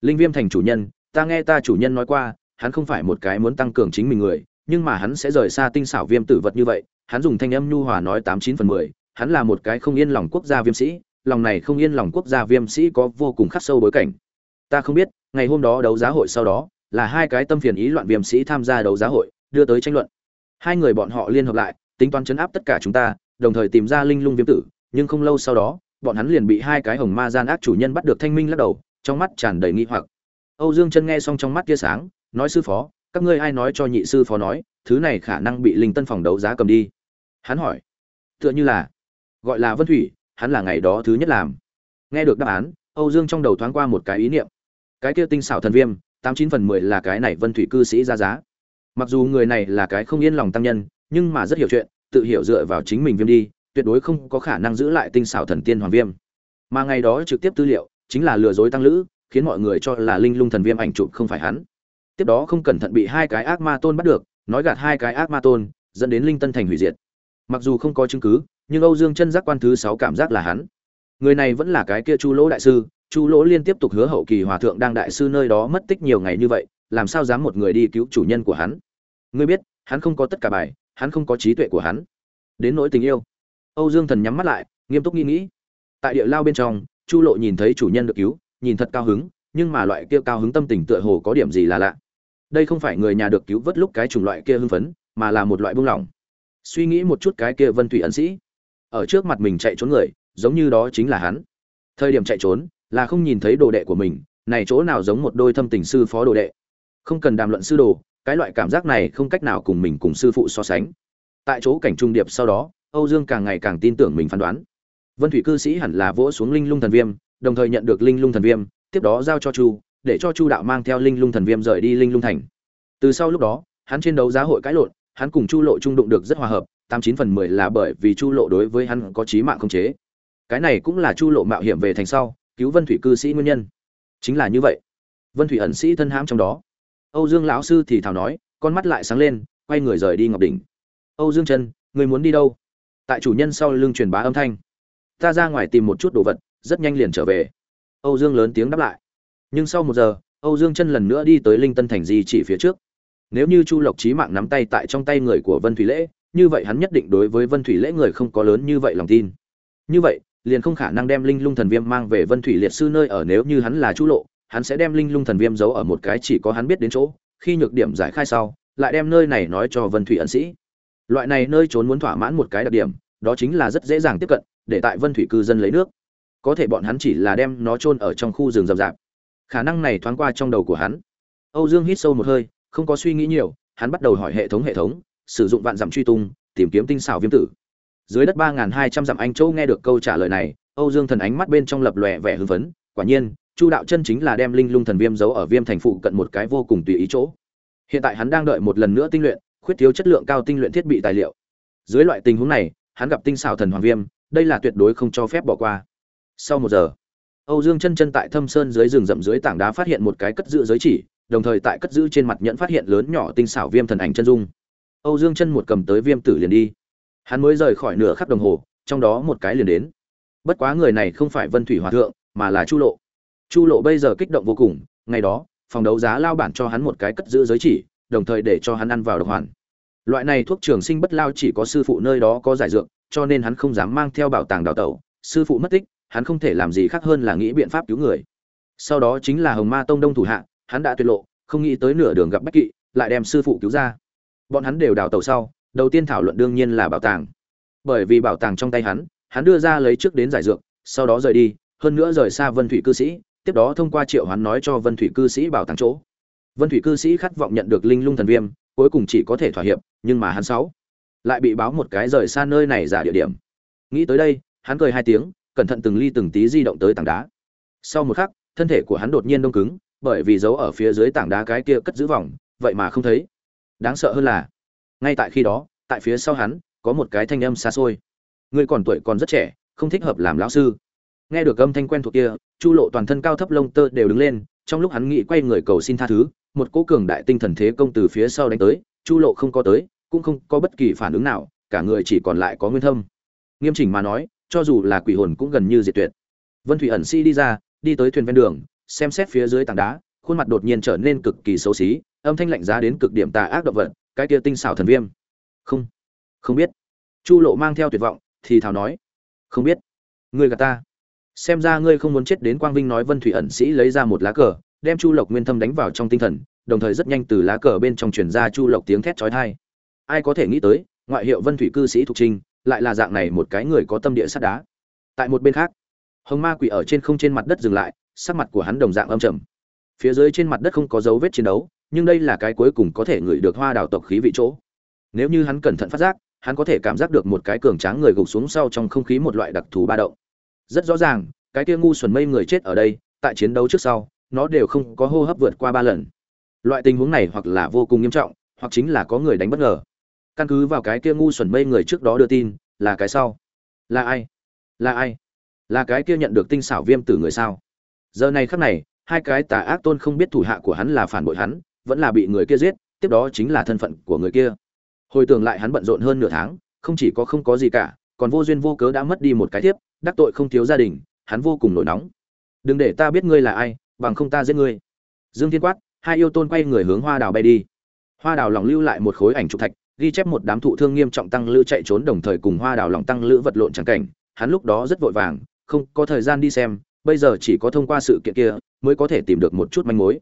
Linh viêm thành chủ nhân, ta nghe ta chủ nhân nói qua hắn không phải một cái muốn tăng cường chính mình người, nhưng mà hắn sẽ rời xa tinh xảo viêm tử vật như vậy. Hắn dùng thanh âm nhu hòa nói tám chín phần mười, hắn là một cái không yên lòng quốc gia viêm sĩ, lòng này không yên lòng quốc gia viêm sĩ có vô cùng khắc sâu bối cảnh. Ta không biết, ngày hôm đó đấu giá hội sau đó, là hai cái tâm phiền ý loạn viêm sĩ tham gia đấu giá hội, đưa tới tranh luận. Hai người bọn họ liên hợp lại, tính toán chấn áp tất cả chúng ta, đồng thời tìm ra linh lung viêm tử, nhưng không lâu sau đó, bọn hắn liền bị hai cái hồng ma gian ác chủ nhân bắt được thanh minh lắc đầu, trong mắt tràn đầy nghi hoặc. Âu dương chân nghe xong trong mắt tia sáng nói sư phó, các ngươi ai nói cho nhị sư phó nói, thứ này khả năng bị linh tân phòng đấu giá cầm đi? Hắn hỏi. Tựa như là, gọi là vân thủy, hắn là ngày đó thứ nhất làm. Nghe được đáp án, âu dương trong đầu thoáng qua một cái ý niệm. Cái kia tinh xảo thần viêm, tám chín phần mười là cái này vân thủy cư sĩ ra giá. Mặc dù người này là cái không yên lòng tăng nhân, nhưng mà rất hiểu chuyện, tự hiểu dựa vào chính mình viêm đi, tuyệt đối không có khả năng giữ lại tinh xảo thần tiên hoàng viêm. Mà ngày đó trực tiếp tư liệu, chính là lừa dối tăng lữ, khiến mọi người cho là linh lung thần viêm ảnh chụp không phải hắn tiếp đó không cẩn thận bị hai cái ác ma tôn bắt được, nói gạt hai cái ác ma tôn, dẫn đến linh tân thành hủy diệt. Mặc dù không có chứng cứ, nhưng âu dương chân giác quan thứ sáu cảm giác là hắn. Người này vẫn là cái kia chu lỗ đại sư, chu lỗ liên tiếp tục hứa hậu kỳ hòa thượng đang đại sư nơi đó mất tích nhiều ngày như vậy, làm sao dám một người đi cứu chủ nhân của hắn? Ngươi biết, hắn không có tất cả bài, hắn không có trí tuệ của hắn. Đến nỗi tình yêu. Âu dương thần nhắm mắt lại, nghiêm túc nghĩ nghĩ. Tại địa lao bên trong, chu lộ nhìn thấy chủ nhân được cứu, nhìn thật cao hứng, nhưng mà loại kia cao hứng tâm tình tựa hồ có điểm gì là lạ đây không phải người nhà được cứu vớt lúc cái chủng loại kia hưng phấn, mà là một loại buông lỏng. Suy nghĩ một chút cái kia vân thủy ẩn sĩ. Ở trước mặt mình chạy trốn người, giống như đó chính là hắn. Thời điểm chạy trốn, là không nhìn thấy đồ đệ của mình, này chỗ nào giống một đôi thâm tình sư phó đồ đệ. Không cần đàm luận sư đồ, cái loại cảm giác này không cách nào cùng mình cùng sư phụ so sánh. Tại chỗ cảnh trung điệp sau đó, âu dương càng ngày càng tin tưởng mình phán đoán. Vân thủy cư sĩ hẳn là vỗ xuống linh lung thần viêm, đồng thời nhận được linh lung thần viêm, tiếp đó giao cho chu để cho chu đạo mang theo linh lung thần viêm rời đi linh lung thành. Từ sau lúc đó, hắn trên đấu giá hội cãi lộn, hắn cùng chu lộ trung đụng được rất hòa hợp, tám chín phần mười là bởi vì chu lộ đối với hắn có trí mạng không chế. Cái này cũng là chu lộ mạo hiểm về thành sau, cứu vân thủy cư sĩ nguyên nhân. Chính là như vậy. Vân thủy ẩn sĩ thân hãm trong đó. Âu dương lão sư thì thào nói, con mắt lại sáng lên, quay người rời đi ngọc đỉnh. Âu dương chân người muốn đi đâu? Tại chủ nhân sau lưng truyền bá âm thanh. Ta ra ngoài tìm một chút đồ vật, rất nhanh liền trở về. Âu dương lớn tiếng đáp lại nhưng sau một giờ, âu dương chân lần nữa đi tới linh tân thành di chỉ phía trước. Nếu như chu lộc trí mạng nắm tay tại trong tay người của vân thủy lễ, như vậy hắn nhất định đối với vân thủy lễ người không có lớn như vậy lòng tin. Như vậy, liền không khả năng đem linh lung thần viêm mang về vân thủy liệt sư nơi ở nếu như hắn là chu lộ, hắn sẽ đem linh lung thần viêm giấu ở một cái chỉ có hắn biết đến chỗ, khi nhược điểm giải khai sau, lại đem nơi này nói cho vân thủy ẩn sĩ. Loại này nơi trốn muốn thỏa mãn một cái đặc điểm, đó chính là rất dễ dàng tiếp cận, để tại vân thủy cư dân lấy nước. Có thể bọn hắn chỉ là đem nó chôn ở trong khu rừng rậm rạp khả năng này thoáng qua trong đầu của hắn. Âu dương hít sâu một hơi, không có suy nghĩ nhiều, hắn bắt đầu hỏi hệ thống hệ thống, sử dụng vạn dặm truy tung, tìm kiếm tinh xảo viêm tử. Dưới đất ba hai trăm dặm anh châu nghe được câu trả lời này, âu dương thần ánh mắt bên trong lập lòe vẻ hưng phấn, quả nhiên, chu đạo chân chính là đem linh lung thần viêm giấu ở viêm thành phụ cận một cái vô cùng tùy ý chỗ. Hiện tại hắn đang đợi một lần nữa tinh luyện, khuyết thiếu chất lượng cao tinh luyện thiết bị tài liệu. Dưới loại tình huống này, hắn gặp tinh xảo thần hoàng viêm, đây là tuyệt đối không cho phép bỏ qua. Sau một giờ âu dương chân chân tại thâm sơn dưới rừng rậm dưới tảng đá phát hiện một cái cất giữ giới chỉ, đồng thời tại cất giữ trên mặt nhẫn phát hiện lớn nhỏ tinh xảo viêm thần ảnh chân dung. Âu dương chân một cầm tới viêm tử liền đi. Hắn mới rời khỏi nửa khắc đồng hồ, trong đó một cái liền đến. Bất quá người này không phải vân thủy hòa thượng, mà là chu lộ. Chu lộ bây giờ kích động vô cùng, ngày đó, phòng đấu giá lao bản cho hắn một cái cất giữ giới chỉ, đồng thời để cho hắn ăn vào độc hoàn. Loại này thuốc trường sinh bất lao chỉ có sư phụ nơi đó có giải dược, cho nên hắn không dám mang theo bảo tàng đào tẩu, sư phụ mất tích hắn không thể làm gì khác hơn là nghĩ biện pháp cứu người. Sau đó chính là hồng ma tông đông thủ hạ, hắn đã tuyệt lộ, không nghĩ tới nửa đường gặp bách kỵ, lại đem sư phụ cứu ra. Bọn hắn đều đào tẩu sau, đầu tiên thảo luận đương nhiên là bảo tàng. Bởi vì bảo tàng trong tay hắn hắn đưa ra lấy trước đến giải dược, sau đó rời đi, hơn nữa rời xa vân thủy cư sĩ, tiếp đó thông qua triệu hắn nói cho vân thủy cư sĩ bảo tàng chỗ. Vân thủy cư sĩ khát vọng nhận được linh lung thần viêm, cuối cùng chỉ có thể thỏa hiệp, nhưng mà hắn sáu lại bị báo một cái rời xa nơi này giả địa điểm. Nghĩ tới đây, hắn cười hai tiếng cẩn thận từng ly từng tí di động tới tảng đá. Sau một khắc, thân thể của hắn đột nhiên đông cứng, bởi vì giấu ở phía dưới tảng đá cái kia cất giữ vòng, vậy mà không thấy. Đáng sợ hơn là, ngay tại khi đó, tại phía sau hắn, có một cái thanh âm xa xôi. Người còn tuổi còn rất trẻ, không thích hợp làm lão sư. Nghe được âm thanh quen thuộc kia, chu lộ toàn thân cao thấp lông tơ đều đứng lên, trong lúc hắn nghĩ quay người cầu xin tha thứ, một cỗ cường đại tinh thần thế công từ phía sau đánh tới, chu lộ không có tới, cũng không có bất kỳ phản ứng nào, cả người chỉ còn lại có nguyên thâm. Nghiêm chỉnh mà nói cho dù là quỷ hồn cũng gần như diệt tuyệt. Vân thủy ẩn si đi ra, đi tới thuyền ven đường, xem xét phía dưới tảng đá, khuôn mặt đột nhiên trở nên cực kỳ xấu xí, âm thanh lạnh giá đến cực điểm tà ác động vật, cái kia tinh xảo thần viêm. Không không biết. Chu lộ mang theo tuyệt vọng, thì thào nói, không biết. Ngươi gạt ta. Xem ra ngươi không muốn chết đến quang vinh nói vân thủy ẩn sĩ lấy ra một lá cờ, đem chu lộc nguyên thâm đánh vào trong tinh thần, đồng thời rất nhanh từ lá cờ bên trong truyền ra chu lộc tiếng thét chói tai. Ai có thể nghĩ tới, ngoại hiệu vân thủy cư sĩ thục trinh lại là dạng này một cái người có tâm địa sắt đá. Tại một bên khác, hồng ma quỷ ở trên không trên mặt đất dừng lại, sắc mặt của hắn đồng dạng âm trầm. Phía dưới trên mặt đất không có dấu vết chiến đấu, nhưng đây là cái cuối cùng có thể ngửi được hoa đào tộc khí vị chỗ. Nếu như hắn cẩn thận phát giác, hắn có thể cảm giác được một cái cường tráng người gục xuống sau trong không khí một loại đặc thù ba động. Rất rõ ràng, cái kia ngu xuẩn mây người chết ở đây, tại chiến đấu trước sau, nó đều không có hô hấp vượt qua ba lần. Loại tình huống này hoặc là vô cùng nghiêm trọng, hoặc chính là có người đánh bất ngờ căn cứ vào cái kia ngu xuẩn mây người trước đó đưa tin, là cái sau. Là ai? Là ai? Là cái kia nhận được tinh xảo viêm từ người sao? Giờ này khắc này, hai cái tà ác tôn không biết thủ hạ của hắn là phản bội hắn, vẫn là bị người kia giết, tiếp đó chính là thân phận của người kia. Hồi tưởng lại hắn bận rộn hơn nửa tháng, không chỉ có không có gì cả, còn vô duyên vô cớ đã mất đi một cái thiếp, đắc tội không thiếu gia đình, hắn vô cùng nổi nóng. Đừng để ta biết ngươi là ai, bằng không ta giết ngươi. Dương thiên quát, hai yêu tôn quay người hướng hoa đào bay đi. Hoa đào lòng lưu lại một khối ảnh trục thạch ghi chép một đám thụ thương nghiêm trọng tăng lữ chạy trốn đồng thời cùng hoa đào lòng tăng lữ vật lộn trắng cảnh. Hắn lúc đó rất vội vàng, không có thời gian đi xem, bây giờ chỉ có thông qua sự kiện kia mới có thể tìm được một chút manh mối.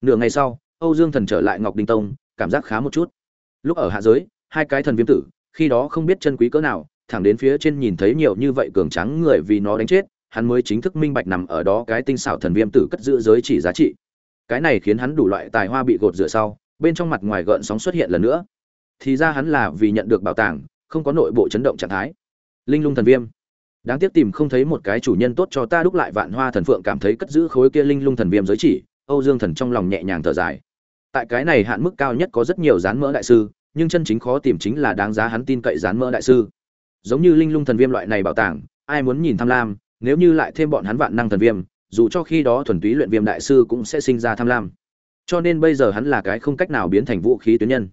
Nửa ngày sau, âu dương thần trở lại ngọc đinh tông, cảm giác khá một chút. Lúc ở hạ giới, hai cái thần viêm tử, khi đó không biết chân quý cỡ nào, thẳng đến phía trên nhìn thấy nhiều như vậy cường trắng người vì nó đánh chết, hắn mới chính thức minh bạch nằm ở đó cái tinh xảo thần viêm tử cất giữ giới chỉ giá trị. Cái này khiến hắn đủ loại tài hoa bị gột rửa sau, bên trong mặt ngoài gợn sóng xuất hiện lần nữa thì ra hắn là vì nhận được bảo tàng, không có nội bộ chấn động trạng thái. Linh lung thần viêm. Đáng tiếc tìm không thấy một cái chủ nhân tốt cho ta đúc lại vạn hoa thần phượng cảm thấy cất giữ khối kia linh lung thần viêm giới chỉ, âu dương thần trong lòng nhẹ nhàng thở dài. Tại cái này hạn mức cao nhất có rất nhiều dán mỡ đại sư, nhưng chân chính khó tìm chính là đáng giá hắn tin cậy dán mỡ đại sư. Giống như linh lung thần viêm loại này bảo tàng, ai muốn nhìn tham lam, nếu như lại thêm bọn hắn vạn năng thần viêm, dù cho khi đó thuần túy luyện viêm đại sư cũng sẽ sinh ra tham lam. Cho nên bây giờ hắn là cái không cách nào biến thành vũ khí tuyến nhân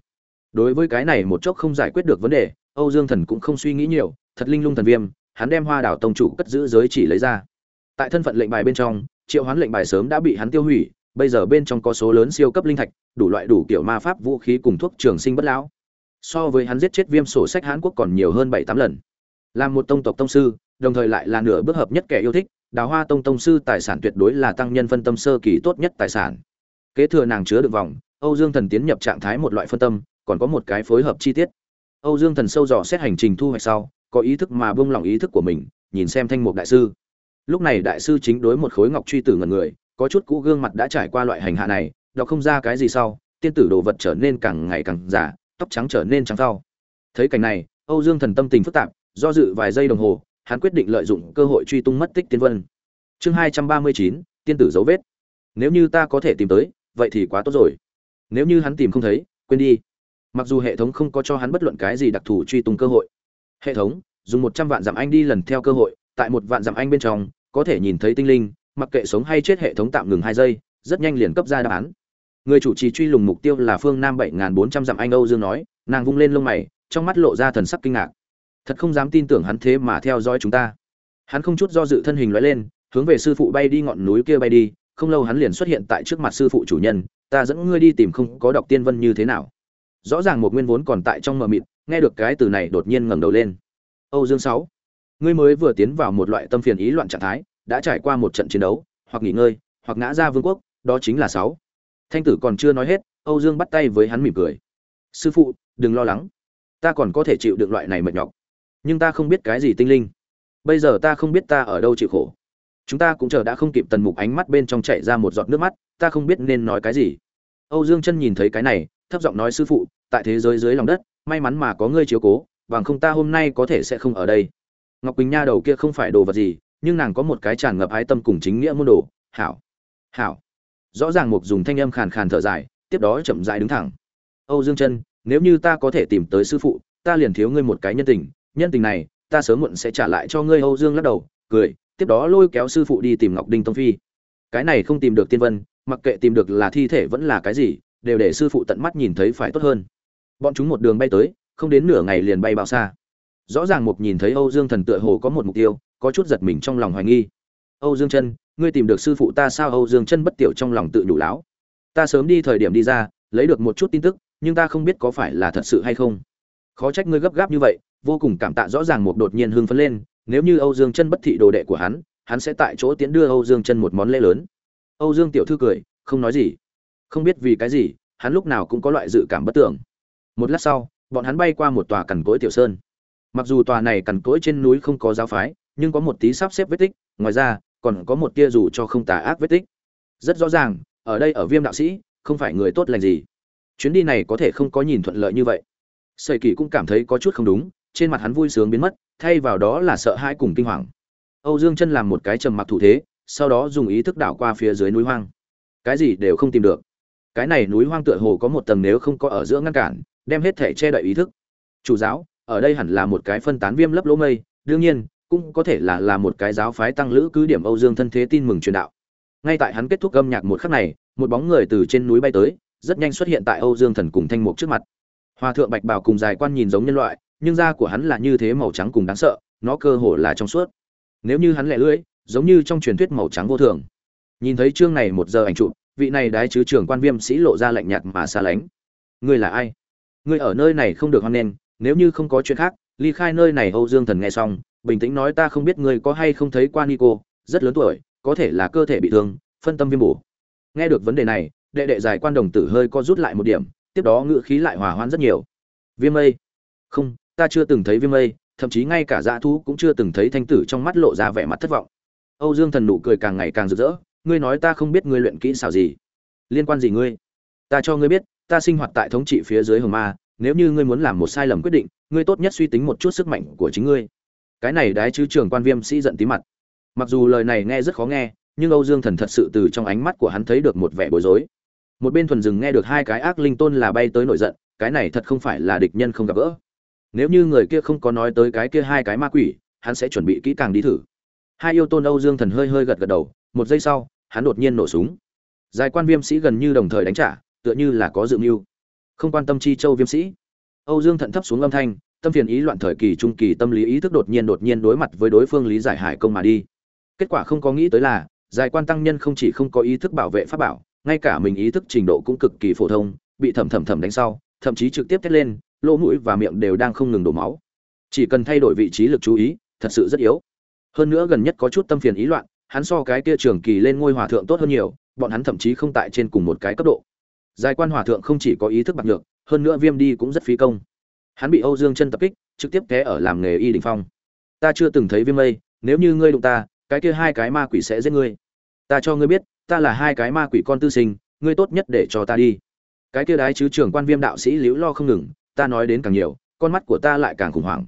đối với cái này một chốc không giải quyết được vấn đề, âu dương thần cũng không suy nghĩ nhiều, thật linh lung thần viêm, hắn đem hoa đảo tông chủ cất giữ giới chỉ lấy ra. Tại thân phận lệnh bài bên trong, triệu hoán lệnh bài sớm đã bị hắn tiêu hủy, bây giờ bên trong có số lớn siêu cấp linh thạch, đủ loại đủ kiểu ma pháp vũ khí cùng thuốc trường sinh bất lão. So với hắn giết chết viêm sổ sách hán quốc còn nhiều hơn bảy tám lần. Làm một tông tộc tông sư, đồng thời lại là nửa bước hợp nhất kẻ yêu thích, đào hoa tông tông sư tài sản tuyệt đối là tăng nhân phân tâm sơ kỳ tốt nhất tài sản. Kế thừa nàng chứa được vòng, âu dương thần tiến nhập trạng thái một loại phân tâm còn có một cái phối hợp chi tiết. Âu dương thần sâu dò xét hành trình thu hoạch sau, có ý thức mà buông lỏng ý thức của mình, nhìn xem thanh mục đại sư. Lúc này đại sư chính đối một khối ngọc truy tử ngần người, có chút cũ gương mặt đã trải qua loại hành hạ này, đọc không ra cái gì sau, tiên tử đồ vật trở nên càng ngày càng giả tóc trắng trở nên trắng phao thấy cảnh này, âu dương thần tâm tình phức tạp, do dự vài giây đồng hồ, hắn quyết định lợi dụng cơ hội truy tung mất tích tiên vân. Chương hai trăm ba mươi chín, tiên tử dấu vết. Nếu như ta có thể tìm tới, vậy thì quá tốt rồi. Nếu như hắn tìm không thấy, quên đi mặc dù hệ thống không có cho hắn bất luận cái gì đặc thù truy tung cơ hội. Hệ thống, dùng một trăm vạn dặm anh đi lần theo cơ hội, tại một vạn dặm anh bên trong, có thể nhìn thấy tinh linh, mặc kệ sống hay chết hệ thống tạm ngừng hai giây, rất nhanh liền cấp ra đáp án. Người chủ trì truy lùng mục tiêu là phương nam bảy nghìn bốn trăm dặm anh âu dương nói, nàng vung lên lông mày, trong mắt lộ ra thần sắc kinh ngạc. Thật không dám tin tưởng hắn thế mà theo dõi chúng ta. Hắn không chút do dự thân hình loại lên, hướng về sư phụ bay đi ngọn núi kia bay đi, không lâu hắn liền xuất hiện tại trước mặt sư phụ chủ nhân, ta dẫn ngươi đi tìm không có đọc tiên vân như thế nào rõ ràng một nguyên vốn còn tại trong mờ mịt, nghe được cái từ này đột nhiên ngẩng đầu lên. Âu dương sáu, ngươi mới vừa tiến vào một loại tâm phiền ý loạn trạng thái, đã trải qua một trận chiến đấu, hoặc nghỉ ngơi, hoặc ngã ra vương quốc, đó chính là sáu. Thanh tử còn chưa nói hết, âu dương bắt tay với hắn mỉm cười. Sư phụ, đừng lo lắng. Ta còn có thể chịu được loại này mệt nhọc. Nhưng ta không biết cái gì tinh linh. Bây giờ ta không biết ta ở đâu chịu khổ. Chúng ta cũng chờ đã không kịp tần mục ánh mắt bên trong chảy ra một giọt nước mắt, ta không biết nên nói cái gì. Âu dương chân nhìn thấy cái này thấp giọng nói sư phụ, tại thế giới dưới lòng đất, may mắn mà có ngươi chiếu cố, bằng không ta hôm nay có thể sẽ không ở đây. Ngọc quỳnh nha đầu kia không phải đồ vật gì, nhưng nàng có một cái tràn ngập ái tâm cùng chính nghĩa môn đồ. Hảo hảo. Rõ ràng mục dùng thanh âm khàn khàn thở dài, tiếp đó chậm rãi đứng thẳng. Âu dương chân, nếu như ta có thể tìm tới sư phụ, ta liền thiếu ngươi một cái nhân tình. Nhân tình này, ta sớm muộn sẽ trả lại cho ngươi, âu dương lắc đầu, cười, tiếp đó lôi kéo sư phụ đi tìm ngọc đinh tông phi. Cái này không tìm được tiên vân, mặc kệ tìm được là thi thể vẫn là cái gì đều để sư phụ tận mắt nhìn thấy phải tốt hơn. Bọn chúng một đường bay tới, không đến nửa ngày liền bay bao xa. Rõ ràng mục nhìn thấy âu dương thần tựa hồ có một mục tiêu, có chút giật mình trong lòng hoài nghi. Âu dương chân, ngươi tìm được sư phụ ta sao? Âu dương chân bất tiểu trong lòng tự đủ láo. Ta sớm đi thời điểm đi ra, lấy được một chút tin tức, nhưng ta không biết có phải là thật sự hay không. Khó trách ngươi gấp gáp như vậy, vô cùng cảm tạ rõ ràng một đột nhiên hưng phấn lên, nếu như âu dương chân bất thị đồ đệ của hắn hắn sẽ tại chỗ tiến đưa âu dương chân một món lễ lớn. Âu dương tiểu thư cười, không nói gì không biết vì cái gì, hắn lúc nào cũng có loại dự cảm bất tưởng một lát sau, bọn hắn bay qua một tòa cằn cỗi tiểu sơn. Mặc dù tòa này cằn cỗi trên núi không có giáo phái, nhưng có một tí sắp xếp vết tích, ngoài ra, còn có một tia dù cho không tà ác vết tích. Rất rõ ràng, ở đây ở viêm đạo sĩ, không phải người tốt lành gì. Chuyến đi này có thể không có nhìn thuận lợi như vậy. Sợi kỳ cũng cảm thấy có chút không đúng, trên mặt hắn vui sướng biến mất, thay vào đó là sợ hãi cùng kinh hoàng. Âu dương chân làm một cái trầm mặc thủ thế, sau đó dùng ý thức đảo qua phía dưới núi hoang. Cái gì đều không tìm được cái này núi hoang tựa hồ có một tầng nếu không có ở giữa ngăn cản, đem hết thể che đậy ý thức. Chủ giáo, ở đây hẳn là một cái phân tán viêm lấp lỗ mây, đương nhiên, cũng có thể là là một cái giáo phái tăng lữ cứ điểm âu dương thân thế tin mừng truyền đạo. Ngay tại hắn kết thúc âm nhạc một khắc này, một bóng người từ trên núi bay tới, rất nhanh xuất hiện tại âu dương thần cùng thanh mục trước mặt. Hòa thượng bạch bảo cùng dài quan nhìn giống nhân loại, nhưng da của hắn là như thế màu trắng cùng đáng sợ, nó cơ hồ là trong suốt. Nếu như hắn lẻ lưỡi, giống như trong truyền thuyết màu trắng vô thường. Nhìn thấy chương này một giờ ảnh chụp vị này đái chứ trưởng quan viêm sĩ lộ ra lạnh nhạt mà xa lánh. Ngươi là ai? Ngươi ở nơi này không được hoan nghênh, nếu như không có chuyện khác, ly khai nơi này âu dương thần nghe xong, bình tĩnh nói ta không biết ngươi có hay không thấy qua nico, rất lớn tuổi, có thể là cơ thể bị thương, phân tâm viêm bổ. Nghe được vấn đề này, đệ đệ giải quan đồng tử hơi co rút lại một điểm, tiếp đó ngự khí lại hòa hoãn rất nhiều. Viêm mây. Không, ta chưa từng thấy viêm mây, thậm chí ngay cả dã thú cũng chưa từng thấy thanh tử trong mắt lộ ra vẻ mặt thất vọng. Âu dương thần nụ cười càng ngày càng rực rỡ ngươi nói ta không biết ngươi luyện kỹ xảo gì. Liên quan gì ngươi? Ta cho ngươi biết, ta sinh hoạt tại thống trị phía dưới hồng ma, nếu như ngươi muốn làm một sai lầm quyết định, ngươi tốt nhất suy tính một chút sức mạnh của chính ngươi. Cái này đái chứ trường quan viêm sĩ giận tí mặt. Mặc dù lời này nghe rất khó nghe, nhưng âu dương thần thật sự từ trong ánh mắt của hắn thấy được một vẻ bối rối. Một bên thuần rừng nghe được hai cái ác linh tôn là bay tới nổi giận, cái này thật không phải là địch nhân không gặp gỡ. Nếu như người kia không có nói tới cái kia hai cái ma quỷ, hắn sẽ chuẩn bị kỹ càng đi thử. Hai yêu tôn âu dương thần hơi hơi gật gật đầu, một giây sau hắn đột nhiên nổ súng. Giải quan viêm sĩ gần như đồng thời đánh trả, tựa như là có dự mưu. Không quan tâm chi châu viêm sĩ. Âu dương thận thấp xuống âm thanh, tâm phiền ý loạn thời kỳ trung kỳ tâm lý ý thức đột nhiên đột nhiên đối mặt với đối phương lý giải hải công mà đi. Kết quả không có nghĩ tới là, giải quan tăng nhân không chỉ không có ý thức bảo vệ pháp bảo, ngay cả mình ý thức trình độ cũng cực kỳ phổ thông, bị thầm thầm thầm đánh sau, thậm chí trực tiếp thét lên, lỗ mũi và miệng đều đang không ngừng đổ máu. Chỉ cần thay đổi vị trí lực chú ý, thật sự rất yếu. Hơn nữa gần nhất có chút tâm phiền ý loạn hắn so cái kia trường kỳ lên ngôi hòa thượng tốt hơn nhiều bọn hắn thậm chí không tại trên cùng một cái cấp độ giải quan hòa thượng không chỉ có ý thức bạc nhược, hơn nữa viêm đi cũng rất phí công. Hắn bị Âu Dương chân tập kích, trực tiếp té ở làm nghề y đình phong. Ta chưa từng thấy viêm mây, nếu như ngươi đụng ta, cái kia hai cái ma quỷ sẽ giết ngươi. Ta cho ngươi biết, ta là hai cái ma quỷ con tư sinh, ngươi tốt nhất để cho ta đi. Cái kia đái chứ trưởng quan viêm đạo sĩ liễu lo không ngừng, ta nói đến càng nhiều, con mắt của ta lại càng khủng hoảng.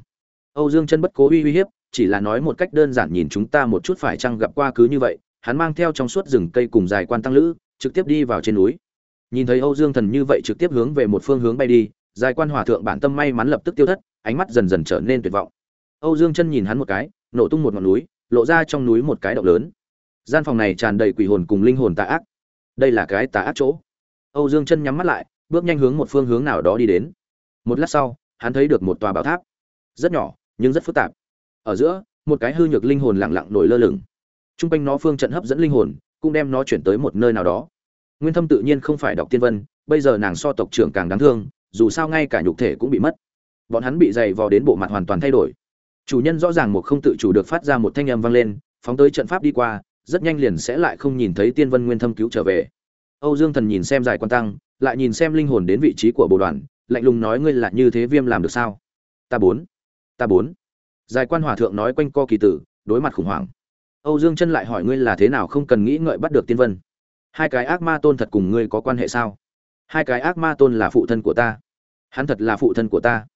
Âu Dương chân bất cố uy uy hiếp, chỉ là nói một cách đơn giản nhìn chúng ta một chút phải chăng gặp qua cứ như vậy, hắn mang theo trong suốt rừng cây cùng dài quan tăng lữ, trực tiếp đi vào trên núi. Nhìn thấy âu dương thần như vậy trực tiếp hướng về một phương hướng bay đi dài quan hòa thượng bản tâm may mắn lập tức tiêu thất ánh mắt dần dần trở nên tuyệt vọng. Âu dương chân nhìn hắn một cái nổ tung một ngọn núi lộ ra trong núi một cái động lớn. Gian phòng này tràn đầy quỷ hồn cùng linh hồn tà ác. Đây là cái tà ác chỗ. Âu dương chân nhắm mắt lại bước nhanh hướng một phương hướng nào đó đi đến. Một lát sau hắn thấy được một tòa bảo tháp. Rất nhỏ nhưng rất phức tạp ở giữa, một cái hư nhược linh hồn lặng lặng nổi lơ lửng. T r u n g quanh nó phương trận hấp dẫn linh hồn, cũng đem nó chuyển tới một nơi nào đó. Nguyên thâm tự nhiên không phải đọc tiên vân, bây giờ nàng so tộc trưởng càng đáng thương, dù sao ngay cả nhục thể cũng bị mất. Bọn hắn bị dày vò đến bộ mặt hoàn toàn thay đổi. Chủ nhân rõ ràng một không tự chủ được phát ra một thanh âm vang lên, phóng tới trận pháp đi qua, rất nhanh liền sẽ lại không nhìn thấy tiên vân nguyên thâm cứu trở về. Âu dương thần nhìn xem dài quan tăng, lại nhìn xem linh hồn đến vị trí của bộ đoàn, lạnh lùng nói ngươi là như thế viêm làm được sao? Ta bốn. Ta bốn dài quan hòa thượng nói quanh co kỳ tử, đối mặt khủng hoảng. Âu dương chân lại hỏi ngươi là thế nào không cần nghĩ ngợi bắt được tiên vân? Hai cái ác ma tôn thật cùng ngươi có quan hệ sao? Hai cái ác ma tôn là phụ thân của ta. Hắn thật là phụ thân của ta.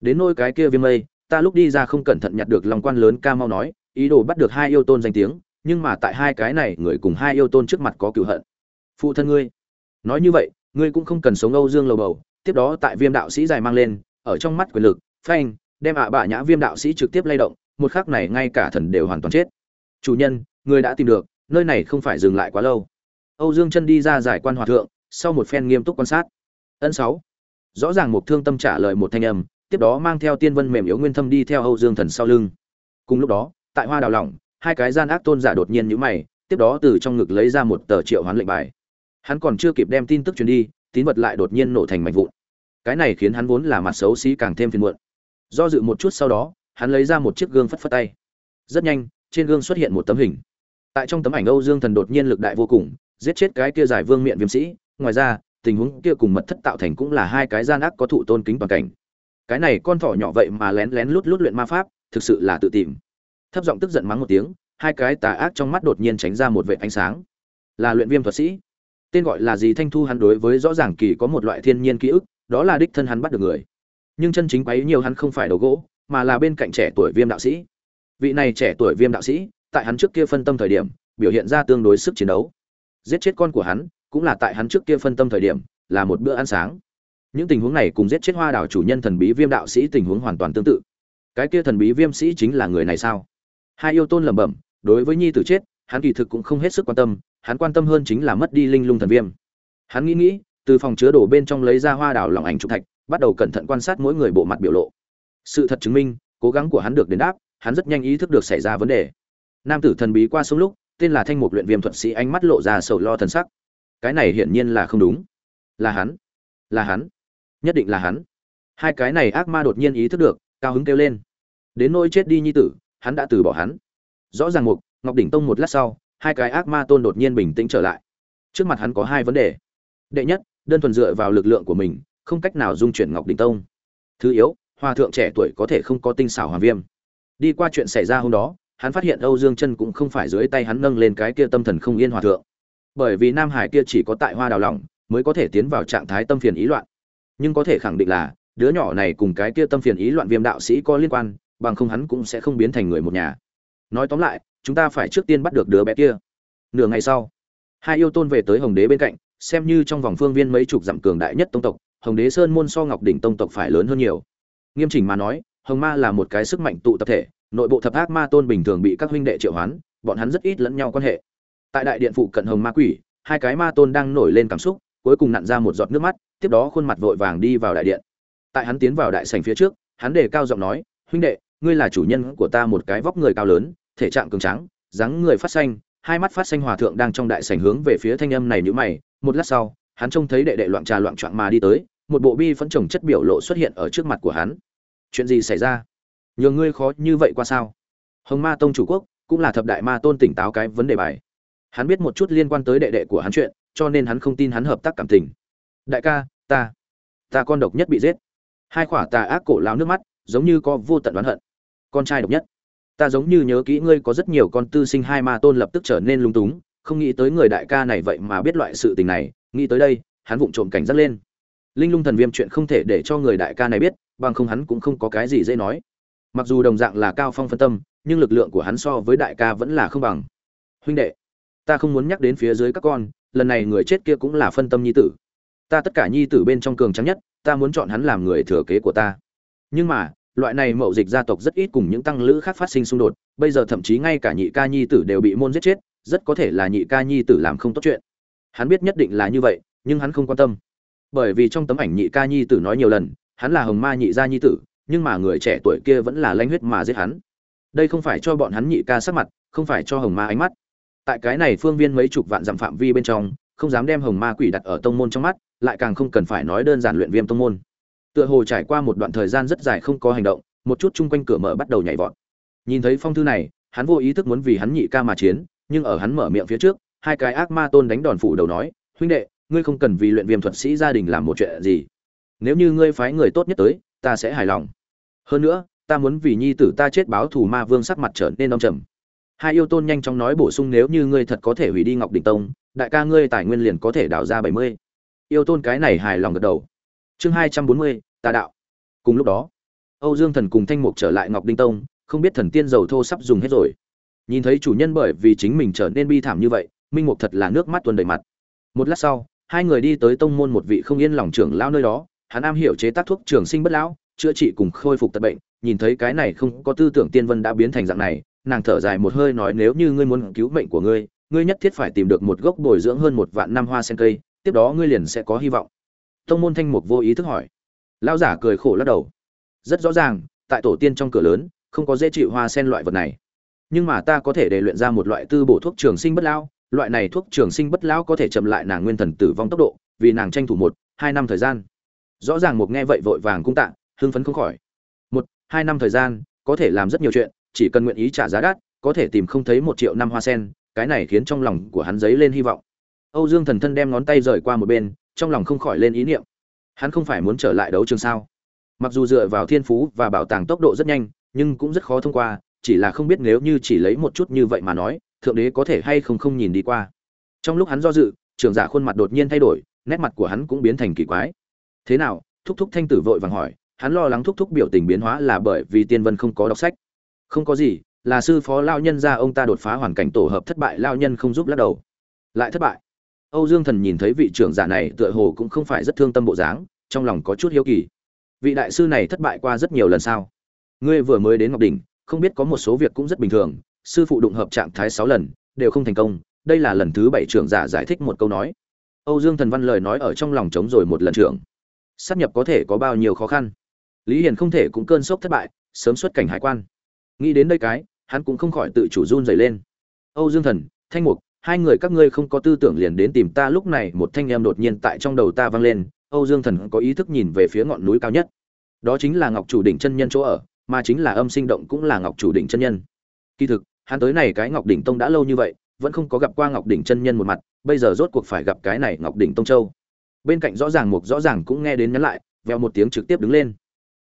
Đến nôi cái kia viêm mây, ta lúc đi ra không cẩn thận nhặt được lòng quan lớn ca mau nói, ý đồ bắt được hai yêu tôn danh tiếng, nhưng mà tại hai cái này người cùng hai yêu tôn trước mặt có cửu hận. Phụ thân ngươi. Nói như vậy, ngươi cũng không cần sống âu dương lầu bầu, tiếp đó tại viêm đạo sĩ dài mang lên, ở trong mắt quyền lực, phanh đem ạ bạ nhã viêm đạo sĩ trực tiếp lay động một khắc này ngay cả thần đều hoàn toàn chết chủ nhân người đã tìm được nơi này không phải dừng lại quá lâu Âu Dương Chân đi ra giải quan hòa thượng, sau một phen nghiêm túc quan sát. Ân sáu. Rõ ràng một thương tâm trả lời một thanh âm, tiếp đó mang theo tiên vân mềm yếu nguyên thâm đi theo Âu Dương Thần sau lưng. Cùng lúc đó, tại hoa đào lỏng, hai cái gian ác tôn giả đột nhiên nhíu mày, tiếp đó từ trong ngực lấy ra một tờ triệu hoán lệnh bài. Hắn còn chưa kịp đem tin tức truyền đi, tín vật lại đột nhiên nổ thành mảnh vụn. Cái này khiến hắn vốn là mặt xấu xí càng thêm phiền muộn. Do dự một chút sau đó, hắn lấy ra một chiếc gương phất phất tay. Rất nhanh, trên gương xuất hiện một tấm hình. Tại trong tấm ảnh Âu Dương Thần đột nhiên lực đại vô cùng, giết chết cái kia giải vương miệng viêm sĩ. Ngoài ra tình huống kia cùng mật thất tạo thành cũng là hai cái gian ác có thụ tôn kính toàn cảnh. Cái này con thỏ nhỏ vậy mà lén lén lút lút luyện ma pháp thực sự là tự tìm. Thấp giọng tức giận mắng một tiếng hai cái tà ác trong mắt đột nhiên tránh ra một vệ ánh sáng. Là luyện viêm thuật sĩ. Tên gọi là gì thanh thu hắn đối với rõ ràng kỳ có một loại thiên nhiên ký ức đó là đích thân hắn bắt được người nhưng chân chính quấy nhiều hắn không phải đầu gỗ, mà là bên cạnh trẻ tuổi viêm đạo sĩ. Vị này trẻ tuổi viêm đạo sĩ, tại hắn trước kia phân tâm thời điểm, biểu hiện ra tương đối sức chiến đấu. Giết chết con của hắn, cũng là tại hắn trước kia phân tâm thời điểm, là một bữa ăn sáng. Những tình huống này cùng giết chết hoa đảo chủ nhân thần bí viêm đạo sĩ tình huống hoàn toàn tương tự. Cái kia thần bí viêm sĩ chính là người này sao? Hai yêu tôn lẩm bẩm, đối với nhi tử chết, hắn kỳ thực cũng không hết sức quan tâm, hắn quan tâm hơn chính là mất đi linh lung thần viêm. Hắn nghĩ nghĩ, từ phòng chứa đồ bên trong lấy ra hoa đào lòng ảnh trục thạch bắt đầu cẩn thận quan sát mỗi người bộ mặt biểu lộ. Sự thật chứng minh, cố gắng của hắn được đền đáp, hắn rất nhanh ý thức được xảy ra vấn đề. Nam tử thần bí qua sông lúc, tên là thanh mục luyện viêm thuật sĩ ánh mắt lộ ra sầu lo thần sắc. Cái này hiển nhiên là không đúng. Là hắn. Là hắn. Nhất định là hắn. Hai cái này ác ma đột nhiên ý thức được, cao hứng kêu lên. Đến nỗi chết đi nhi tử, hắn đã từ bỏ hắn. Rõ ràng mục, ngọc đỉnh tông một lát sau, hai cái ác ma tôn đột nhiên bình tĩnh trở lại. Trước mặt hắn có hai vấn đề. Đệ nhất, đơn thuần dựa vào lực lượng của mình không cách nào dung chuyển ngọc đỉnh tông. Thứ yếu hòa thượng trẻ tuổi có thể không có tinh xảo hoàng viêm. Đi qua chuyện xảy ra hôm đó, hắn phát hiện âu dương chân cũng không phải dưới tay hắn nâng lên cái kia tâm thần không yên hòa thượng. Bởi vì nam hải kia chỉ có tại hoa đào lỏng mới có thể tiến vào trạng thái tâm phiền ý loạn. Nhưng có thể khẳng định là, đứa nhỏ này cùng cái kia tâm phiền ý loạn viêm đạo sĩ có liên quan, bằng không hắn cũng sẽ không biến thành người một nhà. Nói tóm lại, chúng ta phải trước tiên bắt được đứa bé kia. Nửa ngày sau, hai yêu tôn về tới hồng đế bên cạnh, xem như trong vòng phương viên mấy chục dặm cường đại nhất tông tộc hồng đế sơn môn so ngọc đỉnh tông tộc phải lớn hơn nhiều. Nghiêm chỉnh mà nói, hồng ma là một cái sức mạnh tụ tập thể, nội bộ thập ác ma tôn bình thường bị các huynh đệ triệu hoán, bọn hắn rất ít lẫn nhau quan hệ. Tại đại điện phụ cận hồng ma quỷ, hai cái ma tôn đang nổi lên cảm xúc, cuối cùng nặn ra một giọt nước mắt, tiếp đó khuôn mặt vội vàng đi vào đại điện. Tại hắn tiến vào đại sảnh phía trước, hắn đề cao giọng nói, huynh đệ, ngươi là chủ nhân của ta một cái vóc người cao lớn, thể trạng cường tráng, dáng người phát xanh, hai mắt phát xanh hòa thượng đang trong đại sảnh hướng về phía thanh âm này nhíu mày, một lát sau hắn trông thấy đệ đệ loạn trà loạn trạng mà đi tới, một bộ bi phẫn chồng chất biểu lộ xuất hiện ở trước mặt của hắn. Chuyện gì xảy ra? Nhường ngươi khó như vậy qua sao? Hồng ma tông chủ quốc cũng là thập đại ma tôn tỉnh táo cái vấn đề bài. Hắn biết một chút liên quan tới đệ đệ của hắn chuyện, cho nên hắn không tin hắn hợp tác cảm tình. Đại ca, ta ta con độc nhất bị giết. Hai khỏa tà ác cổ lão nước mắt, giống như có vô tận oán hận. Con trai độc nhất. Ta giống như nhớ kỹ ngươi có rất nhiều con tư sinh hai ma tôn lập tức trở nên lung túng, không nghĩ tới người đại ca này vậy mà biết loại sự tình này nghĩ tới đây, hắn vụng trộm cảnh giác lên. Linh lung thần viêm chuyện không thể để cho người đại ca này biết, bằng không hắn cũng không có cái gì dễ nói. Mặc dù đồng dạng là cao phong phân tâm, nhưng lực lượng của hắn so với đại ca vẫn là không bằng. Huynh đệ, ta không muốn nhắc đến phía dưới các con, lần này người chết kia cũng là phân tâm nhi tử. Ta tất cả nhi tử bên trong cường trắng nhất, ta muốn chọn hắn làm người thừa kế của ta. Nhưng mà, loại này mậu dịch gia tộc rất ít cùng những tăng lữ khác phát sinh xung đột, bây giờ thậm chí ngay cả nhị ca nhi tử đều bị môn giết chết, rất có thể là nhị ca nhi tử làm không tốt chuyện hắn biết nhất định là như vậy, nhưng hắn không quan tâm. Bởi vì trong tấm ảnh nhị ca nhi tử nói nhiều lần, hắn là hồng ma nhị gia nhi tử, nhưng mà người trẻ tuổi kia vẫn là lanh huyết mà giết hắn. Đây không phải cho bọn hắn nhị ca sắc mặt, không phải cho hồng ma ánh mắt. Tại cái này phương viên mấy chục vạn dặm phạm vi bên trong, không dám đem hồng ma quỷ đặt ở tông môn trong mắt, lại càng không cần phải nói đơn giản luyện viêm tông môn. Tựa hồ trải qua một đoạn thời gian rất dài không có hành động, một chút chung quanh cửa mở bắt đầu nhảy vọt. Nhìn thấy phong thư này, hắn vô ý thức muốn vì hắn nhị ca mà chiến, nhưng ở hắn mở miệng phía trước hai cái ác ma tôn đánh đòn phủ đầu nói, huynh đệ, ngươi không cần vì luyện viêm thuật sĩ gia đình làm một chuyện gì. Nếu như ngươi phái người tốt nhất tới, ta sẽ hài lòng. Hơn nữa, ta muốn vì nhi tử ta chết báo thù ma vương sắc mặt trở nên đông trầm. Hai yêu tôn nhanh chóng nói bổ sung, nếu như ngươi thật có thể hủy đi ngọc đình tông, đại ca ngươi tài nguyên liền có thể đào ra bảy mươi. Yêu tôn cái này hài lòng gật đầu. Chương hai trăm bốn mươi, tà đạo. Cùng lúc đó, âu dương thần cùng thanh mục trở lại ngọc đinh tông, không biết thần tiên dầu thô sắp dùng hết rồi. Nhìn thấy chủ nhân bởi vì chính mình trở nên bi thảm như vậy minh mục thật là nước mắt tuôn đầy mặt. Một lát sau, hai người đi tới tông môn một vị không yên lòng trưởng lao nơi đó, hắn am hiểu chế tác thuốc trường sinh bất lão, chữa trị cùng khôi phục tật bệnh, nhìn thấy cái này không có tư tưởng tiên vân đã biến thành dạng này, nàng thở dài một hơi nói nếu như ngươi muốn cứu mệnh của ngươi ngươi nhất thiết phải tìm được một gốc bồi dưỡng hơn một vạn năm hoa sen cây, tiếp đó ngươi liền sẽ có hy vọng. Tông môn thanh mục vô ý thức hỏi. Lão giả cười khổ lắc đầu. Rất rõ ràng, tại tổ tiên trong cửa lớn, không có dễ chịu hoa sen loại vật này. Nhưng mà ta có thể để luyện ra một loại tư bổ thuốc trường sinh bất lão loại này thuốc trường sinh bất lão có thể chậm lại nàng nguyên thần tử vong tốc độ, vì nàng tranh thủ một, hai năm thời gian. Rõ ràng một nghe vậy vội vàng cung tạ, hưng phấn không khỏi. Một, hai năm thời gian, có thể làm rất nhiều chuyện, chỉ cần nguyện ý trả giá đắt, có thể tìm không thấy một triệu năm hoa sen, cái này khiến trong lòng của hắn dấy lên hy vọng. Âu dương thần thân đem ngón tay rời qua một bên, trong lòng không khỏi lên ý niệm. Hắn không phải muốn trở lại đấu trường sao? Mặc dù dựa vào thiên phú và bảo tàng tốc độ rất nhanh, nhưng cũng rất khó thông qua, chỉ là không biết nếu như chỉ lấy một chút như vậy mà nói thượng đế có thể hay không không nhìn đi qua. Trong lúc hắn do dự, trưởng giả khuôn mặt đột nhiên thay đổi, nét mặt của hắn cũng biến thành kỳ quái. Thế nào? Thúc thúc thanh tử vội vàng hỏi, hắn lo lắng thúc thúc biểu tình biến hóa là bởi vì tiên vân không có đọc sách. Không có gì, là sư phó lao nhân ra ông ta đột phá hoàn cảnh tổ hợp thất bại, lao nhân không giúp lắc đầu. Lại thất bại. Âu dương thần nhìn thấy vị trưởng giả này, tựa hồ cũng không phải rất thương tâm bộ dáng, trong lòng có chút hiếu kỳ. Vị đại sư này thất bại qua rất nhiều lần sao? Ngươi vừa mới đến ngọc đỉnh, không biết có một số việc cũng rất bình thường sư phụ đụng hợp trạng thái sáu lần, đều không thành công, đây là lần thứ bảy trưởng giả giải thích một câu nói. Âu dương thần văn lời nói ở trong lòng trống rồi một lần trưởng. Sát nhập có thể có bao nhiêu khó khăn? Lý hiền không thể cũng cơn sốc thất bại, sớm xuất cảnh hải quan. Nghĩ đến đây cái, hắn cũng không khỏi tự chủ run dày lên. Âu dương thần, thanh mục, hai người các ngươi không có tư tưởng liền đến tìm ta lúc này, một thanh em đột nhiên tại trong đầu ta vang lên, âu dương thần có ý thức nhìn về phía ngọn núi cao nhất. Đó chính là ngọc chủ đỉnh chân nhân chỗ ở, mà chính là âm sinh động cũng là ngọc chủ đỉnh chân nhân. Kỳ thực hắn tới này cái ngọc đỉnh tông đã lâu như vậy, vẫn không có gặp qua ngọc đỉnh chân nhân một mặt, bây giờ rốt cuộc phải gặp cái này ngọc đỉnh tông châu. Bên cạnh rõ ràng mục rõ ràng cũng nghe đến nhắn lại vèo một tiếng trực tiếp đứng lên.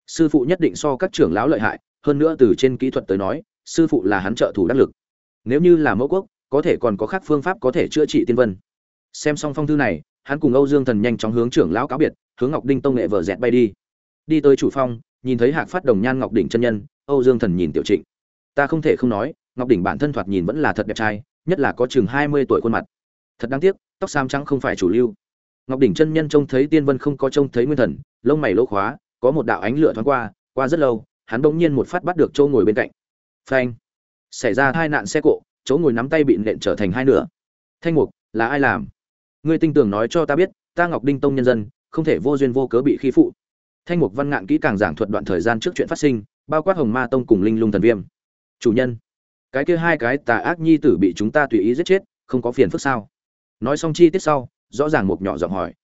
Sư phụ nhất định so các trưởng lão lợi hại, hơn nữa từ trên kỹ thuật tới nói, sư phụ là hắn trợ thủ đắc lực. Nếu như là mẫu quốc, có thể còn có khác phương pháp có thể chữa trị tiên vân. Xem xong phong thư này, hắn cùng âu dương thần nhanh chóng hướng trưởng lão cáo biệt, hướng ngọc đinh tông nghệ vợ dẹt bay đi. Đi tới chủ phong, nhìn thấy hạc phát đồng nhan ngọc đỉnh chân nhân, âu dương thần nhìn tiểu trịnh. Ta không thể không nói ngọc đỉnh bản thân thoạt nhìn vẫn là thật đẹp trai, nhất là có chừng hai mươi tuổi khuôn mặt. Thật đáng tiếc, tóc xám trắng không phải chủ lưu. Ngọc đỉnh chân nhân trông thấy tiên vân không có trông thấy nguyên thần, lông mày lỗ khóa, có một đạo ánh lửa thoáng qua qua rất lâu, hắn bỗng nhiên một phát bắt được châu ngồi bên cạnh. Phanh! Xảy ra hai nạn xe cộ, chỗ ngồi nắm tay bị nện trở thành hai nửa. Thanh mục, là ai làm? Ngươi tinh tường nói cho ta biết, ta ngọc đinh tông nhân dân, không thể vô duyên vô cớ bị khi phụ. Thanh mục văn ngạn kỹ càng giảng thuật đoạn thời gian trước chuyện phát sinh, bao quát hồng ma tông cùng linh lung thần viêm. Chủ nhân! Cái kia hai cái tà ác nhi tử bị chúng ta tùy ý giết chết, không có phiền phức sao? Nói xong chi tiết sau, rõ ràng một nhỏ giọng hỏi.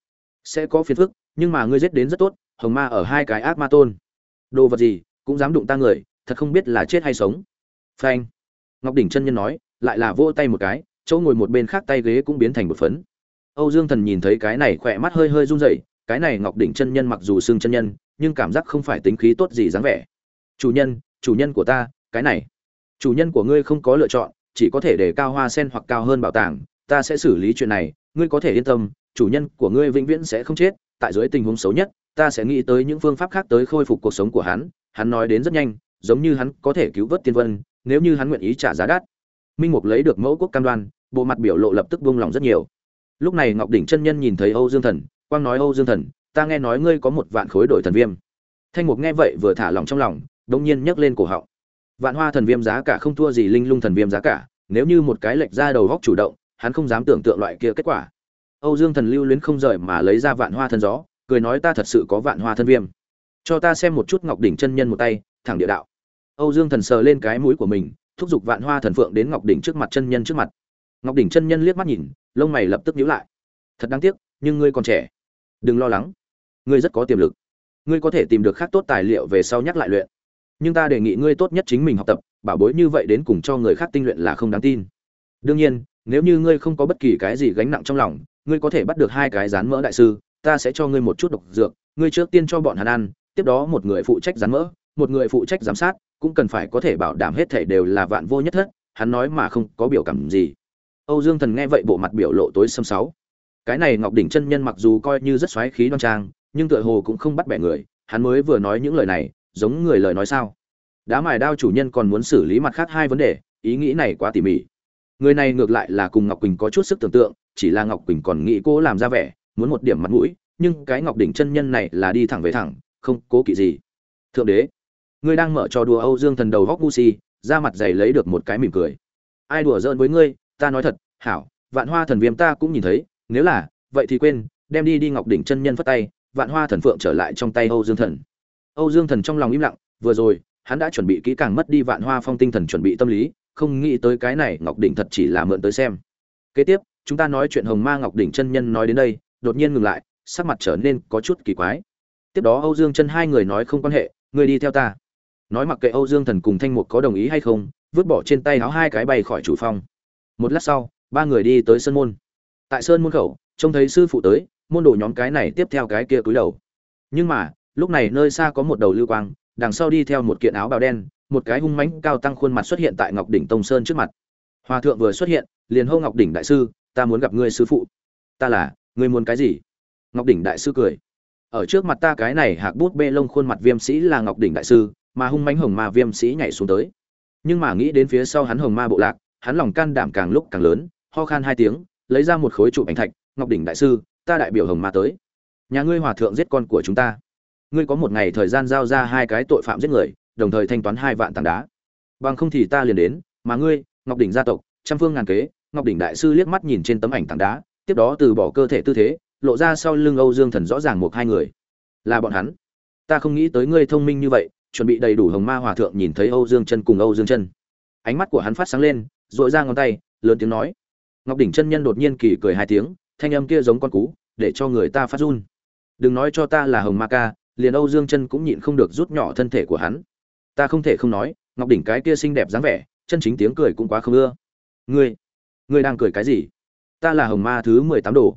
Sẽ có phiền phức, nhưng mà ngươi giết đến rất tốt, hồng ma ở hai cái ác ma tôn. Đồ vật gì, cũng dám đụng ta người, thật không biết là chết hay sống. Phanh. Ngọc đỉnh chân nhân nói, lại là vỗ tay một cái, chỗ ngồi một bên khác tay ghế cũng biến thành một phấn. Âu dương thần nhìn thấy cái này khỏe mắt hơi hơi run rẩy, cái này ngọc đỉnh chân nhân mặc dù xương chân nhân, nhưng cảm giác không phải tính khí tốt gì dáng vẻ. Chủ nhân chủ nhân của ta, cái này chủ nhân của ngươi không có lựa chọn, chỉ có thể để cao hoa sen hoặc cao hơn bảo tàng. Ta sẽ xử lý chuyện này, ngươi có thể yên tâm, chủ nhân của ngươi vĩnh viễn sẽ không chết. Tại dưới tình huống xấu nhất, ta sẽ nghĩ tới những phương pháp khác tới khôi phục cuộc sống của hắn. Hắn nói đến rất nhanh, giống như hắn có thể cứu vớt tiên vân, nếu như hắn nguyện ý trả giá đắt. Minh mục lấy được mẫu quốc cam đoan, bộ mặt biểu lộ lập tức buông lòng rất nhiều. Lúc này ngọc đỉnh chân nhân nhìn thấy âu dương thần, quang nói, âu dương thần, ta nghe nói ngươi có một vạn khối đổi thần viêm. Thanh mục nghe vậy vừa thả lòng trong lòng đống nhiên nhấc lên cổ họng vạn hoa thần viêm giá cả không thua gì linh lung thần viêm giá cả, nếu như một cái lệch ra đầu góc chủ động, hắn không dám tưởng tượng loại kia kết quả. Âu dương thần lưu luyến không rời mà lấy ra vạn hoa thần gió, cười nói ta thật sự có vạn hoa Thần viêm. Cho ta xem một chút ngọc đỉnh chân nhân một tay, thẳng địa đạo. Âu dương thần sờ lên cái mũi của mình, thúc giục vạn hoa thần phượng đến ngọc đỉnh trước mặt chân nhân trước mặt. Ngọc đỉnh chân nhân liếc mắt nhìn, lông mày lập tức nhíu lại. Thật đáng tiếc, nhưng ngươi còn trẻ. Đừng lo lắng. Ngươi rất có tiềm lực. Ngươi có thể tìm được khác tốt tài liệu về sau nhắc lại luyện nhưng ta đề nghị ngươi tốt nhất chính mình học tập, bảo bối như vậy đến cùng cho người khác tinh luyện là không đáng tin. Đương nhiên, nếu như ngươi không có bất kỳ cái gì gánh nặng trong lòng, ngươi có thể bắt được hai cái rán mỡ đại sư, ta sẽ cho ngươi một chút độc dược, ngươi trước tiên cho bọn hắn ăn, tiếp đó một người phụ trách rán mỡ, một người phụ trách giám sát, cũng cần phải có thể bảo đảm hết thể đều là vạn vô nhất thất, hắn nói mà không có biểu cảm gì. Âu dương thần nghe vậy bộ mặt biểu lộ tối xâm sáu. Cái này ngọc đỉnh chân nhân mặc dù coi như rất xoáy khí đoan trang, nhưng tựa hồ cũng không bắt bẻ người, hắn mới vừa nói những lời này giống người lời nói sao? Đá mài đao chủ nhân còn muốn xử lý mặt khác hai vấn đề, ý nghĩ này quá tỉ mỉ. Người này ngược lại là cùng ngọc quỳnh có chút sức tưởng tượng, chỉ là ngọc quỳnh còn nghĩ cô làm ra vẻ, muốn một điểm mặt mũi, nhưng cái ngọc đỉnh chân nhân này là đi thẳng về thẳng, không cố kỵ gì. Thượng đế, ngươi đang mở trò đùa âu dương thần đầu góc ngu si, ra mặt dày lấy được một cái mỉm cười. Ai đùa giỡn với ngươi, ta nói thật, hảo, vạn hoa thần viêm ta cũng nhìn thấy, nếu là, vậy thì quên, đem đi đi ngọc đỉnh chân nhân phất tay, vạn hoa thần phượng trở lại trong tay âu dương thần âu dương thần trong lòng im lặng, vừa rồi, hắn đã chuẩn bị kỹ càng mất đi vạn hoa phong tinh thần chuẩn bị tâm lý, không nghĩ tới cái này ngọc đỉnh thật chỉ là mượn tới xem. Kế tiếp, chúng ta nói chuyện hồng ma ngọc đỉnh chân nhân nói đến đây, đột nhiên ngừng lại, sắc mặt trở nên có chút kỳ quái. Tiếp đó âu dương chân hai người nói không quan hệ người đi theo ta. Nói mặc kệ âu dương thần cùng thanh mục có đồng ý hay không, vứt bỏ trên tay áo hai cái bay khỏi chủ phong một lát sau, ba người đi tới sơn môn. Tại sơn môn khẩu, trông thấy sư phụ tới, môn đồ nhóm cái này tiếp theo cái kia cúi đầu. Nhưng mà lúc này nơi xa có một đầu lưu quang, đằng sau đi theo một kiện áo bào đen, một cái hung mãnh cao tăng khuôn mặt xuất hiện tại ngọc đỉnh tông sơn trước mặt. Hòa thượng vừa xuất hiện, liền hô ngọc đỉnh đại sư, ta muốn gặp ngươi sư phụ. Ta là, ngươi muốn cái gì? Ngọc đỉnh đại sư cười. Ở trước mặt ta cái này hạc bút bê lông khuôn mặt viêm sĩ là ngọc đỉnh đại sư, mà hung mãnh hồng ma viêm sĩ nhảy xuống tới. Nhưng mà nghĩ đến phía sau hắn hồng ma bộ lạc, hắn lòng can đảm càng lúc càng lớn, ho khan hai tiếng, lấy ra một khối trụ ảnh thạch, ngọc đỉnh đại sư, ta đại biểu hồng ma tới. Nhà ngươi hòa thượng giết con của chúng ta ngươi có một ngày thời gian giao ra hai cái tội phạm giết người, đồng thời thanh toán hai vạn tảng đá. Bằng không thì ta liền đến, mà ngươi, ngọc đỉnh gia tộc, trăm phương ngàn kế, ngọc đỉnh đại sư liếc mắt nhìn trên tấm ảnh tảng đá, tiếp đó từ bỏ cơ thể tư thế, lộ ra sau lưng âu dương thần rõ ràng một hai người. Là bọn hắn. Ta không nghĩ tới ngươi thông minh như vậy, chuẩn bị đầy đủ hồng ma hòa thượng nhìn thấy âu dương chân cùng âu dương chân. Ánh mắt của hắn phát sáng lên dội ra ngón tay, lớn tiếng nói. Ngọc đỉnh chân nhân đột nhiên kỳ cười hai tiếng, thanh âm kia giống con cú, để cho người ta phát run. Đừng nói cho ta là hồng ma ca liền âu dương chân cũng nhịn không được rút nhỏ thân thể của hắn. Ta không thể không nói, ngọc đỉnh cái kia xinh đẹp dáng vẻ, chân chính tiếng cười cũng quá không ưa. Ngươi ngươi đang cười cái gì? Ta là hồng ma thứ mười tám đồ.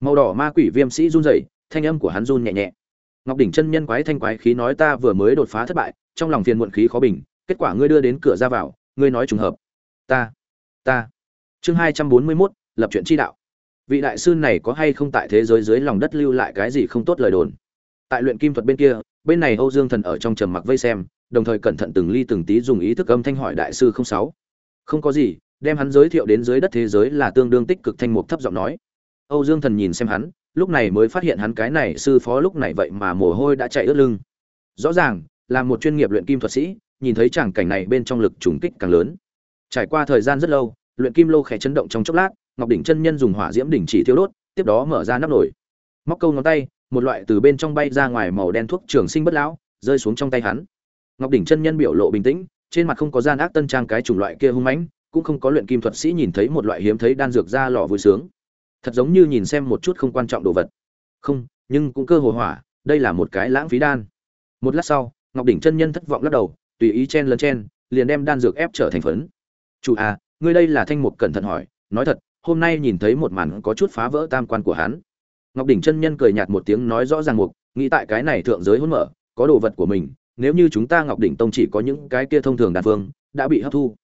Màu đỏ ma quỷ viêm sĩ run rẩy, thanh âm của hắn run nhẹ nhẹ. Ngọc đỉnh chân nhân quái thanh quái khí nói ta vừa mới đột phá thất bại, trong lòng phiền muộn khí khó bình, kết quả ngươi đưa đến cửa ra vào, ngươi nói trùng hợp. Ta ta. Chương hai trăm bốn mươi mốt, lập chuyện chi đạo. Vị đại sư này có hay không tại thế giới dưới lòng đất lưu lại cái gì không tốt lời đồn? Tại luyện kim thuật bên kia, bên này âu dương thần ở trong trầm mặc vây xem, đồng thời cẩn thận từng ly từng tí dùng ý thức âm thanh hỏi đại sư không sáu. Không có gì, đem hắn giới thiệu đến dưới đất thế giới là tương đương tích cực thanh mục thấp giọng nói. Âu dương thần nhìn xem hắn, lúc này mới phát hiện hắn cái này sư phó lúc này vậy mà mồ hôi đã chạy ướt lưng. Rõ ràng, là một chuyên nghiệp luyện kim thuật sĩ, nhìn thấy tràng cảnh này bên trong lực trùng kích càng lớn. Trải qua thời gian rất lâu, luyện kim lô khẽ chấn động trong chốc lát, ngọc đỉnh chân nhân dùng hỏa diễm đỉnh chỉ thiêu đốt, tiếp đó mở ra nắp nổi móc câu ngón tay một loại từ bên trong bay ra ngoài màu đen thuốc trường sinh bất lão, rơi xuống trong tay hắn. Ngọc đỉnh chân nhân biểu lộ bình tĩnh, trên mặt không có gian ác tân trang cái chủng loại kia hung mãnh, cũng không có luyện kim thuật sĩ nhìn thấy một loại hiếm thấy đan dược ra lò vui sướng. Thật giống như nhìn xem một chút không quan trọng đồ vật. Không, nhưng cũng cơ hồ hỏa, đây là một cái lãng phí đan. Một lát sau, ngọc đỉnh chân nhân thất vọng lắc đầu, tùy ý chen lấn chen, liền đem đan dược ép trở thành phấn. Chủ à ngươi đây là thanh mục cẩn thận hỏi, nói thật, hôm nay nhìn thấy một màn có chút phá vỡ tam quan của hắn ngọc đỉnh chân nhân cười nhạt một tiếng nói rõ ràng mục, nghĩ tại cái này thượng giới hỗn mở, có đồ vật của mình, nếu như chúng ta ngọc đỉnh tông chỉ có những cái kia thông thường đàn phương đã bị hấp thu.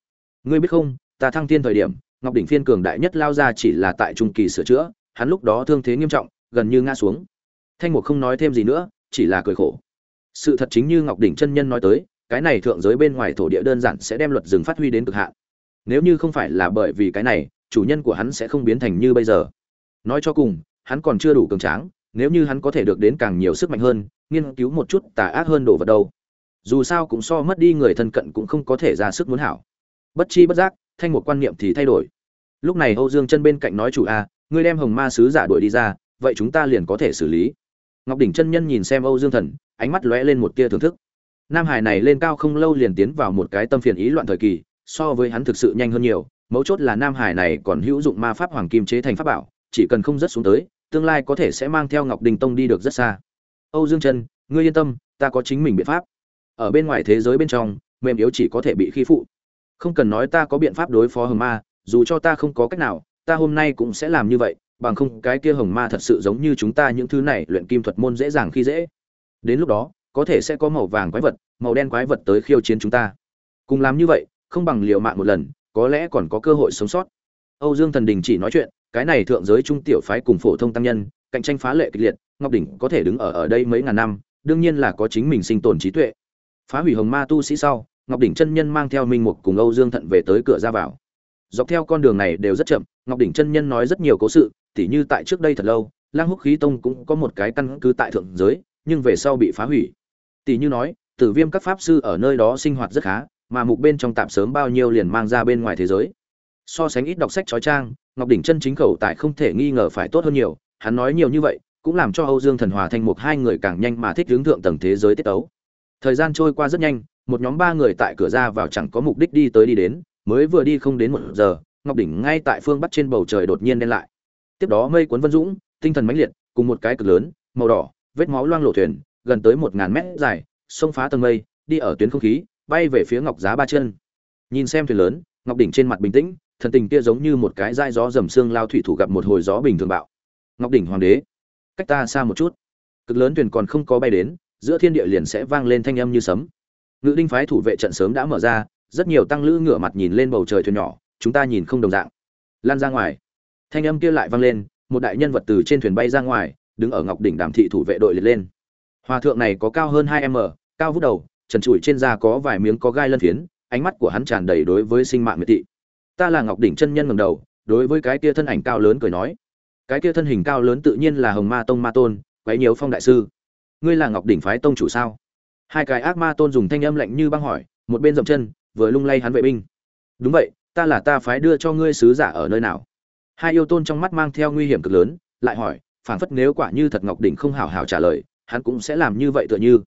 Ngươi biết không, ta thăng thiên thời điểm, ngọc đỉnh phiên cường đại nhất lao ra chỉ là tại trung kỳ sửa chữa, hắn lúc đó thương thế nghiêm trọng, gần như ngã xuống. Thanh mục không nói thêm gì nữa, chỉ là cười khổ. Sự thật chính như ngọc đỉnh chân nhân nói tới, cái này thượng giới bên ngoài thổ địa đơn giản sẽ đem luật rừng phát huy đến cực hạn. Nếu như không phải là bởi vì cái này, chủ nhân của hắn sẽ không biến thành như bây giờ. Nói cho cùng hắn còn chưa đủ cường tráng, nếu như hắn có thể được đến càng nhiều sức mạnh hơn, nghiên cứu một chút tà ác hơn đồ vật đâu. Dù sao cũng so mất đi người thân cận cũng không có thể ra sức muốn hảo. Bất chi bất giác, thanh một quan niệm thì thay đổi. Lúc này âu dương chân bên cạnh nói chủ a, ngươi đem hồng ma sứ giả đuổi đi ra, vậy chúng ta liền có thể xử lý. Ngọc đỉnh chân nhân nhìn xem âu dương thần, ánh mắt lóe lên một tia thưởng thức. Nam hải này lên cao không lâu liền tiến vào một cái tâm phiền ý loạn thời kỳ, so với hắn thực sự nhanh hơn nhiều, mấu chốt là nam hải này còn hữu dụng ma pháp hoàng kim chế thành pháp bảo, chỉ cần không rất xuống tới tương lai có thể sẽ mang theo ngọc đình tông đi được rất xa. Âu dương Trần, ngươi yên tâm ta có chính mình biện pháp. Ở bên ngoài thế giới bên trong mềm yếu chỉ có thể bị khi phụ. Không cần nói ta có biện pháp đối phó hồng ma dù cho ta không có cách nào ta hôm nay cũng sẽ làm như vậy bằng không cái kia hồng ma thật sự giống như chúng ta những thứ này luyện kim thuật môn dễ dàng khi dễ. Đến lúc đó có thể sẽ có màu vàng quái vật màu đen quái vật tới khiêu chiến chúng ta. Cùng làm như vậy không bằng liều mạng một lần có lẽ còn có cơ hội sống sót. Âu dương thần đình chỉ nói chuyện cái này thượng giới trung tiểu phái cùng phổ thông tăng nhân, cạnh tranh phá lệ kịch liệt, ngọc đỉnh có thể đứng ở ở đây mấy ngàn năm, đương nhiên là có chính mình sinh tồn trí tuệ. Phá hủy hồng ma tu sĩ sau, ngọc đỉnh chân nhân mang theo minh mục cùng âu dương thận về tới cửa ra vào. Dọc theo con đường này đều rất chậm, ngọc đỉnh chân nhân nói rất nhiều cố sự, tỉ như tại trước đây thật lâu, lang húc khí tông cũng có một cái căn cứ tại thượng giới, nhưng về sau bị phá hủy. Tỉ như nói, tử viêm các pháp sư ở nơi đó sinh hoạt rất khá, mà mục bên trong tạm sớm bao nhiêu liền mang ra bên ngoài thế giới. So sánh ít đọc sách trói trang ngọc đỉnh chân chính khẩu tại không thể nghi ngờ phải tốt hơn nhiều, hắn nói nhiều như vậy, cũng làm cho âu dương thần hòa Thanh một hai người càng nhanh mà thích hướng thượng tầng thế giới tiết tấu. Thời gian trôi qua rất nhanh, một nhóm ba người tại cửa ra vào chẳng có mục đích đi tới đi đến, mới vừa đi không đến một giờ, ngọc đỉnh ngay tại phương bắc trên bầu trời đột nhiên đen lại. Tiếp đó mây cuốn vân dũng, tinh thần mãnh liệt, cùng một cái cực lớn, màu đỏ, vết máu loang lộ thuyền, gần tới một ngàn mét dài, xông phá tầng mây, đi ở tuyến không khí, bay về phía ngọc giá ba chân. Nhìn xem thuyền lớn, ngọc đỉnh trên mặt bình tĩnh thần tình kia giống như một cái dai gió dầm xương lao thủy thủ gặp một hồi gió bình thường bạo. Ngọc đỉnh hoàng đế, cách ta xa một chút. Cực lớn thuyền còn không có bay đến, giữa thiên địa liền sẽ vang lên thanh âm như sấm. Ngự đinh phái thủ vệ trận sớm đã mở ra, rất nhiều tăng lữ ngửa mặt nhìn lên bầu trời thuyền nhỏ, chúng ta nhìn không đồng dạng. Lan ra ngoài. Thanh âm kia lại vang lên, một đại nhân vật từ trên thuyền bay ra ngoài, đứng ở ngọc đỉnh đàm thị thủ vệ đội liệt lên. Hòa thượng này có cao hơn hai m cao vút đầu, trần trụi trên da có vài miếng có gai lân phiến, ánh mắt của hắn tràn đầy đối với sinh mạng miệt thị ta là ngọc đỉnh chân nhân ngầm đầu, đối với cái kia thân ảnh cao lớn cười nói. Cái kia thân hình cao lớn tự nhiên là hồng ma tông ma tôn quấy nhiều phong đại sư. Ngươi là ngọc đỉnh phái tông chủ sao? Hai cái ác ma tôn dùng thanh âm lạnh như băng hỏi, một bên dậm chân, vừa lung lay hắn vệ binh. Đúng vậy, ta là ta phái đưa cho ngươi sứ giả ở nơi nào? Hai yêu tôn trong mắt mang theo nguy hiểm cực lớn, lại hỏi, phảng phất nếu quả như thật ngọc đỉnh không hảo hảo trả lời, hắn cũng sẽ làm như vậy tựa như.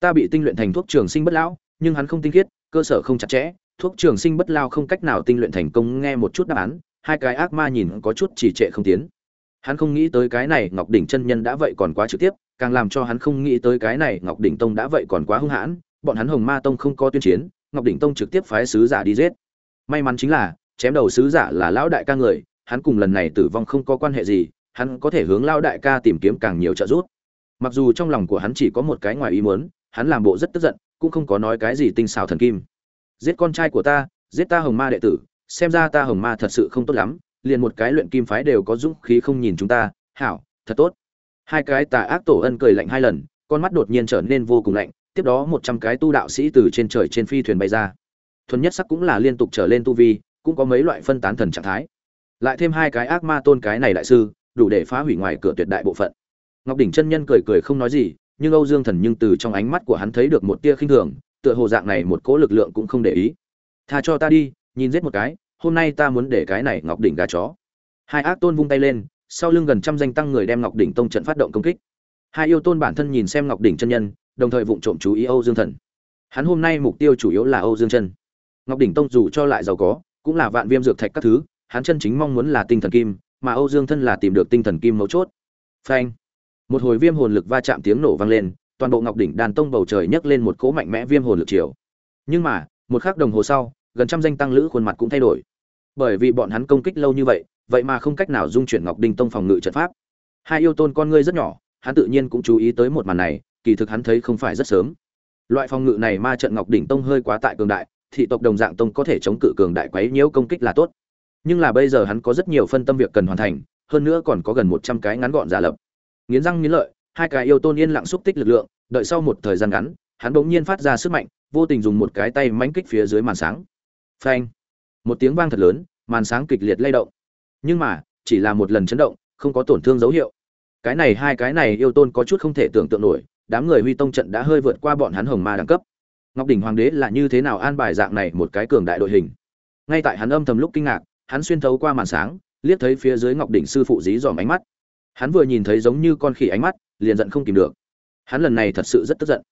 Ta bị tinh luyện thành thuốc trường sinh bất lão, nhưng hắn không tinh khiết, cơ sở không chặt chẽ thuốc trường sinh bất lao không cách nào tinh luyện thành công, nghe một chút đáp án, hai cái ác ma nhìn có chút trì trệ không tiến. Hắn không nghĩ tới cái này ngọc đỉnh chân nhân đã vậy còn quá trực tiếp, càng làm cho hắn không nghĩ tới cái này ngọc đỉnh tông đã vậy còn quá hung hãn, bọn hắn hồng ma tông không có tuyên chiến, ngọc đỉnh tông trực tiếp phái sứ giả đi giết. May mắn chính là, chém đầu sứ giả là lão đại ca người, hắn cùng lần này tử vong không có quan hệ gì, hắn có thể hướng lão đại ca tìm kiếm càng nhiều trợ giúp. Mặc dù trong lòng của hắn chỉ có một cái ngoài ý muốn, hắn làm bộ rất tức giận, cũng không có nói cái gì tinh xào thần kim giết con trai của ta, giết ta hồng ma đệ tử, xem ra ta hồng ma thật sự không tốt lắm, liền một cái luyện kim phái đều có dũng khí không nhìn chúng ta, hảo, thật tốt. Hai cái tà ác tổ ân cười lạnh hai lần, con mắt đột nhiên trở nên vô cùng lạnh, tiếp đó một trăm cái tu đạo sĩ từ trên trời trên phi thuyền bay ra. Thuần nhất sắc cũng là liên tục trở lên tu vi, cũng có mấy loại phân tán thần trạng thái. Lại thêm hai cái ác ma tôn cái này đại sư, đủ để phá hủy ngoài cửa tuyệt đại bộ phận. Ngọc đỉnh chân nhân cười cười không nói gì, nhưng âu dương thần nhưng từ trong ánh mắt của hắn thấy được một tia khinh thường tựa hồ dạng này một cỗ lực lượng cũng không để ý. Tha cho ta đi, nhìn giết một cái, hôm nay ta muốn để cái này ngọc đỉnh gà chó. Hai ác tôn vung tay lên, sau lưng gần trăm danh tăng người đem ngọc đỉnh tông trận phát động công kích. Hai yêu tôn bản thân nhìn xem ngọc đỉnh chân nhân, đồng thời vụng trộm chú ý âu dương thần. Hắn hôm nay mục tiêu chủ yếu là âu dương chân. Ngọc đỉnh tông dù cho lại giàu có, cũng là vạn viêm dược thạch các thứ, hắn chân chính mong muốn là tinh thần kim, mà âu dương thân là tìm được tinh thần kim mấu chốt. Phanh. Một hồi viêm hồn lực va chạm tiếng nổ vang lên toàn bộ ngọc đỉnh đàn tông bầu trời nhấc lên một cỗ mạnh mẽ viêm hồn lực chiều nhưng mà, một khắc đồng hồ sau, gần trăm danh tăng lữ khuôn mặt cũng thay đổi. Bởi vì bọn hắn công kích lâu như vậy vậy mà không cách nào dung chuyển ngọc đinh tông phòng ngự trận pháp. Hai yêu tôn con ngươi rất nhỏ, hắn tự nhiên cũng chú ý tới một màn này, kỳ thực hắn thấy không phải rất sớm. Loại phòng ngự này ma trận ngọc đỉnh tông hơi quá tại cường đại, thị tộc đồng dạng tông có thể chống cự cường đại quấy nhiễu công kích là tốt. Nhưng là bây giờ hắn có rất nhiều phân tâm việc cần hoàn thành, hơn nữa còn có gần một trăm cái ngắn gọn giả lập. Nghiến răng nghiến lợi hai cái yêu tôn yên lặng xúc tích lực lượng, đợi sau một thời gian ngắn, hắn bỗng nhiên phát ra sức mạnh, vô tình dùng một cái tay mánh kích phía dưới màn sáng. Phanh! Một tiếng vang thật lớn, màn sáng kịch liệt lay động. Nhưng mà, chỉ là một lần chấn động, không có tổn thương dấu hiệu. Cái này hai cái này yêu tôn có chút không thể tưởng tượng nổi, đám người huy tông trận đã hơi vượt qua bọn hắn hồng ma đẳng cấp. Ngọc đỉnh hoàng đế là như thế nào an bài dạng này một cái cường đại đội hình? Ngay tại hắn âm thầm lúc kinh ngạc, hắn xuyên thấu qua màn sáng, liếc thấy phía dưới ngọc đỉnh sư phụ dí dòm ánh mắt. Hắn vừa nhìn thấy giống như con khỉ ánh mắt liền giận không kìm được. Hắn lần này thật sự rất tức giận.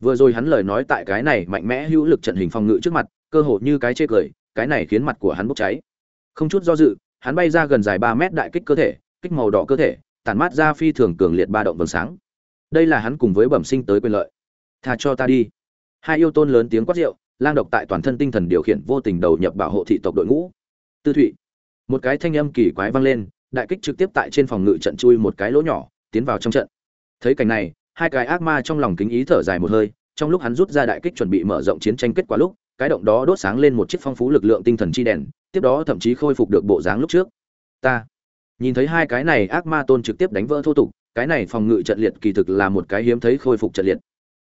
Vừa rồi hắn lời nói tại cái này mạnh mẽ hữu lực trận hình phòng ngự trước mặt, cơ hồ như cái chê cười, cái này khiến mặt của hắn bốc cháy. Không chút do dự, hắn bay ra gần dài ba mét đại kích cơ thể, kích màu đỏ cơ thể, tản mát ra phi thường cường liệt ba động vầng sáng. Đây là hắn cùng với bẩm sinh tới quyền lợi. Tha cho ta đi. Hai yêu tôn lớn tiếng quát rượu, lang độc tại toàn thân tinh thần điều khiển vô tình đầu nhập bảo hộ thị tộc đội ngũ. Tư thụy. Một cái thanh âm kỳ quái vang lên, đại kích trực tiếp tại trên phòng ngự trận chui một cái lỗ nhỏ, tiến vào trong trận thấy cảnh này, hai cái ác ma trong lòng kính ý thở dài một hơi, trong lúc hắn rút ra đại kích chuẩn bị mở rộng chiến tranh kết quả lúc, cái động đó đốt sáng lên một chiếc phong phú lực lượng tinh thần chi đèn, tiếp đó thậm chí khôi phục được bộ dáng lúc trước. Ta nhìn thấy hai cái này ác ma tôn trực tiếp đánh vỡ thô tục, cái này phòng ngự trận liệt kỳ thực là một cái hiếm thấy khôi phục trận liệt.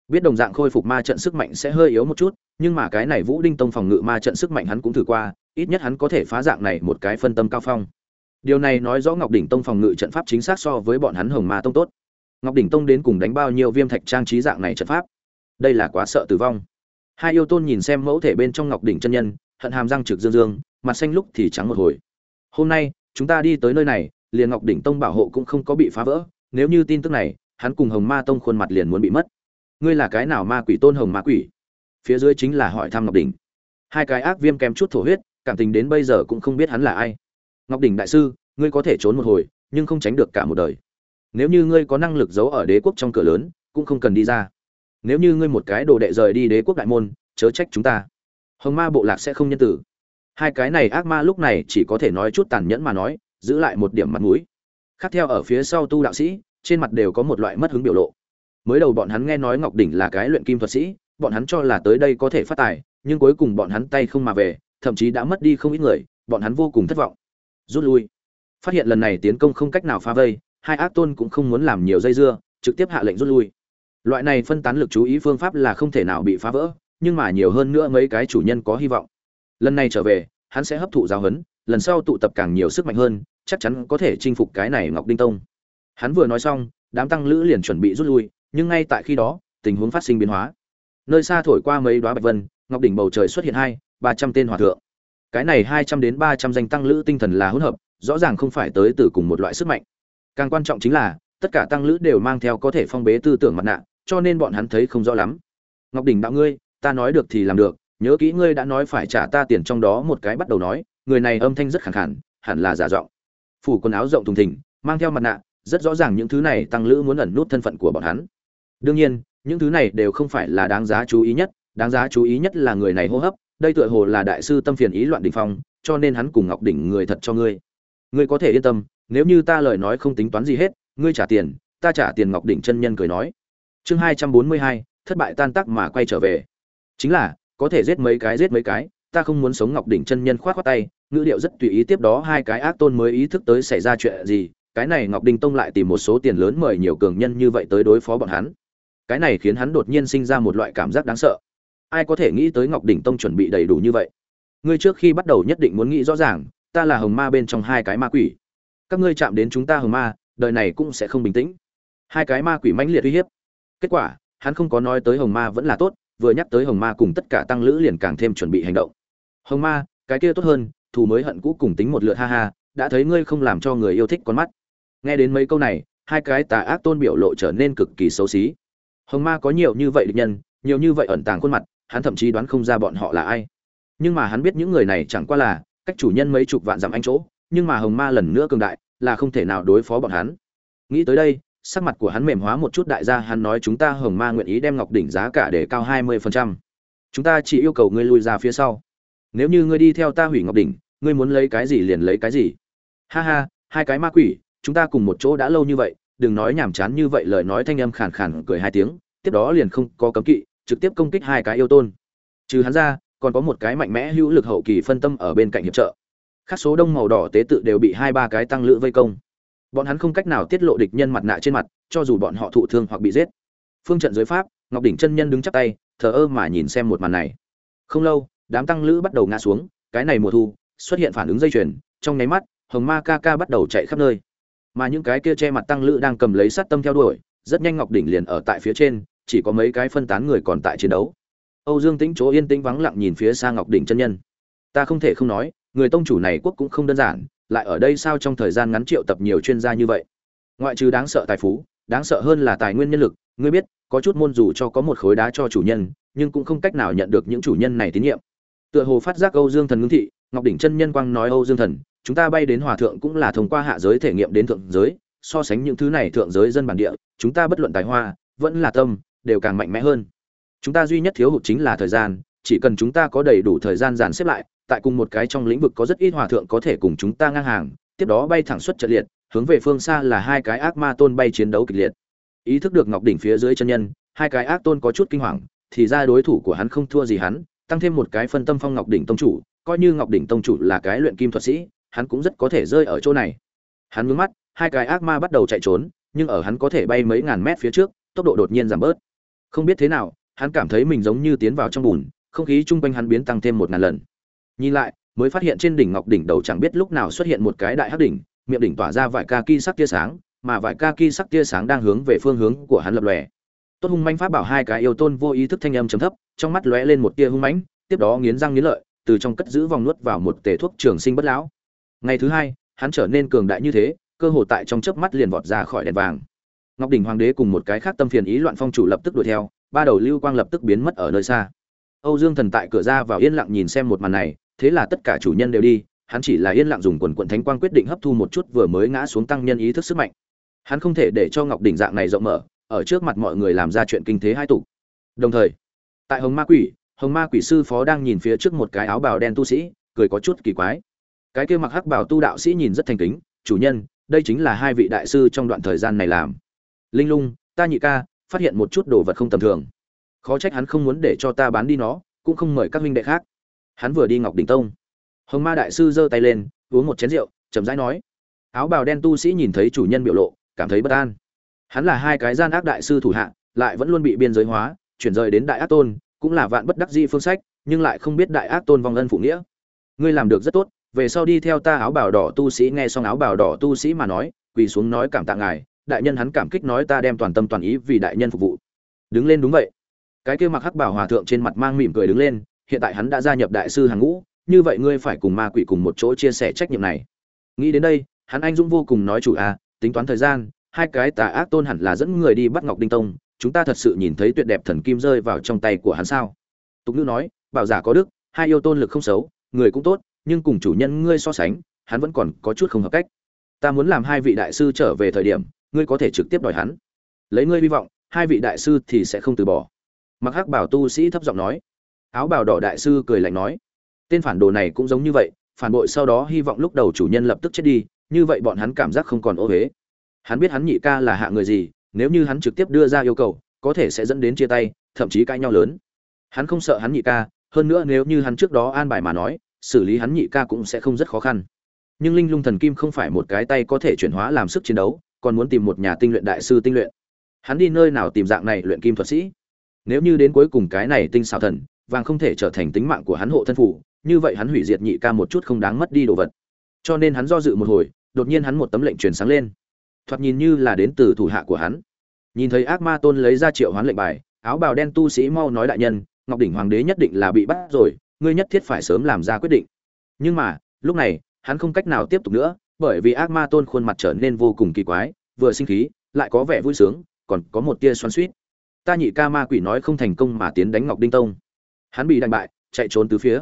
Biết đồng dạng khôi phục ma trận sức mạnh sẽ hơi yếu một chút, nhưng mà cái này vũ đinh tông phòng ngự ma trận sức mạnh hắn cũng thử qua, ít nhất hắn có thể phá dạng này một cái phân tâm cao phong. Điều này nói rõ ngọc đỉnh tông phòng ngự trận pháp chính xác so với bọn hắn hồng ma tông tốt ngọc đỉnh tông đến cùng đánh bao nhiêu viêm thạch trang trí dạng này trận pháp? Đây là quá sợ tử vong. Hai yêu tôn nhìn xem mẫu thể bên trong ngọc đỉnh chân nhân, hận hàm răng trực dương dương, mặt xanh lúc thì trắng một hồi. Hôm nay, chúng ta đi tới nơi này, liền ngọc đỉnh tông bảo hộ cũng không có bị phá vỡ, nếu như tin tức này, hắn cùng hồng ma tông khuôn mặt liền muốn bị mất. Ngươi là cái nào ma quỷ tôn hồng ma quỷ? Phía dưới chính là hỏi thăm ngọc đỉnh. Hai cái ác viêm kém chút thổ huyết, cảm tình đến bây giờ cũng không biết hắn là ai. Ngọc đỉnh đại sư, ngươi có thể trốn một hồi, nhưng không tránh được cả một đời nếu như ngươi có năng lực giấu ở đế quốc trong cửa lớn, cũng không cần đi ra. Nếu như ngươi một cái đồ đệ rời đi đế quốc đại môn, chớ trách chúng ta. Hồng ma bộ lạc sẽ không nhân tử. Hai cái này ác ma lúc này chỉ có thể nói chút tàn nhẫn mà nói, giữ lại một điểm mặt mũi. Khác theo ở phía sau tu đạo sĩ, trên mặt đều có một loại mất hứng biểu lộ. Mới đầu bọn hắn nghe nói ngọc đỉnh là cái luyện kim thuật sĩ, bọn hắn cho là tới đây có thể phát tài, nhưng cuối cùng bọn hắn tay không mà về, thậm chí đã mất đi không ít người, bọn hắn vô cùng thất vọng. Rút lui. Phát hiện lần này tiến công không cách nào phá vây hai ác tôn cũng không muốn làm nhiều dây dưa, trực tiếp hạ lệnh rút lui. Loại này phân tán lực chú ý phương pháp là không thể nào bị phá vỡ, nhưng mà nhiều hơn nữa mấy cái chủ nhân có hy vọng. Lần này trở về, hắn sẽ hấp thụ giáo huấn, lần sau tụ tập càng nhiều sức mạnh hơn, chắc chắn có thể chinh phục cái này ngọc đinh tông. Hắn vừa nói xong, đám tăng lữ liền chuẩn bị rút lui, nhưng ngay tại khi đó, tình huống phát sinh biến hóa. Nơi xa thổi qua mấy đoá bạch vân, ngọc đỉnh bầu trời xuất hiện hai, ba trăm tên hòa thượng. Cái này hai trăm đến ba trăm danh tăng lữ tinh thần là hỗn hợp, rõ ràng không phải tới từ cùng một loại sức mạnh càng quan trọng chính là, tất cả tăng lữ đều mang theo có thể phong bế tư tưởng mặt nạ, cho nên bọn hắn thấy không rõ lắm. Ngọc đỉnh đạo ngươi, ta nói được thì làm được, nhớ kỹ ngươi đã nói phải trả ta tiền trong đó một cái bắt đầu nói, người này âm thanh rất khẳng khản hẳn là giả giọng. Phủ quần áo rộng thùng thình, mang theo mặt nạ, rất rõ ràng những thứ này tăng lữ muốn ẩn nút thân phận của bọn hắn. Đương nhiên, những thứ này đều không phải là đáng giá chú ý nhất, đáng giá chú ý nhất là người này hô hấp, đây tựa hồ là đại sư tâm phiền ý loạn đình phong, cho nên hắn cùng ngọc đỉnh người thật cho ngươi. Ngươi có thể yên tâm nếu như ta lời nói không tính toán gì hết, ngươi trả tiền, ta trả tiền ngọc đỉnh chân nhân cười nói. Chương hai trăm bốn mươi hai, thất bại tan tác mà quay trở về. Chính là, có thể giết mấy cái giết mấy cái, ta không muốn sống ngọc đỉnh chân nhân khoát khoát tay, ngữ điệu rất tùy ý tiếp đó hai cái ác tôn mới ý thức tới xảy ra chuyện gì, cái này ngọc đinh tông lại tìm một số tiền lớn mời nhiều cường nhân như vậy tới đối phó bọn hắn. Cái này khiến hắn đột nhiên sinh ra một loại cảm giác đáng sợ. Ai có thể nghĩ tới ngọc đỉnh tông chuẩn bị đầy đủ như vậy? Ngươi trước khi bắt đầu nhất định muốn nghĩ rõ ràng, ta là hồng ma bên trong hai cái ma quỷ các ngươi chạm đến chúng ta hờ ma, đời này cũng sẽ không bình tĩnh. Hai cái ma quỷ mãnh liệt uy hiếp. Kết quả, hắn không có nói tới hồng ma vẫn là tốt, vừa nhắc tới hồng ma cùng tất cả tăng lữ liền càng thêm chuẩn bị hành động. Hồng ma, cái kia tốt hơn, thù mới hận cũ cùng tính một lượt ha ha, đã thấy ngươi không làm cho người yêu thích con mắt. Nghe đến mấy câu này, hai cái tà ác tôn biểu lộ trở nên cực kỳ xấu xí. Hồng ma có nhiều như vậy địch nhân, nhiều như vậy ẩn tàng khuôn mặt, hắn thậm chí đoán không ra bọn họ là ai. Nhưng mà hắn biết những người này chẳng qua là cách chủ nhân mấy chục vạn dặm anh chỗ, nhưng mà hồng ma lần nữa cường đại là không thể nào đối phó bọn hắn. Nghĩ tới đây, sắc mặt của hắn mềm hóa một chút đại gia, hắn nói chúng ta hồng ma nguyện ý đem ngọc đỉnh giá cả để cao hai mươi phần trăm. Chúng ta chỉ yêu cầu ngươi lui ra phía sau. Nếu như ngươi đi theo ta hủy ngọc đỉnh, ngươi muốn lấy cái gì liền lấy cái gì. Ha ha, hai cái ma quỷ, chúng ta cùng một chỗ đã lâu như vậy, đừng nói nhảm chán như vậy, lời nói thanh âm khàn khàn cười hai tiếng, tiếp đó liền không có cấm kỵ, trực tiếp công kích hai cái yêu tôn. Trừ hắn ra, còn có một cái mạnh mẽ hữu lực hậu kỳ phân tâm ở bên cạnh hiệp trợ các số đông màu đỏ tế tự đều bị hai ba cái tăng lữ vây công. Bọn hắn không cách nào tiết lộ địch nhân mặt nạ trên mặt, cho dù bọn họ thụ thương hoặc bị giết. Phương trận dưới pháp, ngọc đỉnh chân nhân đứng chắp tay, thờ ơ mà nhìn xem một màn này. Không lâu, đám tăng lữ bắt đầu ngã xuống, cái này mùa thu, xuất hiện phản ứng dây chuyền, trong nháy mắt, hồng ma ca ca bắt đầu chạy khắp nơi. Mà những cái kia che mặt tăng lữ đang cầm lấy sát tâm theo đuổi, rất nhanh ngọc đỉnh liền ở tại phía trên, chỉ có mấy cái phân tán người còn tại chiến đấu. Âu dương tĩnh chỗ yên tĩnh vắng lặng nhìn phía xa ngọc đỉnh chân nhân. Ta không thể không nói người tông chủ này quốc cũng không đơn giản, lại ở đây sao trong thời gian ngắn triệu tập nhiều chuyên gia như vậy? Ngoại trừ đáng sợ tài phú, đáng sợ hơn là tài nguyên nhân lực, ngươi biết, có chút môn dù cho có một khối đá cho chủ nhân, nhưng cũng không cách nào nhận được những chủ nhân này tín nhiệm. Tựa hồ phát giác âu dương thần ngưng thị, ngọc đỉnh chân nhân quang nói âu dương thần, chúng ta bay đến hòa thượng cũng là thông qua hạ giới thể nghiệm đến thượng giới, so sánh những thứ này thượng giới dân bản địa, chúng ta bất luận tài hoa, vẫn là tâm, đều càng mạnh mẽ hơn. Chúng ta duy nhất thiếu hụt chính là thời gian, chỉ cần chúng ta có đầy đủ thời gian dàn xếp lại tại cùng một cái trong lĩnh vực có rất ít hòa thượng có thể cùng chúng ta ngang hàng, tiếp đó bay thẳng xuất trận liệt, hướng về phương xa là hai cái ác ma tôn bay chiến đấu kịch liệt. Ý thức được ngọc đỉnh phía dưới chân nhân, hai cái ác tôn có chút kinh hoàng, thì ra đối thủ của hắn không thua gì hắn, tăng thêm một cái phân tâm phong ngọc đỉnh tông chủ, coi như ngọc đỉnh tông chủ là cái luyện kim thuật sĩ, hắn cũng rất có thể rơi ở chỗ này. Hắn nhướng mắt, hai cái ác ma bắt đầu chạy trốn, nhưng ở hắn có thể bay mấy ngàn mét phía trước, tốc độ đột nhiên giảm bớt. Không biết thế nào, hắn cảm thấy mình giống như tiến vào trong bùn, không khí chung quanh hắn biến tăng thêm một ngàn lần nhìn lại, mới phát hiện trên đỉnh ngọc đỉnh đầu chẳng biết lúc nào xuất hiện một cái đại hắc đỉnh, miệng đỉnh tỏa ra vải ca ki sắc tia sáng, mà vải ca ki sắc tia sáng đang hướng về phương hướng của hắn lập lòe. Tốt hung manh pháp bảo hai cái yêu tôn vô ý thức thanh âm trầm thấp, trong mắt lóe lên một tia hung mãnh, tiếp đó nghiến răng nghiến lợi, từ trong cất giữ vòng nuốt vào một tể thuốc trường sinh bất lão. Ngày thứ hai, hắn trở nên cường đại như thế, cơ hồ tại trong chớp mắt liền vọt ra khỏi đèn vàng. Ngọc đỉnh hoàng đế cùng một cái khác tâm phiền ý loạn phong chủ lập tức đuổi theo, ba đầu lưu quang lập tức biến mất ở nơi xa. Âu dương thần tại cửa ra vào yên lặng nhìn xem một màn này thế là tất cả chủ nhân đều đi, hắn chỉ là yên lặng dùng quần quận thánh quang quyết định hấp thu một chút vừa mới ngã xuống tăng nhân ý thức sức mạnh. Hắn không thể để cho ngọc đỉnh dạng này rộng mở, ở trước mặt mọi người làm ra chuyện kinh thế hai tục đồng thời, tại hồng ma quỷ, hồng ma quỷ sư phó đang nhìn phía trước một cái áo bào đen tu sĩ, cười có chút kỳ quái. Cái kia mặc hắc bào tu đạo sĩ nhìn rất thành kính, chủ nhân, đây chính là hai vị đại sư trong đoạn thời gian này làm. Linh lung, ta nhị ca, phát hiện một chút đồ vật không tầm thường. Khó trách hắn không muốn để cho ta bán đi nó, cũng không mời các huynh đệ khác hắn vừa đi ngọc đình tông. Hồng ma đại sư giơ tay lên, uống một chén rượu, chậm rãi nói, áo bào đen tu sĩ nhìn thấy chủ nhân biểu lộ, cảm thấy bất an. Hắn là hai cái gian ác đại sư thủ hạ, lại vẫn luôn bị biên giới hóa, chuyển rời đến đại ác tôn, cũng là vạn bất đắc di phương sách, nhưng lại không biết đại ác tôn vong ân phụ nghĩa. Ngươi làm được rất tốt, về sau đi theo ta áo bào đỏ tu sĩ nghe xong áo bào đỏ tu sĩ mà nói, quỳ xuống nói cảm tạ ngài, đại nhân hắn cảm kích nói ta đem toàn tâm toàn ý vì đại nhân phục vụ. Đứng lên đúng vậy. Cái kia mặc hắc bảo hòa thượng trên mặt mang mỉm cười đứng lên hiện tại hắn đã gia nhập đại sư hàng ngũ, như vậy ngươi phải cùng ma quỷ cùng một chỗ chia sẻ trách nhiệm này. Nghĩ đến đây, hắn anh dũng vô cùng nói chủ à tính toán thời gian, hai cái tà ác tôn hẳn là dẫn người đi bắt ngọc đinh tông, chúng ta thật sự nhìn thấy tuyệt đẹp thần kim rơi vào trong tay của hắn sao? Tục ngữ nói, bảo giả có đức, hai yêu tôn lực không xấu, người cũng tốt, nhưng cùng chủ nhân ngươi so sánh, hắn vẫn còn có chút không hợp cách. Ta muốn làm hai vị đại sư trở về thời điểm, ngươi có thể trực tiếp đòi hắn. Lấy ngươi hy vọng, hai vị đại sư thì sẽ không từ bỏ. Mặc hắc bảo tu sĩ thấp giọng nói áo bào đỏ đại sư cười lạnh nói, tên phản đồ này cũng giống như vậy, phản bội sau đó hy vọng lúc đầu chủ nhân lập tức chết đi, như vậy bọn hắn cảm giác không còn ô huế hắn biết hắn nhị ca là hạ người gì, nếu như hắn trực tiếp đưa ra yêu cầu, có thể sẽ dẫn đến chia tay, thậm chí cãi nhau lớn. Hắn không sợ hắn nhị ca, hơn nữa nếu như hắn trước đó an bài mà nói, xử lý hắn nhị ca cũng sẽ không rất khó khăn. Nhưng linh lung thần kim không phải một cái tay có thể chuyển hóa làm sức chiến đấu, còn muốn tìm một nhà tinh luyện đại sư tinh luyện. Hắn đi nơi nào tìm dạng này luyện kim thuật sĩ? Nếu như đến cuối cùng cái này tinh xảo thần vàng không thể trở thành tính mạng của hắn hộ thân phủ, như vậy hắn hủy diệt nhị ca một chút không đáng mất đi đồ vật. Cho nên hắn do dự một hồi, đột nhiên hắn một tấm lệnh truyền sáng lên. Thoạt nhìn như là đến từ thủ hạ của hắn. Nhìn thấy ác ma tôn lấy ra triệu hoán lệnh bài, áo bào đen tu sĩ mau nói đại nhân, ngọc đỉnh hoàng đế nhất định là bị bắt rồi, ngươi nhất thiết phải sớm làm ra quyết định. Nhưng mà, lúc này, hắn không cách nào tiếp tục nữa, bởi vì ác ma tôn khuôn mặt trở nên vô cùng kỳ quái, vừa sinh khí, lại có vẻ vui sướng, còn có một tia xoắn suýt ta nhị ca ma quỷ nói không thành công mà tiến đánh ngọc đinh tông hắn bị đánh bại, chạy trốn từ phía.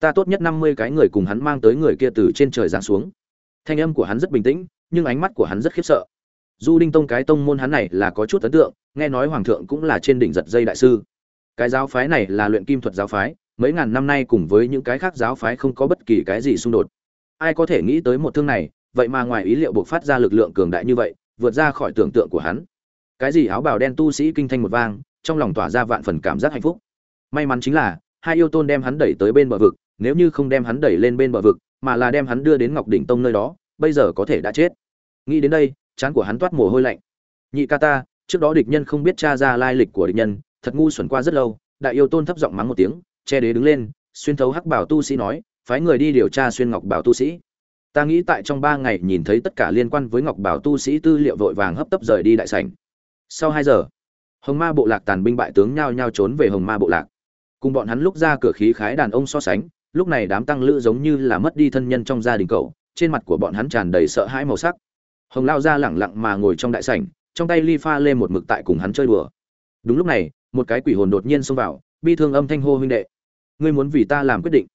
Ta tốt nhất năm mươi cái người cùng hắn mang tới người kia từ trên trời giáng xuống. Thanh âm của hắn rất bình tĩnh, nhưng ánh mắt của hắn rất khiếp sợ. Du đinh tông cái tông môn hắn này là có chút ấn tượng, nghe nói hoàng thượng cũng là trên đỉnh giật dây đại sư. Cái giáo phái này là luyện kim thuật giáo phái, mấy ngàn năm nay cùng với những cái khác giáo phái không có bất kỳ cái gì xung đột. Ai có thể nghĩ tới một thương này, vậy mà ngoài ý liệu buộc phát ra lực lượng cường đại như vậy, vượt ra khỏi tưởng tượng của hắn. Cái gì áo bào đen tu sĩ kinh thanh một vang, trong lòng tỏa ra vạn phần cảm giác hạnh phúc may mắn chính là, hai yêu tôn đem hắn đẩy tới bên bờ vực, nếu như không đem hắn đẩy lên bên bờ vực, mà là đem hắn đưa đến ngọc đỉnh tông nơi đó, bây giờ có thể đã chết. Nghĩ đến đây, chán của hắn toát mồ hôi lạnh. Nhị ca ta, trước đó địch nhân không biết tra ra lai lịch của địch nhân, thật ngu xuẩn qua rất lâu, đại yêu tôn thấp giọng mắng một tiếng, che đế đứng lên, xuyên thấu hắc bảo tu sĩ nói, phái người đi điều tra xuyên ngọc bảo tu sĩ. Ta nghĩ tại trong ba ngày nhìn thấy tất cả liên quan với ngọc bảo tu sĩ tư liệu vội vàng hấp tấp rời đi đại sảnh. Sau hai giờ, hồng ma bộ lạc tàn binh bại tướng nhao nhao trốn về hồng ma bộ lạc cùng bọn hắn lúc ra cửa khí khái đàn ông so sánh, lúc này đám tăng lữ giống như là mất đi thân nhân trong gia đình cậu, trên mặt của bọn hắn tràn đầy sợ hãi màu sắc. Hồng lao ra lẳng lặng mà ngồi trong đại sảnh, trong tay ly pha lê một mực tại cùng hắn chơi đùa. Đúng lúc này, một cái quỷ hồn đột nhiên xông vào, bi thương âm thanh hô huynh đệ. Ngươi muốn vì ta làm quyết định.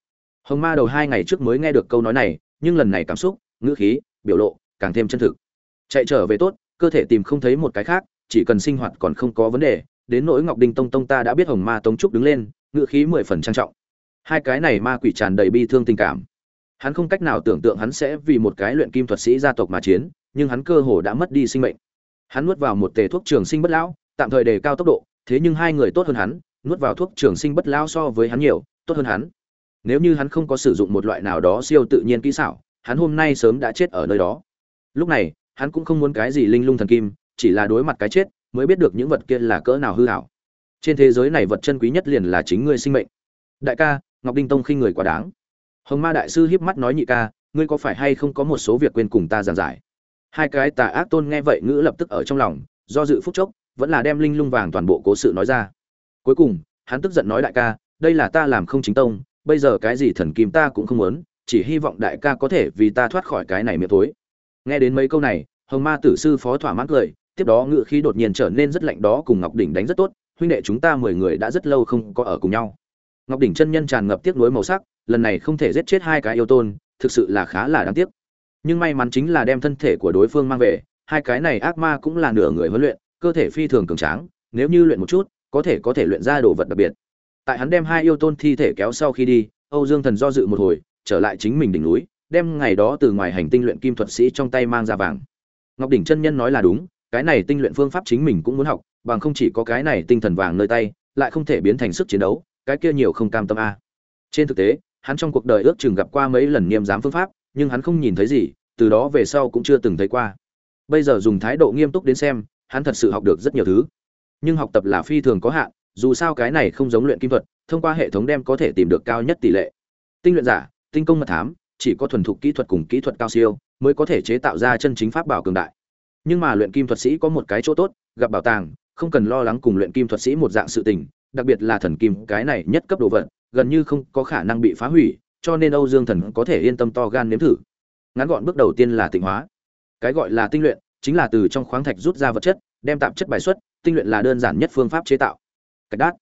Hồng ma đầu hai ngày trước mới nghe được câu nói này, nhưng lần này cảm xúc, ngữ khí, biểu lộ càng thêm chân thực. Chạy trở về tốt, cơ thể tìm không thấy một cái khác, chỉ cần sinh hoạt còn không có vấn đề đến nỗi ngọc đinh tông tông ta đã biết hồng ma tông trúc đứng lên ngựa khí mười phần trang trọng. Hai cái này ma quỷ tràn đầy bi thương tình cảm. Hắn không cách nào tưởng tượng hắn sẽ vì một cái luyện kim thuật sĩ gia tộc mà chiến, nhưng hắn cơ hồ đã mất đi sinh mệnh. Hắn nuốt vào một tề thuốc trường sinh bất lão, tạm thời đề cao tốc độ, thế nhưng hai người tốt hơn hắn, nuốt vào thuốc trường sinh bất lão so với hắn nhiều, tốt hơn hắn. Nếu như hắn không có sử dụng một loại nào đó siêu tự nhiên kỹ xảo, hắn hôm nay sớm đã chết ở nơi đó. Lúc này, hắn cũng không muốn cái gì linh lung thần kim, chỉ là đối mặt cái chết mới biết được những vật kia là cỡ nào hư hảo. Trên thế giới này vật chân quý nhất liền là chính ngươi sinh mệnh. Đại ca, ngọc đinh tông khi người quá đáng. Hồng ma đại sư hiếp mắt nói nhị ca, ngươi có phải hay không có một số việc quên cùng ta giảng giải? Hai cái tà ác tôn nghe vậy ngữ lập tức ở trong lòng, do dự phúc chốc, vẫn là đem linh lung vàng toàn bộ cố sự nói ra. Cuối cùng, hắn tức giận nói đại ca, đây là ta làm không chính tông, bây giờ cái gì thần kim ta cũng không muốn, chỉ hy vọng đại ca có thể vì ta thoát khỏi cái này miệng tối nghe đến mấy câu này, hồng ma tử sư phó thỏa mãn cười tiếp đó ngự khí đột nhiên trở nên rất lạnh đó cùng ngọc đỉnh đánh rất tốt, huynh đệ chúng ta mười người đã rất lâu không có ở cùng nhau. Ngọc đỉnh chân nhân tràn ngập tiếc nuối màu sắc, lần này không thể giết chết hai cái yêu tôn, thực sự là khá là đáng tiếc. Nhưng may mắn chính là đem thân thể của đối phương mang về, hai cái này ác ma cũng là nửa người huấn luyện, cơ thể phi thường cường tráng, nếu như luyện một chút, có thể có thể luyện ra đồ vật đặc biệt. Tại hắn đem hai yêu tôn thi thể kéo sau khi đi, âu dương thần do dự một hồi, trở lại chính mình đỉnh núi, đem ngày đó từ ngoài hành tinh luyện kim thuật sĩ trong tay mang ra vàng. Ngọc đỉnh chân nhân nói là đúng cái này tinh luyện phương pháp chính mình cũng muốn học, bằng không chỉ có cái này tinh thần vàng nơi tay, lại không thể biến thành sức chiến đấu, cái kia nhiều không cam tâm a. Trên thực tế, hắn trong cuộc đời ước chừng gặp qua mấy lần nghiêm giám phương pháp, nhưng hắn không nhìn thấy gì, từ đó về sau cũng chưa từng thấy qua. Bây giờ dùng thái độ nghiêm túc đến xem, hắn thật sự học được rất nhiều thứ. Nhưng học tập là phi thường có hạn, dù sao cái này không giống luyện kim thuật, thông qua hệ thống đem có thể tìm được cao nhất tỷ lệ. Tinh luyện giả, tinh công mật thám, chỉ có thuần thục kỹ thuật cùng kỹ thuật cao siêu, mới có thể chế tạo ra chân chính pháp bảo cường đại nhưng mà luyện kim thuật sĩ có một cái chỗ tốt, gặp bảo tàng, không cần lo lắng cùng luyện kim thuật sĩ một dạng sự tình, đặc biệt là thần kim, cái này nhất cấp đồ vật, gần như không có khả năng bị phá hủy, cho nên âu dương thần có thể yên tâm to gan nếm thử. Ngắn gọn bước đầu tiên là tịnh hóa. Cái gọi là tinh luyện, chính là từ trong khoáng thạch rút ra vật chất, đem tạp chất bài xuất, tinh luyện là đơn giản nhất phương pháp chế tạo. Cách đát.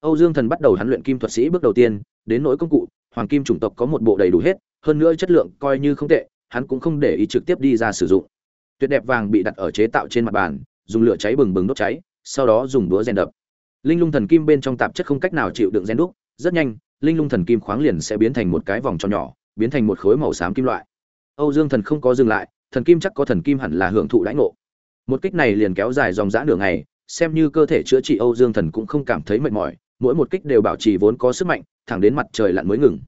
Âu dương thần bắt đầu hắn luyện kim thuật sĩ bước đầu tiên, đến nỗi công cụ, hoàng kim chủng tộc có một bộ đầy đủ hết, hơn nữa chất lượng coi như không tệ, hắn cũng không để ý trực tiếp đi ra sử dụng tuyệt đẹp vàng bị đặt ở chế tạo trên mặt bàn, dùng lửa cháy bừng bừng đốt cháy, sau đó dùng đũa rèn đập. Linh lung thần kim bên trong tạp chất không cách nào chịu đựng rèn đúc, rất nhanh, linh lung thần kim khoáng liền sẽ biến thành một cái vòng tròn nhỏ, biến thành một khối màu xám kim loại. Âu dương thần không có dừng lại, thần kim chắc có thần kim hẳn là hưởng thụ đãi ngộ. Một kích này liền kéo dài dòng dã nửa ngày, xem như cơ thể chữa trị âu dương thần cũng không cảm thấy mệt mỏi, mỗi một kích đều bảo trì vốn có sức mạnh, thẳng đến mặt trời lặn mới ngừng.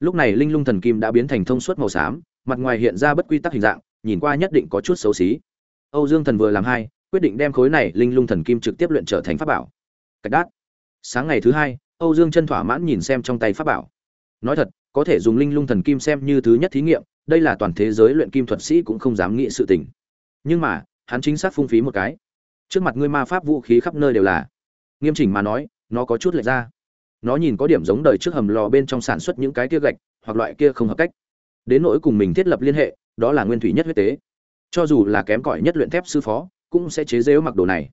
Lúc này linh lung thần kim đã biến thành thông suốt màu xám, mặt ngoài hiện ra bất quy tắc hình dạng nhìn qua nhất định có chút xấu xí. Âu dương thần vừa làm hai, quyết định đem khối này linh lung thần kim trực tiếp luyện trở thành pháp bảo. Cách đát. Sáng ngày thứ hai, âu dương chân thỏa mãn nhìn xem trong tay pháp bảo. Nói thật, có thể dùng linh lung thần kim xem như thứ nhất thí nghiệm, đây là toàn thế giới luyện kim thuật sĩ cũng không dám nghĩ sự tình. Nhưng mà, hắn chính xác phung phí một cái. Trước mặt ngươi ma pháp vũ khí khắp nơi đều là. Nghiêm chỉnh mà nói, nó có chút lệch ra. Nó nhìn có điểm giống đời trước hầm lò bên trong sản xuất những cái kia gạch, hoặc loại kia không hợp cách. Đến nỗi cùng mình thiết lập liên hệ đó là nguyên thủy nhất huyết tế. Cho dù là kém cỏi nhất luyện thép sư phó, cũng sẽ chế giễu mặc đồ này.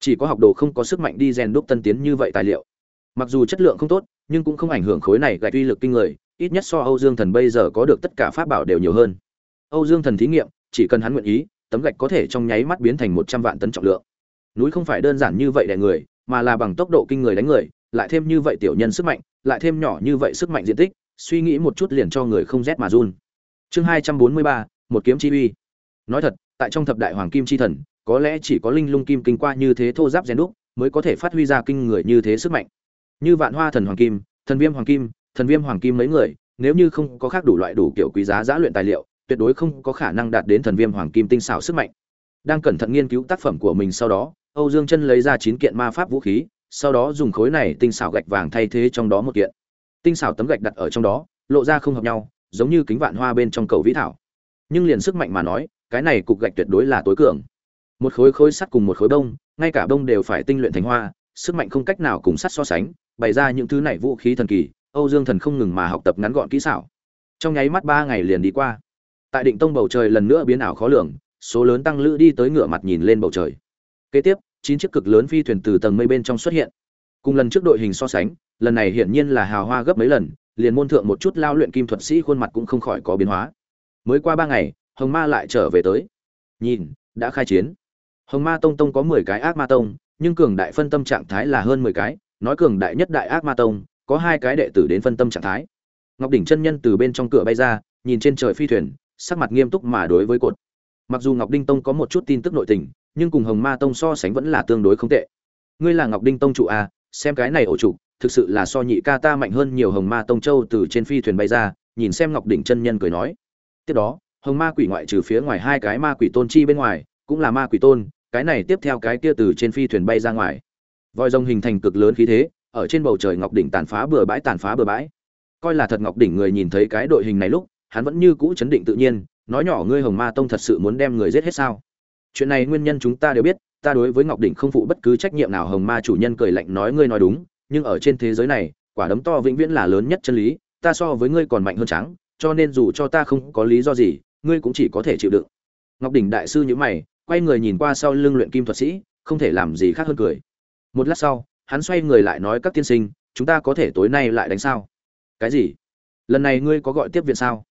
Chỉ có học đồ không có sức mạnh đi rèn đúc tân tiến như vậy tài liệu. Mặc dù chất lượng không tốt, nhưng cũng không ảnh hưởng khối này gạch uy lực kinh người, ít nhất so âu dương thần bây giờ có được tất cả pháp bảo đều nhiều hơn. Âu dương thần thí nghiệm, chỉ cần hắn nguyện ý, tấm gạch có thể trong nháy mắt biến thành một trăm vạn tấn trọng lượng. Núi không phải đơn giản như vậy đè người, mà là bằng tốc độ kinh người đánh người, lại thêm như vậy tiểu nhân sức mạnh, lại thêm nhỏ như vậy sức mạnh diện tích, suy nghĩ một chút liền cho người không rét mà run chương hai trăm bốn mươi ba, một kiếm chi uy. Nói thật, tại trong thập đại hoàng kim chi thần, có lẽ chỉ có linh lung kim kinh qua như thế thô giáp rèn đúc mới có thể phát huy ra kinh người như thế sức mạnh. Như vạn hoa thần hoàng kim, thần viêm hoàng kim, thần viêm hoàng kim mấy người, nếu như không có khác đủ loại đủ kiểu quý giá giá luyện tài liệu, tuyệt đối không có khả năng đạt đến thần viêm hoàng kim tinh xảo sức mạnh. Đang cẩn thận nghiên cứu tác phẩm của mình sau đó, âu dương chân lấy ra chín kiện ma pháp vũ khí, sau đó dùng khối này tinh xảo gạch vàng thay thế trong đó một kiện. Tinh xảo tấm gạch đặt ở trong đó, lộ ra không hợp nhau giống như kính vạn hoa bên trong cầu vĩ thảo. Nhưng liền sức mạnh mà nói, cái này cục gạch tuyệt đối là tối cường. Một khối khối sắt cùng một khối bông, ngay cả bông đều phải tinh luyện thành hoa, sức mạnh không cách nào cùng sắt so sánh, bày ra những thứ này vũ khí thần kỳ, âu dương thần không ngừng mà học tập ngắn gọn kỹ xảo. Trong nháy mắt ba ngày liền đi qua. Tại định tông bầu trời lần nữa biến ảo khó lường, số lớn tăng lữ đi tới ngửa mặt nhìn lên bầu trời. Kế tiếp, chín chiếc cực lớn phi thuyền từ tầng mây bên trong xuất hiện. Cùng lần trước đội hình so sánh, lần này hiển nhiên là hào hoa gấp mấy lần liền môn thượng một chút lao luyện kim thuật sĩ khuôn mặt cũng không khỏi có biến hóa. Mới qua ba ngày, hồng ma lại trở về tới. Nhìn, đã khai chiến. Hồng ma tông tông có mười cái ác ma tông, nhưng cường đại phân tâm trạng thái là hơn mười cái. Nói cường đại nhất đại ác ma tông, có hai cái đệ tử đến phân tâm trạng thái. Ngọc đỉnh chân nhân từ bên trong cửa bay ra, nhìn trên trời phi thuyền, sắc mặt nghiêm túc mà đối với cột. Mặc dù ngọc đinh tông có một chút tin tức nội tình, nhưng cùng hồng ma tông so sánh vẫn là tương đối không tệ. Ngươi là ngọc đinh tông trụ à xem cái này ổ trụ thực sự là so nhị ca ta mạnh hơn nhiều hồng ma tông châu từ trên phi thuyền bay ra, nhìn xem ngọc đỉnh chân nhân cười nói. Tiếp đó, hồng ma quỷ ngoại trừ phía ngoài hai cái ma quỷ tôn chi bên ngoài, cũng là ma quỷ tôn, cái này tiếp theo cái kia từ trên phi thuyền bay ra ngoài. Vòi rồng hình thành cực lớn khí thế, ở trên bầu trời ngọc đỉnh tàn phá bừa bãi, tàn phá bừa bãi. Coi là thật ngọc đỉnh người nhìn thấy cái đội hình này lúc, hắn vẫn như cũ chấn định tự nhiên, nói nhỏ ngươi hồng ma tông thật sự muốn đem người giết hết sao? Chuyện này nguyên nhân chúng ta đều biết, ta đối với ngọc đỉnh không phụ bất cứ trách nhiệm nào, hồng ma chủ nhân cười lạnh nói ngươi nói đúng nhưng ở trên thế giới này, quả đấm to vĩnh viễn là lớn nhất chân lý, ta so với ngươi còn mạnh hơn trắng, cho nên dù cho ta không có lý do gì, ngươi cũng chỉ có thể chịu đựng. Ngọc đỉnh đại sư nhữ mày, quay người nhìn qua sau lưng luyện kim thuật sĩ, không thể làm gì khác hơn cười. Một lát sau, hắn xoay người lại nói các tiên sinh, chúng ta có thể tối nay lại đánh sao? Cái gì? Lần này ngươi có gọi tiếp viện sao?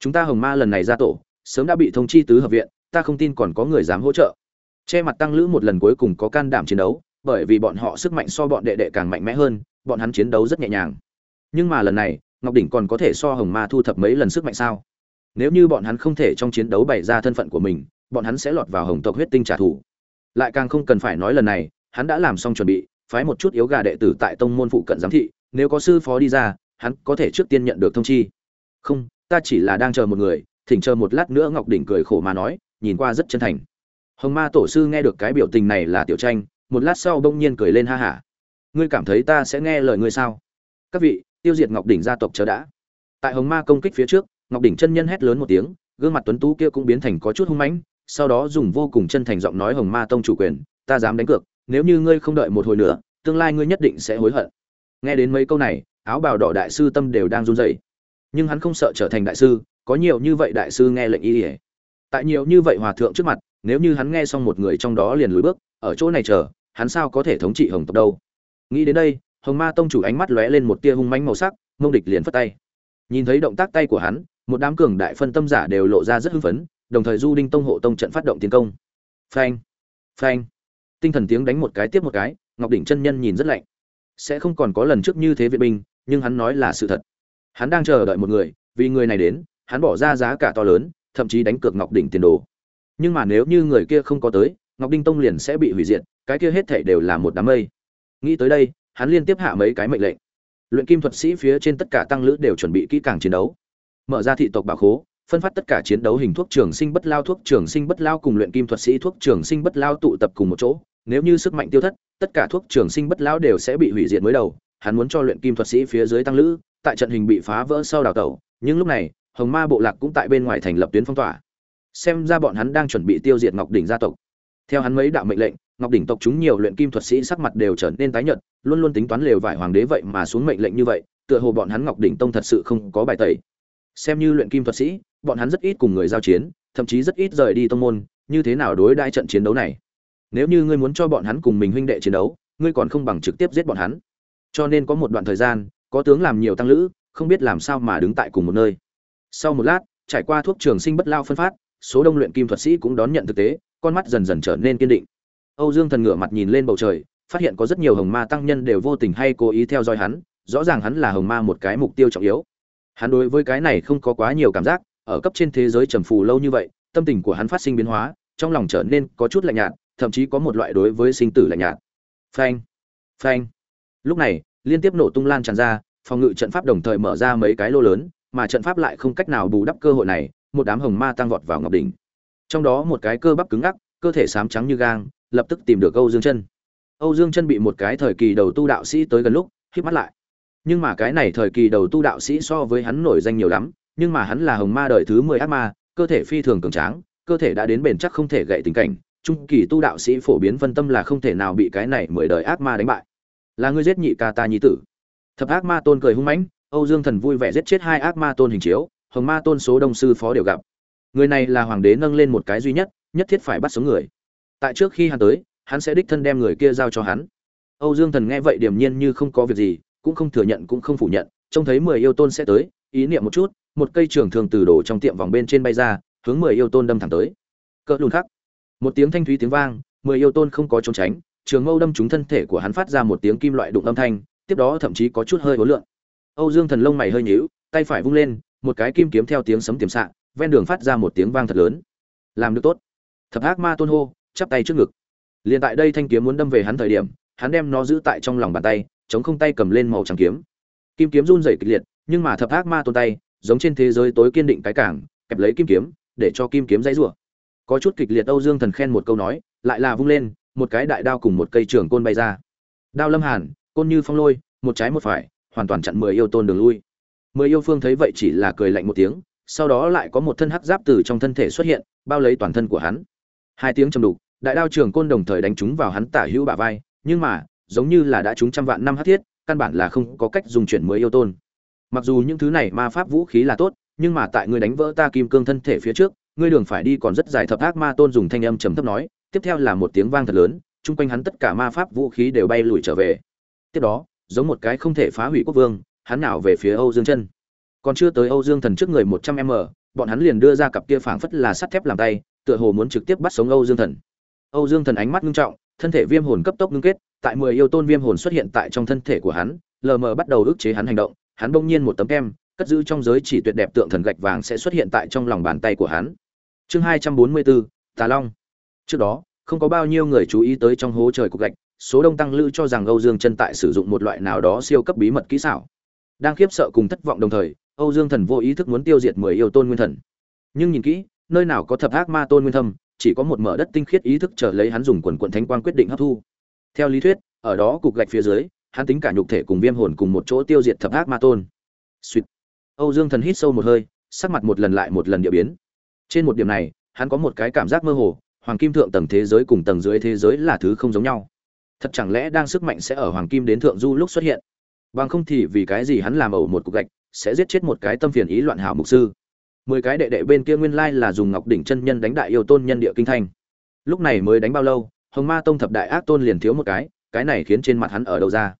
Chúng ta hồng ma lần này ra tổ, sớm đã bị thông chi tứ hợp viện, ta không tin còn có người dám hỗ trợ. Che mặt tăng lữ một lần cuối cùng có can đảm chiến đấu bởi vì bọn họ sức mạnh so bọn đệ đệ càng mạnh mẽ hơn, bọn hắn chiến đấu rất nhẹ nhàng. Nhưng mà lần này, ngọc đỉnh còn có thể so hồng ma thu thập mấy lần sức mạnh sao? Nếu như bọn hắn không thể trong chiến đấu bày ra thân phận của mình, bọn hắn sẽ lọt vào hồng tộc huyết tinh trả thù. Lại càng không cần phải nói lần này, hắn đã làm xong chuẩn bị, phái một chút yếu gà đệ tử tại tông môn phụ cận giám thị, nếu có sư phó đi ra, hắn có thể trước tiên nhận được thông chi. Không, ta chỉ là đang chờ một người, thỉnh chờ một lát nữa ngọc đỉnh cười khổ mà nói, nhìn qua rất chân thành. Hồng ma tổ sư nghe được cái biểu tình này là tiểu tranh một lát sau bỗng nhiên cười lên ha hả. Ngươi cảm thấy ta sẽ nghe lời ngươi sao? Các vị, tiêu diệt ngọc đỉnh gia tộc chờ đã. Tại hồng ma công kích phía trước, ngọc đỉnh chân nhân hét lớn một tiếng, gương mặt tuấn tú kia cũng biến thành có chút hung mãnh, sau đó dùng vô cùng chân thành giọng nói hồng ma tông chủ quyền, ta dám đánh cược, nếu như ngươi không đợi một hồi nữa, tương lai ngươi nhất định sẽ hối hận. Nghe đến mấy câu này, áo bào đỏ đại sư tâm đều đang run rẩy. Nhưng hắn không sợ trở thành đại sư, có nhiều như vậy đại sư nghe lệnh y ỉa tại nhiều như vậy hòa thượng trước mặt nếu như hắn nghe xong một người trong đó liền lùi bước, ở chỗ này chờ, hắn sao có thể thống trị hồng tộc đâu? Nghĩ đến đây, hồng ma tông chủ ánh mắt lóe lên một tia hung mánh màu sắc, mông địch liền phất tay. Nhìn thấy động tác tay của hắn, một đám cường đại phân tâm giả đều lộ ra rất hưng phấn, đồng thời du đinh tông hộ tông trận phát động tiến công. Phanh phanh. Tinh thần tiếng đánh một cái tiếp một cái, ngọc đỉnh chân nhân nhìn rất lạnh. Sẽ không còn có lần trước như thế viện binh, nhưng hắn nói là sự thật. Hắn đang chờ đợi một người, vì người này đến, hắn bỏ ra giá cả to lớn, thậm chí đánh cược ngọc đỉnh tiền đồ nhưng mà nếu như người kia không có tới, ngọc đinh tông liền sẽ bị hủy diệt, cái kia hết thảy đều là một đám mây. Nghĩ tới đây, hắn liên tiếp hạ mấy cái mệnh lệnh. Luyện kim thuật sĩ phía trên tất cả tăng lữ đều chuẩn bị kỹ càng chiến đấu. Mở ra thị tộc bà khố, phân phát tất cả chiến đấu hình thuốc trường sinh bất lao, thuốc trường sinh bất lao cùng luyện kim thuật sĩ thuốc trường sinh bất lao tụ tập cùng một chỗ. Nếu như sức mạnh tiêu thất, tất cả thuốc trường sinh bất lao đều sẽ bị hủy diệt mới đầu. Hắn muốn cho luyện kim thuật sĩ phía dưới tăng lữ, tại trận hình bị phá vỡ sau đào tẩu. Nhưng lúc này, hồng ma bộ lạc cũng tại bên ngoài thành lập tuyến phong tỏa xem ra bọn hắn đang chuẩn bị tiêu diệt ngọc đỉnh gia tộc. Theo hắn mấy đạo mệnh lệnh, ngọc đỉnh tộc chúng nhiều luyện kim thuật sĩ sắc mặt đều trở nên tái nhợt, luôn luôn tính toán lều vải hoàng đế vậy mà xuống mệnh lệnh như vậy, tựa hồ bọn hắn ngọc đỉnh tông thật sự không có bài tẩy. Xem như luyện kim thuật sĩ, bọn hắn rất ít cùng người giao chiến, thậm chí rất ít rời đi tông môn, như thế nào đối đãi trận chiến đấu này? Nếu như ngươi muốn cho bọn hắn cùng mình huynh đệ chiến đấu, ngươi còn không bằng trực tiếp giết bọn hắn. Cho nên có một đoạn thời gian, có tướng làm nhiều tăng lữ, không biết làm sao mà đứng tại cùng một nơi. Sau một lát, trải qua thuốc trường sinh bất lao phân phát số đông luyện kim thuật sĩ cũng đón nhận thực tế, con mắt dần dần trở nên kiên định. Âu dương thần ngửa mặt nhìn lên bầu trời, phát hiện có rất nhiều hồng ma tăng nhân đều vô tình hay cố ý theo dõi hắn, rõ ràng hắn là hồng ma một cái mục tiêu trọng yếu. Hắn đối với cái này không có quá nhiều cảm giác, ở cấp trên thế giới trầm phù lâu như vậy, tâm tình của hắn phát sinh biến hóa, trong lòng trở nên có chút lạnh nhạt, thậm chí có một loại đối với sinh tử lạnh nhạt. Phanh phanh. Lúc này, liên tiếp nổ tung lan tràn ra, phòng ngự trận pháp đồng thời mở ra mấy cái lô lớn, mà trận pháp lại không cách nào bù đắp cơ hội này một đám hồng ma tăng vọt vào ngọc đỉnh. Trong đó một cái cơ bắp cứng ngắc, cơ thể sám trắng như gang, lập tức tìm được âu dương chân. Âu dương chân bị một cái thời kỳ đầu tu đạo sĩ tới gần lúc hít mắt lại. Nhưng mà cái này thời kỳ đầu tu đạo sĩ so với hắn nổi danh nhiều lắm, nhưng mà hắn là hồng ma đời thứ mười ác ma, cơ thể phi thường cường tráng, cơ thể đã đến bền chắc không thể gậy tình cảnh, trung kỳ tu đạo sĩ phổ biến phân tâm là không thể nào bị cái này mười đời ác ma đánh bại. Là ngươi giết nhị ca ta nhi tử. Thập ác ma tôn cười hung mãnh, âu dương thần vui vẻ giết chết hai ác ma tôn hình chiếu hồng ma tôn số đông sư phó đều gặp. Người này là hoàng đế nâng lên một cái duy nhất nhất thiết phải bắt sống người. Tại trước khi hắn tới, hắn sẽ đích thân đem người kia giao cho hắn. Âu dương thần nghe vậy điềm nhiên như không có việc gì, cũng không thừa nhận cũng không phủ nhận, trông thấy mười yêu tôn sẽ tới, ý niệm một chút, một cây trường thường từ đổ trong tiệm vòng bên trên bay ra, hướng mười yêu tôn đâm thẳng tới. Cỡ lùn khắc. Một tiếng thanh thúy tiếng vang, mười yêu tôn không có trốn tránh, trường mâu đâm trúng thân thể của hắn phát ra một tiếng kim loại đụng âm thanh, tiếp đó thậm chí có chút hơi hối lượng âu dương thần lông mày hơi nhíu, tay phải vung lên một cái kim kiếm theo tiếng sấm tiềm xạ, ven đường phát ra một tiếng vang thật lớn. Làm được tốt. Thập ác ma tôn hô, chắp tay trước ngực. Liền tại đây thanh kiếm muốn đâm về hắn thời điểm, hắn đem nó giữ tại trong lòng bàn tay, chống không tay cầm lên màu trắng kiếm. Kim kiếm run rẩy kịch liệt, nhưng mà thập ác ma tôn tay, giống trên thế giới tối kiên định cái cảng, kẹp lấy kim kiếm, để cho kim kiếm dãy rủa. Có chút kịch liệt âu dương thần khen một câu nói, lại là vung lên, một cái đại đao cùng một cây trường côn bay ra. Đao lâm hàn, côn như phong lôi, một trái một phải, hoàn toàn chặn mười yêu tôn đường lui mười yêu phương thấy vậy chỉ là cười lạnh một tiếng, sau đó lại có một thân hắc giáp từ trong thân thể xuất hiện, bao lấy toàn thân của hắn. Hai tiếng trầm đục, đại đao trường côn đồng thời đánh trúng vào hắn tả hữu bả vai, nhưng mà, giống như là đã trúng trăm vạn năm hắc thiết, căn bản là không có cách dùng chuyển mới yêu tôn. Mặc dù những thứ này ma pháp vũ khí là tốt, nhưng mà tại ngươi đánh vỡ ta kim cương thân thể phía trước, ngươi đường phải đi còn rất dài thập ác ma tôn dùng thanh âm trầm thấp nói, tiếp theo là một tiếng vang thật lớn, chung quanh hắn tất cả ma pháp vũ khí đều bay lùi trở về. Tiếp đó, giống một cái không thể phá hủy quốc vương hắn nào về phía âu dương chân còn chưa tới âu dương thần trước người một trăm m, bọn hắn liền đưa ra cặp kia phảng phất là sắt thép làm tay, tựa hồ muốn trực tiếp bắt sống âu dương thần. Âu dương thần ánh mắt nghiêm trọng, thân thể viêm hồn cấp tốc ngưng kết, tại mười yêu tôn viêm hồn xuất hiện tại trong thân thể của hắn, lờ mờ bắt đầu ức chế hắn hành động, hắn bỗng nhiên một tấm kem, cất giữ trong giới chỉ tuyệt đẹp tượng thần gạch vàng sẽ xuất hiện tại trong lòng bàn tay của hắn. Chương hai trăm bốn mươi bốn tà long. Trước đó, không có bao nhiêu người chú ý tới trong hố trời cục gạch, số đông tăng lữ cho rằng âu dương chân tại sử dụng một loại nào đó siêu cấp bí mật kỹ xảo đang khiếp sợ cùng thất vọng đồng thời, âu dương thần vô ý thức muốn tiêu diệt mười yêu tôn nguyên thần. Nhưng nhìn kỹ, nơi nào có thập ác ma tôn nguyên thâm, chỉ có một mở đất tinh khiết ý thức trở lấy hắn dùng quần quận thánh quang quyết định hấp thu. Theo lý thuyết, ở đó cục gạch phía dưới, hắn tính cả nhục thể cùng viêm hồn cùng một chỗ tiêu diệt thập ác ma tôn. Sweet. âu dương thần hít sâu một hơi, sắc mặt một lần lại một lần địa biến. Trên một điểm này, hắn có một cái cảm giác mơ hồ, hoàng kim thượng tầng thế giới cùng tầng dưới thế giới là thứ không giống nhau. Thật chẳng lẽ đang sức mạnh sẽ ở hoàng kim đến thượng du lúc xuất hiện? Bằng không thì vì cái gì hắn làm ẩu một cục gạch, sẽ giết chết một cái tâm phiền ý loạn hảo mục sư. Mười cái đệ đệ bên kia nguyên lai là dùng ngọc đỉnh chân nhân đánh đại yêu tôn nhân địa kinh thành. lúc này mới đánh bao lâu, hồng ma tông thập đại ác tôn liền thiếu một cái cái này khiến trên mặt hắn ở đâu ra?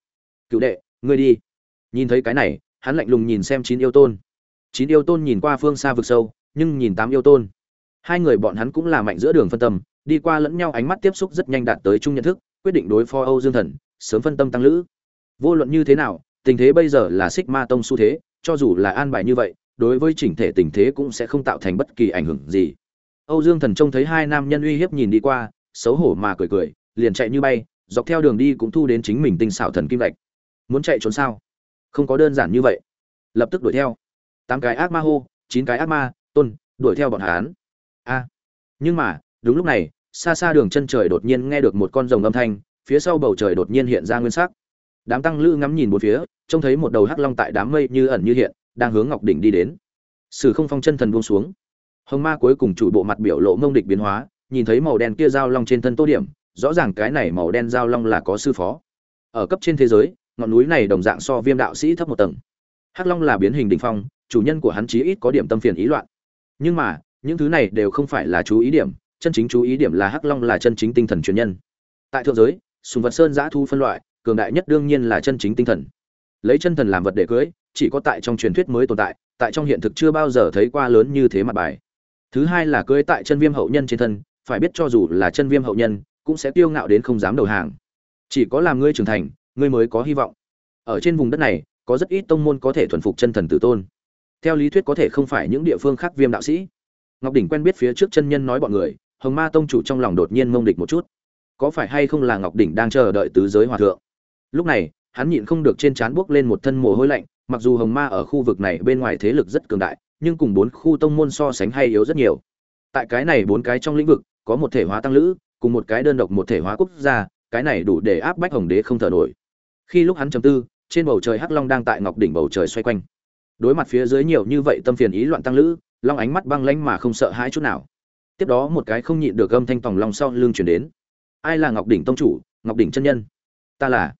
Cựu đệ, ngươi đi. Nhìn thấy cái này, hắn lạnh lùng nhìn xem chín yêu tôn. Chín yêu tôn nhìn qua phương xa vực sâu, nhưng nhìn tám yêu tôn. Hai người bọn hắn cũng là mạnh giữa đường phân tâm, đi qua lẫn nhau ánh mắt tiếp xúc rất nhanh đạt tới chung nhận thức, quyết định đối phó âu dương thần, sớm phân tâm tăng lữ vô luận như thế nào, tình thế bây giờ là xích ma tông xu thế, cho dù là an bài như vậy, đối với chỉnh thể tình thế cũng sẽ không tạo thành bất kỳ ảnh hưởng gì. Âu dương thần trông thấy hai nam nhân uy hiếp nhìn đi qua, xấu hổ mà cười cười, liền chạy như bay, dọc theo đường đi cũng thu đến chính mình tinh xảo thần kim lạch. Muốn chạy trốn sao? Không có đơn giản như vậy. Lập tức đuổi theo. Tám cái ác ma hô, chín cái ác ma, tôn, đuổi theo bọn hán a. Nhưng mà, đúng lúc này, xa xa đường chân trời đột nhiên nghe được một con rồng âm thanh, phía sau bầu trời đột nhiên hiện ra nguyên sắc đám tăng lữ ngắm nhìn một phía, trông thấy một đầu hắc long tại đám mây như ẩn như hiện, đang hướng ngọc đỉnh đi đến. Sử không phong chân thần buông xuống. Hồng ma cuối cùng chủ bộ mặt biểu lộ mông địch biến hóa, nhìn thấy màu đen kia dao long trên thân tô điểm, rõ ràng cái này màu đen dao long là có sư phó. Ở cấp trên thế giới, ngọn núi này đồng dạng so viêm đạo sĩ thấp một tầng. Hắc long là biến hình đỉnh phong, chủ nhân của hắn chí ít có điểm tâm phiền ý loạn. Nhưng mà, những thứ này đều không phải là chú ý điểm, chân chính chú ý điểm là hắc long là chân chính tinh thần truyền nhân. Tại thượng giới, sùng vật sơn giã thu phân loại cường đại nhất đương nhiên là chân chính tinh thần. Lấy chân thần làm vật để cưới, chỉ có tại trong truyền thuyết mới tồn tại tại trong hiện thực chưa bao giờ thấy qua lớn như thế mặt bài. Thứ hai là cưới tại chân viêm hậu nhân trên thân, phải biết cho dù là chân viêm hậu nhân, cũng sẽ tiêu ngạo đến không dám đầu hàng. Chỉ có làm ngươi trưởng thành, ngươi mới có hy vọng. Ở trên vùng đất này, có rất ít tông môn có thể thuần phục chân thần tử tôn. Theo lý thuyết có thể không phải những địa phương khác viêm đạo sĩ. Ngọc đỉnh quen biết phía trước chân nhân nói bọn người, hồng ma tông chủ trong lòng đột nhiên mông địch một chút. Có phải hay không là ngọc đỉnh đang chờ đợi tứ giới hòa thượng? Lúc này, hắn nhịn không được trên trán buốc lên một thân mồ hôi lạnh, mặc dù hồng ma ở khu vực này bên ngoài thế lực rất cường đại, nhưng cùng bốn khu tông môn so sánh hay yếu rất nhiều. Tại cái này bốn cái trong lĩnh vực, có một thể hóa tăng lữ, cùng một cái đơn độc một thể hóa quốc gia, cái này đủ để áp bách hồng đế không thở nổi. Khi lúc hắn chầm tư, trên bầu trời hắc long đang tại ngọc đỉnh bầu trời xoay quanh. Đối mặt phía dưới nhiều như vậy tâm phiền ý loạn tăng lữ, long ánh mắt băng lánh mà không sợ hãi chút nào. Tiếp đó một cái không nhịn được âm thanh tòng long sau lưng chuyển đến. Ai là ngọc đỉnh tông chủ, ngọc đỉnh chân nhân? Ta là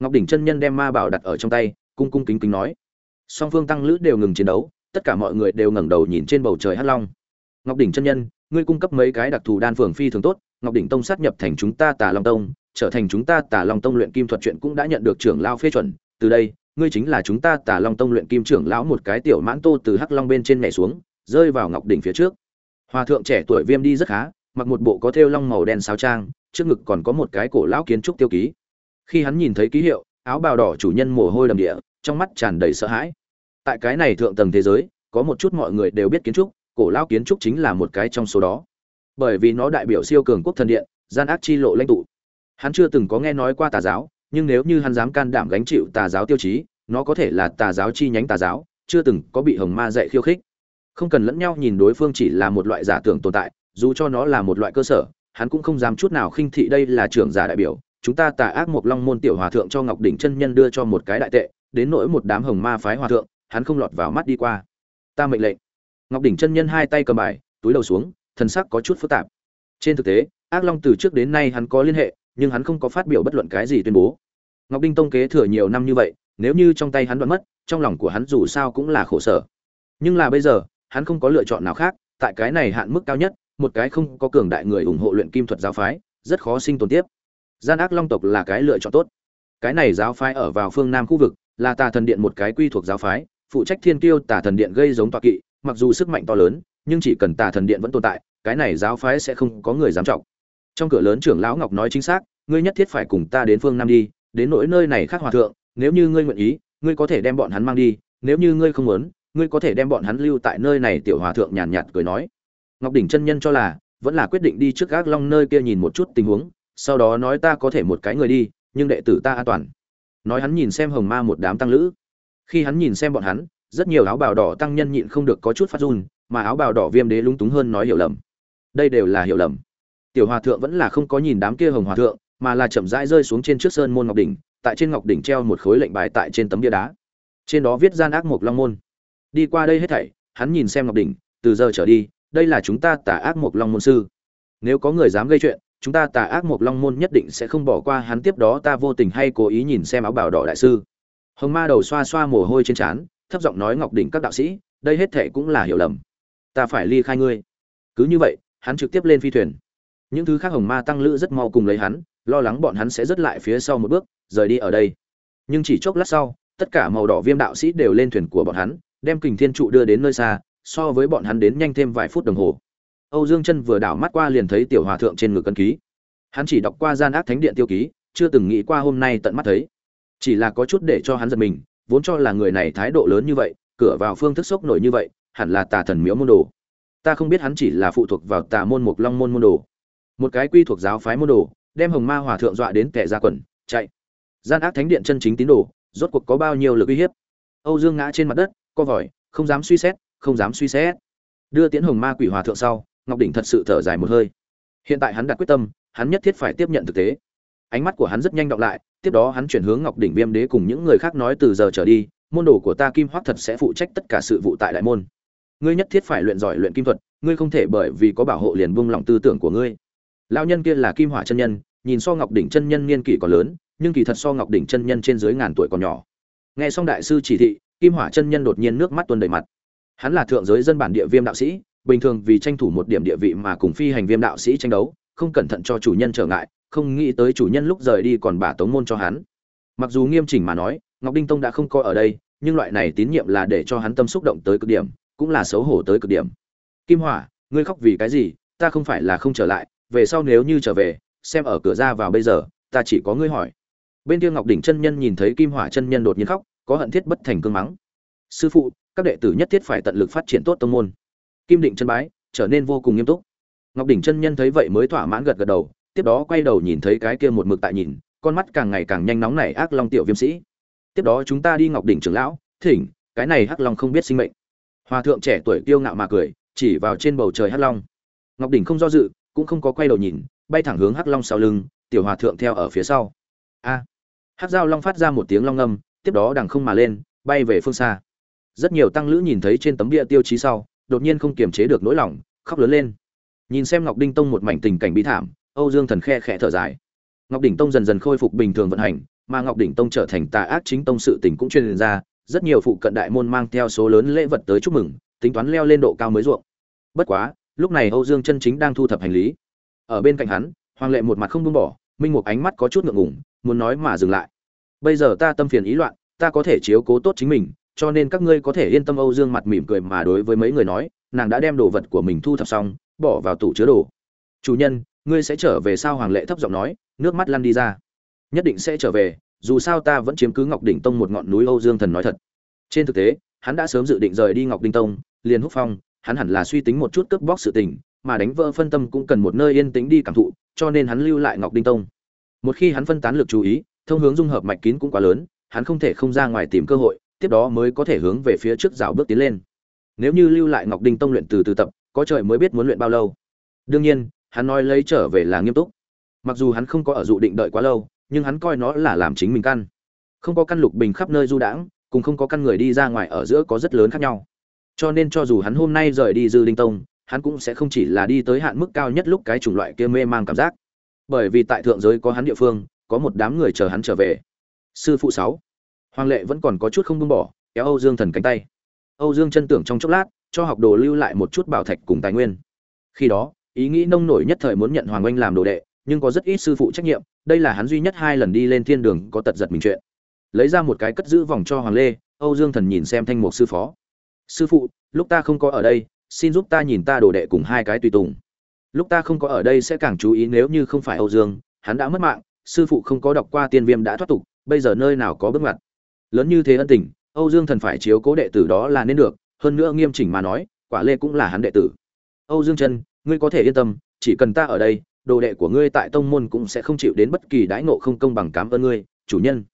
ngọc đỉnh chân nhân đem ma bảo đặt ở trong tay, cung cung kính kính nói. Song phương tăng lữ đều ngừng chiến đấu, tất cả mọi người đều ngẩng đầu nhìn trên bầu trời hắc long. Ngọc đỉnh chân nhân, ngươi cung cấp mấy cái đặc thù đan phường phi thường tốt, ngọc đỉnh tông sát nhập thành chúng ta tà long tông, trở thành chúng ta tà long tông luyện kim thuật chuyện cũng đã nhận được trưởng lao phê chuẩn. Từ đây, ngươi chính là chúng ta tà long tông luyện kim trưởng lão một cái tiểu mãn tô từ hắc long bên trên nhảy xuống, rơi vào ngọc đỉnh phía trước. Hòa thượng trẻ tuổi viêm đi rất khá, mặc một bộ có thêu long màu đen sáo trang, trước ngực còn có một cái cổ lão kiến trúc tiêu ký khi hắn nhìn thấy ký hiệu, áo bào đỏ chủ nhân mồ hôi đầm địa, trong mắt tràn đầy sợ hãi. Tại cái này thượng tầng thế giới, có một chút mọi người đều biết kiến trúc, cổ lao kiến trúc chính là một cái trong số đó. Bởi vì nó đại biểu siêu cường quốc thần điện, gian ác chi lộ lãnh tụ. Hắn chưa từng có nghe nói qua tà giáo, nhưng nếu như hắn dám can đảm gánh chịu tà giáo tiêu chí, nó có thể là tà giáo chi nhánh tà giáo, chưa từng có bị hồng ma dạy khiêu khích. Không cần lẫn nhau nhìn đối phương chỉ là một loại giả tưởng tồn tại, dù cho nó là một loại cơ sở, hắn cũng không dám chút nào khinh thị đây là trưởng giả đại biểu chúng ta tà ác một long môn tiểu hòa thượng cho ngọc đỉnh chân nhân đưa cho một cái đại tệ, đến nỗi một đám hồng ma phái hòa thượng, hắn không lọt vào mắt đi qua. Ta mệnh lệnh. Ngọc đỉnh chân nhân hai tay cầm bài, túi đầu xuống, thần sắc có chút phức tạp. Trên thực tế, ác long từ trước đến nay hắn có liên hệ, nhưng hắn không có phát biểu bất luận cái gì tuyên bố. Ngọc đinh tông kế thừa nhiều năm như vậy, nếu như trong tay hắn đoạn mất, trong lòng của hắn dù sao cũng là khổ sở. Nhưng là bây giờ, hắn không có lựa chọn nào khác, tại cái này hạn mức cao nhất, một cái không có cường đại người ủng hộ luyện kim thuật giáo phái, rất khó sinh tồn tiếp gian ác long tộc là cái lựa chọn tốt. Cái này giáo phái ở vào phương nam khu vực, là tà thần điện một cái quy thuộc giáo phái, phụ trách thiên kiêu tà thần điện gây giống tọa kỵ, mặc dù sức mạnh to lớn, nhưng chỉ cần tà thần điện vẫn tồn tại, cái này giáo phái sẽ không có người dám trọng. Trong cửa lớn trưởng lão ngọc nói chính xác, ngươi nhất thiết phải cùng ta đến phương nam đi, đến nỗi nơi này khác hòa thượng, nếu như ngươi nguyện ý, ngươi có thể đem bọn hắn mang đi, nếu như ngươi không muốn, ngươi có thể đem bọn hắn lưu tại nơi này, tiểu hòa thượng nhàn nhạt cười nói. Ngọc đỉnh chân nhân cho là, vẫn là quyết định đi trước gác long nơi kia nhìn một chút tình huống sau đó nói ta có thể một cái người đi, nhưng đệ tử ta an toàn. Nói hắn nhìn xem hồng ma một đám tăng lữ. Khi hắn nhìn xem bọn hắn, rất nhiều áo bào đỏ tăng nhân nhịn không được có chút phát run, mà áo bào đỏ viêm đế lúng túng hơn nói hiểu lầm. Đây đều là hiểu lầm. Tiểu hòa thượng vẫn là không có nhìn đám kia hồng hòa thượng, mà là chậm rãi rơi xuống trên trước sơn môn ngọc đỉnh, tại trên ngọc đỉnh treo một khối lệnh bài tại trên tấm bia đá. Trên đó viết gian ác mộc long môn. Đi qua đây hết thảy, hắn nhìn xem ngọc đỉnh, từ giờ trở đi, đây là chúng ta tả ác mộc long môn sư. Nếu có người dám gây chuyện chúng ta tà ác mộc long môn nhất định sẽ không bỏ qua hắn, tiếp đó ta vô tình hay cố ý nhìn xem áo bào đỏ đại sư. Hồng ma đầu xoa xoa mồ hôi trên trán, thấp giọng nói ngọc đỉnh các đạo sĩ, đây hết thệ cũng là hiểu lầm. Ta phải ly khai ngươi. Cứ như vậy, hắn trực tiếp lên phi thuyền. Những thứ khác hồng ma tăng lữ rất mau cùng lấy hắn, lo lắng bọn hắn sẽ rớt lại phía sau một bước, rời đi ở đây. Nhưng chỉ chốc lát sau, tất cả màu đỏ viêm đạo sĩ đều lên thuyền của bọn hắn, đem kình thiên trụ đưa đến nơi xa, so với bọn hắn đến nhanh thêm vài phút đồng hồ âu dương chân vừa đảo mắt qua liền thấy tiểu hòa thượng trên ngực cân ký. Hắn chỉ đọc qua gian ác thánh điện tiêu ký, chưa từng nghĩ qua hôm nay tận mắt thấy. Chỉ là có chút để cho hắn giật mình, vốn cho là người này thái độ lớn như vậy, cửa vào phương thức sốc nổi như vậy, hẳn là tà thần miếu môn đồ. Ta không biết hắn chỉ là phụ thuộc vào tà môn Mộc long môn môn đồ. Một cái quy thuộc giáo phái môn đồ, đem hồng ma hòa thượng dọa đến tè ra quần, chạy. Gian ác thánh điện chân chính tín đồ, rốt cuộc có bao nhiêu lực uy hiếp? Âu dương ngã trên mặt đất, co vòi, không dám suy xét, không dám suy xét. Đưa tiến hồng ma quỷ hòa thượng sau ngọc đỉnh thật sự thở dài một hơi. Hiện tại hắn đặt quyết tâm, hắn nhất thiết phải tiếp nhận thực tế. Ánh mắt của hắn rất nhanh đọc lại, tiếp đó hắn chuyển hướng ngọc đỉnh viêm đế cùng những người khác nói từ giờ trở đi, môn đồ của ta kim hoắc thật sẽ phụ trách tất cả sự vụ tại đại môn. Ngươi nhất thiết phải luyện giỏi luyện kim thuật, ngươi không thể bởi vì có bảo hộ liền buông lỏng tư tưởng của ngươi. Lão nhân kia là kim hỏa chân nhân, nhìn so ngọc đỉnh chân nhân niên kỷ còn lớn, nhưng kỳ thật so ngọc đỉnh chân nhân trên dưới ngàn tuổi còn nhỏ. Nghe xong đại sư chỉ thị, kim hỏa chân nhân đột nhiên nước mắt tuôn đầy mặt. Hắn là thượng giới dân bản địa viêm đạo sĩ bình thường vì tranh thủ một điểm địa vị mà cùng phi hành viêm đạo sĩ tranh đấu, không cẩn thận cho chủ nhân trở ngại, không nghĩ tới chủ nhân lúc rời đi còn bà tống môn cho hắn. Mặc dù nghiêm chỉnh mà nói, ngọc đinh tông đã không coi ở đây, nhưng loại này tín nhiệm là để cho hắn tâm xúc động tới cực điểm, cũng là xấu hổ tới cực điểm. Kim hỏa, ngươi khóc vì cái gì? Ta không phải là không trở lại, về sau nếu như trở về, xem ở cửa ra vào bây giờ, ta chỉ có ngươi hỏi. Bên kia ngọc đỉnh chân nhân nhìn thấy kim hỏa chân nhân đột nhiên khóc, có hận thiết bất thành cương mắng. Sư phụ, các đệ tử nhất thiết phải tận lực phát triển tốt tông môn kim định chân bái, trở nên vô cùng nghiêm túc. Ngọc đỉnh chân nhân thấy vậy mới thỏa mãn gật gật đầu, tiếp đó quay đầu nhìn thấy cái kia một mực tại nhìn, con mắt càng ngày càng nhanh nóng này ác long tiểu viêm sĩ. Tiếp đó chúng ta đi ngọc đỉnh trưởng lão, thỉnh, cái này hắc long không biết sinh mệnh. Hòa thượng trẻ tuổi kiêu ngạo mà cười, chỉ vào trên bầu trời hắc long. Ngọc đỉnh không do dự, cũng không có quay đầu nhìn, bay thẳng hướng hắc long sau lưng, tiểu hòa thượng theo ở phía sau. A. Hắc Giao long phát ra một tiếng long ngâm, tiếp đó đằng không mà lên, bay về phương xa. Rất nhiều tăng lữ nhìn thấy trên tấm bia tiêu chí sau đột nhiên không kiềm chế được nỗi lòng, khóc lớn lên. Nhìn xem ngọc đinh tông một mảnh tình cảnh bi thảm, âu dương thần khe khẽ thở dài. Ngọc đỉnh tông dần dần khôi phục bình thường vận hành, mà ngọc đỉnh tông trở thành tà ác chính tông sự tình cũng truyền ra, rất nhiều phụ cận đại môn mang theo số lớn lễ vật tới chúc mừng, tính toán leo lên độ cao mới ruộng. Bất quá, lúc này âu dương chân chính đang thu thập hành lý. Ở bên cạnh hắn, hoàng lệ một mặt không buông bỏ, minh mục ánh mắt có chút ngượng ngùng, muốn nói mà dừng lại. Bây giờ ta tâm phiền ý loạn, ta có thể chiếu cố tốt chính mình cho nên các ngươi có thể yên tâm âu dương mặt mỉm cười mà đối với mấy người nói, nàng đã đem đồ vật của mình thu thập xong, bỏ vào tủ chứa đồ. Chủ nhân, ngươi sẽ trở về sao hoàng lệ thấp giọng nói, nước mắt lăn đi ra. Nhất định sẽ trở về, dù sao ta vẫn chiếm cứ ngọc đỉnh tông một ngọn núi âu dương thần nói thật. Trên thực tế, hắn đã sớm dự định rời đi ngọc đinh tông, liền húc phong, hắn hẳn là suy tính một chút cướp bóc sự tình, mà đánh vỡ phân tâm cũng cần một nơi yên tĩnh đi cảm thụ, cho nên hắn lưu lại ngọc đinh tông. Một khi hắn phân tán lực chú ý, thông hướng dung hợp mạch kín cũng quá lớn, hắn không thể không ra ngoài tìm cơ hội tiếp đó mới có thể hướng về phía trước rào bước tiến lên. Nếu như lưu lại ngọc đinh tông luyện từ từ tập, có trời mới biết muốn luyện bao lâu. Đương nhiên, hắn nói lấy trở về là nghiêm túc. Mặc dù hắn không có ở dụ định đợi quá lâu, nhưng hắn coi nó là làm chính mình căn. Không có căn lục bình khắp nơi du đãng, cùng không có căn người đi ra ngoài ở giữa có rất lớn khác nhau. Cho nên cho dù hắn hôm nay rời đi dư linh tông, hắn cũng sẽ không chỉ là đi tới hạn mức cao nhất lúc cái chủng loại kia mê mang cảm giác. Bởi vì tại thượng giới có hắn địa phương, có một đám người chờ hắn trở về. Sư phụ sáu hoàng lệ vẫn còn có chút không buông bỏ, kéo âu dương thần cánh tay. Âu dương chân tưởng trong chốc lát, cho học đồ lưu lại một chút bảo thạch cùng tài nguyên. Khi đó, ý nghĩ nông nổi nhất thời muốn nhận hoàng oanh làm đồ đệ, nhưng có rất ít sư phụ trách nhiệm, đây là hắn duy nhất hai lần đi lên thiên đường có tật giật mình chuyện. Lấy ra một cái cất giữ vòng cho hoàng lê, âu dương thần nhìn xem thanh mục sư phó. Sư phụ, lúc ta không có ở đây, xin giúp ta nhìn ta đồ đệ cùng hai cái tùy tùng. Lúc ta không có ở đây sẽ càng chú ý nếu như không phải âu dương, hắn đã mất mạng, sư phụ không có đọc qua tiên viêm đã thoát tục, bây giờ nơi nào có bước ngoặt? Lớn như thế ân tình, âu dương thần phải chiếu cố đệ tử đó là nên được, hơn nữa nghiêm chỉnh mà nói, quả lê cũng là hắn đệ tử. Âu dương chân, ngươi có thể yên tâm, chỉ cần ta ở đây, đồ đệ của ngươi tại tông môn cũng sẽ không chịu đến bất kỳ đãi ngộ không công bằng cảm ơn ngươi, chủ nhân.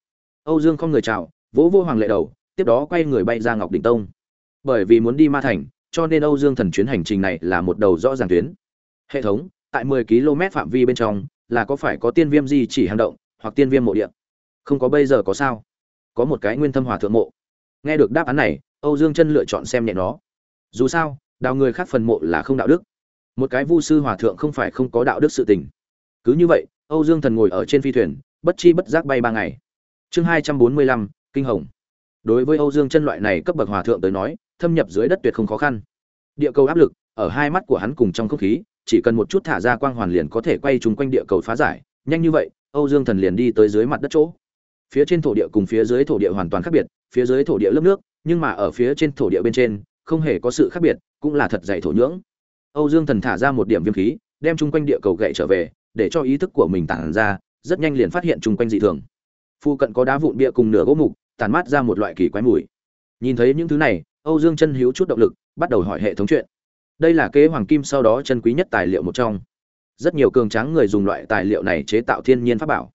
Âu dương không người chào, vỗ vô hoàng lệ đầu, tiếp đó quay người bay ra ngọc đỉnh tông. Bởi vì muốn đi ma thành, cho nên âu dương thần chuyến hành trình này là một đầu rõ ràng tuyến. Hệ thống, tại 10 km phạm vi bên trong, là có phải có tiên viêm gì chỉ hành động, hoặc tiên viêm mộ địa? Không có bây giờ có sao? Có một cái nguyên thâm hòa thượng mộ. Nghe được đáp án này, âu dương chân lựa chọn xem nhẹ nó. Dù sao, đào người khác phần mộ là không đạo đức. Một cái vu sư hòa thượng không phải không có đạo đức sự tình. Cứ như vậy, âu dương thần ngồi ở trên phi thuyền, bất chi bất giác bay ba ngày. Chương hai trăm bốn mươi lăm, kinh hồng. Đối với âu dương chân loại này cấp bậc hòa thượng tới nói, thâm nhập dưới đất tuyệt không khó khăn. Địa cầu áp lực, ở hai mắt của hắn cùng trong không khí, chỉ cần một chút thả ra quang hoàn liền có thể quay trúng quanh địa cầu phá giải. Nhanh như vậy, âu dương thần liền đi tới dưới mặt đất chỗ phía trên thổ địa cùng phía dưới thổ địa hoàn toàn khác biệt, phía dưới thổ địa lớp nước, nhưng mà ở phía trên thổ địa bên trên, không hề có sự khác biệt, cũng là thật dày thổ nhưỡng. Âu dương thần thả ra một điểm viêm khí, đem chung quanh địa cầu gậy trở về, để cho ý thức của mình tản ra, rất nhanh liền phát hiện chung quanh dị thường. Phu cận có đá vụn bia cùng nửa gỗ mục tàn mát ra một loại kỳ quái mùi. Nhìn thấy những thứ này, âu dương chân hiếu chút động lực, bắt đầu hỏi hệ thống chuyện. Đây là kế hoàng kim sau đó chân quý nhất tài liệu một trong. Rất nhiều cường tráng người dùng loại tài liệu này chế tạo thiên nhiên pháp bảo.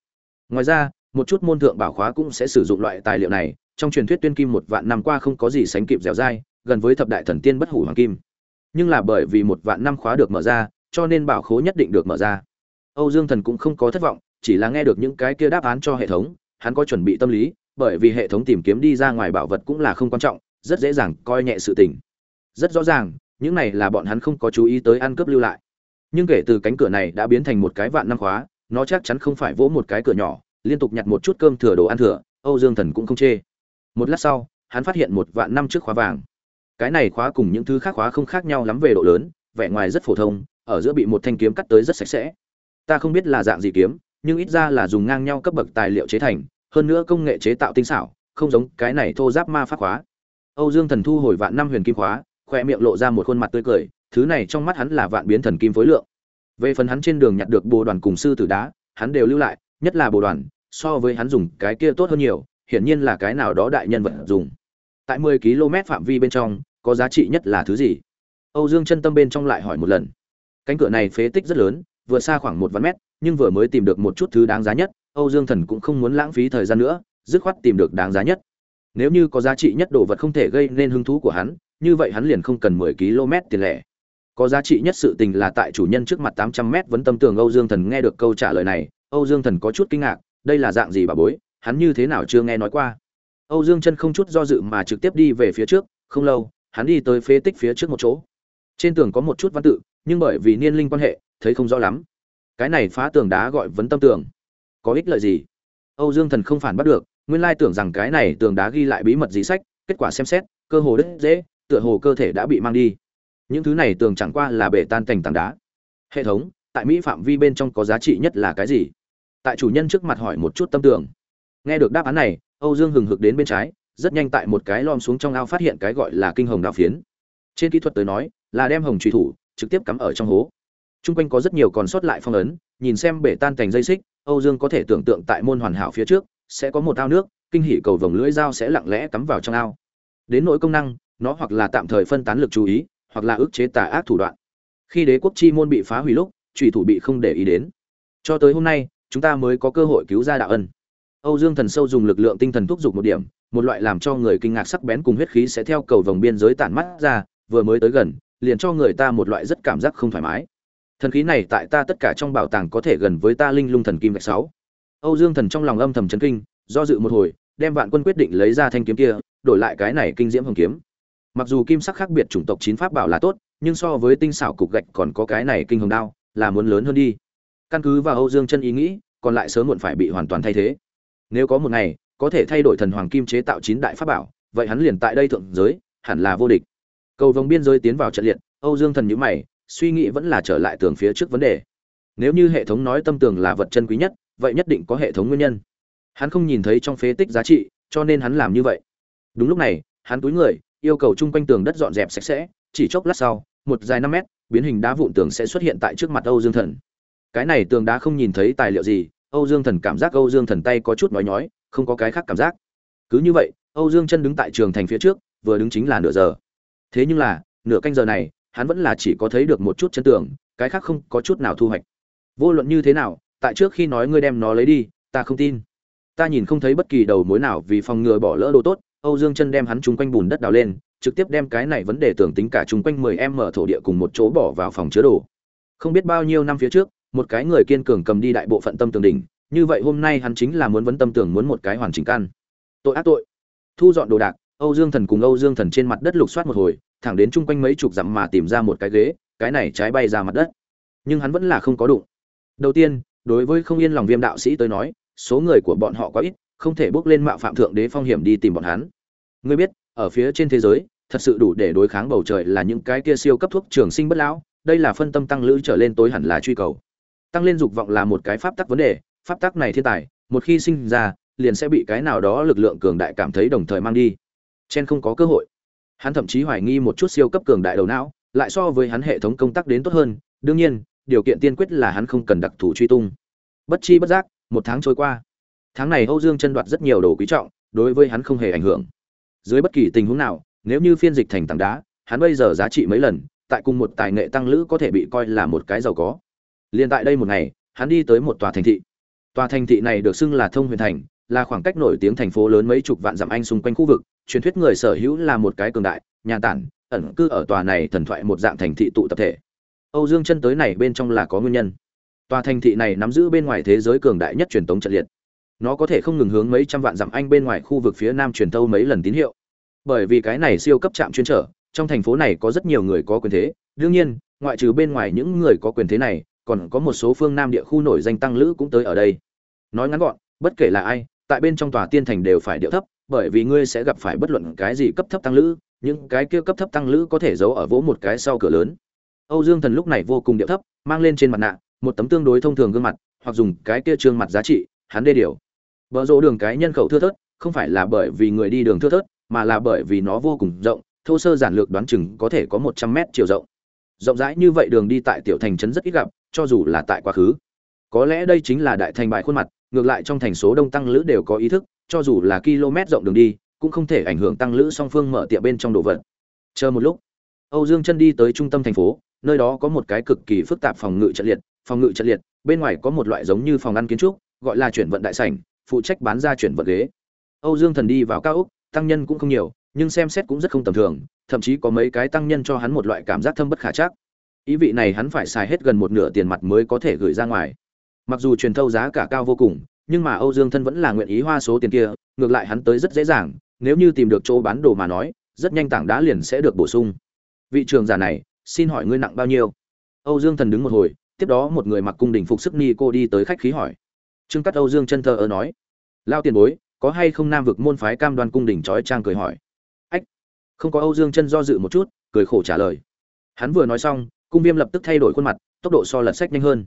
Ngoài ra một chút môn thượng bảo khóa cũng sẽ sử dụng loại tài liệu này, trong truyền thuyết tuyên kim một vạn năm qua không có gì sánh kịp dẻo dai, gần với thập đại thần tiên bất hủ hoàng kim. Nhưng là bởi vì một vạn năm khóa được mở ra, cho nên bảo khố nhất định được mở ra. Âu dương thần cũng không có thất vọng, chỉ là nghe được những cái kia đáp án cho hệ thống, hắn có chuẩn bị tâm lý, bởi vì hệ thống tìm kiếm đi ra ngoài bảo vật cũng là không quan trọng, rất dễ dàng coi nhẹ sự tình. Rất rõ ràng, những này là bọn hắn không có chú ý tới ăn cướp lưu lại. Nhưng kể từ cánh cửa này đã biến thành một cái vạn năm khóa, nó chắc chắn không phải vỗ một cái cửa nhỏ liên tục nhặt một chút cơm thừa đồ ăn thừa, âu dương thần cũng không chê. Một lát sau, hắn phát hiện một vạn năm trước khóa vàng. Cái này khóa cùng những thứ khác khóa không khác nhau lắm về độ lớn, vẻ ngoài rất phổ thông, ở giữa bị một thanh kiếm cắt tới rất sạch sẽ. Ta không biết là dạng gì kiếm, nhưng ít ra là dùng ngang nhau cấp bậc tài liệu chế thành, hơn nữa công nghệ chế tạo tinh xảo, không giống cái này thô giáp ma pháp khóa. Âu dương thần thu hồi vạn năm huyền kim khóa, khoe miệng lộ ra một khuôn mặt tươi cười, thứ này trong mắt hắn là vạn biến thần kim phối lượng. Về phần hắn trên đường nhặt được bồ đoàn cùng sư tử đá, hắn đều lưu lại nhất là bộ đoàn, so với hắn dùng cái kia tốt hơn nhiều, hiển nhiên là cái nào đó đại nhân vật dùng. Tại 10 km phạm vi bên trong, có giá trị nhất là thứ gì? Âu dương chân tâm bên trong lại hỏi một lần. Cánh cửa này phế tích rất lớn, vừa xa khoảng một vạn mét, nhưng vừa mới tìm được một chút thứ đáng giá nhất, âu dương thần cũng không muốn lãng phí thời gian nữa, dứt khoát tìm được đáng giá nhất. Nếu như có giá trị nhất đồ vật không thể gây nên hứng thú của hắn, như vậy hắn liền không cần 10 km tiền lẻ. Có giá trị nhất sự tình là tại chủ nhân trước mặt 800 mét vẫn tâm tường âu dương thần nghe được câu trả lời này âu dương thần có chút kinh ngạc, đây là dạng gì bà bối, hắn như thế nào chưa nghe nói qua. Âu dương chân không chút do dự mà trực tiếp đi về phía trước, không lâu, hắn đi tới phế tích phía trước một chỗ. Trên tường có một chút văn tự, nhưng bởi vì niên linh quan hệ, thấy không rõ lắm. Cái này phá tường đá gọi vấn tâm tường. Có ích lợi gì? Âu dương thần không phản bắt được, nguyên lai tưởng rằng cái này tường đá ghi lại bí mật gì sách, kết quả xem xét, cơ hồ đất dễ, tựa hồ cơ thể đã bị mang đi. Những thứ này tường chẳng qua là bể tan cảnh tảng đá. Hệ thống, tại mỹ phạm vi bên trong có giá trị nhất là cái gì? Tại chủ nhân trước mặt hỏi một chút tâm tưởng nghe được đáp án này âu dương hừng hực đến bên trái rất nhanh tại một cái lom xuống trong ao phát hiện cái gọi là kinh hồng đạo phiến trên kỹ thuật tới nói là đem hồng truy thủ trực tiếp cắm ở trong hố Trung quanh có rất nhiều còn sót lại phong ấn, nhìn xem bể tan thành dây xích, Âu Dương có thể tưởng tượng tại môn hoàn hảo phía trước sẽ có một ao nước, kinh hỉ cầu vồng lưỡi dao sẽ lặng lẽ cắm vào trong ao. Đến nỗi công năng, nó hoặc là tạm thời phân tán lực chú ý, hoặc là ức chế tà ác thủ đoạn. Khi đế quốc chi môn bị phá hủy lúc, chủy thủ bị không để ý đến. Cho tới hôm nay, chúng ta mới có cơ hội cứu ra đạo ân. Âu Dương Thần sâu dùng lực lượng tinh thần thúc giục một điểm, một loại làm cho người kinh ngạc sắc bén cùng huyết khí sẽ theo cầu vòng biên giới tản mắt ra, vừa mới tới gần, liền cho người ta một loại rất cảm giác không thoải mái. Thần khí này tại ta tất cả trong bảo tàng có thể gần với ta linh lung thần kim gạch sáu. Âu dương thần trong lòng âm thầm chấn kinh do dự một hồi đem vạn quân quyết định lấy ra thanh kiếm kia đổi lại cái này kinh diễm hồng kiếm. Mặc dù kim sắc khác biệt chủng tộc chín pháp bảo là tốt nhưng so với tinh xảo cục gạch còn có cái này kinh hồng đao là muốn lớn hơn đi căn cứ vào âu dương chân ý nghĩ, còn lại sớm muộn phải bị hoàn toàn thay thế. Nếu có một ngày, có thể thay đổi thần hoàng kim chế tạo chín đại pháp bảo, vậy hắn liền tại đây thượng giới, hẳn là vô địch. Cầu vòng biên giới tiến vào trận liệt, âu dương thần nhíu mày, suy nghĩ vẫn là trở lại tường phía trước vấn đề. Nếu như hệ thống nói tâm tường là vật chân quý nhất, vậy nhất định có hệ thống nguyên nhân. Hắn không nhìn thấy trong phế tích giá trị, cho nên hắn làm như vậy. Đúng lúc này, hắn túi người, yêu cầu chung quanh tường đất dọn dẹp sạch sẽ, chỉ chốc lát sau, một dài năm mét, biến hình đá vụn tường sẽ xuất hiện tại trước mặt âu dương thần cái này tường đá không nhìn thấy tài liệu gì âu dương thần cảm giác âu dương thần tay có chút nói nhói không có cái khác cảm giác. Cứ như vậy âu dương chân đứng tại trường thành phía trước vừa đứng chính là nửa giờ. Thế nhưng là nửa canh giờ này hắn vẫn là chỉ có thấy được một chút chân tường, cái khác không có chút nào thu hoạch. Vô luận như thế nào tại trước khi nói ngươi đem nó lấy đi ta không tin. Ta nhìn không thấy bất kỳ đầu mối nào vì phòng ngừa bỏ lỡ đồ tốt âu dương chân đem hắn chung quanh bùn đất đào lên trực tiếp đem cái này vấn đề tưởng tính cả chung quanh mười em mở thổ địa cùng một chỗ bỏ vào phòng chứa đồ. Không biết bao nhiêu năm phía trước một cái người kiên cường cầm đi đại bộ phận tâm tường đỉnh, như vậy hôm nay hắn chính là muốn vấn tâm tưởng muốn một cái hoàn chỉnh căn. Tội ác tội. Thu dọn đồ đạc, âu dương thần cùng âu dương thần trên mặt đất lục soát một hồi, thẳng đến chung quanh mấy chục dặm mà tìm ra một cái ghế, cái này trái bay ra mặt đất. Nhưng hắn vẫn là không có đụng. Đầu tiên, đối với không yên lòng viêm đạo sĩ tới nói, số người của bọn họ quá ít, không thể bước lên mạo phạm thượng đế phong hiểm đi tìm bọn hắn. Ngươi biết, ở phía trên thế giới, thật sự đủ để đối kháng bầu trời là những cái kia siêu cấp thuốc trường sinh bất lão, đây là phân tâm tăng lữ trở lên tối hẳn là truy cầu tăng lên dục vọng là một cái pháp tắc vấn đề, pháp tắc này thiên tài, một khi sinh ra, liền sẽ bị cái nào đó lực lượng cường đại cảm thấy đồng thời mang đi. Chen không có cơ hội. Hắn thậm chí hoài nghi một chút siêu cấp cường đại đầu não, lại so với hắn hệ thống công tác đến tốt hơn, đương nhiên, điều kiện tiên quyết là hắn không cần đặc thù truy tung. Bất chi bất giác, một tháng trôi qua. Tháng này âu dương chân đoạt rất nhiều đồ quý trọng, đối với hắn không hề ảnh hưởng. Dưới bất kỳ tình huống nào, nếu như phiên dịch thành tảng đá, hắn bây giờ giá trị mấy lần, tại cùng một tài nghệ tăng lữ có thể bị coi là một cái giàu có liên tại đây một ngày, hắn đi tới một tòa thành thị. Tòa thành thị này được xưng là thông huyền thành, là khoảng cách nổi tiếng thành phố lớn mấy chục vạn dặm anh xung quanh khu vực, truyền thuyết người sở hữu là một cái cường đại, nhà tản, ẩn cư ở tòa này thần thoại một dạng thành thị tụ tập thể. Âu dương chân tới này bên trong là có nguyên nhân. Tòa thành thị này nắm giữ bên ngoài thế giới cường đại nhất truyền tống trận liệt. Nó có thể không ngừng hướng mấy trăm vạn dặm anh bên ngoài khu vực phía nam truyền thâu mấy lần tín hiệu. Bởi vì cái này siêu cấp trạm chuyên trở, trong thành phố này có rất nhiều người có quyền thế, đương nhiên, ngoại trừ bên ngoài những người có quyền thế này còn có một số phương nam địa khu nổi danh tăng lữ cũng tới ở đây. Nói ngắn gọn, bất kể là ai, tại bên trong tòa tiên thành đều phải điệu thấp, bởi vì ngươi sẽ gặp phải bất luận cái gì cấp thấp tăng lữ, những cái kia cấp thấp tăng lữ có thể giấu ở vỗ một cái sau cửa lớn. Âu dương thần lúc này vô cùng điệu thấp, mang lên trên mặt nạ, một tấm tương đối thông thường gương mặt, hoặc dùng cái kia trương mặt giá trị, hắn đê điều. Bờ rỗ đường cái nhân khẩu thưa thớt, không phải là bởi vì người đi đường thưa thớt, mà là bởi vì nó vô cùng rộng, thô sơ giản lược đoán chừng có thể có một trăm mét chiều rộng. Rộng rãi như vậy đường đi tại tiểu thành trấn rất ít gặp cho dù là tại quá khứ. Có lẽ đây chính là đại thành bại khuôn mặt, ngược lại trong thành số đông tăng lữ đều có ý thức, cho dù là km rộng đường đi, cũng không thể ảnh hưởng tăng lữ song phương mở tiệm bên trong đồ vật. Chờ một lúc, âu dương chân đi tới trung tâm thành phố, nơi đó có một cái cực kỳ phức tạp phòng ngự trận liệt, phòng ngự trận liệt, bên ngoài có một loại giống như phòng ăn kiến trúc, gọi là chuyển vận đại sảnh, phụ trách bán ra chuyển vận ghế. Âu dương thần đi vào cao úc tăng nhân cũng không nhiều, nhưng xem xét cũng rất không tầm thường, thậm chí có mấy cái tăng nhân cho hắn một loại cảm giác thâm bất khả chắc ý vị này hắn phải xài hết gần một nửa tiền mặt mới có thể gửi ra ngoài. Mặc dù truyền thâu giá cả cao vô cùng, nhưng mà âu dương thân vẫn là nguyện ý hoa số tiền kia, ngược lại hắn tới rất dễ dàng, nếu như tìm được chỗ bán đồ mà nói, rất nhanh tảng đá liền sẽ được bổ sung. Vị trường giả này, xin hỏi ngươi nặng bao nhiêu? Âu dương thần đứng một hồi, tiếp đó một người mặc cung đình phục sức ni cô đi tới khách khí hỏi. Trương cắt âu dương chân thờ ơ nói. Lao tiền bối, có hay không nam vực môn phái cam đoan cung đình trói trang cười hỏi. Ách, không có âu dương chân do dự một chút, cười khổ trả lời. Hắn vừa nói xong cung viêm lập tức thay đổi khuôn mặt, tốc độ so lật sách nhanh hơn.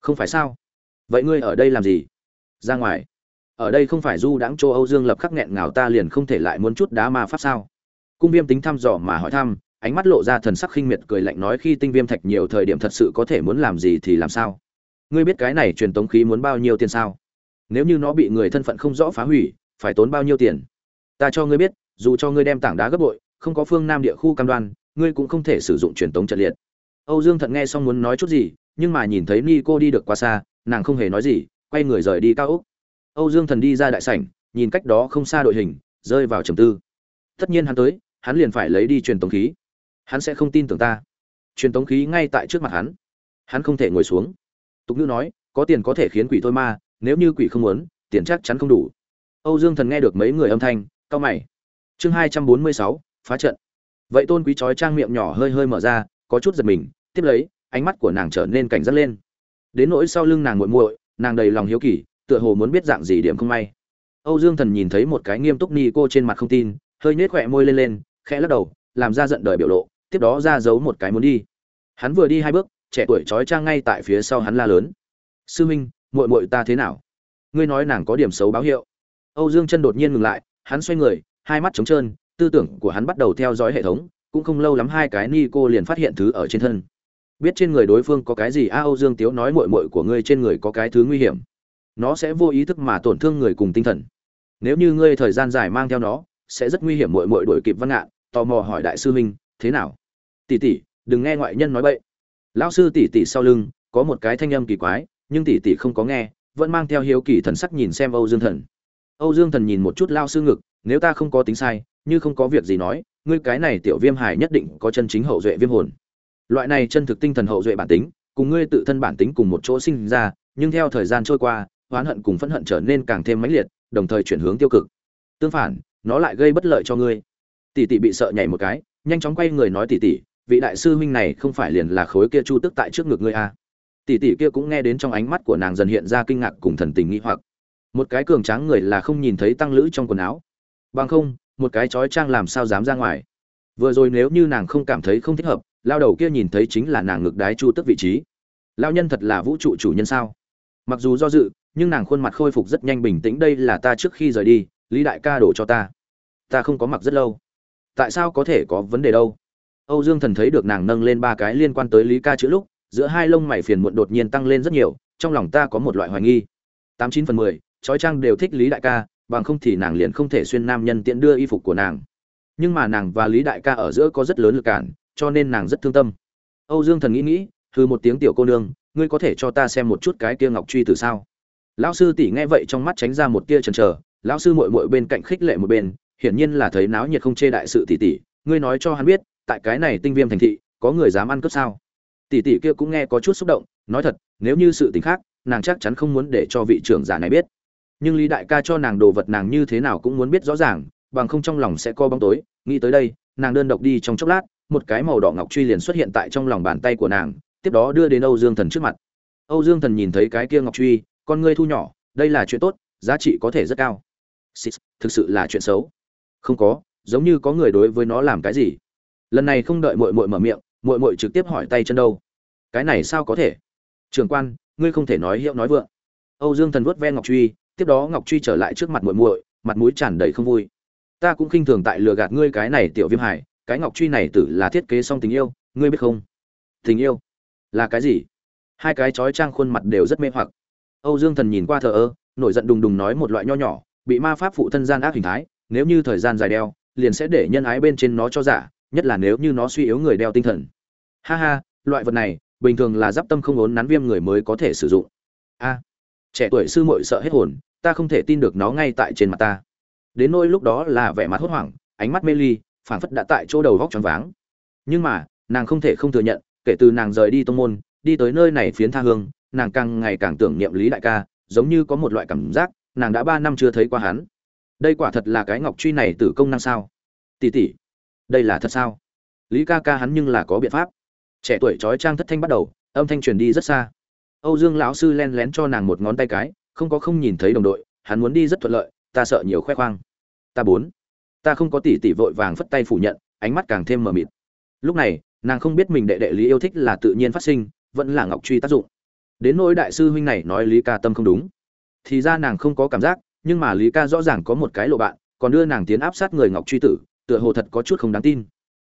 Không phải sao? Vậy ngươi ở đây làm gì? Ra ngoài. Ở đây không phải du đãng châu âu dương lập khắc nghẹn ngào ta liền không thể lại muốn chút đá ma pháp sao? Cung viêm tính thăm dò mà hỏi thăm, ánh mắt lộ ra thần sắc khinh miệt cười lạnh nói khi tinh viêm thạch nhiều thời điểm thật sự có thể muốn làm gì thì làm sao? Ngươi biết cái này truyền tống khí muốn bao nhiêu tiền sao? Nếu như nó bị người thân phận không rõ phá hủy, phải tốn bao nhiêu tiền? Ta cho ngươi biết, dù cho ngươi đem tảng đá gấp bội, không có phương nam địa khu cam đoan, ngươi cũng không thể sử dụng truyền tống trận liệt âu dương thận nghe xong muốn nói chút gì, nhưng mà nhìn thấy ni cô đi được quá xa, nàng không hề nói gì, quay người rời đi cao ốc. âu dương thần đi ra đại sảnh, nhìn cách đó không xa đội hình, rơi vào trầm tư. Tất nhiên hắn tới, hắn liền phải lấy đi truyền tống khí. Hắn sẽ không tin tưởng ta. Truyền tống khí ngay tại trước mặt hắn. Hắn không thể ngồi xuống. Tục Nữ nói, có tiền có thể khiến quỷ thôi ma nếu như quỷ không muốn, tiền chắc chắn không đủ. Âu dương thần nghe được mấy người âm thanh cao mày. Chương hai trăm bốn mươi sáu, phá trận. Vậy tôn quý trói trang miệng nhỏ hơi hơi mở ra có chút giật mình, tiếp lấy, ánh mắt của nàng trở nên cảnh giác lên. Đến nỗi sau lưng nàng muội muội, nàng đầy lòng hiếu kỳ, tựa hồ muốn biết dạng gì điểm không may. Âu dương thần nhìn thấy một cái nghiêm túc ni cô trên mặt không tin, hơi nhếch khỏe môi lên lên, khẽ lắc đầu, làm ra giận đời biểu lộ, tiếp đó ra giấu một cái muốn đi. Hắn vừa đi hai bước, trẻ tuổi trói trang ngay tại phía sau hắn la lớn. Sư huynh muội muội ta thế nào? Ngươi nói nàng có điểm xấu báo hiệu. Âu dương chân đột nhiên ngừng lại, hắn xoay người, hai mắt trống trơn, tư tưởng của hắn bắt đầu theo dõi hệ thống cũng không lâu lắm hai cái ni cô liền phát hiện thứ ở trên thân. Biết trên người đối phương có cái gì a âu dương tiếu nói muội muội của ngươi trên người có cái thứ nguy hiểm. Nó sẽ vô ý thức mà tổn thương người cùng tinh thần. Nếu như ngươi thời gian dài mang theo nó, sẽ rất nguy hiểm muội muội đuổi kịp văn ngạn, tò mò hỏi đại sư huynh, thế nào? Tỷ tỷ, đừng nghe ngoại nhân nói bậy. Lão sư tỷ tỷ sau lưng, có một cái thanh âm kỳ quái, nhưng tỷ tỷ không có nghe, vẫn mang theo hiếu kỳ thần sắc nhìn xem âu dương thần. Âu dương thần nhìn một chút lao sư ngực, nếu ta không có tính sai, như không có việc gì nói ngươi cái này tiểu viêm hài nhất định có chân chính hậu duệ viêm hồn. Loại này chân thực tinh thần hậu duệ bản tính, cùng ngươi tự thân bản tính cùng một chỗ sinh ra, nhưng theo thời gian trôi qua oán hận cùng phẫn hận trở nên càng thêm mãnh liệt, đồng thời chuyển hướng tiêu cực. Tương phản, nó lại gây bất lợi cho ngươi. Tỷ tỷ bị sợ nhảy một cái, nhanh chóng quay người nói tỷ tỷ, vị đại sư huynh này không phải liền là khối kia chu tức tại trước ngực ngươi à. tỷ tỷ kia cũng nghe đến trong ánh mắt của nàng dần hiện ra kinh ngạc cùng thần tình nghi hoặc. Một cái cường tráng người là không nhìn thấy tăng lữ trong quần áo. Bằng không một cái chói trang làm sao dám ra ngoài. Vừa rồi nếu như nàng không cảm thấy không thích hợp, lao đầu kia nhìn thấy chính là nàng ngực đái chu tức vị trí. Lao nhân thật là vũ trụ chủ nhân sao? Mặc dù do dự, nhưng nàng khuôn mặt khôi phục rất nhanh bình tĩnh, đây là ta trước khi rời đi, lý đại ca đổ cho ta. Ta không có mặc rất lâu. Tại sao có thể có vấn đề đâu? Âu dương thần thấy được nàng nâng lên ba cái liên quan tới lý ca chữ lúc, giữa hai lông mày phiền muộn đột nhiên tăng lên rất nhiều, trong lòng ta có một loại hoài nghi. Tám chín phần mười trói trang đều thích lý đại ca bằng không thì nàng liền không thể xuyên nam nhân tiện đưa y phục của nàng. Nhưng mà nàng và lý đại ca ở giữa có rất lớn lực cản, cho nên nàng rất thương tâm. Âu dương thần nghĩ nghĩ thư một tiếng tiểu cô nương, ngươi có thể cho ta xem một chút cái kia ngọc truy từ sao? Lão sư tỷ nghe vậy trong mắt tránh ra một tia chần chờ, lão sư muội muội bên cạnh khích lệ một bên, hiển nhiên là thấy náo nhiệt không chê đại sự tỷ tỷ, ngươi nói cho hắn biết, tại cái này tinh viêm thành thị, có người dám ăn cướp sao? Tỷ tỷ kia cũng nghe có chút xúc động, nói thật, nếu như sự tình khác, nàng chắc chắn không muốn để cho vị trưởng giả này biết nhưng lý đại ca cho nàng đồ vật nàng như thế nào cũng muốn biết rõ ràng bằng không trong lòng sẽ co bóng tối. Nghĩ tới đây nàng đơn độc đi trong chốc lát một cái màu đỏ ngọc truy liền xuất hiện tại trong lòng bàn tay của nàng tiếp đó đưa đến âu dương thần trước mặt. Âu dương thần nhìn thấy cái kia ngọc truy con ngươi thu nhỏ đây là chuyện tốt giá trị có thể rất cao. Xịt, thực sự là chuyện xấu. Không có giống như có người đối với nó làm cái gì. Lần này không đợi mội mội mở miệng mội mội trực tiếp hỏi tay chân đâu. Cái này sao có thể? Trường quan ngươi không thể nói hiệu nói vượng. Âu dương thần vuốt ve ngọc truy tiếp đó ngọc truy trở lại trước mặt muội muội, mặt mũi tràn đầy không vui. Ta cũng khinh thường tại lừa gạt ngươi cái này tiểu viêm hải cái ngọc truy này tử là thiết kế xong tình yêu, ngươi biết không? Tình yêu là cái gì? Hai cái chói trang khuôn mặt đều rất mê hoặc. Âu dương thần nhìn qua thờ ơ, nổi giận đùng đùng nói một loại nho nhỏ, bị ma pháp phụ thân gian ác hình thái, nếu như thời gian dài đeo, liền sẽ để nhân ái bên trên nó cho giả, nhất là nếu như nó suy yếu người đeo tinh thần. Ha ha, loại vật này, bình thường là giáp tâm không ốn nắn viêm người mới có thể sử dụng. A trẻ tuổi sư muội sợ hết hồn, ta không thể tin được nó ngay tại trên mặt ta. Đến nỗi lúc đó là vẻ mặt hốt hoảng, ánh mắt mê ly, phảng phất đã tại chỗ đầu vóc tròn váng. Nhưng mà, nàng không thể không thừa nhận, kể từ nàng rời đi tông môn, đi tới nơi này phiến tha hương, nàng càng ngày càng tưởng niệm lý đại ca, giống như có một loại cảm giác, nàng đã ba năm chưa thấy qua hắn. Đây quả thật là cái ngọc truy này tử công năng sao? Tỷ tỷ đây là thật sao? Lý ca ca hắn nhưng là có biện pháp. Trẻ tuổi trói trang thất thanh bắt đầu, âm thanh truyền đi rất xa âu dương lão sư len lén cho nàng một ngón tay cái, không có không nhìn thấy đồng đội, hắn muốn đi rất thuận lợi, ta sợ nhiều khoe khoang. Ta bốn. Ta không có tỷ tỷ vội vàng phất tay phủ nhận, ánh mắt càng thêm mờ mịt. Lúc này, nàng không biết mình đệ đệ lý yêu thích là tự nhiên phát sinh, vẫn là ngọc truy tác dụng. Đến nỗi đại sư huynh này nói lý ca tâm không đúng. Thì ra nàng không có cảm giác, nhưng mà lý ca rõ ràng có một cái lộ bạn, còn đưa nàng tiến áp sát người ngọc truy tử, tựa hồ thật có chút không đáng tin.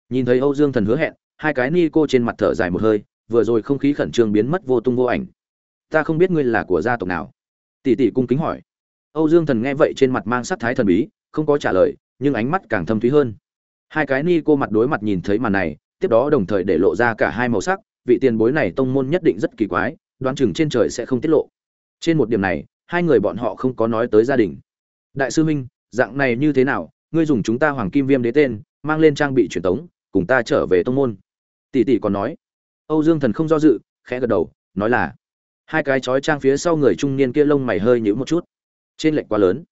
Nhìn thấy âu dương thần hứa hẹn, hai cái ni cô trên mặt thở dài một hơi, vừa rồi không khí khẩn trương biến mất vô tung vô ảnh ta không biết ngươi là của gia tộc nào. Tỷ tỷ cung kính hỏi. Âu dương thần nghe vậy trên mặt mang sắc thái thần bí, không có trả lời, nhưng ánh mắt càng thâm thúy hơn. Hai cái ni cô mặt đối mặt nhìn thấy màn này, tiếp đó đồng thời để lộ ra cả hai màu sắc, vị tiền bối này tông môn nhất định rất kỳ quái, đoán chừng trên trời sẽ không tiết lộ. Trên một điểm này, hai người bọn họ không có nói tới gia đình. Đại sư huynh dạng này như thế nào, ngươi dùng chúng ta hoàng kim viêm đế tên, mang lên trang bị truyền tống, cùng ta trở về tông môn. Tỷ tỷ còn nói. Âu dương thần không do dự, khẽ gật đầu, nói là hai cái chói trang phía sau người trung niên kia lông mày hơi nhíu một chút. Trên lệch quá lớn.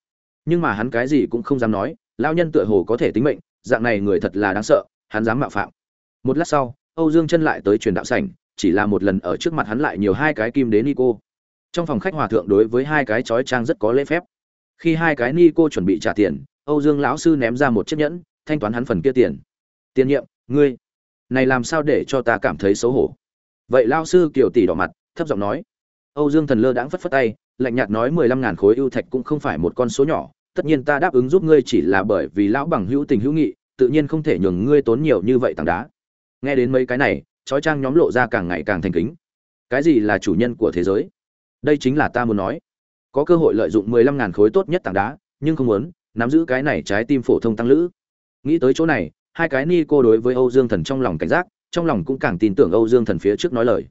Nhưng mà hắn cái gì cũng không dám nói lao nhân tựa hồ có thể tính mệnh, dạng này người thật là đáng sợ, hắn dám mạo phạm. Một lát sau, âu dương chân lại tới truyền đạo sảnh, chỉ là một lần ở trước mặt hắn lại nhiều hai cái kim đến nico. Trong phòng khách hòa thượng đối với hai cái chói trang rất có lễ phép. Khi hai cái nico chuẩn bị trả tiền, âu dương lão sư ném ra một chiếc nhẫn, thanh toán hắn phần kia tiền. Tiền nhiệm, ngươi. Này làm sao để cho ta cảm thấy xấu hổ? Vậy lao sư kiều tỷ đỏ mặt, thấp giọng nói âu dương thần lơ đãng phất phất tay, lạnh nhạt nói mười lăm ngàn khối ưu thạch cũng không phải một con số nhỏ, tất nhiên ta đáp ứng giúp ngươi chỉ là bởi vì lão bằng hữu tình hữu nghị, tự nhiên không thể nhường ngươi tốn nhiều như vậy tảng đá. Nghe đến mấy cái này, trói trang nhóm lộ ra càng ngày càng thành kính. Cái gì là chủ nhân của thế giới? Đây chính là ta muốn nói. Có cơ hội lợi dụng mười lăm ngàn khối tốt nhất tảng đá, nhưng không muốn nắm giữ cái này trái tim phổ thông tăng lữ. Nghĩ tới chỗ này, hai cái ni cô đối với âu dương thần trong lòng cảnh giác, trong lòng cũng càng tin tưởng âu dương thần phía trước nói lời.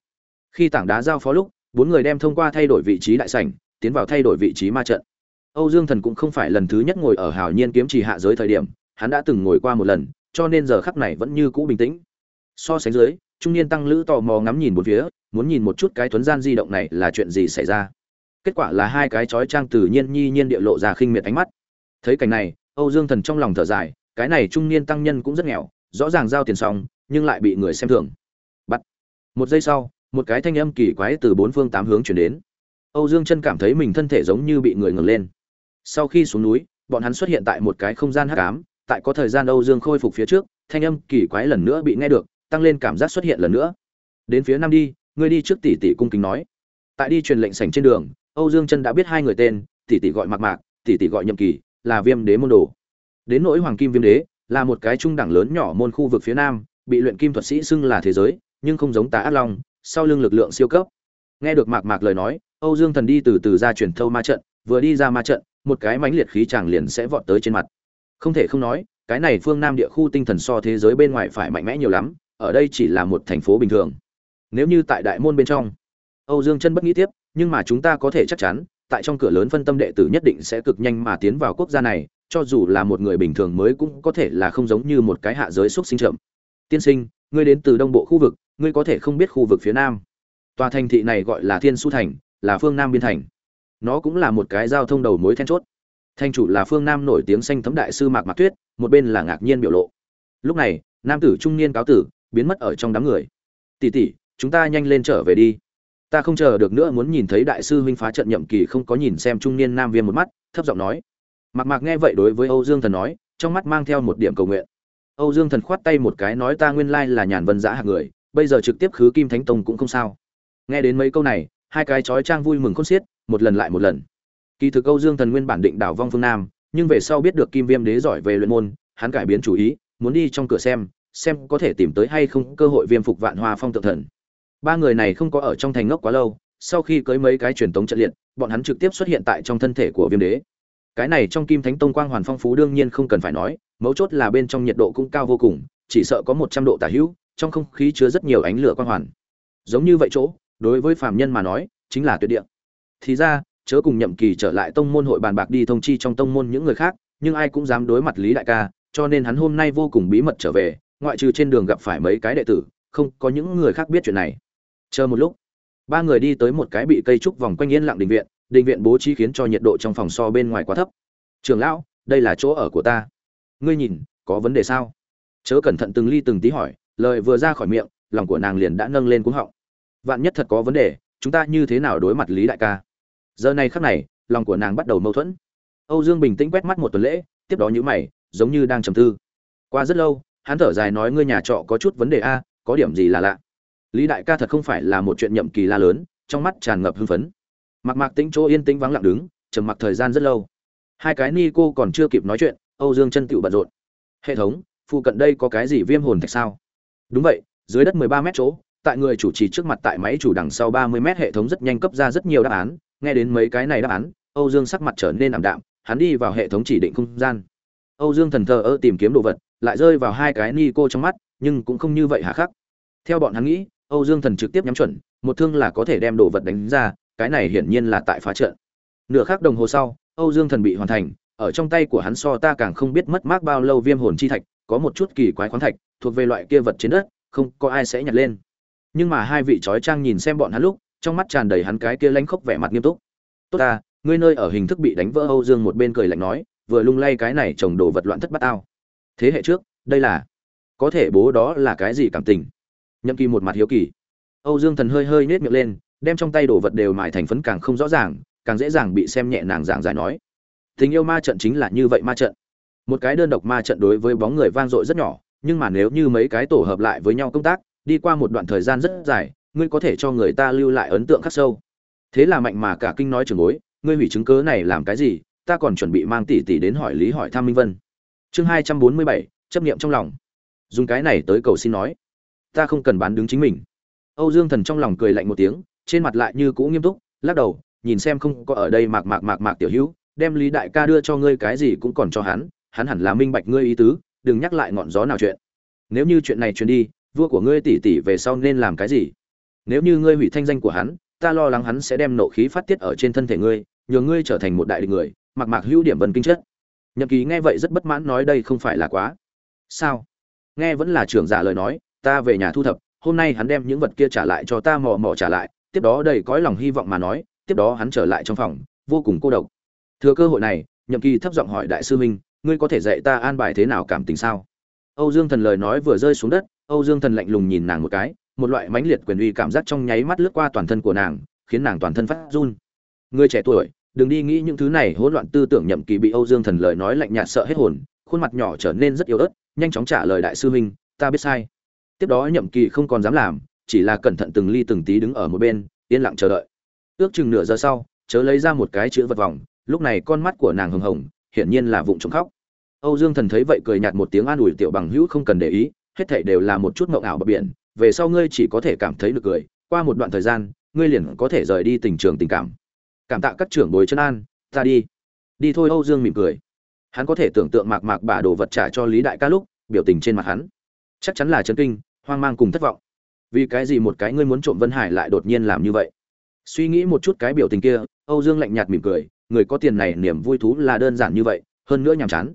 Khi tảng đá giao phó lúc bốn người đem thông qua thay đổi vị trí đại sảnh, tiến vào thay đổi vị trí ma trận. Âu dương thần cũng không phải lần thứ nhất ngồi ở hào nhiên kiếm trì hạ giới thời điểm, hắn đã từng ngồi qua một lần, cho nên giờ khắc này vẫn như cũ bình tĩnh. So sánh dưới, trung niên tăng lữ tò mò ngắm nhìn một phía, muốn nhìn một chút cái tuấn gian di động này là chuyện gì xảy ra. Kết quả là hai cái chói trang tự nhiên nhi nhiên địa lộ ra khinh miệt ánh mắt. Thấy cảnh này, âu dương thần trong lòng thở dài, cái này trung niên tăng nhân cũng rất nghèo, rõ ràng giao tiền xong, nhưng lại bị người xem thường. Bắt. Một giây sau một cái thanh âm kỳ quái từ bốn phương tám hướng chuyển đến. Âu dương chân cảm thấy mình thân thể giống như bị người ngừng lên. Sau khi xuống núi, bọn hắn xuất hiện tại một cái không gian hắc ám, tại có thời gian âu dương khôi phục phía trước, thanh âm kỳ quái lần nữa bị nghe được, tăng lên cảm giác xuất hiện lần nữa. Đến phía nam đi, ngươi đi trước tỷ tỷ cung kính nói. Tại đi truyền lệnh sảnh trên đường, âu dương chân đã biết hai người tên, tỷ tỷ gọi mạc mạc, tỷ tỷ gọi nhậm kỳ, là viêm đế môn đồ. Đến nỗi hoàng kim viêm đế, là một cái trung đẳng lớn nhỏ môn khu vực phía nam, bị luyện kim thuật sĩ xưng là thế giới, nhưng không giống tà ác long sau lưng lực lượng siêu cấp. Nghe được mạc mạc lời nói, âu dương thần đi từ từ ra truyền thâu ma trận, vừa đi ra ma trận, một cái mãnh liệt khí chàng liền sẽ vọt tới trên mặt. Không thể không nói, cái này phương nam địa khu tinh thần so thế giới bên ngoài phải mạnh mẽ nhiều lắm, ở đây chỉ là một thành phố bình thường. Nếu như tại đại môn bên trong, âu dương chân bất nghĩ tiếp, nhưng mà chúng ta có thể chắc chắn, tại trong cửa lớn phân tâm đệ tử nhất định sẽ cực nhanh mà tiến vào quốc gia này, cho dù là một người bình thường mới cũng có thể là không giống như một cái hạ giới xuất sinh chậm. Tiên sinh, ngươi đến từ đông bộ khu vực ngươi có thể không biết khu vực phía nam. Tòa thành thị này gọi là thiên su thành, là phương nam biên thành. Nó cũng là một cái giao thông đầu mối then chốt. Thanh chủ là phương nam nổi tiếng xanh thấm đại sư mạc mạc tuyết, một bên là ngạc nhiên biểu lộ. Lúc này, nam tử trung niên cáo tử, biến mất ở trong đám người. Tỷ tỷ, chúng ta nhanh lên trở về đi. Ta không chờ được nữa muốn nhìn thấy đại sư huynh phá trận nhậm kỳ không có nhìn xem trung niên nam viêm một mắt, thấp giọng nói. Mạc mạc nghe vậy đối với âu dương thần nói, trong mắt mang theo một điểm cầu nguyện. Âu dương thần khoát tay một cái nói, ta nguyên lai là nhàn vân giã hạng người bây giờ trực tiếp khứ kim thánh tông cũng không sao. Nghe đến mấy câu này, hai cái chói trang vui mừng khôn xiết, một lần lại một lần. Kỳ thực câu dương thần nguyên bản định đảo vong phương nam, nhưng về sau biết được kim viêm đế giỏi về luyện môn, hắn cải biến chủ ý, muốn đi trong cửa xem xem có thể tìm tới hay không cơ hội viêm phục vạn hoa phong tượng thần. Ba người này không có ở trong thành ngốc quá lâu, sau khi cưới mấy cái truyền tống trận liệt, bọn hắn trực tiếp xuất hiện tại trong thân thể của viêm đế. Cái này trong kim thánh tông quang hoàn phong phú đương nhiên không cần phải nói, mấu chốt là bên trong nhiệt độ cũng cao vô cùng, chỉ sợ có một trăm độ tả hữu trong không khí chứa rất nhiều ánh lửa quang hoàn. Giống như vậy chỗ, đối với phàm nhân mà nói, chính là tuyệt địa. Thì ra, chớ cùng nhậm kỳ trở lại tông môn hội bàn bạc đi thông chi trong tông môn những người khác, nhưng ai cũng dám đối mặt lý đại ca, cho nên hắn hôm nay vô cùng bí mật trở về, ngoại trừ trên đường gặp phải mấy cái đệ tử, không có những người khác biết chuyện này. Chờ một lúc, ba người đi tới một cái bị cây trúc vòng quanh yên lặng đình viện đình viện bố trí khiến cho nhiệt độ trong phòng so bên ngoài quá thấp. Trường lão, đây là chỗ ở của ta. Ngươi nhìn, có vấn đề sao? Chớ cẩn thận từng ly từng tí hỏi lời vừa ra khỏi miệng, lòng của nàng liền đã nâng lên cuống họng. Vạn nhất thật có vấn đề, chúng ta như thế nào đối mặt lý đại ca? Giờ này khắc này, lòng của nàng bắt đầu mâu thuẫn. Âu dương bình tĩnh quét mắt một tuần lễ, tiếp đó nhữ mày, giống như đang trầm tư. Qua rất lâu, hắn thở dài nói ngươi nhà trọ có chút vấn đề a, có điểm gì là lạ. Lý đại ca thật không phải là một chuyện nhậm kỳ la lớn, trong mắt tràn ngập hưng phấn. Mặc mạc tĩnh chỗ yên tĩnh vắng lặng đứng, trầm mặc thời gian rất lâu. Hai cái ni cô còn chưa kịp nói chuyện, âu dương chân tựu bận rộn. Hệ thống, phụ cận đây có cái gì viêm hồn thạch sao? Đúng vậy, dưới đất mười ba mét chỗ, tại người chủ trì trước mặt tại máy chủ đằng sau ba mươi mét hệ thống rất nhanh cấp ra rất nhiều đáp án. Nghe đến mấy cái này đáp án, âu dương sắc mặt trở nên ảm đạm, hắn đi vào hệ thống chỉ định không gian. Âu dương thần thờ ơ tìm kiếm đồ vật, lại rơi vào hai cái ni cô trong mắt, nhưng cũng không như vậy hà khắc. Theo bọn hắn nghĩ, âu dương thần trực tiếp nhắm chuẩn, một thương là có thể đem đồ vật đánh ra, cái này hiển nhiên là tại phá trận. Nửa khắc đồng hồ sau, âu dương thần bị hoàn thành, ở trong tay của hắn so ta càng không biết mất mát bao lâu viêm hồn chi thạch, có một chút kỳ quái khoáng thạch thuộc về loại kia vật trên đất, không có ai sẽ nhặt lên. Nhưng mà hai vị trói trang nhìn xem bọn hắn lúc, trong mắt tràn đầy hắn cái kia lánh khóc vẻ mặt nghiêm túc. Tốt ta, ngươi nơi ở hình thức bị đánh vỡ âu dương một bên cười lạnh nói, vừa lung lay cái này trồng đồ vật loạn thất bát ao thế hệ trước, đây là, có thể bố đó là cái gì cảm tình? Nhậm kỳ một mặt hiếu kỳ. Âu dương thần hơi hơi nết miệng lên, đem trong tay đồ vật đều mài thành phấn càng không rõ ràng, càng dễ dàng bị xem nhẹ nàng giảng giải nói. Tình yêu ma trận chính là như vậy ma trận. Một cái đơn độc ma trận đối với bóng người vang dội rất nhỏ nhưng mà nếu như mấy cái tổ hợp lại với nhau công tác, đi qua một đoạn thời gian rất dài, ngươi có thể cho người ta lưu lại ấn tượng khắc sâu. Thế là mạnh mà cả kinh nói trường bối, ngươi hủy chứng cớ này làm cái gì, ta còn chuẩn bị mang tỷ tỷ đến hỏi lý hỏi tham minh vân. Chương hai trăm bốn mươi bảy, chấp niệm trong lòng. Dùng cái này tới cầu xin nói, ta không cần bán đứng chính mình. Âu dương thần trong lòng cười lạnh một tiếng, trên mặt lại như cũ nghiêm túc, lắc đầu, nhìn xem không có ở đây mạc mạc mạc mạc tiểu hữu, đem lý đại ca đưa cho ngươi cái gì cũng còn cho hắn hắn hẳn là minh bạch ngươi ý tứ đừng nhắc lại ngọn gió nào chuyện. Nếu như chuyện này truyền đi, vua của ngươi tỷ tỷ về sau nên làm cái gì? Nếu như ngươi hủy thanh danh của hắn, ta lo lắng hắn sẽ đem nộ khí phát tiết ở trên thân thể ngươi, nhờ ngươi trở thành một đại địch người, mặc mạc hữu điểm vân kinh chất. Nhậm ký nghe vậy rất bất mãn nói đây không phải là quá. Sao? Nghe vẫn là trưởng giả lời nói, ta về nhà thu thập, hôm nay hắn đem những vật kia trả lại cho ta mò mò trả lại, tiếp đó đầy cõi lòng hy vọng mà nói, tiếp đó hắn trở lại trong phòng, vô cùng cô độc. Thừa cơ hội này nhậm kỳ thấp giọng hỏi đại sư minh ngươi có thể dạy ta an bài thế nào cảm tình sao? Âu dương thần lời nói vừa rơi xuống đất, âu dương thần lạnh lùng nhìn nàng một cái, một loại mãnh liệt quyền uy cảm giác trong nháy mắt lướt qua toàn thân của nàng, khiến nàng toàn thân phát run. Người trẻ tuổi, đừng đi nghĩ những thứ này hỗn loạn tư tưởng nhậm kỳ bị âu dương thần lời nói lạnh nhạt sợ hết hồn, khuôn mặt nhỏ trở nên rất yếu ớt, nhanh chóng trả lời đại sư huynh, ta biết sai. Tiếp đó nhậm kỳ không còn dám làm, chỉ là cẩn thận từng ly từng tí đứng ở một bên, yên lặng chờ đợi. Ước chừng nửa giờ sau, chớ lấy ra một cái chữ vật vòng lúc này con mắt của nàng hồng hồng, hiển nhiên là vụng trộm khóc. Âu dương thần thấy vậy cười nhạt một tiếng an ủi tiểu bằng hữu không cần để ý, hết thảy đều là một chút mộng ảo bờ biển, về sau ngươi chỉ có thể cảm thấy được cười, qua một đoạn thời gian, ngươi liền có thể rời đi tình trường tình cảm. Cảm tạ các trưởng bồi chân an, ta đi. Đi thôi, âu dương mỉm cười. Hắn có thể tưởng tượng mạc mạc bà đồ vật trả cho lý đại ca lúc, biểu tình trên mặt hắn chắc chắn là chấn kinh, hoang mang cùng thất vọng. Vì cái gì một cái ngươi muốn trộm vân hải lại đột nhiên làm như vậy? Suy nghĩ một chút cái biểu tình kia, âu dương lạnh nhạt mỉm cười người có tiền này niềm vui thú là đơn giản như vậy, hơn nữa nhàm chán.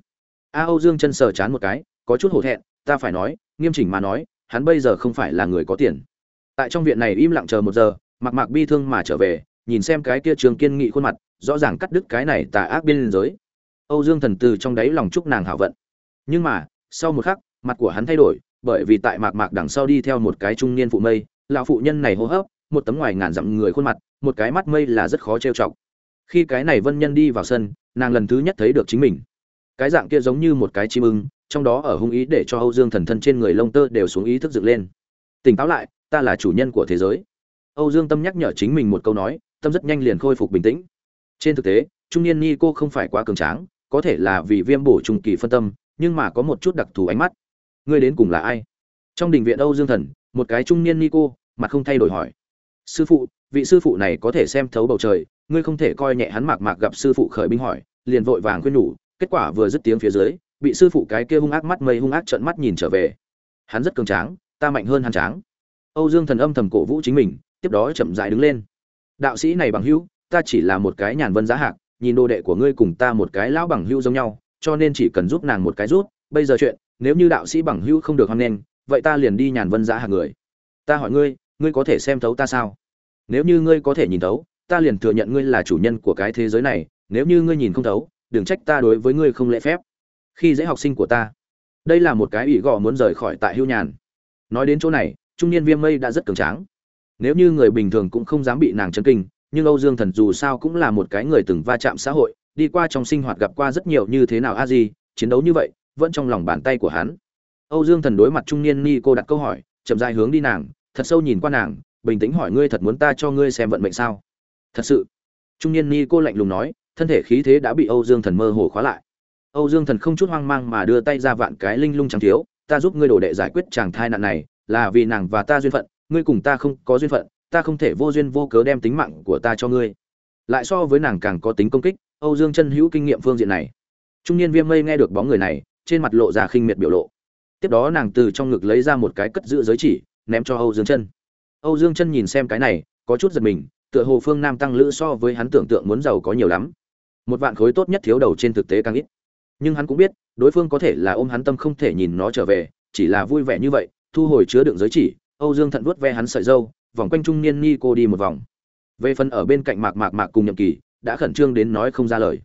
A âu dương chân sờ chán một cái, có chút hổ thẹn, ta phải nói, nghiêm chỉnh mà nói, hắn bây giờ không phải là người có tiền. Tại trong viện này im lặng chờ một giờ mặc mạc bi thương mà trở về, nhìn xem cái kia trường kiên nghị khuôn mặt, rõ ràng cắt đứt cái này tà ác biên giới. Âu dương thần từ trong đáy lòng chúc nàng hảo vận. Nhưng mà, sau một khắc, mặt của hắn thay đổi, bởi vì tại mạc mạc đằng sau đi theo một cái trung niên phụ mây, lão phụ nhân này hô hấp, một tấm ngoài ngàn dặm người khuôn mặt, một cái mắt mây là rất khó trêu chọc khi cái này vân nhân đi vào sân, nàng lần thứ nhất thấy được chính mình. Cái dạng kia giống như một cái chim ưng, trong đó ở hung ý để cho âu dương thần thân trên người lông tơ đều xuống ý thức dựng lên. Tỉnh táo lại, ta là chủ nhân của thế giới. Âu dương tâm nhắc nhở chính mình một câu nói, tâm rất nhanh liền khôi phục bình tĩnh. Trên thực tế, trung niên ni cô không phải quá cường tráng, có thể là vì viêm bổ trung kỳ phân tâm, nhưng mà có một chút đặc thù ánh mắt. Ngươi đến cùng là ai? Trong đình viện âu dương thần, một cái trung niên ni cô, mặt không thay đổi hỏi. Sư phụ, vị sư phụ này có thể xem thấu bầu trời ngươi không thể coi nhẹ hắn mạc mạc gặp sư phụ khởi binh hỏi, liền vội vàng khuyên nhủ, kết quả vừa dứt tiếng phía dưới, bị sư phụ cái kia hung ác mắt mây hung ác trợn mắt nhìn trở về. Hắn rất cường tráng, ta mạnh hơn hắn tráng. Âu dương thần âm thầm cổ vũ chính mình, tiếp đó chậm rãi đứng lên. Đạo sĩ này bằng hữu, ta chỉ là một cái nhàn vân giá hạc, nhìn đồ đệ của ngươi cùng ta một cái lão bằng hữu giống nhau, cho nên chỉ cần giúp nàng một cái rút bây giờ chuyện, nếu như đạo sĩ bằng hữu không được hoan nghênh, vậy ta liền đi nhàn vân giá hạc người. Ta hỏi ngươi ngươi có thể xem thấu ta sao? Nếu như ngươi có thể nhìn thấu ta liền thừa nhận ngươi là chủ nhân của cái thế giới này, nếu như ngươi nhìn không thấu, đừng trách ta đối với ngươi không lễ phép. Khi dễ học sinh của ta. Đây là một cái ủy gò muốn rời khỏi tại hưu nhàn. Nói đến chỗ này, trung niên viêm mây đã rất cường tráng. Nếu như người bình thường cũng không dám bị nàng chấn kinh, nhưng âu dương thần dù sao cũng là một cái người từng va chạm xã hội, đi qua trong sinh hoạt gặp qua rất nhiều như thế nào a di, chiến đấu như vậy, vẫn trong lòng bàn tay của hắn. Âu dương thần đối mặt trung niên ni cô đặt câu hỏi, chậm dài hướng đi nàng, thật sâu nhìn qua nàng, bình tĩnh hỏi ngươi thật muốn ta cho ngươi xem vận mệnh sao? Thật sự. Trung niên ni cô lạnh lùng nói, thân thể khí thế đã bị âu dương thần mơ hồ khóa lại. Âu dương thần không chút hoang mang mà đưa tay ra vạn cái linh lung trắng thiếu, ta giúp ngươi đổ đệ giải quyết chàng thai nạn này, là vì nàng và ta duyên phận, ngươi cùng ta không có duyên phận, ta không thể vô duyên vô cớ đem tính mạng của ta cho ngươi. Lại so với nàng càng có tính công kích, âu dương chân hữu kinh nghiệm phương diện này. Trung niên viêm mây nghe được bóng người này, trên mặt lộ ra khinh miệt biểu lộ. Tiếp đó nàng từ trong ngực lấy ra một cái cất giữ giới chỉ, ném cho âu dương chân. Âu dương chân nhìn xem cái này, có chút giật mình tựa hồ phương nam tăng lữ so với hắn tưởng tượng muốn giàu có nhiều lắm. Một vạn khối tốt nhất thiếu đầu trên thực tế càng ít. Nhưng hắn cũng biết, đối phương có thể là ôm hắn tâm không thể nhìn nó trở về, chỉ là vui vẻ như vậy, thu hồi chứa đựng giới chỉ, âu dương thận vuốt ve hắn sợi dâu vòng quanh trung niên ni cô đi một vòng. Về phần ở bên cạnh mạc mạc mạc cùng nhậm kỳ, đã khẩn trương đến nói không ra lời.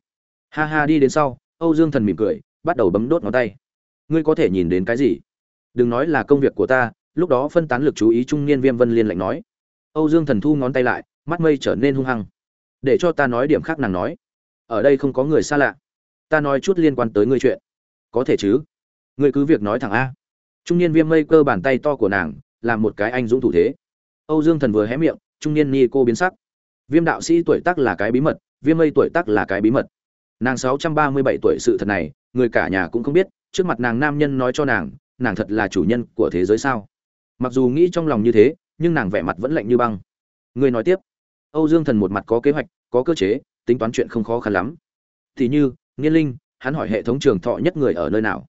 Ha ha, đi đến sau, âu dương thần mỉm cười, bắt đầu bấm đốt ngón tay. Ngươi có thể nhìn đến cái gì? Đừng nói là công việc của ta, lúc đó phân tán lực chú ý trung niên viêm vân liên lạnh nói. Âu dương thần thu ngón tay lại mắt mây trở nên hung hăng. Để cho ta nói điểm khác nàng nói. Ở đây không có người xa lạ. Ta nói chút liên quan tới ngươi chuyện. Có thể chứ? Ngươi cứ việc nói thẳng a. Trung niên viêm mây cơ bàn tay to của nàng làm một cái anh dũng thủ thế. Âu dương thần vừa hé miệng, trung niên ni cô biến sắc. Viêm đạo sĩ tuổi tác là cái bí mật, viêm mây tuổi tác là cái bí mật. Nàng sáu trăm ba mươi bảy tuổi sự thật này, người cả nhà cũng không biết, trước mặt nàng nam nhân nói cho nàng nàng thật là chủ nhân của thế giới sao? Mặc dù nghĩ trong lòng như thế, nhưng nàng vẻ mặt vẫn lạnh như băng. Người nói tiếp âu dương thần một mặt có kế hoạch, có cơ chế, tính toán chuyện không khó khăn lắm. Thì như, nghiên linh, hắn hỏi hệ thống trường thọ nhất người ở nơi nào?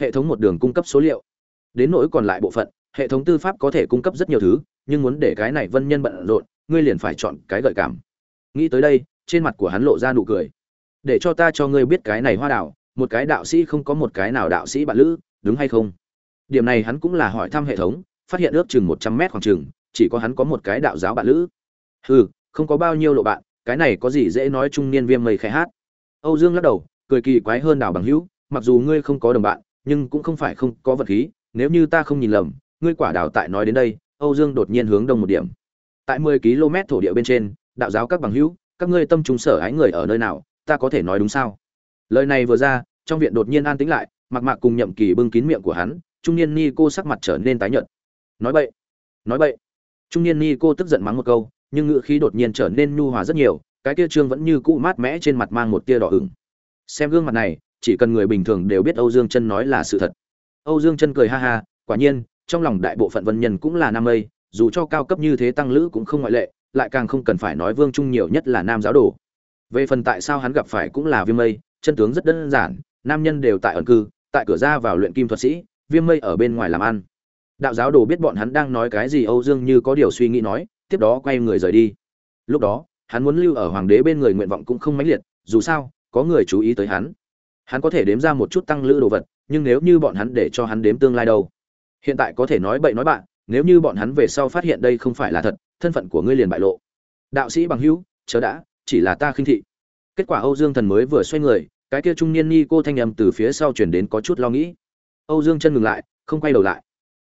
Hệ thống một đường cung cấp số liệu. Đến nỗi còn lại bộ phận, hệ thống tư pháp có thể cung cấp rất nhiều thứ, nhưng muốn để cái này vân nhân bận rộn, ngươi liền phải chọn cái gợi cảm. Nghĩ tới đây, trên mặt của hắn lộ ra nụ cười. Để cho ta cho ngươi biết cái này hoa đảo, một cái đạo sĩ không có một cái nào đạo sĩ bạn lữ, đúng hay không? Điểm này hắn cũng là hỏi thăm hệ thống, phát hiện ước chừng một trăm mét khoảng chừng, chỉ có hắn có một cái đạo giáo bạn lữ. Hừ không có bao nhiêu lộ bạn, cái này có gì dễ nói trung niên viêm mây khai hát. Âu dương lắc đầu, cười kỳ quái hơn đào bằng hữu, mặc dù ngươi không có đồng bạn, nhưng cũng không phải không có vật khí, nếu như ta không nhìn lầm, ngươi quả đào tại nói đến đây, âu dương đột nhiên hướng đông một điểm. Tại mười km thổ địa bên trên, đạo giáo các bằng hữu, các ngươi tâm trung sở ái người ở nơi nào, ta có thể nói đúng sao? Lời này vừa ra, trong viện đột nhiên an tĩnh lại mặc mạc cùng nhậm kỳ bưng kín miệng của hắn, trung niên ni cô sắc mặt trở nên tái nhợt. Nói bậy nói bậy. Trung niên ni cô tức giận mắng một câu nhưng ngữ khí đột nhiên trở nên nhu hòa rất nhiều, cái kia trương vẫn như cũ mát mẽ trên mặt mang một tia đỏ ửng. Xem gương mặt này, chỉ cần người bình thường đều biết âu dương chân nói là sự thật. Âu dương chân cười ha ha, quả nhiên, trong lòng đại bộ phận vân nhân cũng là nam mây, dù cho cao cấp như thế tăng lữ cũng không ngoại lệ, lại càng không cần phải nói vương trung nhiều nhất là nam giáo đồ. Về phần tại sao hắn gặp phải cũng là viêm mây, chân tướng rất đơn giản, nam nhân đều tại ẩn cư, tại cửa ra vào luyện kim thuật sĩ, viêm mây ở bên ngoài làm ăn. Đạo giáo đồ biết bọn hắn đang nói cái gì, âu dương như có điều suy nghĩ nói tiếp đó quay người rời đi. Lúc đó, hắn muốn lưu ở hoàng đế bên người nguyện vọng cũng không mãnh liệt, dù sao, có người chú ý tới hắn. Hắn có thể đếm ra một chút tăng lữ đồ vật, nhưng nếu như bọn hắn để cho hắn đếm tương lai đâu? Hiện tại có thể nói bậy nói bạn, nếu như bọn hắn về sau phát hiện đây không phải là thật, thân phận của ngươi liền bại lộ. Đạo sĩ bằng hữu, chớ đã, chỉ là ta khinh thị. Kết quả âu dương thần mới vừa xoay người, cái kia trung niên ni cô thanh âm từ phía sau chuyển đến có chút lo nghĩ. Âu dương chân ngừng lại, không quay đầu lại.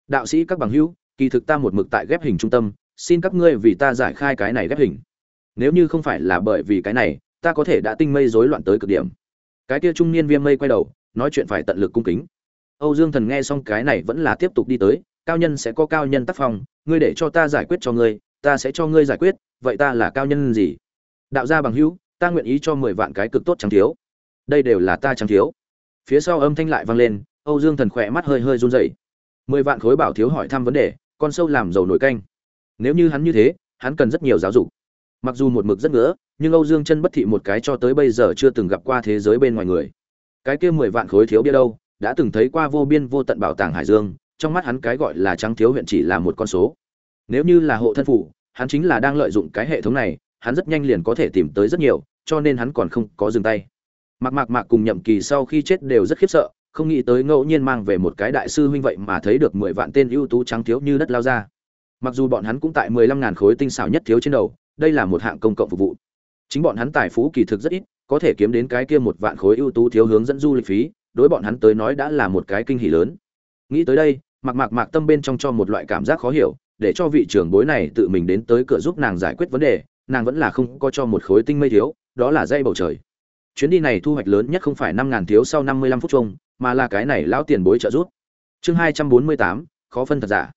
Đạo sĩ các bằng hữu, kỳ thực ta một mực tại ghép hình trung tâm xin các ngươi vì ta giải khai cái này ghép hình. Nếu như không phải là bởi vì cái này, ta có thể đã tinh mây rối loạn tới cực điểm. Cái kia trung niên viêm mây quay đầu, nói chuyện phải tận lực cung kính. Âu dương thần nghe xong cái này vẫn là tiếp tục đi tới, cao nhân sẽ có cao nhân tác phong, ngươi để cho ta giải quyết cho ngươi, ta sẽ cho ngươi giải quyết, vậy ta là cao nhân gì? Đạo gia bằng hữu, ta nguyện ý cho mười vạn cái cực tốt trắng thiếu. Đây đều là ta trắng thiếu. Phía sau âm thanh lại vang lên, âu dương thần khỏe mắt hơi hơi run rẩy. Mười vạn khối bảo thiếu hỏi thăm vấn đề, con sâu làm dầu nổi canh nếu như hắn như thế hắn cần rất nhiều giáo dục. Mặc dù một mực rất ngỡ, nhưng âu dương chân bất thị một cái cho tới bây giờ chưa từng gặp qua thế giới bên ngoài người. Cái kia mười vạn khối thiếu bia đâu đã từng thấy qua vô biên vô tận bảo tàng hải dương trong mắt hắn cái gọi là trắng thiếu huyện chỉ là một con số. Nếu như là hộ thân phủ hắn chính là đang lợi dụng cái hệ thống này hắn rất nhanh liền có thể tìm tới rất nhiều cho nên hắn còn không có dừng tay. Mặc mạc mạc cùng nhậm kỳ sau khi chết đều rất khiếp sợ không nghĩ tới ngẫu nhiên mang về một cái đại sư huynh vậy mà thấy được mười vạn tên ưu tú trắng thiếu như đất lao ra mặc dù bọn hắn cũng tại mười lăm ngàn khối tinh xảo nhất thiếu trên đầu, đây là một hạng công cộng phục vụ. Chính bọn hắn tài phú kỳ thực rất ít, có thể kiếm đến cái kia một vạn khối ưu tú thiếu hướng dẫn du lịch phí, đối bọn hắn tới nói đã là một cái kinh hỉ lớn. Nghĩ tới đây mặc mạc mạc tâm bên trong cho một loại cảm giác khó hiểu, để cho vị trưởng bối này tự mình đến tới cửa giúp nàng giải quyết vấn đề, nàng vẫn là không có cho một khối tinh mây thiếu, đó là dây bầu trời. Chuyến đi này thu hoạch lớn nhất không phải năm ngàn thiếu sau năm mươi lăm phút chung, mà là cái này lão tiền bối trợ giúp. Chương hai trăm bốn mươi tám, khó phân thật giả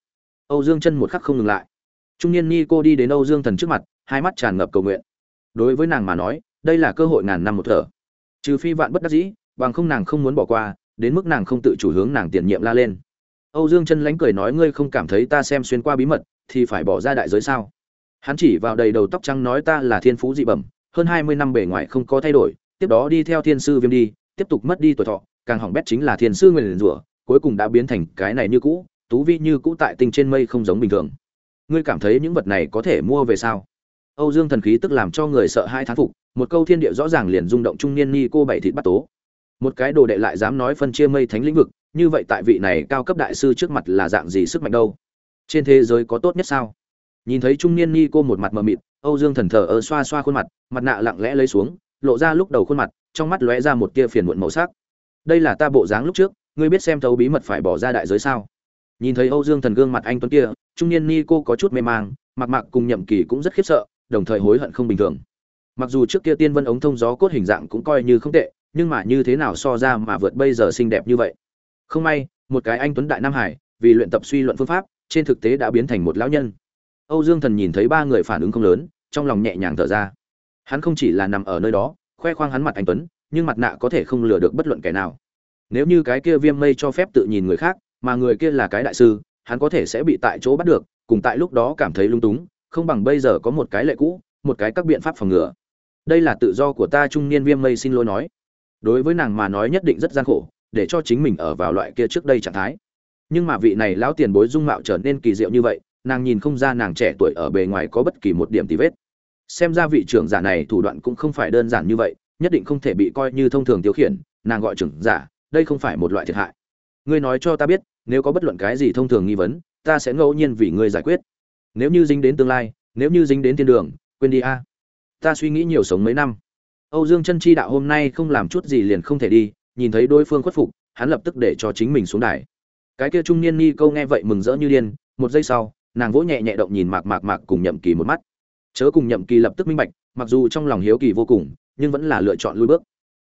âu dương chân một khắc không ngừng lại. Trung niên ni cô đi đến âu dương thần trước mặt, hai mắt tràn ngập cầu nguyện. Đối với nàng mà nói, đây là cơ hội ngàn năm một thở. Trừ phi vạn bất đắc dĩ, bằng không nàng không muốn bỏ qua, đến mức nàng không tự chủ hướng nàng tiền nhiệm la lên. Âu dương chân lánh cười nói, ngươi không cảm thấy ta xem xuyên qua bí mật, thì phải bỏ ra đại giới sao? Hắn chỉ vào đầy đầu tóc trắng nói, ta là thiên phú dị bẩm, hơn hai mươi năm bề ngoài không có thay đổi, tiếp đó đi theo thiên sư viêm đi, tiếp tục mất đi tuổi thọ, càng hỏng bét chính là thiên sư nguyên rủa, cuối cùng đã biến thành cái này như cũ tú vi như cũ tại tinh trên mây không giống bình thường. Ngươi cảm thấy những vật này có thể mua về sao? Âu dương thần khí tức làm cho người sợ hai thán phục, một câu thiên địa rõ ràng liền rung động trung niên ni cô bảy thịt bắt tố. Một cái đồ đệ lại dám nói phân chia mây thánh lĩnh vực, như vậy tại vị này cao cấp đại sư trước mặt là dạng gì sức mạnh đâu? Trên thế giới có tốt nhất sao? Nhìn thấy trung niên ni cô một mặt mờ mịt, âu dương thần thờ ơ xoa xoa khuôn mặt mặt nạ lặng lẽ lấy xuống, lộ ra lúc đầu khuôn mặt, trong mắt lóe ra một tia phiền muộn màu sắc. Đây là ta bộ dáng lúc trước, ngươi biết xem thấu bí mật phải bỏ ra đại giới sao? Nhìn thấy âu dương thần gương mặt anh tuấn kia, trung niên ni cô có chút mê mang mặc mặc cùng nhậm kỳ cũng rất khiếp sợ, đồng thời hối hận không bình thường. Mặc dù trước kia tiên vân ống thông gió cốt hình dạng cũng coi như không tệ, nhưng mà như thế nào so ra mà vượt bây giờ xinh đẹp như vậy? Không may, một cái anh tuấn đại nam hải, vì luyện tập suy luận phương pháp, trên thực tế đã biến thành một lão nhân. Âu dương thần nhìn thấy ba người phản ứng không lớn, trong lòng nhẹ nhàng thở ra. Hắn không chỉ là nằm ở nơi đó, khoe khoang hắn mặt anh tuấn, nhưng mặt nạ có thể không lừa được bất luận kẻ nào. Nếu như cái kia viêm mây cho phép tự nhìn người khác mà người kia là cái đại sư, hắn có thể sẽ bị tại chỗ bắt được, cùng tại lúc đó cảm thấy lung túng, không bằng bây giờ có một cái lệ cũ, một cái các biện pháp phòng ngừa. Đây là tự do của ta trung niên viêm mây xin lỗi nói. Đối với nàng mà nói nhất định rất gian khổ, để cho chính mình ở vào loại kia trước đây trạng thái. Nhưng mà vị này lão tiền bối dung mạo trở nên kỳ diệu như vậy, nàng nhìn không ra nàng trẻ tuổi ở bề ngoài có bất kỳ một điểm tì vết. Xem ra vị trưởng giả này thủ đoạn cũng không phải đơn giản như vậy, nhất định không thể bị coi như thông thường tiêu khiển, nàng gọi trưởng giả, đây không phải một loại thiệt hại. Ngươi nói cho ta biết nếu có bất luận cái gì thông thường nghi vấn, ta sẽ ngẫu nhiên vì ngươi giải quyết. Nếu như dính đến tương lai, nếu như dính đến thiên đường, quên đi a. Ta suy nghĩ nhiều sống mấy năm. Âu dương chân chi đạo hôm nay không làm chút gì liền không thể đi, nhìn thấy đối phương khuất phục, hắn lập tức để cho chính mình xuống đài. Cái kia trung niên ni câu nghe vậy mừng rỡ như điên, một giây sau, nàng vỗ nhẹ nhẹ động nhìn mạc mạc mạc cùng nhậm kỳ một mắt. Chớ cùng nhậm kỳ lập tức minh bạch, mặc dù trong lòng hiếu kỳ vô cùng, nhưng vẫn là lựa chọn lui bước.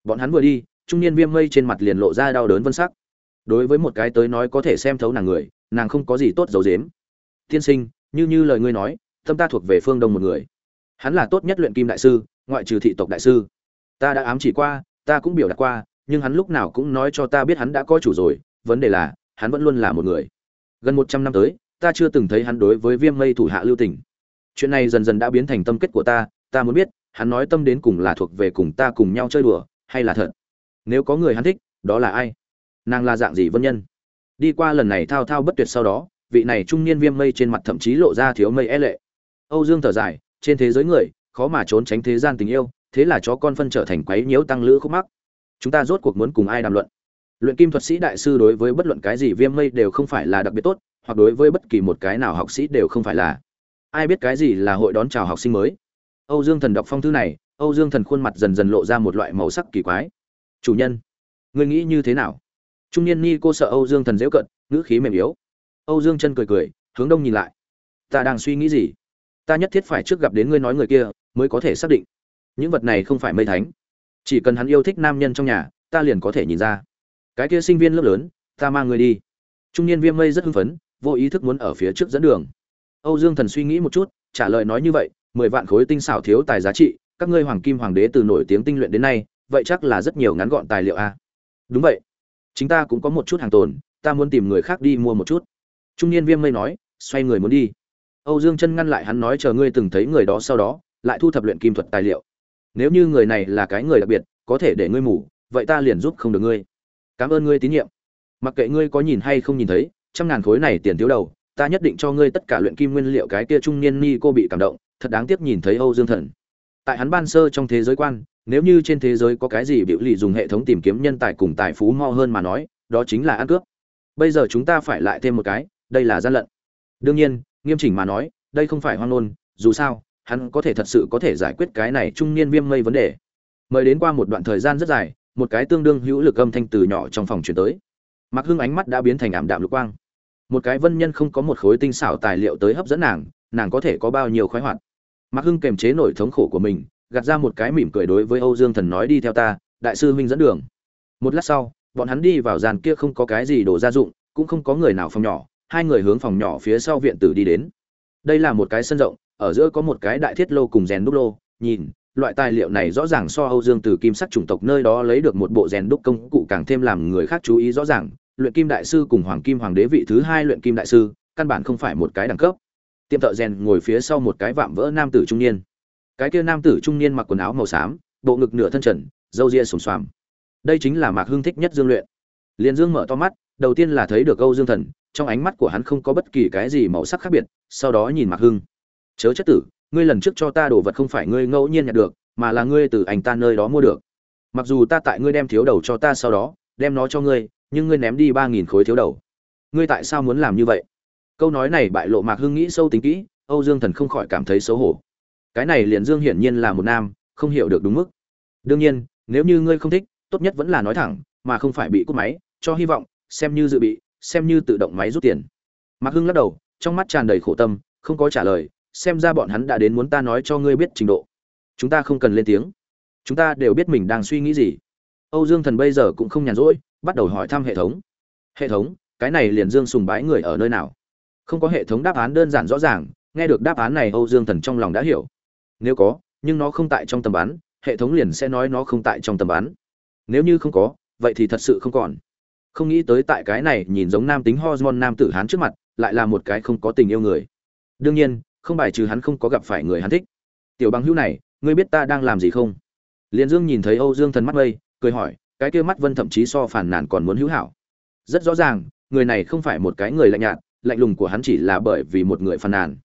Bọn hắn vừa đi, trung niên viêm mây trên mặt liền lộ ra đau đớn vân sắc đối với một cái tới nói có thể xem thấu nàng người, nàng không có gì tốt giấu dếm tiên sinh, như như lời ngươi nói, tâm ta thuộc về phương đông một người. Hắn là tốt nhất luyện kim đại sư, ngoại trừ thị tộc đại sư. Ta đã ám chỉ qua, ta cũng biểu đạt qua, nhưng hắn lúc nào cũng nói cho ta biết hắn đã có chủ rồi, vấn đề là, hắn vẫn luôn là một người. Gần một trăm năm tới, ta chưa từng thấy hắn đối với viêm mây thủ hạ lưu tình. Chuyện này dần dần đã biến thành tâm kết của ta ta muốn biết, hắn nói tâm đến cùng là thuộc về cùng ta cùng nhau chơi đùa, hay là thật? Nếu có người hắn thích, đó là ai? Nàng là dạng gì vân nhân? Đi qua lần này thao thao bất tuyệt sau đó, vị này trung niên viêm mây trên mặt thậm chí lộ ra thiếu mây e lệ. Âu dương thở dài, trên thế giới người, khó mà trốn tránh thế gian tình yêu, thế là chó con phân trở thành quấy nhiễu tăng lữ khúc mắc. Chúng ta rốt cuộc muốn cùng ai đàm luận? Luyện kim thuật sĩ đại sư đối với bất luận cái gì viêm mây đều không phải là đặc biệt tốt, hoặc đối với bất kỳ một cái nào học sĩ đều không phải là. Ai biết cái gì là hội đón chào học sinh mới? Âu dương thần đọc phong thư này, âu dương thần khuôn mặt dần dần lộ ra một loại màu sắc kỳ quái. Chủ nhân, ngươi nghĩ như thế nào? Trung niên ni cô sợ âu dương thần dễu cận, ngữ khí mềm yếu. Âu dương chân cười cười, hướng đông nhìn lại. Ta đang suy nghĩ gì? Ta nhất thiết phải trước gặp đến ngươi nói người kia, mới có thể xác định. Những vật này không phải mây thánh. Chỉ cần hắn yêu thích nam nhân trong nhà, ta liền có thể nhìn ra. Cái kia sinh viên lớp lớn, ta mang người đi. Trung niên viêm mây rất hưng phấn, vô ý thức muốn ở phía trước dẫn đường. Âu dương thần suy nghĩ một chút, trả lời nói như vậy, mười vạn khối tinh xảo thiếu tài giá trị, các ngươi hoàng kim hoàng đế từ nổi tiếng tinh luyện đến nay, vậy chắc là rất nhiều ngắn gọn tài liệu a. Đúng vậy chúng ta cũng có một chút hàng tồn, ta muốn tìm người khác đi mua một chút. Trung niên viêm mây nói, xoay người muốn đi. Âu dương chân ngăn lại hắn nói chờ ngươi từng thấy người đó sau đó, lại thu thập luyện kim thuật tài liệu. Nếu như người này là cái người đặc biệt, có thể để ngươi mù, vậy ta liền giúp không được ngươi. Cảm ơn ngươi tín nhiệm. Mặc kệ ngươi có nhìn hay không nhìn thấy, trăm ngàn khối này tiền thiếu đầu, ta nhất định cho ngươi tất cả luyện kim nguyên liệu cái kia trung niên ni cô bị cảm động, thật đáng tiếc nhìn thấy âu dương thần. Tại hắn ban sơ trong thế giới quan nếu như trên thế giới có cái gì biểu lì dùng hệ thống tìm kiếm nhân tài cùng tài phú mo hơn mà nói, đó chính là ăn cướp. Bây giờ chúng ta phải lại thêm một cái, đây là gian lận. Đương nhiên, nghiêm chỉnh mà nói, đây không phải hoang ngôn. dù sao, hắn có thể thật sự có thể giải quyết cái này trung niên viêm mây vấn đề. Mời đến qua một đoạn thời gian rất dài, một cái tương đương hữu lực âm thanh từ nhỏ trong phòng chuyển tới. Mặc hưng ánh mắt đã biến thành ảm đạm lục quang. Một cái vân nhân không có một khối tinh xảo tài liệu tới hấp dẫn nàng nàng có thể có bao nhiêu khoái hoạt. Mặc hưng kềm chế nổi thống khổ của mình gạt ra một cái mỉm cười đối với âu dương thần nói đi theo ta, đại sư huynh dẫn đường. Một lát sau, bọn hắn đi vào gian kia không có cái gì đồ gia dụng, cũng không có người nào phòng nhỏ, hai người hướng phòng nhỏ phía sau viện tử đi đến. Đây là một cái sân rộng, ở giữa có một cái đại thiết lô cùng rèn đúc lô, nhìn, loại tài liệu này rõ ràng so âu dương từ kim sắc chủng tộc nơi đó lấy được một bộ rèn đúc công cụ càng thêm làm người khác chú ý rõ ràng. Luyện kim đại sư cùng hoàng kim hoàng đế vị thứ hai luyện kim đại sư, căn bản không phải một cái đẳng cấp. Tiệm thợ rèn ngồi phía sau một cái vạm vỡ nam tử trung niên cái kia nam tử trung niên mặc quần áo màu xám, bộ ngực nửa thân trần, râu ria sùng xoàm. Đây chính là mạc hưng thích nhất dương luyện. Liền dương mở to mắt, đầu tiên là thấy được âu dương thần, trong ánh mắt của hắn không có bất kỳ cái gì màu sắc khác biệt, sau đó nhìn mạc hưng. Chớ chất tử, ngươi lần trước cho ta đồ vật không phải ngươi ngẫu nhiên nhận được, mà là ngươi từ anh ta nơi đó mua được. Mặc dù ta tại ngươi đem thiếu đầu cho ta sau đó, đem nó cho ngươi, nhưng ngươi ném đi ba nghìn khối thiếu đầu. Ngươi tại sao muốn làm như vậy? Câu nói này bại lộ mạc hưng nghĩ sâu tính kỹ, âu dương thần không khỏi cảm thấy xấu hổ cái này liền dương hiển nhiên là một nam, không hiểu được đúng mức. Đương nhiên, nếu như ngươi không thích, tốt nhất vẫn là nói thẳng, mà không phải bị cúp máy, cho hy vọng, xem như dự bị, xem như tự động máy rút tiền. Mạc hưng lắc đầu, trong mắt tràn đầy khổ tâm, không có trả lời, xem ra bọn hắn đã đến muốn ta nói cho ngươi biết trình độ. Chúng ta không cần lên tiếng. Chúng ta đều biết mình đang suy nghĩ gì. Âu dương thần bây giờ cũng không nhàn rỗi, bắt đầu hỏi thăm hệ thống. Hệ thống, cái này liền dương sùng bái người ở nơi nào? Không có hệ thống đáp án đơn giản rõ ràng, nghe được đáp án này âu dương thần trong lòng đã hiểu nếu có, nhưng nó không tại trong tầm bắn, hệ thống liền sẽ nói nó không tại trong tầm bắn. Nếu như không có, vậy thì thật sự không còn. Không nghĩ tới tại cái này nhìn giống nam tính hormone nam tử hán trước mặt, lại là một cái không có tình yêu người. Đương nhiên, không bài trừ hắn không có gặp phải người hắn thích. Tiểu bằng hữu này, ngươi biết ta đang làm gì không? Liền dương nhìn thấy âu dương thần mắt mây cười hỏi, cái kia mắt vân thậm chí so phản nàn còn muốn hữu hảo. Rất rõ ràng, người này không phải một cái người lạnh nhạt, lạnh lùng của hắn chỉ là bởi vì một người phàn nàn.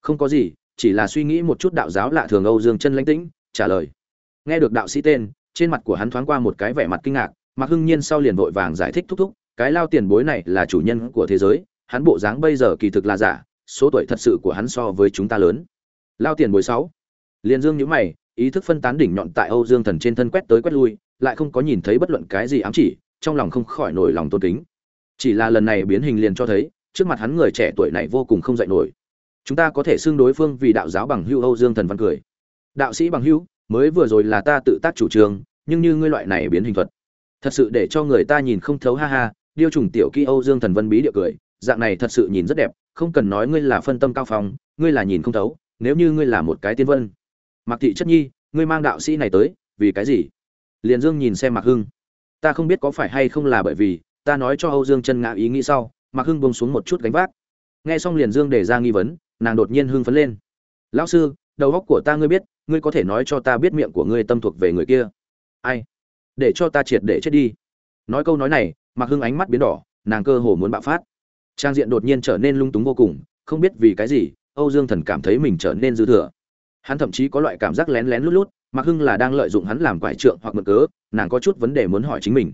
Không có gì chỉ là suy nghĩ một chút đạo giáo lạ thường âu dương chân lãnh tĩnh, trả lời. Nghe được đạo sĩ tên, trên mặt của hắn thoáng qua một cái vẻ mặt kinh ngạc, Mạc hưng nhiên sau liền vội vàng giải thích thúc thúc, cái lao tiền bối này là chủ nhân của thế giới, hắn bộ dáng bây giờ kỳ thực là giả, số tuổi thật sự của hắn so với chúng ta lớn. Lao tiền bối sáu. Liên dương nhíu mày, ý thức phân tán đỉnh nhọn tại âu dương thần trên thân quét tới quét lui, lại không có nhìn thấy bất luận cái gì ám chỉ, trong lòng không khỏi nổi lòng tôn kính. Chỉ là lần này biến hình liền cho thấy, trước mặt hắn người trẻ tuổi này vô cùng không dạy nổi chúng ta có thể xưng đối phương vì đạo giáo bằng hưu âu dương thần văn cười. Đạo sĩ bằng hưu mới vừa rồi là ta tự tác chủ trương, nhưng như ngươi loại này biến hình thuật, thật sự để cho người ta nhìn không thấu, ha ha, điêu trùng tiểu kỹ âu dương thần vân bí địa cười, dạng này thật sự nhìn rất đẹp, không cần nói ngươi là phân tâm cao phong, ngươi là nhìn không thấu, nếu như ngươi là một cái tiên vân. Mặc thị chất nhi, ngươi mang đạo sĩ này tới, vì cái gì? Liền dương nhìn xem mạc hưng. Ta không biết có phải hay không là bởi vì, ta nói cho âu dương chân ngã ý nghĩ sau, mạc hưng bông xuống một chút gánh vác. Nghe xong liền dương để ra nghi vấn nàng đột nhiên hưng phấn lên. Lão sư, đầu óc của ta ngươi biết, ngươi có thể nói cho ta biết miệng của ngươi tâm thuộc về người kia. Ai? Để cho ta triệt để chết đi. Nói câu nói này, mạc hưng ánh mắt biến đỏ, nàng cơ hồ muốn bạo phát. Trang diện đột nhiên trở nên lung túng vô cùng, không biết vì cái gì, âu dương thần cảm thấy mình trở nên dư thừa. Hắn thậm chí có loại cảm giác lén lén lút lút, mạc hưng là đang lợi dụng hắn làm quải trượng hoặc mượn cớ, nàng có chút vấn đề muốn hỏi chính mình.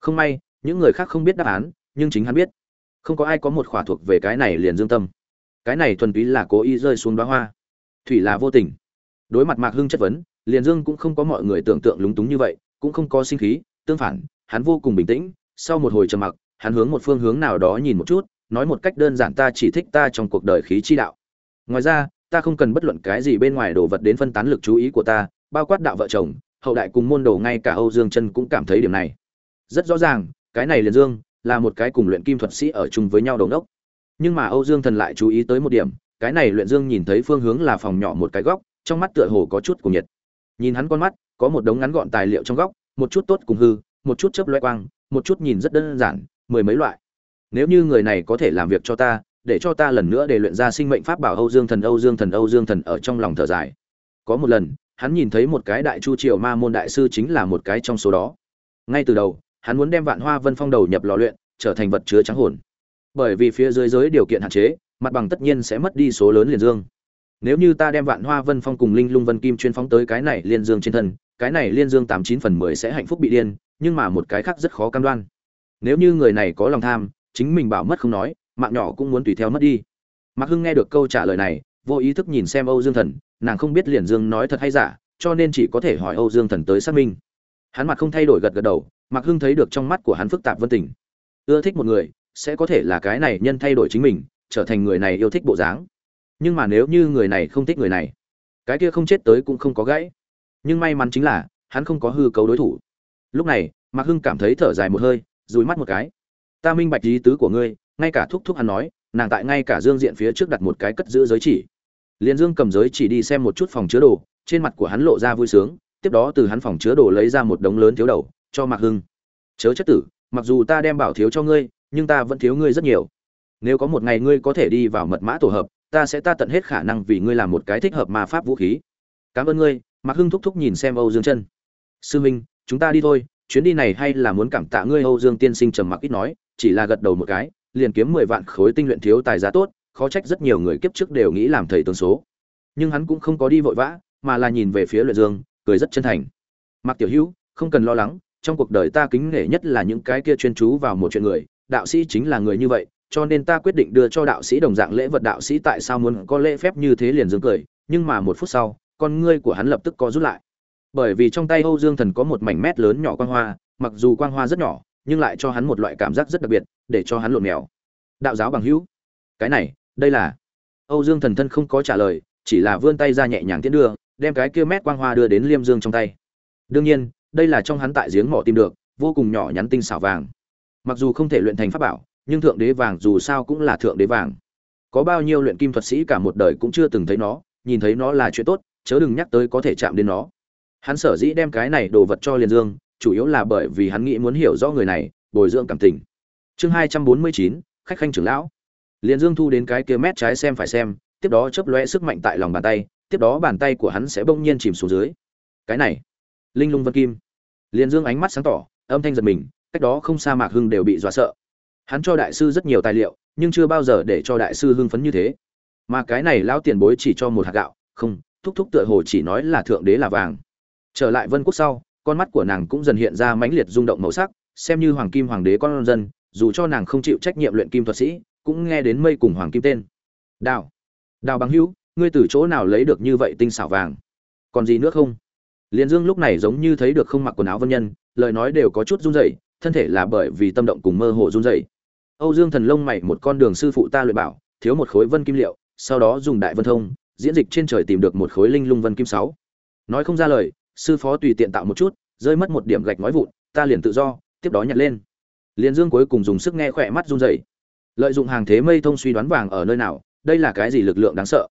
Không may, những người khác không biết đáp án, nhưng chính hắn biết. Không có ai có một khỏa thuộc về cái này liền dương tâm cái này thuần túy là cố ý rơi xuống đóa hoa. Thủy là vô tình. Đối mặt mạc hưng chất vấn, liền dương cũng không có mọi người tưởng tượng lúng túng như vậy, cũng không có sinh khí, tương phản, hắn vô cùng bình tĩnh. Sau một hồi trầm mặc, hắn hướng một phương hướng nào đó nhìn một chút, nói một cách đơn giản ta chỉ thích ta trong cuộc đời khí chi đạo. Ngoài ra, ta không cần bất luận cái gì bên ngoài đồ vật đến phân tán lực chú ý của ta, bao quát đạo vợ chồng, hậu đại cùng môn đồ ngay cả âu dương chân cũng cảm thấy điểm này. Rất rõ ràng, cái này liền dương là một cái cùng luyện kim thuật sĩ ở chung với nhau đầu đốc nhưng mà âu dương thần lại chú ý tới một điểm, cái này luyện dương nhìn thấy phương hướng là phòng nhỏ một cái góc, trong mắt tựa hồ có chút cùng nhiệt. Nhìn hắn con mắt, có một đống ngắn gọn tài liệu trong góc, một chút tốt cùng hư, một chút chớp loe quang, một chút nhìn rất đơn giản, mười mấy loại. Nếu như người này có thể làm việc cho ta, để cho ta lần nữa để luyện ra sinh mệnh pháp bảo âu dương thần, âu dương thần, âu dương thần ở trong lòng thở dài. Có một lần, hắn nhìn thấy một cái đại chu triều ma môn đại sư chính là một cái trong số đó. Ngay từ đầu, hắn muốn đem vạn hoa vân phong đầu nhập lò luyện, trở thành vật chứa trắng hồn bởi vì phía dưới giới điều kiện hạn chế, mặt bằng tất nhiên sẽ mất đi số lớn liền dương. Nếu như ta đem vạn hoa vân phong cùng linh lung vân kim chuyên phóng tới cái này liên dương trên thân, cái này liên dương tám chín phần mười sẽ hạnh phúc bị điên, nhưng mà một cái khác rất khó cam đoan. Nếu như người này có lòng tham, chính mình bảo mất không nói, mạng nhỏ cũng muốn tùy theo mất đi. Mạc hưng nghe được câu trả lời này, vô ý thức nhìn xem âu dương thần, nàng không biết liền dương nói thật hay giả, cho nên chỉ có thể hỏi âu dương thần tới xác minh. Hắn mặt không thay đổi gật gật đầu, mạc hưng thấy được trong mắt của hắn phức tạp vân tình. Ưa thích một người sẽ có thể là cái này nhân thay đổi chính mình, trở thành người này yêu thích bộ dáng. Nhưng mà nếu như người này không thích người này, cái kia không chết tới cũng không có gãy. Nhưng may mắn chính là, hắn không có hư cấu đối thủ. Lúc này, mạc hưng cảm thấy thở dài một hơi, dùi mắt một cái. Ta minh bạch ý tứ của ngươi, ngay cả thúc thúc hắn nói, nàng tại ngay cả dương diện phía trước đặt một cái cất giữ giới chỉ. Liền dương cầm giới chỉ đi xem một chút phòng chứa đồ, trên mặt của hắn lộ ra vui sướng, tiếp đó từ hắn phòng chứa đồ lấy ra một đống lớn thiếu đầu, cho mạc hưng. Chớ chất tử, mặc dù ta đem bảo thiếu cho ngươi nhưng ta vẫn thiếu ngươi rất nhiều. Nếu có một ngày ngươi có thể đi vào mật mã tổ hợp, ta sẽ ta tận hết khả năng vì ngươi làm một cái thích hợp ma pháp vũ khí. Cảm ơn ngươi, mạc hưng thúc thúc nhìn xem âu dương chân. Sư minh, chúng ta đi thôi, chuyến đi này hay là muốn cảm tạ ngươi, âu dương tiên sinh trầm mặc ít nói, chỉ là gật đầu một cái, liền kiếm mười vạn khối tinh luyện thiếu tài giá tốt, khó trách rất nhiều người kiếp trước đều nghĩ làm thầy tướng số. Nhưng hắn cũng không có đi vội vã, mà là nhìn về phía luyện dương, cười rất chân thành. Mặc tiểu hữu, không cần lo lắng, trong cuộc đời ta kính nể nhất là những cái kia chuyên chú vào một chuyện người đạo sĩ chính là người như vậy, cho nên ta quyết định đưa cho đạo sĩ đồng dạng lễ vật đạo sĩ tại sao muốn có lễ phép như thế liền dương cười, nhưng mà một phút sau, con ngươi của hắn lập tức có rút lại. Bởi vì trong tay âu dương thần có một mảnh mét lớn nhỏ quang hoa, mặc dù quang hoa rất nhỏ, nhưng lại cho hắn một loại cảm giác rất đặc biệt, để cho hắn lộn mèo. Đạo giáo bằng hữu, cái này, đây là. Âu dương thần thân không có trả lời, chỉ là vươn tay ra nhẹ nhàng tiến đưa, đem cái kia mét quang hoa đưa đến liêm dương trong tay. Đương nhiên, đây là trong hắn tại giếng mỏ tìm được, vô cùng nhỏ nhắn tinh xảo vàng mặc dù không thể luyện thành pháp bảo, nhưng thượng đế vàng dù sao cũng là thượng đế vàng. Có bao nhiêu luyện kim thuật sĩ cả một đời cũng chưa từng thấy nó, nhìn thấy nó là chuyện tốt, chớ đừng nhắc tới có thể chạm đến nó. Hắn sở dĩ đem cái này đồ vật cho liền dương, chủ yếu là bởi vì hắn nghĩ muốn hiểu rõ người này, bồi dưỡng cảm tình. Chương hai trăm bốn mươi chín, khách khanh trưởng lão. Liền dương thu đến cái kia mét trái xem phải xem, tiếp đó chớp lóe sức mạnh tại lòng bàn tay, tiếp đó bàn tay của hắn sẽ bỗng nhiên chìm xuống dưới. Cái này, linh lung vân kim. Liền dương ánh mắt sáng tỏ, âm thanh giật mình cách đó không xa mạc hưng đều bị dọa sợ. Hắn cho đại sư rất nhiều tài liệu, nhưng chưa bao giờ để cho đại sư hưng phấn như thế. Mà cái này lão tiền bối chỉ cho một hạt gạo, không, thúc thúc tựa hồ chỉ nói là thượng đế là vàng. Trở lại vân quốc sau, con mắt của nàng cũng dần hiện ra mãnh liệt rung động màu sắc, xem như hoàng kim hoàng đế con dân, dù cho nàng không chịu trách nhiệm luyện kim thuật sĩ, cũng nghe đến mây cùng hoàng kim tên. Đào đào bằng hữu, ngươi từ chỗ nào lấy được như vậy tinh xảo vàng? Còn gì nữa không? Liền dương lúc này giống như thấy được không mặc quần áo vân nhân, lời nói đều có chút run rẩy thân thể là bởi vì tâm động cùng mơ hồ run rẩy. Âu dương thần lông mày một con đường sư phụ ta luyện bảo, thiếu một khối vân kim liệu, sau đó dùng đại vân thông, diễn dịch trên trời tìm được một khối linh lung vân kim sáu. Nói không ra lời, sư phó tùy tiện tạo một chút, rơi mất một điểm gạch nói vụn, ta liền tự do, tiếp đó nhặt lên. Liên dương cuối cùng dùng sức nghe khỏe mắt run rẩy. Lợi dụng hàng thế mây thông suy đoán vàng ở nơi nào, đây là cái gì lực lượng đáng sợ?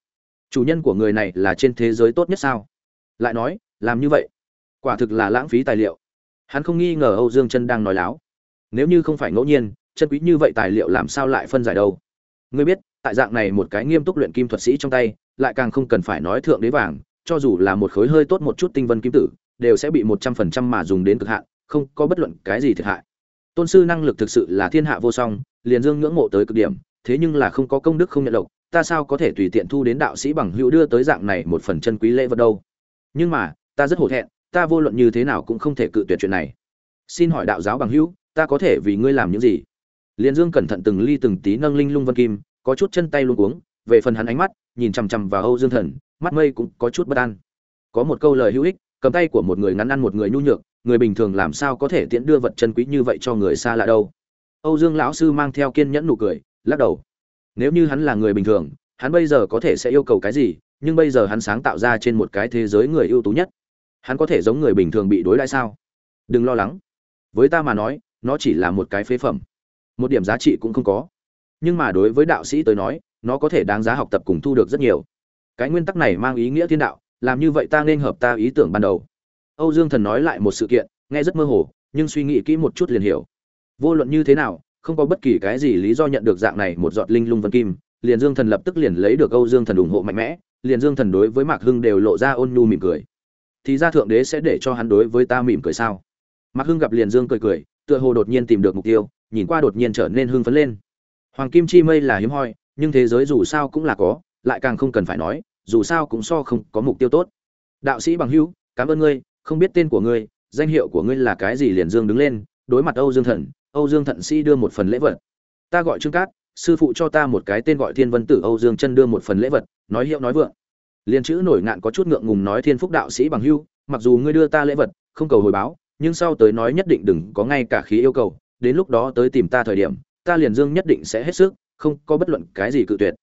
Chủ nhân của người này là trên thế giới tốt nhất sao? Lại nói, làm như vậy, quả thực là lãng phí tài liệu hắn không nghi ngờ âu dương chân đang nói láo. Nếu như không phải ngẫu nhiên, chân quý như vậy tài liệu làm sao lại phân giải đâu? Ngươi biết, tại dạng này một cái nghiêm túc luyện kim thuật sĩ trong tay, lại càng không cần phải nói thượng đế vàng, cho dù là một khối hơi tốt một chút tinh vân kim tử, đều sẽ bị một trăm phần trăm mà dùng đến cực hạn, không có bất luận cái gì thiệt hại. Tôn sư năng lực thực sự là thiên hạ vô song, liền dương ngưỡng mộ tới cực điểm, thế nhưng là không có công đức không nhận lộc, ta sao có thể tùy tiện thu đến đạo sĩ bằng hữu đưa tới dạng này một phần chân quý lễ vật đâu? Nhưng mà, ta rất hổ thẹn ta vô luận như thế nào cũng không thể cự tuyệt chuyện này. Xin hỏi đạo giáo bằng hữu, ta có thể vì ngươi làm những gì? Liền dương cẩn thận từng ly từng tí nâng linh lung vân kim, có chút chân tay luôn uống về phần hắn ánh mắt, nhìn chằm chằm vào âu dương thần, mắt mây cũng có chút bất an. Có một câu lời hữu ích, cầm tay của một người ngắn ăn một người nhu nhược, người bình thường làm sao có thể tiễn đưa vật chân quý như vậy cho người xa lạ đâu. Âu dương lão sư mang theo kiên nhẫn nụ cười, lắc đầu. Nếu như hắn là người bình thường, hắn bây giờ có thể sẽ yêu cầu cái gì, nhưng bây giờ hắn sáng tạo ra trên một cái thế giới người ưu tú nhất hắn có thể giống người bình thường bị đối đãi sao? Đừng lo lắng. Với ta mà nói, nó chỉ là một cái phế phẩm. Một điểm giá trị cũng không có. Nhưng mà đối với đạo sĩ tới nói, nó có thể đáng giá học tập cùng thu được rất nhiều. Cái nguyên tắc này mang ý nghĩa thiên đạo, làm như vậy ta nên hợp ta ý tưởng ban đầu. Âu dương thần nói lại một sự kiện, nghe rất mơ hồ, nhưng suy nghĩ kỹ một chút liền hiểu. Vô luận như thế nào, không có bất kỳ cái gì lý do nhận được dạng này một giọt linh lung vân kim, liền dương thần lập tức liền lấy được âu dương thần ủng hộ mạnh mẽ, liền dương thần đối với mạc hưng đều lộ ra ôn nhu mỉm cười thì ra thượng đế sẽ để cho hắn đối với ta mỉm cười sao? Mạc hưng gặp liền dương cười cười, tựa hồ đột nhiên tìm được mục tiêu, nhìn qua đột nhiên trở nên hưng phấn lên. Hoàng kim chi mây là hiếm hoi, nhưng thế giới dù sao cũng là có, lại càng không cần phải nói, dù sao cũng so không có mục tiêu tốt. Đạo sĩ bằng hữu, cảm ơn ngươi, không biết tên của ngươi, danh hiệu của ngươi là cái gì? Liền dương đứng lên, đối mặt âu dương thần, âu dương thận sĩ đưa một phần lễ vật. Ta gọi trương cát, sư phụ cho ta một cái tên gọi thiên vân tử, âu dương chân đưa một phần lễ vật, nói hiệu nói vượng liên chữ nổi ngạn có chút ngượng ngùng nói thiên phúc đạo sĩ bằng hưu, mặc dù ngươi đưa ta lễ vật, không cầu hồi báo, nhưng sau tới nói nhất định đừng có ngay cả khí yêu cầu, đến lúc đó tới tìm ta thời điểm, ta liền dương nhất định sẽ hết sức, không có bất luận cái gì cự tuyệt.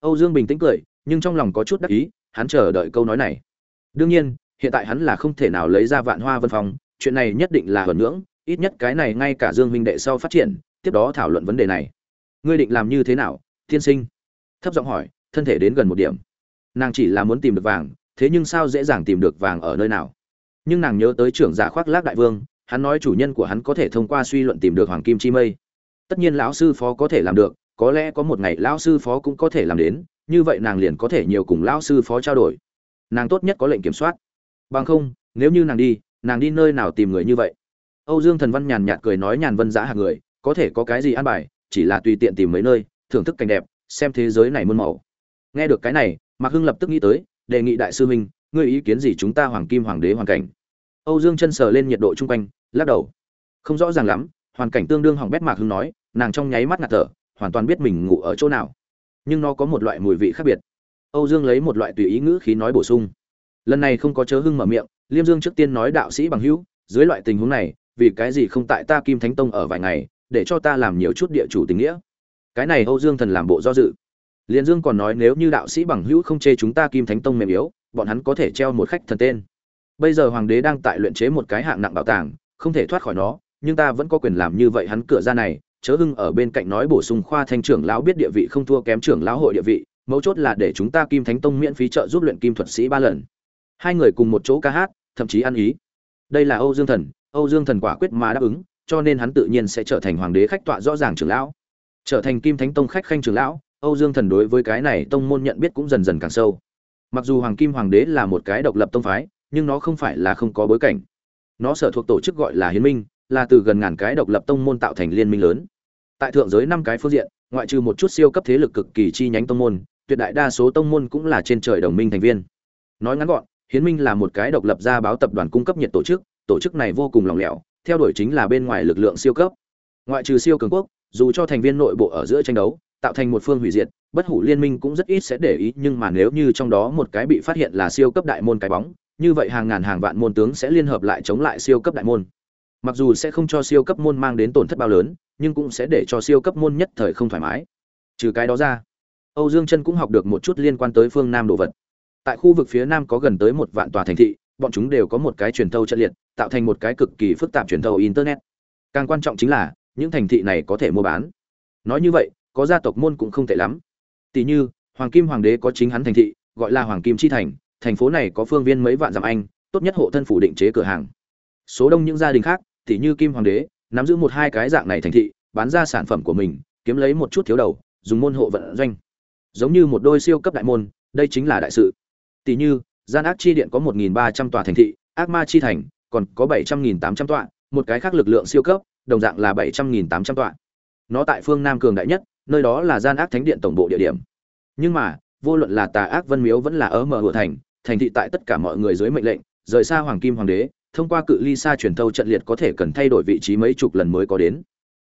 Âu dương bình tĩnh cười, nhưng trong lòng có chút đắc ý, hắn chờ đợi câu nói này. Đương nhiên, hiện tại hắn là không thể nào lấy ra vạn hoa vân phong, chuyện này nhất định là hờn ngưỡng, ít nhất cái này ngay cả dương huynh đệ sau phát triển, tiếp đó thảo luận vấn đề này. Ngươi định làm như thế nào, tiên sinh? Thấp giọng hỏi, thân thể đến gần một điểm nàng chỉ là muốn tìm được vàng, thế nhưng sao dễ dàng tìm được vàng ở nơi nào? Nhưng nàng nhớ tới trưởng giả khoác lác đại vương, hắn nói chủ nhân của hắn có thể thông qua suy luận tìm được hoàng kim chi mây. Tất nhiên lão sư phó có thể làm được, có lẽ có một ngày lão sư phó cũng có thể làm đến, như vậy nàng liền có thể nhiều cùng lão sư phó trao đổi. Nàng tốt nhất có lệnh kiểm soát. Bằng không, nếu như nàng đi nàng đi nơi nào tìm người như vậy? Âu dương thần văn nhàn nhạt cười nói nhàn vân giã hạng người, có thể có cái gì an bài, chỉ là tùy tiện tìm mấy nơi, thưởng thức cảnh đẹp, xem thế giới này muôn màu. Nghe được cái này mạc hưng lập tức nghĩ tới, đề nghị đại sư huynh, ngươi ý kiến gì chúng ta hoàng kim hoàng đế hoàn cảnh? Âu dương chân sờ lên nhiệt độ chung quanh, lắc đầu. Không rõ ràng lắm, hoàn cảnh tương đương hỏng bét mạc hưng nói, nàng trong nháy mắt ngạt thở, hoàn toàn biết mình ngủ ở chỗ nào. Nhưng nó có một loại mùi vị khác biệt. Âu dương lấy một loại tùy ý ngữ khí nói bổ sung. Lần này không có chớ hưng mở miệng, liêm dương trước tiên nói đạo sĩ bằng hữu, dưới loại tình huống này, vì cái gì không tại ta kim thánh tông ở vài ngày, để cho ta làm nhiều chút địa chủ tình nghĩa? Cái này âu dương thần làm bộ do dự. Liên dương còn nói nếu như đạo sĩ bằng hữu không chê chúng ta kim thánh tông mềm yếu, bọn hắn có thể treo một khách thần tên. Bây giờ hoàng đế đang tại luyện chế một cái hạng nặng bảo tàng, không thể thoát khỏi nó, nhưng ta vẫn có quyền làm như vậy hắn cửa ra này, chớ hưng ở bên cạnh nói bổ sung khoa thanh trưởng lão biết địa vị không thua kém trưởng lão hội địa vị, mấu chốt là để chúng ta kim thánh tông miễn phí trợ giúp luyện kim thuật sĩ ba lần. Hai người cùng một chỗ ca hát, thậm chí ăn ý. Đây là âu dương thần, âu dương thần quả quyết mà đáp ứng, cho nên hắn tự nhiên sẽ trở thành hoàng đế khách tọa rõ ràng trưởng lão. Trở thành kim thánh tông khách khanh trưởng lão âu dương thần đối với cái này tông môn nhận biết cũng dần dần càng sâu. Mặc dù hoàng kim hoàng đế là một cái độc lập tông phái, nhưng nó không phải là không có bối cảnh. Nó sở thuộc tổ chức gọi là hiến minh, là từ gần ngàn cái độc lập tông môn tạo thành liên minh lớn. Tại thượng giới năm cái phương diện, ngoại trừ một chút siêu cấp thế lực cực kỳ chi nhánh tông môn, tuyệt đại đa số tông môn cũng là trên trời đồng minh thành viên. Nói ngắn gọn, hiến minh là một cái độc lập ra báo tập đoàn cung cấp nhiệt tổ chức tổ chức này vô cùng lỏng lẻo, theo đuổi chính là bên ngoài lực lượng siêu cấp. Ngoại trừ siêu cường quốc, dù cho thành viên nội bộ ở giữa tranh đấu tạo thành một phương hủy diệt, bất hủ liên minh cũng rất ít sẽ để ý, nhưng mà nếu như trong đó một cái bị phát hiện là siêu cấp đại môn cái bóng, như vậy hàng ngàn hàng vạn môn tướng sẽ liên hợp lại chống lại siêu cấp đại môn. Mặc dù sẽ không cho siêu cấp môn mang đến tổn thất bao lớn, nhưng cũng sẽ để cho siêu cấp môn nhất thời không thoải mái. Trừ cái đó ra, âu dương chân cũng học được một chút liên quan tới phương nam đồ vật. Tại khu vực phía nam có gần tới một vạn tòa thành thị, bọn chúng đều có một cái truyền thâu chất liệt, tạo thành một cái cực kỳ phức tạp truyền thâu internet. Càng quan trọng chính là, những thành thị này có thể mua bán. Nói như vậy có gia tộc môn cũng không tệ lắm. Tỷ như, hoàng kim hoàng đế có chính hắn thành thị, gọi là hoàng kim chi thành thành phố này có phương viên mấy vạn dặm anh, tốt nhất hộ thân phủ định chế cửa hàng. Số đông những gia đình khác, tỷ như kim hoàng đế, nắm giữ một hai cái dạng này thành thị, bán ra sản phẩm của mình, kiếm lấy một chút thiếu đầu, dùng môn hộ vận doanh. Giống như một đôi siêu cấp đại môn, đây chính là đại sự. Tỷ như, gian ác chi điện có một nghìn ba trăm tòa thành thị, ác ma chi thành còn có bảy trăm nghìn tám trăm tọa một cái khác lực lượng siêu cấp, đồng dạng là bảy trăm nghìn tám trăm tọa nó tại phương nam cường đại nhất nơi đó là gian ác thánh điện tổng bộ địa điểm. Nhưng mà, vô luận là tà ác vân miếu vẫn là ở mở hựa thành thành thị tại tất cả mọi người dưới mệnh lệnh, rời xa hoàng kim hoàng đế, thông qua cự ly xa truyền thâu trận liệt có thể cần thay đổi vị trí mấy chục lần mới có đến.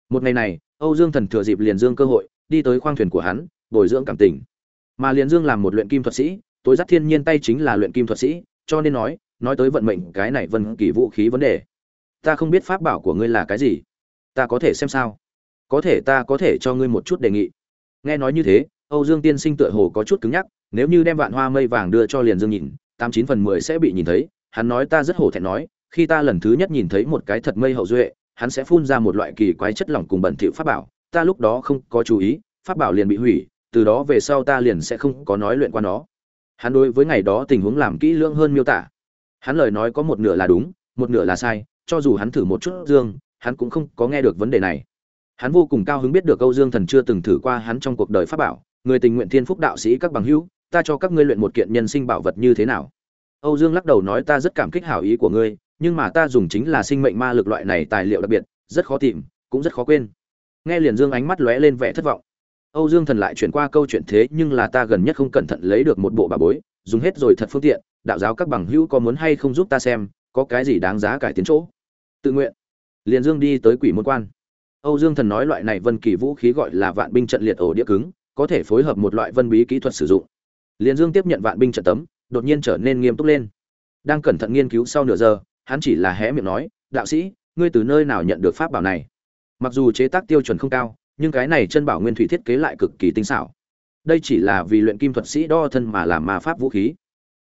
Một ngày này, âu dương thần thừa dịp liền dương cơ hội, đi tới khoang thuyền của hắn, bồi dưỡng cảm tình. Mà liền dương làm một luyện kim thuật sĩ, tối giác thiên nhiên tay chính là luyện kim thuật sĩ, cho nên nói nói tới vận mệnh cái này vân kỳ vũ khí vấn đề. Ta không biết pháp bảo của ngươi là cái gì. Ta có thể xem sao? Có thể ta có thể cho ngươi một chút đề nghị. Nghe nói như thế, âu dương tiên sinh tựa hồ có chút cứng nhắc, nếu như đem vạn hoa mây vàng đưa cho liền dương nhìn, tám chín phần mười sẽ bị nhìn thấy, hắn nói ta rất hổ thẹn nói, khi ta lần thứ nhất nhìn thấy một cái thật mây hậu duệ, hắn sẽ phun ra một loại kỳ quái chất lỏng cùng bẩn thỉu pháp bảo, ta lúc đó không có chú ý, pháp bảo liền bị hủy, từ đó về sau ta liền sẽ không có nói luyện qua nó. Hắn đối với ngày đó tình huống làm kỹ lưỡng hơn miêu tả. Hắn lời nói có một nửa là đúng, một nửa là sai, cho dù hắn thử một chút dương, hắn cũng không có nghe được vấn đề này hắn vô cùng cao hứng biết được câu dương thần chưa từng thử qua hắn trong cuộc đời pháp bảo, người tình nguyện thiên phúc đạo sĩ các bằng hữu, ta cho các ngươi luyện một kiện nhân sinh bảo vật như thế nào? Âu dương lắc đầu nói, ta rất cảm kích hảo ý của ngươi, nhưng mà ta dùng chính là sinh mệnh ma lực loại này tài liệu đặc biệt, rất khó tìm, cũng rất khó quên. Nghe liền dương ánh mắt lóe lên vẻ thất vọng. Âu dương thần lại chuyển qua câu chuyện thế, nhưng là ta gần nhất không cẩn thận lấy được một bộ bà bối, dùng hết rồi thật phương tiện, đạo giáo các bằng hữu có muốn hay không giúp ta xem, có cái gì đáng giá cải tiến chỗ? Tự nguyện. Liền dương đi tới quỷ môn quan âu dương thần nói loại này vân kỳ vũ khí gọi là vạn binh trận liệt ổ đĩa cứng, có thể phối hợp một loại vân bí kỹ thuật sử dụng. Liên dương tiếp nhận vạn binh trận tấm, đột nhiên trở nên nghiêm túc lên. Đang cẩn thận nghiên cứu sau nửa giờ, hắn chỉ là hé miệng nói, đạo sĩ, ngươi từ nơi nào nhận được pháp bảo này? Mặc dù chế tác tiêu chuẩn không cao, nhưng cái này chân bảo nguyên thủy thiết kế lại cực kỳ tinh xảo. Đây chỉ là vì luyện kim thuật sĩ đo thân mà làm ma pháp vũ khí.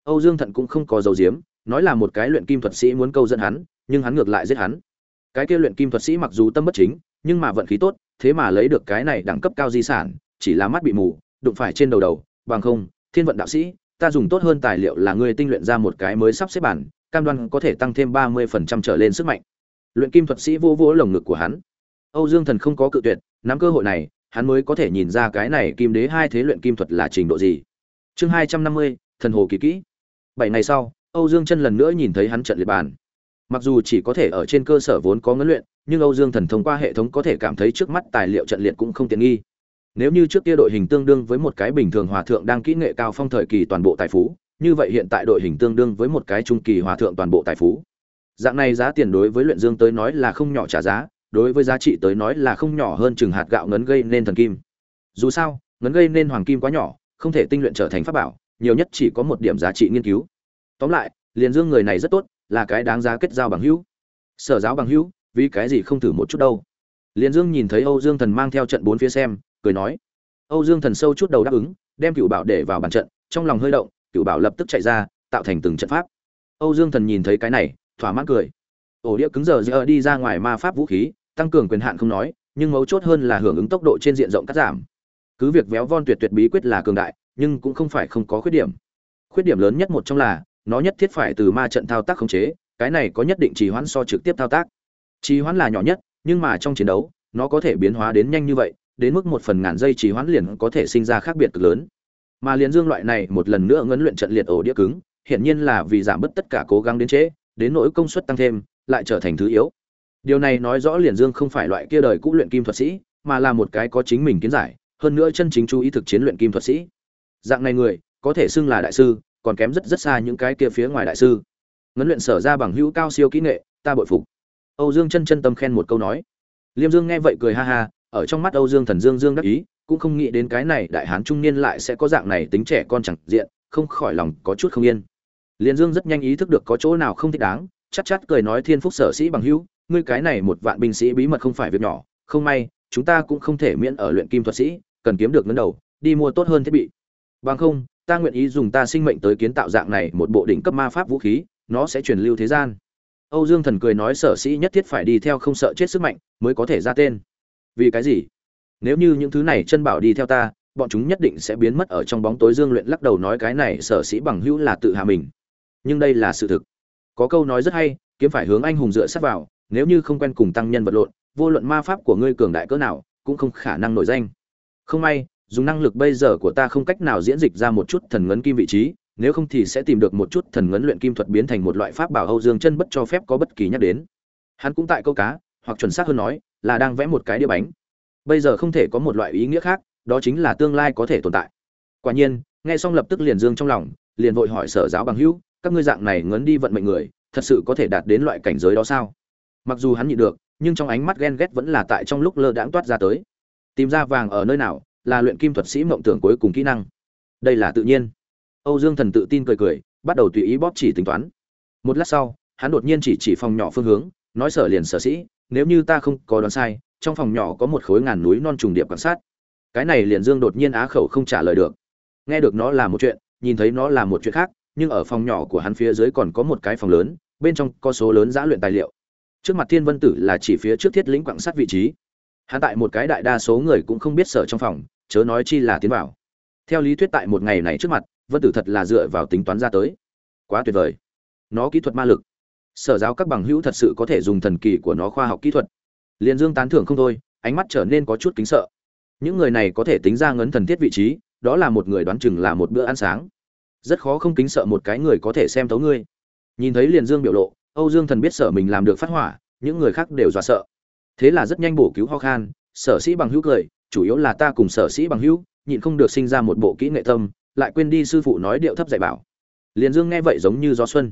Âu dương thận cũng không có dấu diếm, nói là một cái luyện kim thuật sĩ muốn câu dẫn hắn, nhưng hắn ngược lại giết hắn. Cái kia luyện kim thuật sĩ mặc dù tâm bất chính nhưng mà vận khí tốt, thế mà lấy được cái này đẳng cấp cao di sản, chỉ là mắt bị mù, đụng phải trên đầu đầu, bằng không, thiên vận đạo sĩ, ta dùng tốt hơn tài liệu là ngươi tinh luyện ra một cái mới sắp xếp bản, cam đoan có thể tăng thêm ba mươi phần trăm trở lên sức mạnh. Luyện kim thuật sĩ vô vỗ lồng ngực của hắn. Âu dương thần không có cự tuyệt, nắm cơ hội này, hắn mới có thể nhìn ra cái này kim đế hai thế luyện kim thuật là trình độ gì. Chương hai trăm năm mươi, thần hồ kỳ kỹ. Bảy ngày sau, âu dương chân lần nữa nhìn thấy hắn trận liệt bàn mặc dù chỉ có thể ở trên cơ sở vốn có ngấn luyện, nhưng âu dương thần thông qua hệ thống có thể cảm thấy trước mắt tài liệu trận liệt cũng không tiện nghi. Nếu như trước kia đội hình tương đương với một cái bình thường hòa thượng đang kỹ nghệ cao phong thời kỳ toàn bộ tài phú, như vậy hiện tại đội hình tương đương với một cái trung kỳ hòa thượng toàn bộ tài phú. Dạng này giá tiền đối với luyện dương tới nói là không nhỏ trả giá, đối với giá trị tới nói là không nhỏ hơn chừng hạt gạo ngấn gây nên thần kim. Dù sao, ngấn gây nên hoàng kim quá nhỏ, không thể tinh luyện trở thành pháp bảo, nhiều nhất chỉ có một điểm giá trị nghiên cứu. Tóm lại, liền dương người này rất tốt là cái đáng giá kết giao bằng hữu. Sở giáo bằng hữu, vì cái gì không thử một chút đâu? Liền dương nhìn thấy âu dương thần mang theo trận bốn phía xem, cười nói. Âu dương thần sâu chút đầu đáp ứng, đem cựu bảo để vào bàn trận, trong lòng hơi động cựu bảo lập tức chạy ra, tạo thành từng trận pháp. Âu dương thần nhìn thấy cái này, thỏa mãn cười. Ổ đĩa cứng giờ giờ đi ra ngoài ma pháp vũ khí, tăng cường quyền hạn không nói, nhưng mấu chốt hơn là hưởng ứng tốc độ trên diện rộng cắt giảm. Cứ việc véo von tuyệt tuyệt bí quyết là cường đại, nhưng cũng không phải không có khuyết điểm. Khuyết điểm lớn nhất một trong là nó nhất thiết phải từ ma trận thao tác khống chế cái này có nhất định trì hoãn so trực tiếp thao tác. Trì hoãn là nhỏ nhất nhưng mà trong chiến đấu nó có thể biến hóa đến nhanh như vậy đến mức một phần ngàn giây trì hoãn liền có thể sinh ra khác biệt cực lớn. Mà liền dương loại này một lần nữa ngấn luyện trận liệt ổ đĩa cứng hiển nhiên là vì giảm bớt tất cả cố gắng đến chế, đến nỗi công suất tăng thêm lại trở thành thứ yếu. Điều này nói rõ liền dương không phải loại kia đời cũ luyện kim thuật sĩ mà là một cái có chính mình kiến giải hơn nữa chân chính chú ý thực chiến luyện kim thuật sĩ. Dạng này người có thể xưng là đại sư còn kém rất rất xa những cái kia phía ngoài đại sư. Ngấn luyện sở ra bằng hữu cao siêu kỹ nghệ, ta bội phục. Âu dương chân chân tâm khen một câu nói. Liêm dương nghe vậy cười ha ha, ở trong mắt âu dương thần dương dương đắc ý, cũng không nghĩ đến cái này đại hán trung niên lại sẽ có dạng này tính trẻ con chẳng diện, không khỏi lòng có chút không yên. Liên dương rất nhanh ý thức được có chỗ nào không thích đáng chắc chắc cười nói thiên phúc sở sĩ bằng hữu, ngươi cái này một vạn binh sĩ bí mật không phải việc nhỏ, không may, chúng ta cũng không thể miễn ở luyện kim thuật sĩ, cần kiếm được ngân đầu, đi mua tốt hơn thiết bị. Bằng không ta nguyện ý dùng ta sinh mệnh tới kiến tạo dạng này một bộ đỉnh cấp ma pháp vũ khí, nó sẽ truyền lưu thế gian. Âu dương thần cười nói sở sĩ nhất thiết phải đi theo không sợ chết sức mạnh mới có thể ra tên. Vì cái gì? Nếu như những thứ này chân bảo đi theo ta, bọn chúng nhất định sẽ biến mất ở trong bóng tối dương luyện lắc đầu nói cái này sở sĩ bằng hữu là tự hạ mình. Nhưng đây là sự thực. Có câu nói rất hay, kiếm phải hướng anh hùng dựa sát vào, nếu như không quen cùng tăng nhân vật lộn, vô luận ma pháp của ngươi cường đại cỡ nào, cũng không khả năng nổi danh. Không may dùng năng lực bây giờ của ta không cách nào diễn dịch ra một chút thần ngấn kim vị trí, nếu không thì sẽ tìm được một chút thần ngấn luyện kim thuật biến thành một loại pháp bảo âu dương chân bất cho phép có bất kỳ nhắc đến. Hắn cũng tại câu cá, hoặc chuẩn xác hơn nói, là đang vẽ một cái đĩa bánh. Bây giờ không thể có một loại ý nghĩa khác, đó chính là tương lai có thể tồn tại. Quả nhiên, nghe xong lập tức liền dương trong lòng, liền vội hỏi sở giáo bằng hữu, các ngươi dạng này ngấn đi vận mệnh người, thật sự có thể đạt đến loại cảnh giới đó sao? Mặc dù hắn nhịn được, nhưng trong ánh mắt ghen ghét vẫn là tại trong lúc lơ đãng toát ra tới. Tìm ra vàng ở nơi nào là luyện kim thuật sĩ mộng tưởng cuối cùng kỹ năng. Đây là tự nhiên. Âu dương thần tự tin cười cười, bắt đầu tùy ý bóp chỉ tính toán. Một lát sau, hắn đột nhiên chỉ chỉ phòng nhỏ phương hướng, nói sở liền sở sĩ, nếu như ta không có đoán sai, trong phòng nhỏ có một khối ngàn núi non trùng điệp quan sát. Cái này liền dương đột nhiên á khẩu không trả lời được. Nghe được nó là một chuyện, nhìn thấy nó là một chuyện khác, nhưng ở phòng nhỏ của hắn phía dưới còn có một cái phòng lớn, bên trong có số lớn giã luyện tài liệu. Trước mặt thiên vân tử là chỉ phía trước thiết lĩnh quảng sát vị trí. Hắn tại một cái đại đa số người cũng không biết sở trong phòng chớ nói chi là tiến vào. Theo lý thuyết tại một ngày này trước mặt, vân tử thật là dựa vào tính toán ra tới. Quá tuyệt vời. Nó kỹ thuật ma lực. Sở giáo các bằng hữu thật sự có thể dùng thần kỳ của nó khoa học kỹ thuật. Liền dương tán thưởng không thôi, ánh mắt trở nên có chút kính sợ. Những người này có thể tính ra ngấn thần thiết vị trí, đó là một người đoán chừng là một bữa ăn sáng. Rất khó không kính sợ một cái người có thể xem thấu ngươi. Nhìn thấy liền dương biểu lộ, âu dương thần biết sợ mình làm được phát hỏa, những người khác đều dọa sợ. Thế là rất nhanh bổ cứu ho khan, sở sĩ bằng hữu cười chủ yếu là ta cùng sở sĩ bằng hữu, nhịn không được sinh ra một bộ kỹ nghệ tâm, lại quên đi sư phụ nói điệu thấp dạy bảo. Liền dương nghe vậy giống như gió xuân.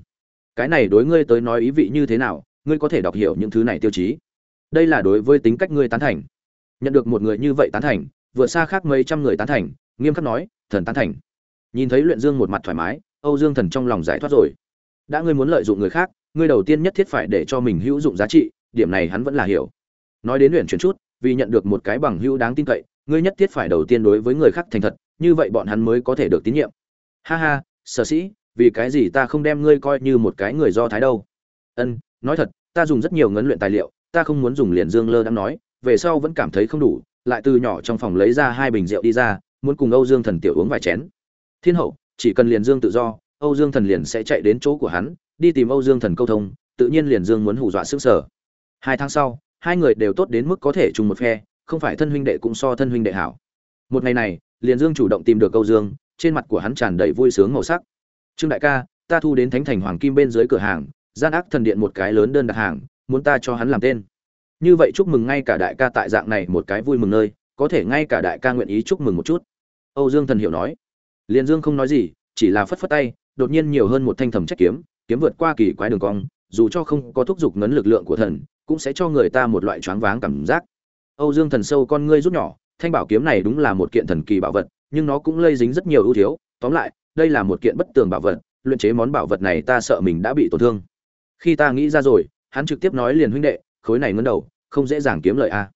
Cái này đối ngươi tới nói ý vị như thế nào, ngươi có thể đọc hiểu những thứ này tiêu chí. Đây là đối với tính cách ngươi tán thành. Nhận được một người như vậy tán thành vượt xa khác mấy trăm người tán thành, nghiêm khắc nói, thần tán thành. Nhìn thấy luyện dương một mặt thoải mái, âu dương thần trong lòng giải thoát rồi. Đã ngươi muốn lợi dụng người khác, ngươi đầu tiên nhất thiết phải để cho mình hữu dụng giá trị, điểm này hắn vẫn là hiểu. Nói đến luyện chuyển chút vì nhận được một cái bằng hữu đáng tin cậy, ngươi nhất thiết phải đầu tiên đối với người khác thành thật, như vậy bọn hắn mới có thể được tín nhiệm. Ha ha, sở sĩ, vì cái gì ta không đem ngươi coi như một cái người do thái đâu? Ân, nói thật, ta dùng rất nhiều ngấn luyện tài liệu, ta không muốn dùng liền dương lơ đang nói, về sau vẫn cảm thấy không đủ, lại từ nhỏ trong phòng lấy ra hai bình rượu đi ra, muốn cùng âu dương thần tiểu uống vài chén. Thiên hậu, chỉ cần liền dương tự do, âu dương thần liền sẽ chạy đến chỗ của hắn, đi tìm âu dương thần câu thông, tự nhiên liền dương muốn hù dọa sức sở. Hai tháng sau hai người đều tốt đến mức có thể chung một phe, không phải thân huynh đệ cũng so thân huynh đệ hảo. Một ngày này, liền dương chủ động tìm được âu dương, trên mặt của hắn tràn đầy vui sướng màu sắc. Trương đại ca, ta thu đến thánh thành hoàng kim bên dưới cửa hàng, gian ác thần điện một cái lớn đơn đặt hàng, muốn ta cho hắn làm tên. Như vậy chúc mừng ngay cả đại ca tại dạng này một cái vui mừng nơi, có thể ngay cả đại ca nguyện ý chúc mừng một chút. Âu dương thần hiểu nói. Liền dương không nói gì, chỉ là phất phất tay, đột nhiên nhiều hơn một thanh thẩm trách kiếm kiếm vượt qua kỳ quái đường cong, dù cho không có thúc giục ngấn lực lượng của thần cũng sẽ cho người ta một loại choáng váng cảm giác. Âu dương thần sâu con ngươi rút nhỏ, thanh bảo kiếm này đúng là một kiện thần kỳ bảo vật, nhưng nó cũng lây dính rất nhiều ưu thiếu. Tóm lại, đây là một kiện bất tường bảo vật, luyện chế món bảo vật này ta sợ mình đã bị tổn thương. Khi ta nghĩ ra rồi, hắn trực tiếp nói liền huynh đệ, khối này ngấn đầu, không dễ dàng kiếm lợi a.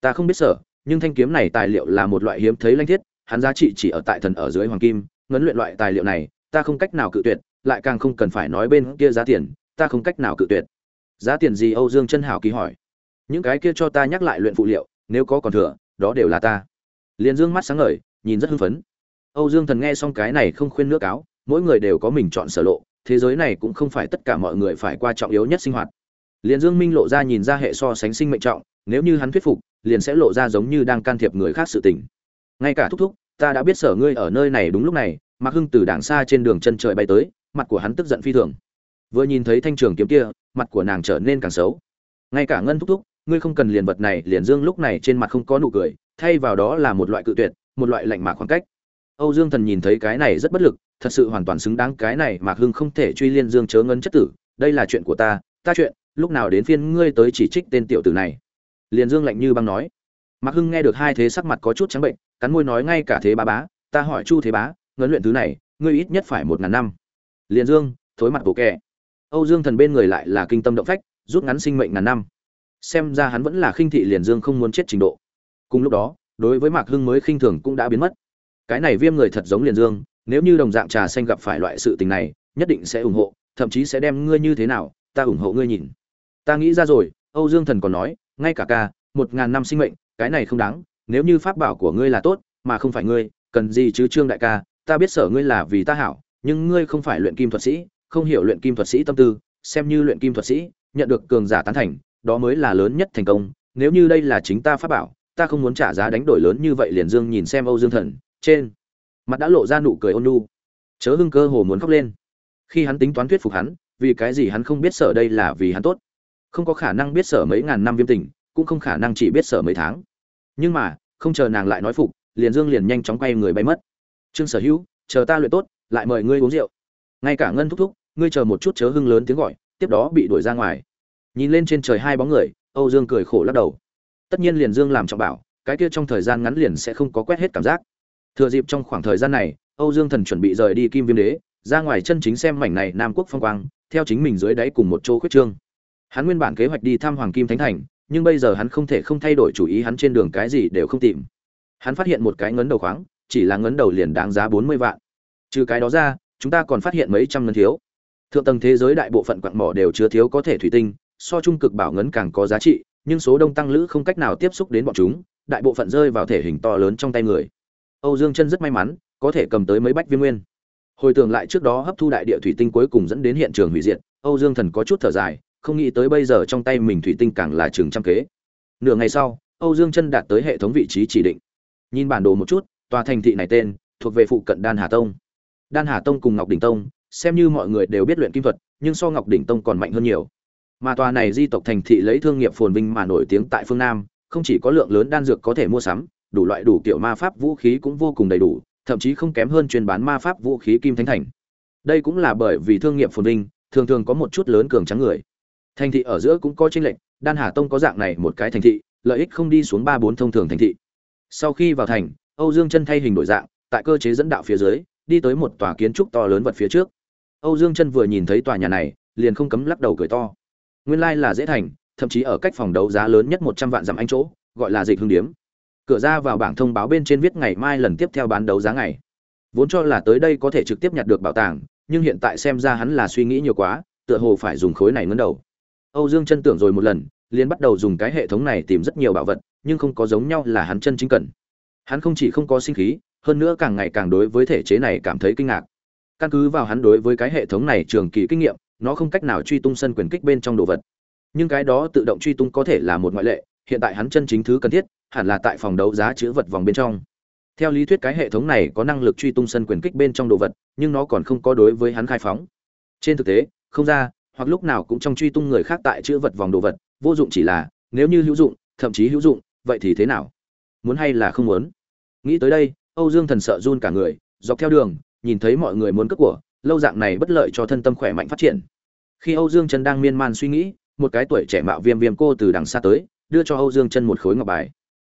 Ta không biết sợ nhưng thanh kiếm này tài liệu là một loại hiếm thấy lanh thiết, hắn giá trị chỉ ở tại thần ở dưới hoàng kim, ngấn luyện loại tài liệu này, ta không cách nào cự tuyệt, lại càng không cần phải nói bên kia giá tiền, ta không cách nào cự tuyệt giá tiền gì âu dương chân hảo kỳ hỏi. Những cái kia cho ta nhắc lại luyện phụ liệu, nếu có còn thừa, đó đều là ta. Liền dương mắt sáng ngời, nhìn rất hưng phấn. Âu dương thần nghe xong cái này không khuyên nước cáo mỗi người đều có mình chọn sở lộ, thế giới này cũng không phải tất cả mọi người phải qua trọng yếu nhất sinh hoạt. Liền dương minh lộ ra nhìn ra hệ so sánh sinh mệnh trọng, nếu như hắn thuyết phục, liền sẽ lộ ra giống như đang can thiệp người khác sự tình. Ngay cả thúc thúc, ta đã biết sở ngươi ở nơi này đúng lúc này, mạc hưng từ đảng xa trên đường chân trời bay tới, mặt của hắn tức giận phi thường vừa nhìn thấy thanh trường kiếm kia, mặt của nàng trở nên càng xấu. Ngay cả ngân thúc thúc, ngươi không cần liền vật này, liền dương lúc này trên mặt không có nụ cười, thay vào đó là một loại cự tuyệt, một loại lạnh mạc khoảng cách. Âu dương thần nhìn thấy cái này rất bất lực, thật sự hoàn toàn xứng đáng cái này mạc hưng không thể truy liên dương chớ ngân chất tử, đây là chuyện của ta ta chuyện, lúc nào đến phiên ngươi tới chỉ trích tên tiểu tử này. Liền dương lạnh như băng nói. Mạc hưng nghe được hai thế sắc mặt có chút trắng bệnh, cắn môi nói ngay cả thế bá bá, ta hỏi chu thế bá ngấn luyện thứ này, ngươi ít nhất phải một ngàn năm. Liền dương, thối mặt bộ kẻ âu dương thần bên người lại là kinh tâm động phách, rút ngắn sinh mệnh ngàn năm. Xem ra hắn vẫn là khinh thị liền dương không muốn chết trình độ. Cùng lúc đó, đối với mạc hưng mới khinh thường cũng đã biến mất. Cái này viêm người thật giống liền dương, nếu như đồng dạng trà xanh gặp phải loại sự tình này, nhất định sẽ ủng hộ, thậm chí sẽ đem ngươi như thế nào, ta ủng hộ ngươi nhìn. Ta nghĩ ra rồi, âu dương thần còn nói, ngay cả ca, một ngàn năm sinh mệnh, cái này không đáng, nếu như pháp bảo của ngươi là tốt, mà không phải ngươi, cần gì chứ trương đại ca, ta biết sở ngươi là vì ta hảo, nhưng ngươi không phải luyện kim thuật sĩ không hiểu luyện kim thuật sĩ tâm tư, xem như luyện kim thuật sĩ, nhận được cường giả tán thành, đó mới là lớn nhất thành công. Nếu như đây là chính ta pháp bảo, ta không muốn trả giá đánh đổi lớn như vậy liền dương nhìn xem âu dương thần. Trên mặt đã lộ ra nụ cười ôn nhu. Chớ hưng cơ hồ muốn khóc lên. Khi hắn tính toán thuyết phục hắn, vì cái gì hắn không biết sở đây là vì hắn tốt? Không có khả năng biết sở mấy ngàn năm viêm tình, cũng không khả năng chỉ biết sở mấy tháng. Nhưng mà, không chờ nàng lại nói phục, liền dương liền nhanh chóng quay người bay mất. Trương sở hữu, chờ ta luyện tốt, lại mời ngươi uống rượu. Ngay cả ngân thúc thúc ngươi chờ một chút chớ hưng lớn tiếng gọi, tiếp đó bị đuổi ra ngoài. Nhìn lên trên trời hai bóng người, âu dương cười khổ lắc đầu. Tất nhiên liền dương làm trọng bảo, cái kia trong thời gian ngắn liền sẽ không có quét hết cảm giác. Thừa dịp trong khoảng thời gian này, âu dương thần chuẩn bị rời đi kim viêm đế, ra ngoài chân chính xem mảnh này nam quốc phong quang, theo chính mình dưới đáy cùng một chỗ khuyết trương. Hắn nguyên bản kế hoạch đi thăm hoàng kim thánh thành, nhưng bây giờ hắn không thể không thay đổi chủ ý, hắn trên đường cái gì đều không tìm. Hắn phát hiện một cái ngấn đầu khoáng, chỉ là ngấn đầu liền đáng giá bốn mươi vạn. Trừ cái đó ra, chúng ta còn phát hiện mấy trăm ngân thiếu thượng tầng thế giới đại bộ phận quặng mỏ đều chứa thiếu có thể thủy tinh, so trung cực bảo ngấn càng có giá trị, nhưng số đông tăng lữ không cách nào tiếp xúc đến bọn chúng, đại bộ phận rơi vào thể hình to lớn trong tay người. Âu dương chân rất may mắn, có thể cầm tới mấy bách viên nguyên. Hồi tưởng lại trước đó hấp thu đại địa thủy tinh cuối cùng dẫn đến hiện trường hủy diệt, âu dương thần có chút thở dài, không nghĩ tới bây giờ trong tay mình thủy tinh càng là chừng trăm kế. Nửa ngày sau, âu dương chân đạt tới hệ thống vị trí chỉ định. Nhìn bản đồ một chút, tòa thành thị này tên thuộc về phụ cận đan hà tông. Đan hà tông cùng ngọc đỉnh tông xem như mọi người đều biết luyện kim thuật, nhưng so ngọc đỉnh tông còn mạnh hơn nhiều. Mà tòa này di tộc thành thị lấy thương nghiệp phồn vinh mà nổi tiếng tại phương nam, không chỉ có lượng lớn đan dược có thể mua sắm, đủ loại đủ kiểu ma pháp vũ khí cũng vô cùng đầy đủ, thậm chí không kém hơn chuyên bán ma pháp vũ khí kim thánh thành. Đây cũng là bởi vì thương nghiệp phồn vinh, thường thường có một chút lớn cường trắng người. Thành thị ở giữa cũng có chênh lệch, đan hà tông có dạng này một cái thành thị, lợi ích không đi xuống ba bốn thông thường thành thị. Sau khi vào thành, âu dương chân thay hình đổi dạng, tại cơ chế dẫn đạo phía dưới, đi tới một tòa kiến trúc to lớn vật phía trước âu dương chân vừa nhìn thấy tòa nhà này, liền không cấm lắc đầu cười to. Nguyên lai là dễ thành, thậm chí ở cách phòng đấu giá lớn nhất một trăm vạn dặm anh chỗ, gọi là dịch hương điếm. Cửa ra vào bảng thông báo bên trên viết ngày mai lần tiếp theo bán đấu giá ngày. Vốn cho là tới đây có thể trực tiếp nhặt được bảo tàng, nhưng hiện tại xem ra hắn là suy nghĩ nhiều quá, tựa hồ phải dùng khối này ngấn đầu. Âu dương chân tưởng rồi một lần, liền bắt đầu dùng cái hệ thống này tìm rất nhiều bảo vật, nhưng không có giống nhau là hắn chân chính cần. Hắn không chỉ không có sinh khí, hơn nữa càng ngày càng đối với thể chế này cảm thấy kinh ngạc căn cứ vào hắn đối với cái hệ thống này trường kỳ kinh nghiệm, nó không cách nào truy tung sân quyền kích bên trong đồ vật. Nhưng cái đó tự động truy tung có thể là một ngoại lệ, hiện tại hắn chân chính thứ cần thiết, hẳn là tại phòng đấu giá chữ vật vòng bên trong. Theo lý thuyết cái hệ thống này có năng lực truy tung sân quyền kích bên trong đồ vật, nhưng nó còn không có đối với hắn khai phóng. Trên thực tế, không ra, hoặc lúc nào cũng trong truy tung người khác tại chữ vật vòng đồ vật, vô dụng chỉ là, nếu như hữu dụng, thậm chí hữu dụng, vậy thì thế nào? Muốn hay là không muốn? Nghĩ tới đây, âu dương thần sợ run cả người, dọc theo đường nhìn thấy mọi người muốn cướp của, lâu dạng này bất lợi cho thân tâm khỏe mạnh phát triển. Khi âu dương chân đang miên man suy nghĩ, một cái tuổi trẻ mạo viêm viêm cô từ đằng xa tới, đưa cho âu dương chân một khối ngọc bài.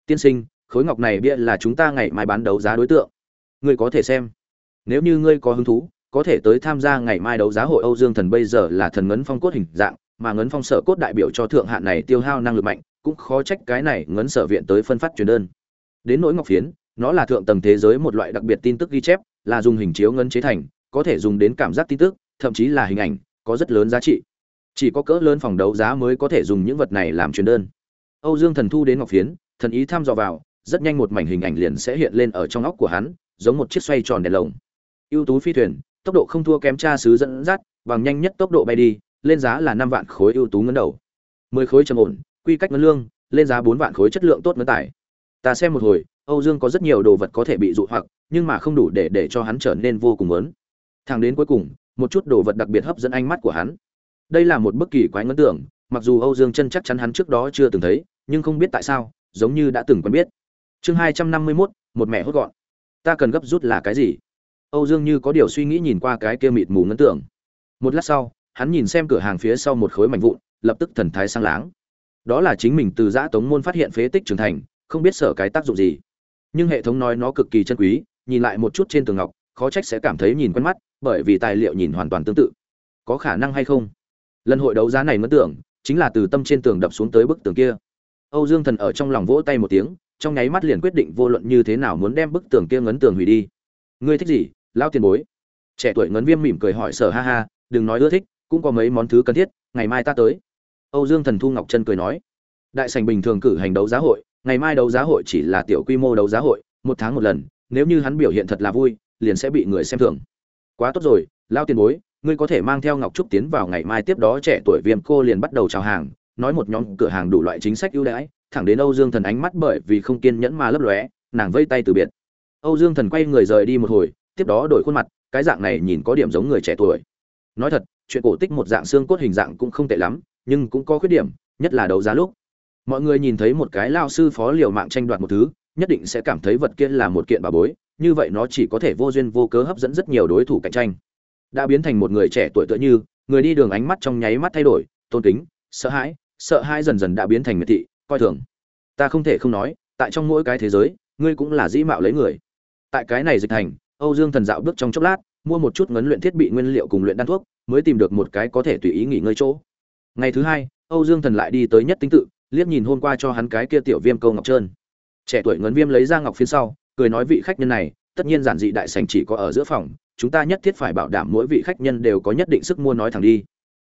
Tiên sinh, khối ngọc này bia là chúng ta ngày mai bán đấu giá đối tượng. Ngươi có thể xem. Nếu như ngươi có hứng thú, có thể tới tham gia ngày mai đấu giá hội âu dương thần bây giờ là thần ngấn phong cốt hình dạng, mà ngấn phong sở cốt đại biểu cho thượng hạn này tiêu hao năng lực mạnh, cũng khó trách cái này ngấn sở viện tới phân phát truyền đơn. Đến nỗi ngọc phiến, nó là thượng tầng thế giới một loại đặc biệt tin tức ghi chép là dùng hình chiếu ngân chế thành, có thể dùng đến cảm giác tin tức, thậm chí là hình ảnh, có rất lớn giá trị. Chỉ có cỡ lớn phòng đấu giá mới có thể dùng những vật này làm truyền đơn. Âu dương thần thu đến ngọc phiến, thần ý thăm dò vào, rất nhanh một mảnh hình ảnh liền sẽ hiện lên ở trong óc của hắn, giống một chiếc xoay tròn đèn lồng. Ưu tú phi thuyền, tốc độ không thua kém cha sứ dẫn dắt, bằng nhanh nhất tốc độ bay đi, lên giá là năm vạn khối ưu tú ngấn đầu. Mười khối trầm ổn, quy cách ngân lương, lên giá bốn vạn khối chất lượng tốt ngân tải ta xem một hồi, âu dương có rất nhiều đồ vật có thể bị dụ hoặc nhưng mà không đủ để để cho hắn trở nên vô cùng lớn. Thẳng đến cuối cùng, một chút đồ vật đặc biệt hấp dẫn ánh mắt của hắn. Đây là một bức kỳ quái ngấn tưởng mặc dù âu dương chân chắc chắn hắn trước đó chưa từng thấy, nhưng không biết tại sao, giống như đã từng quen biết. Chương hai trăm năm mươi mốt, một mẹ hốt gọn. Ta cần gấp rút là cái gì? Âu dương như có điều suy nghĩ nhìn qua cái kia mịt mù ngấn tưởng một lát sau, hắn nhìn xem cửa hàng phía sau một khối mảnh vụn, lập tức thần thái sang láng. Đó là chính mình từ giã tống môn phát hiện phế tích trưởng thành, không biết sở cái tác dụng gì. Nhưng hệ thống nói nó cực kỳ chân quý nhìn lại một chút trên tường ngọc, khó trách sẽ cảm thấy nhìn quen mắt, bởi vì tài liệu nhìn hoàn toàn tương tự. Có khả năng hay không? Lần hội đấu giá này mất tưởng, chính là từ tâm trên tường đập xuống tới bức tường kia. Âu dương thần ở trong lòng vỗ tay một tiếng, trong nháy mắt liền quyết định vô luận như thế nào muốn đem bức tường kia ngấn tường hủy đi. Ngươi thích gì lao tiền bối? Trẻ tuổi ngấn viêm mỉm cười hỏi sở ha ha, đừng nói ưa thích, cũng có mấy món thứ cần thiết, ngày mai ta tới. Âu dương thần thu ngọc chân cười nói. Đại sành bình thường cử hành đấu giá hội, ngày mai đấu giá hội chỉ là tiểu quy mô đấu giá hội, một tháng một lần nếu như hắn biểu hiện thật là vui, liền sẽ bị người xem thường. Quá tốt rồi, lao tiền bối, ngươi có thể mang theo ngọc trúc tiến vào ngày mai tiếp đó trẻ tuổi viêm cô liền bắt đầu chào hàng, nói một nhóm cửa hàng đủ loại chính sách ưu đãi, thẳng đến âu dương thần ánh mắt bởi vì không kiên nhẫn mà lấp lóe, nàng vây tay từ biệt. Âu dương thần quay người rời đi một hồi, tiếp đó đổi khuôn mặt, cái dạng này nhìn có điểm giống người trẻ tuổi. Nói thật, chuyện cổ tích một dạng xương cốt hình dạng cũng không tệ lắm, nhưng cũng có khuyết điểm, nhất là đấu giá lúc. Mọi người nhìn thấy một cái lao sư phó liều mạng tranh đoạt một thứ nhất định sẽ cảm thấy vật kia là một kiện bà bối, như vậy nó chỉ có thể vô duyên vô cớ hấp dẫn rất nhiều đối thủ cạnh tranh. Đã biến thành một người trẻ tuổi tựa như, người đi đường ánh mắt trong nháy mắt thay đổi, tôn kính, sợ hãi sợ hãi dần dần đã biến thành miệt thị, coi thường. Ta không thể không nói, tại trong mỗi cái thế giới, ngươi cũng là dĩ mạo lấy người. Tại cái này dịch thành, âu dương thần dạo bước trong chốc lát, mua một chút ngấn luyện thiết bị nguyên liệu cùng luyện đan thuốc, mới tìm được một cái có thể tùy ý nghỉ ngơi chỗ. Ngày thứ hai, âu dương thần lại đi tới nhất tinh tự, liếc nhìn hôm qua cho hắn cái kia tiểu viêm câu ngọc trơn trẻ tuổi ngấn viêm lấy ra ngọc phiến sau, cười nói vị khách nhân này, tất nhiên giản dị đại sảnh chỉ có ở giữa phòng, chúng ta nhất thiết phải bảo đảm mỗi vị khách nhân đều có nhất định sức mua nói thẳng đi.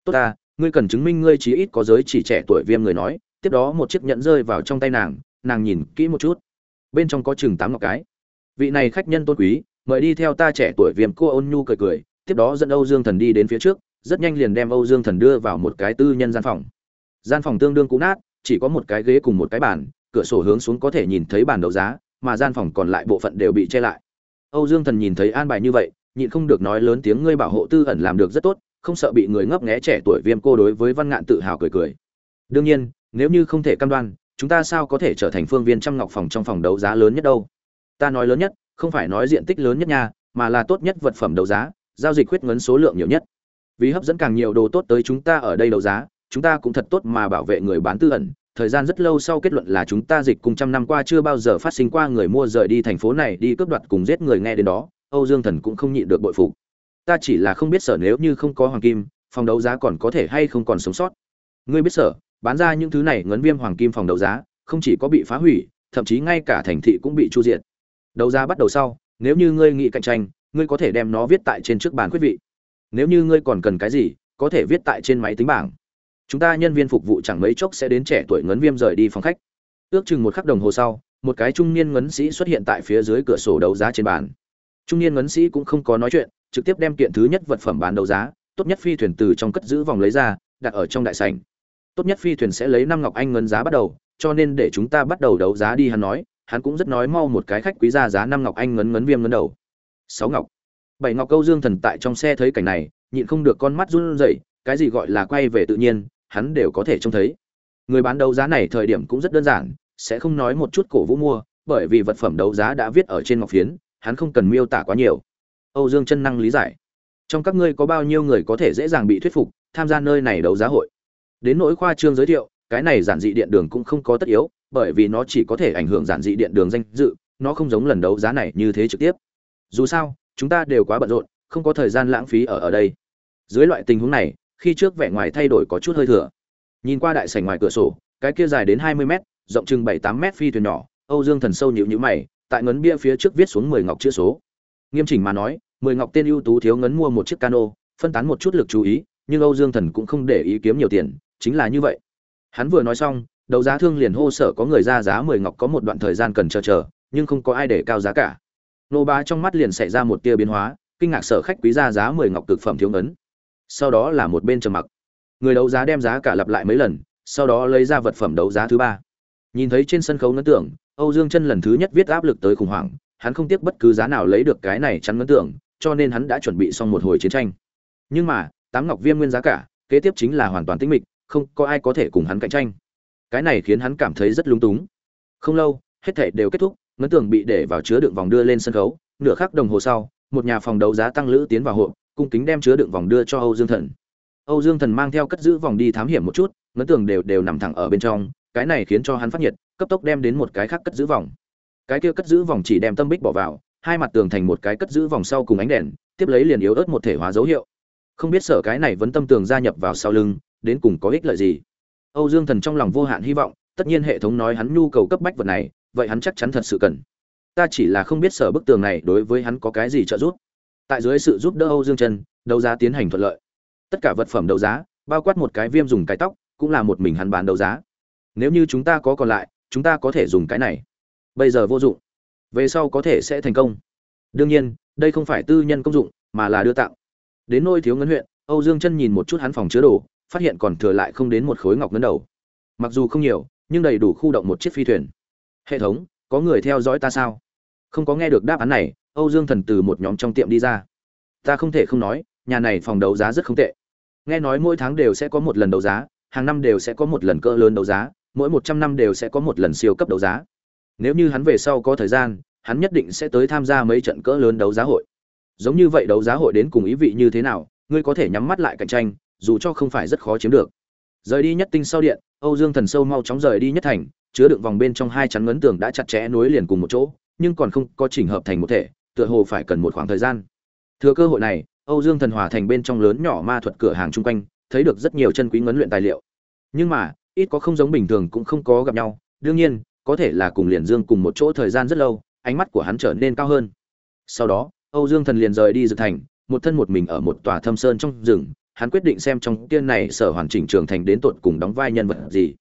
Tốt ta, ngươi cần chứng minh ngươi chí ít có giới chỉ trẻ tuổi viêm người nói. Tiếp đó một chiếc nhẫn rơi vào trong tay nàng nàng nhìn kỹ một chút. Bên trong có chừng tám ngọc cái. Vị này khách nhân tôn quý, mời đi theo ta trẻ tuổi viêm cô ôn nhu cười cười. Tiếp đó dẫn âu dương thần đi đến phía trước, rất nhanh liền đem âu dương thần đưa vào một cái tư nhân gian phòng. Gian phòng tương đương cũ nát, chỉ có một cái ghế cùng một cái bàn cửa sổ hướng xuống có thể nhìn thấy bàn đấu giá, mà gian phòng còn lại bộ phận đều bị che lại. Âu dương thần nhìn thấy an bài như vậy, nhịn không được nói lớn tiếng, ngươi bảo hộ tư ẩn làm được rất tốt, không sợ bị người ngấp nghé trẻ tuổi viêm cô đối với văn ngạn tự hào cười cười. Đương nhiên, nếu như không thể cam đoan, chúng ta sao có thể trở thành phương viên trăm ngọc phòng trong phòng đấu giá lớn nhất đâu? Ta nói lớn nhất, không phải nói diện tích lớn nhất nha, mà là tốt nhất vật phẩm đấu giá, giao dịch khuyết ngấn số lượng nhiều nhất. Vì hấp dẫn càng nhiều đồ tốt tới chúng ta ở đây đấu giá, chúng ta cũng thật tốt mà bảo vệ người bán tư ẩn thời gian rất lâu sau kết luận là chúng ta dịch cùng trăm năm qua chưa bao giờ phát sinh qua người mua rời đi thành phố này đi cướp đoạt cùng giết người nghe đến đó, âu dương thần cũng không nhịn được bội phục. Ta chỉ là không biết sở nếu như không có hoàng kim, phòng đấu giá còn có thể hay không còn sống sót. Ngươi biết sở bán ra những thứ này ngấn viêm hoàng kim phòng đấu giá, không chỉ có bị phá hủy, thậm chí ngay cả thành thị cũng bị chu diệt. Đấu giá bắt đầu sau, nếu như ngươi nghĩ cạnh tranh, ngươi có thể đem nó viết tại trên trước bàn quyết vị. Nếu như ngươi còn cần cái gì, có thể viết tại trên máy tính bảng chúng ta nhân viên phục vụ chẳng mấy chốc sẽ đến trẻ tuổi ngấn viêm rời đi phòng khách. Ước chừng một khắc đồng hồ sau, một cái trung niên ngấn sĩ xuất hiện tại phía dưới cửa sổ đấu giá trên bàn. Trung niên ngấn sĩ cũng không có nói chuyện, trực tiếp đem kiện thứ nhất vật phẩm bán đấu giá, tốt nhất phi thuyền từ trong cất giữ vòng lấy ra, đặt ở trong đại sảnh. Tốt nhất phi thuyền sẽ lấy năm ngọc anh ngân giá bắt đầu, cho nên để chúng ta bắt đầu đấu giá đi, hắn nói, hắn cũng rất nói mau một cái khách quý ra giá năm ngọc anh ngấn ngấn viêm ngấn đầu. Sáu ngọc. Bảy ngọc câu dương thần tại trong xe thấy cảnh này, nhịn không được con mắt run rẩy cái gì gọi là quay về tự nhiên, hắn đều có thể trông thấy. Người bán đấu giá này thời điểm cũng rất đơn giản, sẽ không nói một chút cổ vũ mua, bởi vì vật phẩm đấu giá đã viết ở trên ngọc phiến, hắn không cần miêu tả quá nhiều. Âu dương chân năng lý giải. Trong các ngươi có bao nhiêu người có thể dễ dàng bị thuyết phục tham gia nơi này đấu giá hội? Đến nỗi khoa trương giới thiệu, cái này giản dị điện đường cũng không có tất yếu, bởi vì nó chỉ có thể ảnh hưởng giản dị điện đường danh dự, nó không giống lần đấu giá này như thế trực tiếp. Dù sao, chúng ta đều quá bận rộn, không có thời gian lãng phí ở ở đây. Dưới loại tình huống này khi trước vẻ ngoài thay đổi có chút hơi thừa. Nhìn qua đại sảnh ngoài cửa sổ, cái kia dài đến hai mươi m rộng chừng bảy tám m phi thuyền nhỏ, âu dương thần sâu nhịu nhữ mày, tại ngấn bia phía trước viết xuống mười ngọc chữ số. Nghiêm chỉnh mà nói, mười ngọc tên ưu tú thiếu ngấn mua một chiếc cano, phân tán một chút lực chú ý, nhưng âu dương thần cũng không để ý kiếm nhiều tiền, chính là như vậy. Hắn vừa nói xong, đấu giá thương liền hô sở có người ra giá mười ngọc có một đoạn thời gian cần chờ chờ, nhưng không có ai để cao giá cả. Nô bá trong mắt liền xảy ra một tia biến hóa, kinh ngạc sở khách quý ra giá mười ngọc cực phẩm thiếu ngấn sau đó là một bên trầm mặc. Người đấu giá đem giá cả lặp lại mấy lần, sau đó lấy ra vật phẩm đấu giá thứ ba. Nhìn thấy trên sân khấu ngấn tưởng âu dương chân lần thứ nhất viết áp lực tới khủng hoảng, hắn không tiếc bất cứ giá nào lấy được cái này chắn ngấn tưởng cho nên hắn đã chuẩn bị xong một hồi chiến tranh. Nhưng mà, tám ngọc viêm nguyên giá cả, kế tiếp chính là hoàn toàn tĩnh mịch, không có ai có thể cùng hắn cạnh tranh. Cái này khiến hắn cảm thấy rất lúng túng. Không lâu, hết thảy đều kết thúc, ngấn tưởng bị để vào chứa đựng vòng đưa lên sân khấu, nửa khắc đồng hồ sau một nhà phòng đấu giá tăng lữ tiến vào hộp, cung kính đem chứa đựng vòng đưa cho âu dương thần. Âu dương thần mang theo cất giữ vòng đi thám hiểm một chút ngấn tưởng đều đều nằm thẳng ở bên trong, cái này khiến cho hắn phát nhiệt, cấp tốc đem đến một cái khác cất giữ vòng. Cái kia cất giữ vòng chỉ đem tâm bích bỏ vào, hai mặt tường thành một cái cất giữ vòng sau cùng ánh đèn, tiếp lấy liền yếu ớt một thể hóa dấu hiệu. Không biết sở cái này vẫn tâm tường gia nhập vào sau lưng, đến cùng có ích lợi gì? Âu dương thần trong lòng vô hạn hy vọng, tất nhiên hệ thống nói hắn nhu cầu cấp bách vật này, vậy hắn chắc chắn thật sự cần ta chỉ là không biết sở bức tường này đối với hắn có cái gì trợ giúp. Tại dưới sự giúp đỡ âu dương trần, đấu giá tiến hành thuận lợi. Tất cả vật phẩm đấu giá, bao quát một cái viêm dùng cái tóc, cũng là một mình hắn bán đấu giá. Nếu như chúng ta có còn lại, chúng ta có thể dùng cái này. Bây giờ vô dụng. Về sau có thể sẽ thành công. Đương nhiên, đây không phải tư nhân công dụng, mà là đưa tặng. Đến nôi thiếu ngân huyện, âu dương chân nhìn một chút hắn phòng chứa đồ, phát hiện còn thừa lại không đến một khối ngọc ngân đầu. Mặc dù không nhiều, nhưng đầy đủ khu động một chiếc phi thuyền. Hệ thống có người theo dõi ta sao? Không có nghe được đáp án này, âu dương thần từ một nhóm trong tiệm đi ra. Ta không thể không nói, nhà này phòng đấu giá rất không tệ. Nghe nói mỗi tháng đều sẽ có một lần đấu giá, hàng năm đều sẽ có một lần cỡ lớn đấu giá, mỗi một trăm năm đều sẽ có một lần siêu cấp đấu giá. Nếu như hắn về sau có thời gian, hắn nhất định sẽ tới tham gia mấy trận cỡ lớn đấu giá hội. Giống như vậy đấu giá hội đến cùng ý vị như thế nào, ngươi có thể nhắm mắt lại cạnh tranh, dù cho không phải rất khó chiếm được. Rời đi nhất tinh sau điện, âu dương thần sâu mau chóng rời đi nhất thành chứa đựng vòng bên trong hai chắn ngấn tường đã chặt chẽ nối liền cùng một chỗ, nhưng còn không có chỉnh hợp thành một thể, tựa hồ phải cần một khoảng thời gian. Thừa cơ hội này, âu dương thần hòa thành bên trong lớn nhỏ ma thuật cửa hàng chung quanh, thấy được rất nhiều chân quý ngấn luyện tài liệu. Nhưng mà, ít có không giống bình thường cũng không có gặp nhau, đương nhiên, có thể là cùng liền dương cùng một chỗ thời gian rất lâu, ánh mắt của hắn trở nên cao hơn. Sau đó, âu dương thần liền rời đi dược thành, một thân một mình ở một tòa thâm sơn trong rừng, hắn quyết định xem trong tiên này sở hoàn chỉnh trường thành đến tột cùng đóng vai nhân vật gì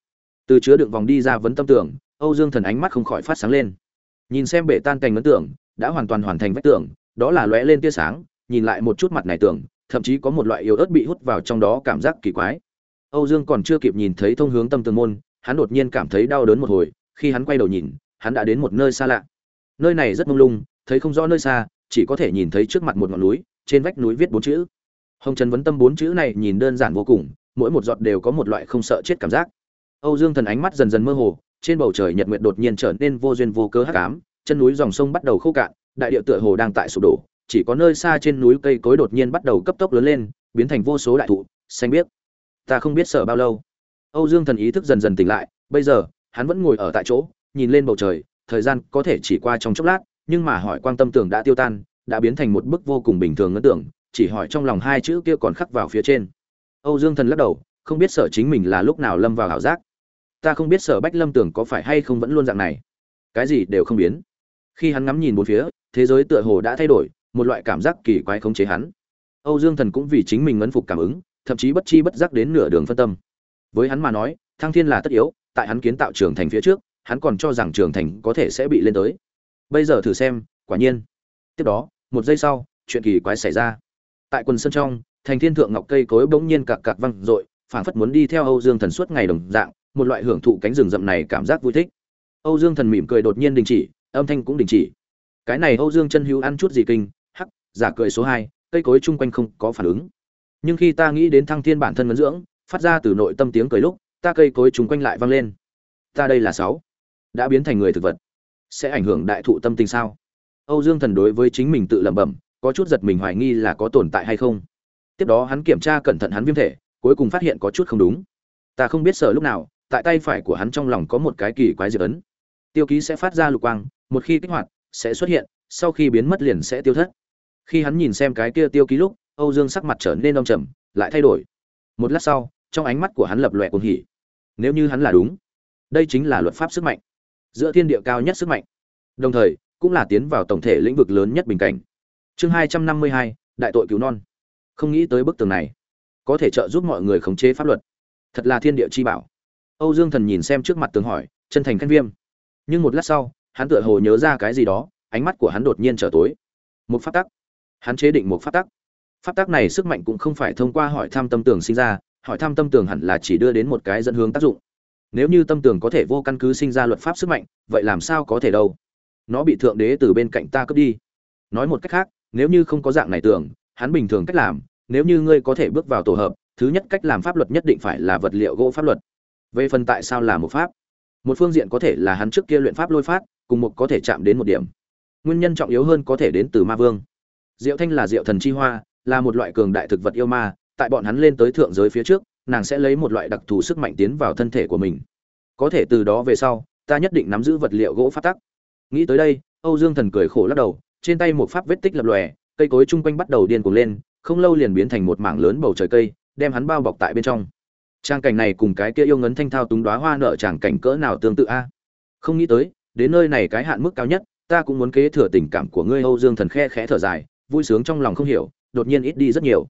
từ chứa đựng vòng đi ra vấn tâm tưởng, âu dương thần ánh mắt không khỏi phát sáng lên. Nhìn xem bể tan cành ấn tưởng đã hoàn toàn hoàn thành vách tường, đó là lóe lên tia sáng, nhìn lại một chút mặt này tưởng, thậm chí có một loại yếu ớt bị hút vào trong đó cảm giác kỳ quái. Âu dương còn chưa kịp nhìn thấy thông hướng tâm tường môn, hắn đột nhiên cảm thấy đau đớn một hồi, khi hắn quay đầu nhìn, hắn đã đến một nơi xa lạ. Nơi này rất mông lung, thấy không rõ nơi xa, chỉ có thể nhìn thấy trước mặt một ngọn núi, trên vách núi viết bốn chữ. Hồng trần vấn tâm bốn chữ này nhìn đơn giản vô cùng, mỗi một giọt đều có một loại không sợ chết cảm giác âu dương thần ánh mắt dần dần mơ hồ trên bầu trời nhật nguyệt đột nhiên trở nên vô duyên vô cớ hắc ám chân núi dòng sông bắt đầu khô cạn đại địa tựa hồ đang tại sụp đổ chỉ có nơi xa trên núi cây cối đột nhiên bắt đầu cấp tốc lớn lên biến thành vô số đại thụ xanh biếc. Ta không biết sợ bao lâu. Âu dương thần ý thức dần dần tỉnh lại bây giờ hắn vẫn ngồi ở tại chỗ nhìn lên bầu trời thời gian có thể chỉ qua trong chốc lát nhưng mà hỏi quan tâm tưởng đã tiêu tan đã biến thành một bức vô cùng bình thường ngân tượng, chỉ hỏi trong lòng hai chữ kia còn khắc vào phía trên. Âu dương thần lắc đầu không biết sợ chính mình là lúc nào lâm vào ảo giác ta không biết sở bách lâm tưởng có phải hay không vẫn luôn dạng này. Cái gì đều không biến. Khi hắn ngắm nhìn bốn phía, thế giới tựa hồ đã thay đổi, một loại cảm giác kỳ quái khống chế hắn. Âu dương thần cũng vì chính mình ngấn phục cảm ứng, thậm chí bất chi bất giác đến nửa đường phân tâm. Với hắn mà nói, thăng thiên là tất yếu, tại hắn kiến tạo trường thành phía trước, hắn còn cho rằng trường thành có thể sẽ bị lên tới. Bây giờ thử xem, quả nhiên. Tiếp đó, một giây sau, chuyện kỳ quái xảy ra. Tại quần sân trong, thành thiên thượng ngọc cây cối bỗng nhiên cạc cạc văng r ộ i phảng phất muốn đi theo âu dương thần suốt ngày đồng dạng một loại hưởng thụ cánh rừng rậm này cảm giác vui thích. Âu dương thần mỉm cười đột nhiên đình chỉ, âm thanh cũng đình chỉ. Cái này âu dương chân hữu ăn chút gì kinh, hắc, giả cười số hai, cây cối chung quanh không có phản ứng. Nhưng khi ta nghĩ đến thăng thiên bản thân vấn dưỡng, phát ra từ nội tâm tiếng cười lúc, ta cây cối chung quanh lại vang lên. Ta đây là sáu. Đã biến thành người thực vật. Sẽ ảnh hưởng đại thụ tâm tình sao? Âu dương thần đối với chính mình tự lẩm bẩm, có chút giật mình hoài nghi là có tồn tại hay không. Tiếp đó hắn kiểm tra cẩn thận hắn viêm thể, cuối cùng phát hiện có chút không đúng. Ta không biết sợ lúc nào tại tay phải của hắn trong lòng có một cái kỳ quái diệt ấn. Tiêu ký sẽ phát ra lục quang, một khi kích hoạt, sẽ xuất hiện, sau khi biến mất liền sẽ tiêu thất. Khi hắn nhìn xem cái kia tiêu ký lúc, âu dương sắc mặt trở nên đông trầm, lại thay đổi. Một lát sau, trong ánh mắt của hắn lập lòe cuồng hỉ. Nếu như hắn là đúng, đây chính là luật pháp sức mạnh. Giữa thiên địa cao nhất sức mạnh. Đồng thời, cũng là tiến vào tổng thể lĩnh vực lớn nhất bình cảnh. Chương hai trăm năm mươi hai, đại tội cứu non. Không nghĩ tới bức tường này. Có thể trợ giúp mọi người khống chế pháp luật. Thật là thiên địa chi bảo âu dương thần nhìn xem trước mặt tường hỏi, chân thành khen viêm. Nhưng một lát sau, hắn tựa hồ nhớ ra cái gì đó, ánh mắt của hắn đột nhiên trở tối. Một pháp tắc. Hắn chế định một pháp tắc. Pháp tắc này sức mạnh cũng không phải thông qua hỏi thăm tâm tường sinh ra, hỏi thăm tâm tường hẳn là chỉ đưa đến một cái dẫn hướng tác dụng. Nếu như tâm tường có thể vô căn cứ sinh ra luật pháp sức mạnh, vậy làm sao có thể đâu? Nó bị thượng đế từ bên cạnh ta cướp đi. Nói một cách khác, nếu như không có dạng này tưởng, hắn bình thường cách làm, nếu như ngươi có thể bước vào tổ hợp, thứ nhất cách làm pháp luật nhất định phải là vật liệu gỗ pháp luật về phần tại sao là một pháp? Một phương diện có thể là hắn trước kia luyện pháp lôi phát, cùng một có thể chạm đến một điểm. Nguyên nhân trọng yếu hơn có thể đến từ ma vương. Diệu thanh là diệu thần chi hoa, là một loại cường đại thực vật yêu ma, tại bọn hắn lên tới thượng giới phía trước, nàng sẽ lấy một loại đặc thù sức mạnh tiến vào thân thể của mình. Có thể từ đó về sau, ta nhất định nắm giữ vật liệu gỗ phát tắc. Nghĩ tới đây, âu dương thần cười khổ lắc đầu, trên tay một pháp vết tích lập lòe, cây cối chung quanh bắt đầu điên cuồng lên, không lâu liền biến thành một mảng lớn bầu trời cây, đem hắn bao bọc tại bên trong trang cảnh này cùng cái kia yêu ngấn thanh thao túng đoá hoa nợ tràng cảnh cỡ nào tương tự a. Không nghĩ tới, đến nơi này cái hạn mức cao nhất, ta cũng muốn kế thừa tình cảm của ngươi, âu dương thần khe khẽ thở dài, vui sướng trong lòng không hiểu, đột nhiên ít đi rất nhiều.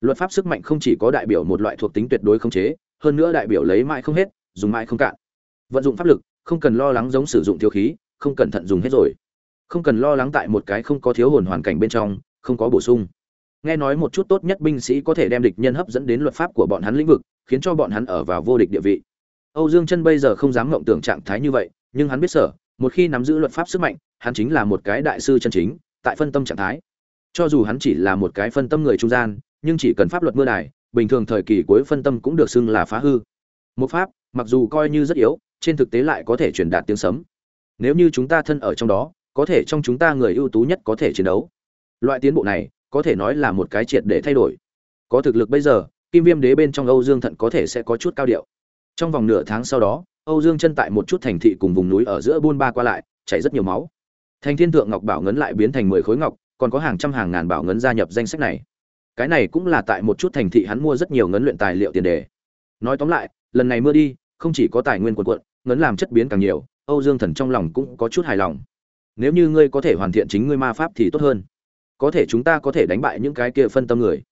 Luật pháp sức mạnh không chỉ có đại biểu một loại thuộc tính tuyệt đối không chế, hơn nữa đại biểu lấy mãi không hết, dùng mãi không cạn. Vận dụng pháp lực, không cần lo lắng giống sử dụng thiếu khí, không cẩn thận dùng hết rồi. Không cần lo lắng tại một cái không có thiếu hồn hoàn cảnh bên trong, không có bổ sung. Nghe nói một chút tốt nhất binh sĩ có thể đem địch nhân hấp dẫn đến luật pháp của bọn hắn lĩnh vực khiến cho bọn hắn ở vào vô địch địa vị. Âu dương chân bây giờ không dám ngậm tưởng trạng thái như vậy, nhưng hắn biết sở, một khi nắm giữ luật pháp sức mạnh, hắn chính là một cái đại sư chân chính, tại phân tâm trạng thái. Cho dù hắn chỉ là một cái phân tâm người trung gian, nhưng chỉ cần pháp luật mưa đài, bình thường thời kỳ cuối phân tâm cũng được xưng là phá hư. Một pháp, mặc dù coi như rất yếu, trên thực tế lại có thể truyền đạt tiếng sấm. Nếu như chúng ta thân ở trong đó, có thể trong chúng ta người ưu tú nhất có thể chiến đấu. Loại tiến bộ này, có thể nói là một cái triệt để thay đổi. Có thực lực bây giờ kim viêm đế bên trong âu dương thận có thể sẽ có chút cao điệu. Trong vòng nửa tháng sau đó, âu dương chân tại một chút thành thị cùng vùng núi ở giữa buôn ba qua lại, chảy rất nhiều máu. Thành thiên thượng ngọc bảo ngấn lại biến thành mười khối ngọc, còn có hàng trăm hàng ngàn bảo ngấn gia nhập danh sách này. Cái này cũng là tại một chút thành thị hắn mua rất nhiều ngấn luyện tài liệu tiền đề. Nói tóm lại, lần này mưa đi, không chỉ có tài nguyên quần quận ngấn làm chất biến càng nhiều, âu dương thần trong lòng cũng có chút hài lòng. Nếu như ngươi có thể hoàn thiện chính ngươi ma pháp thì tốt hơn. Có thể chúng ta có thể đánh bại những cái kia phân tâm người.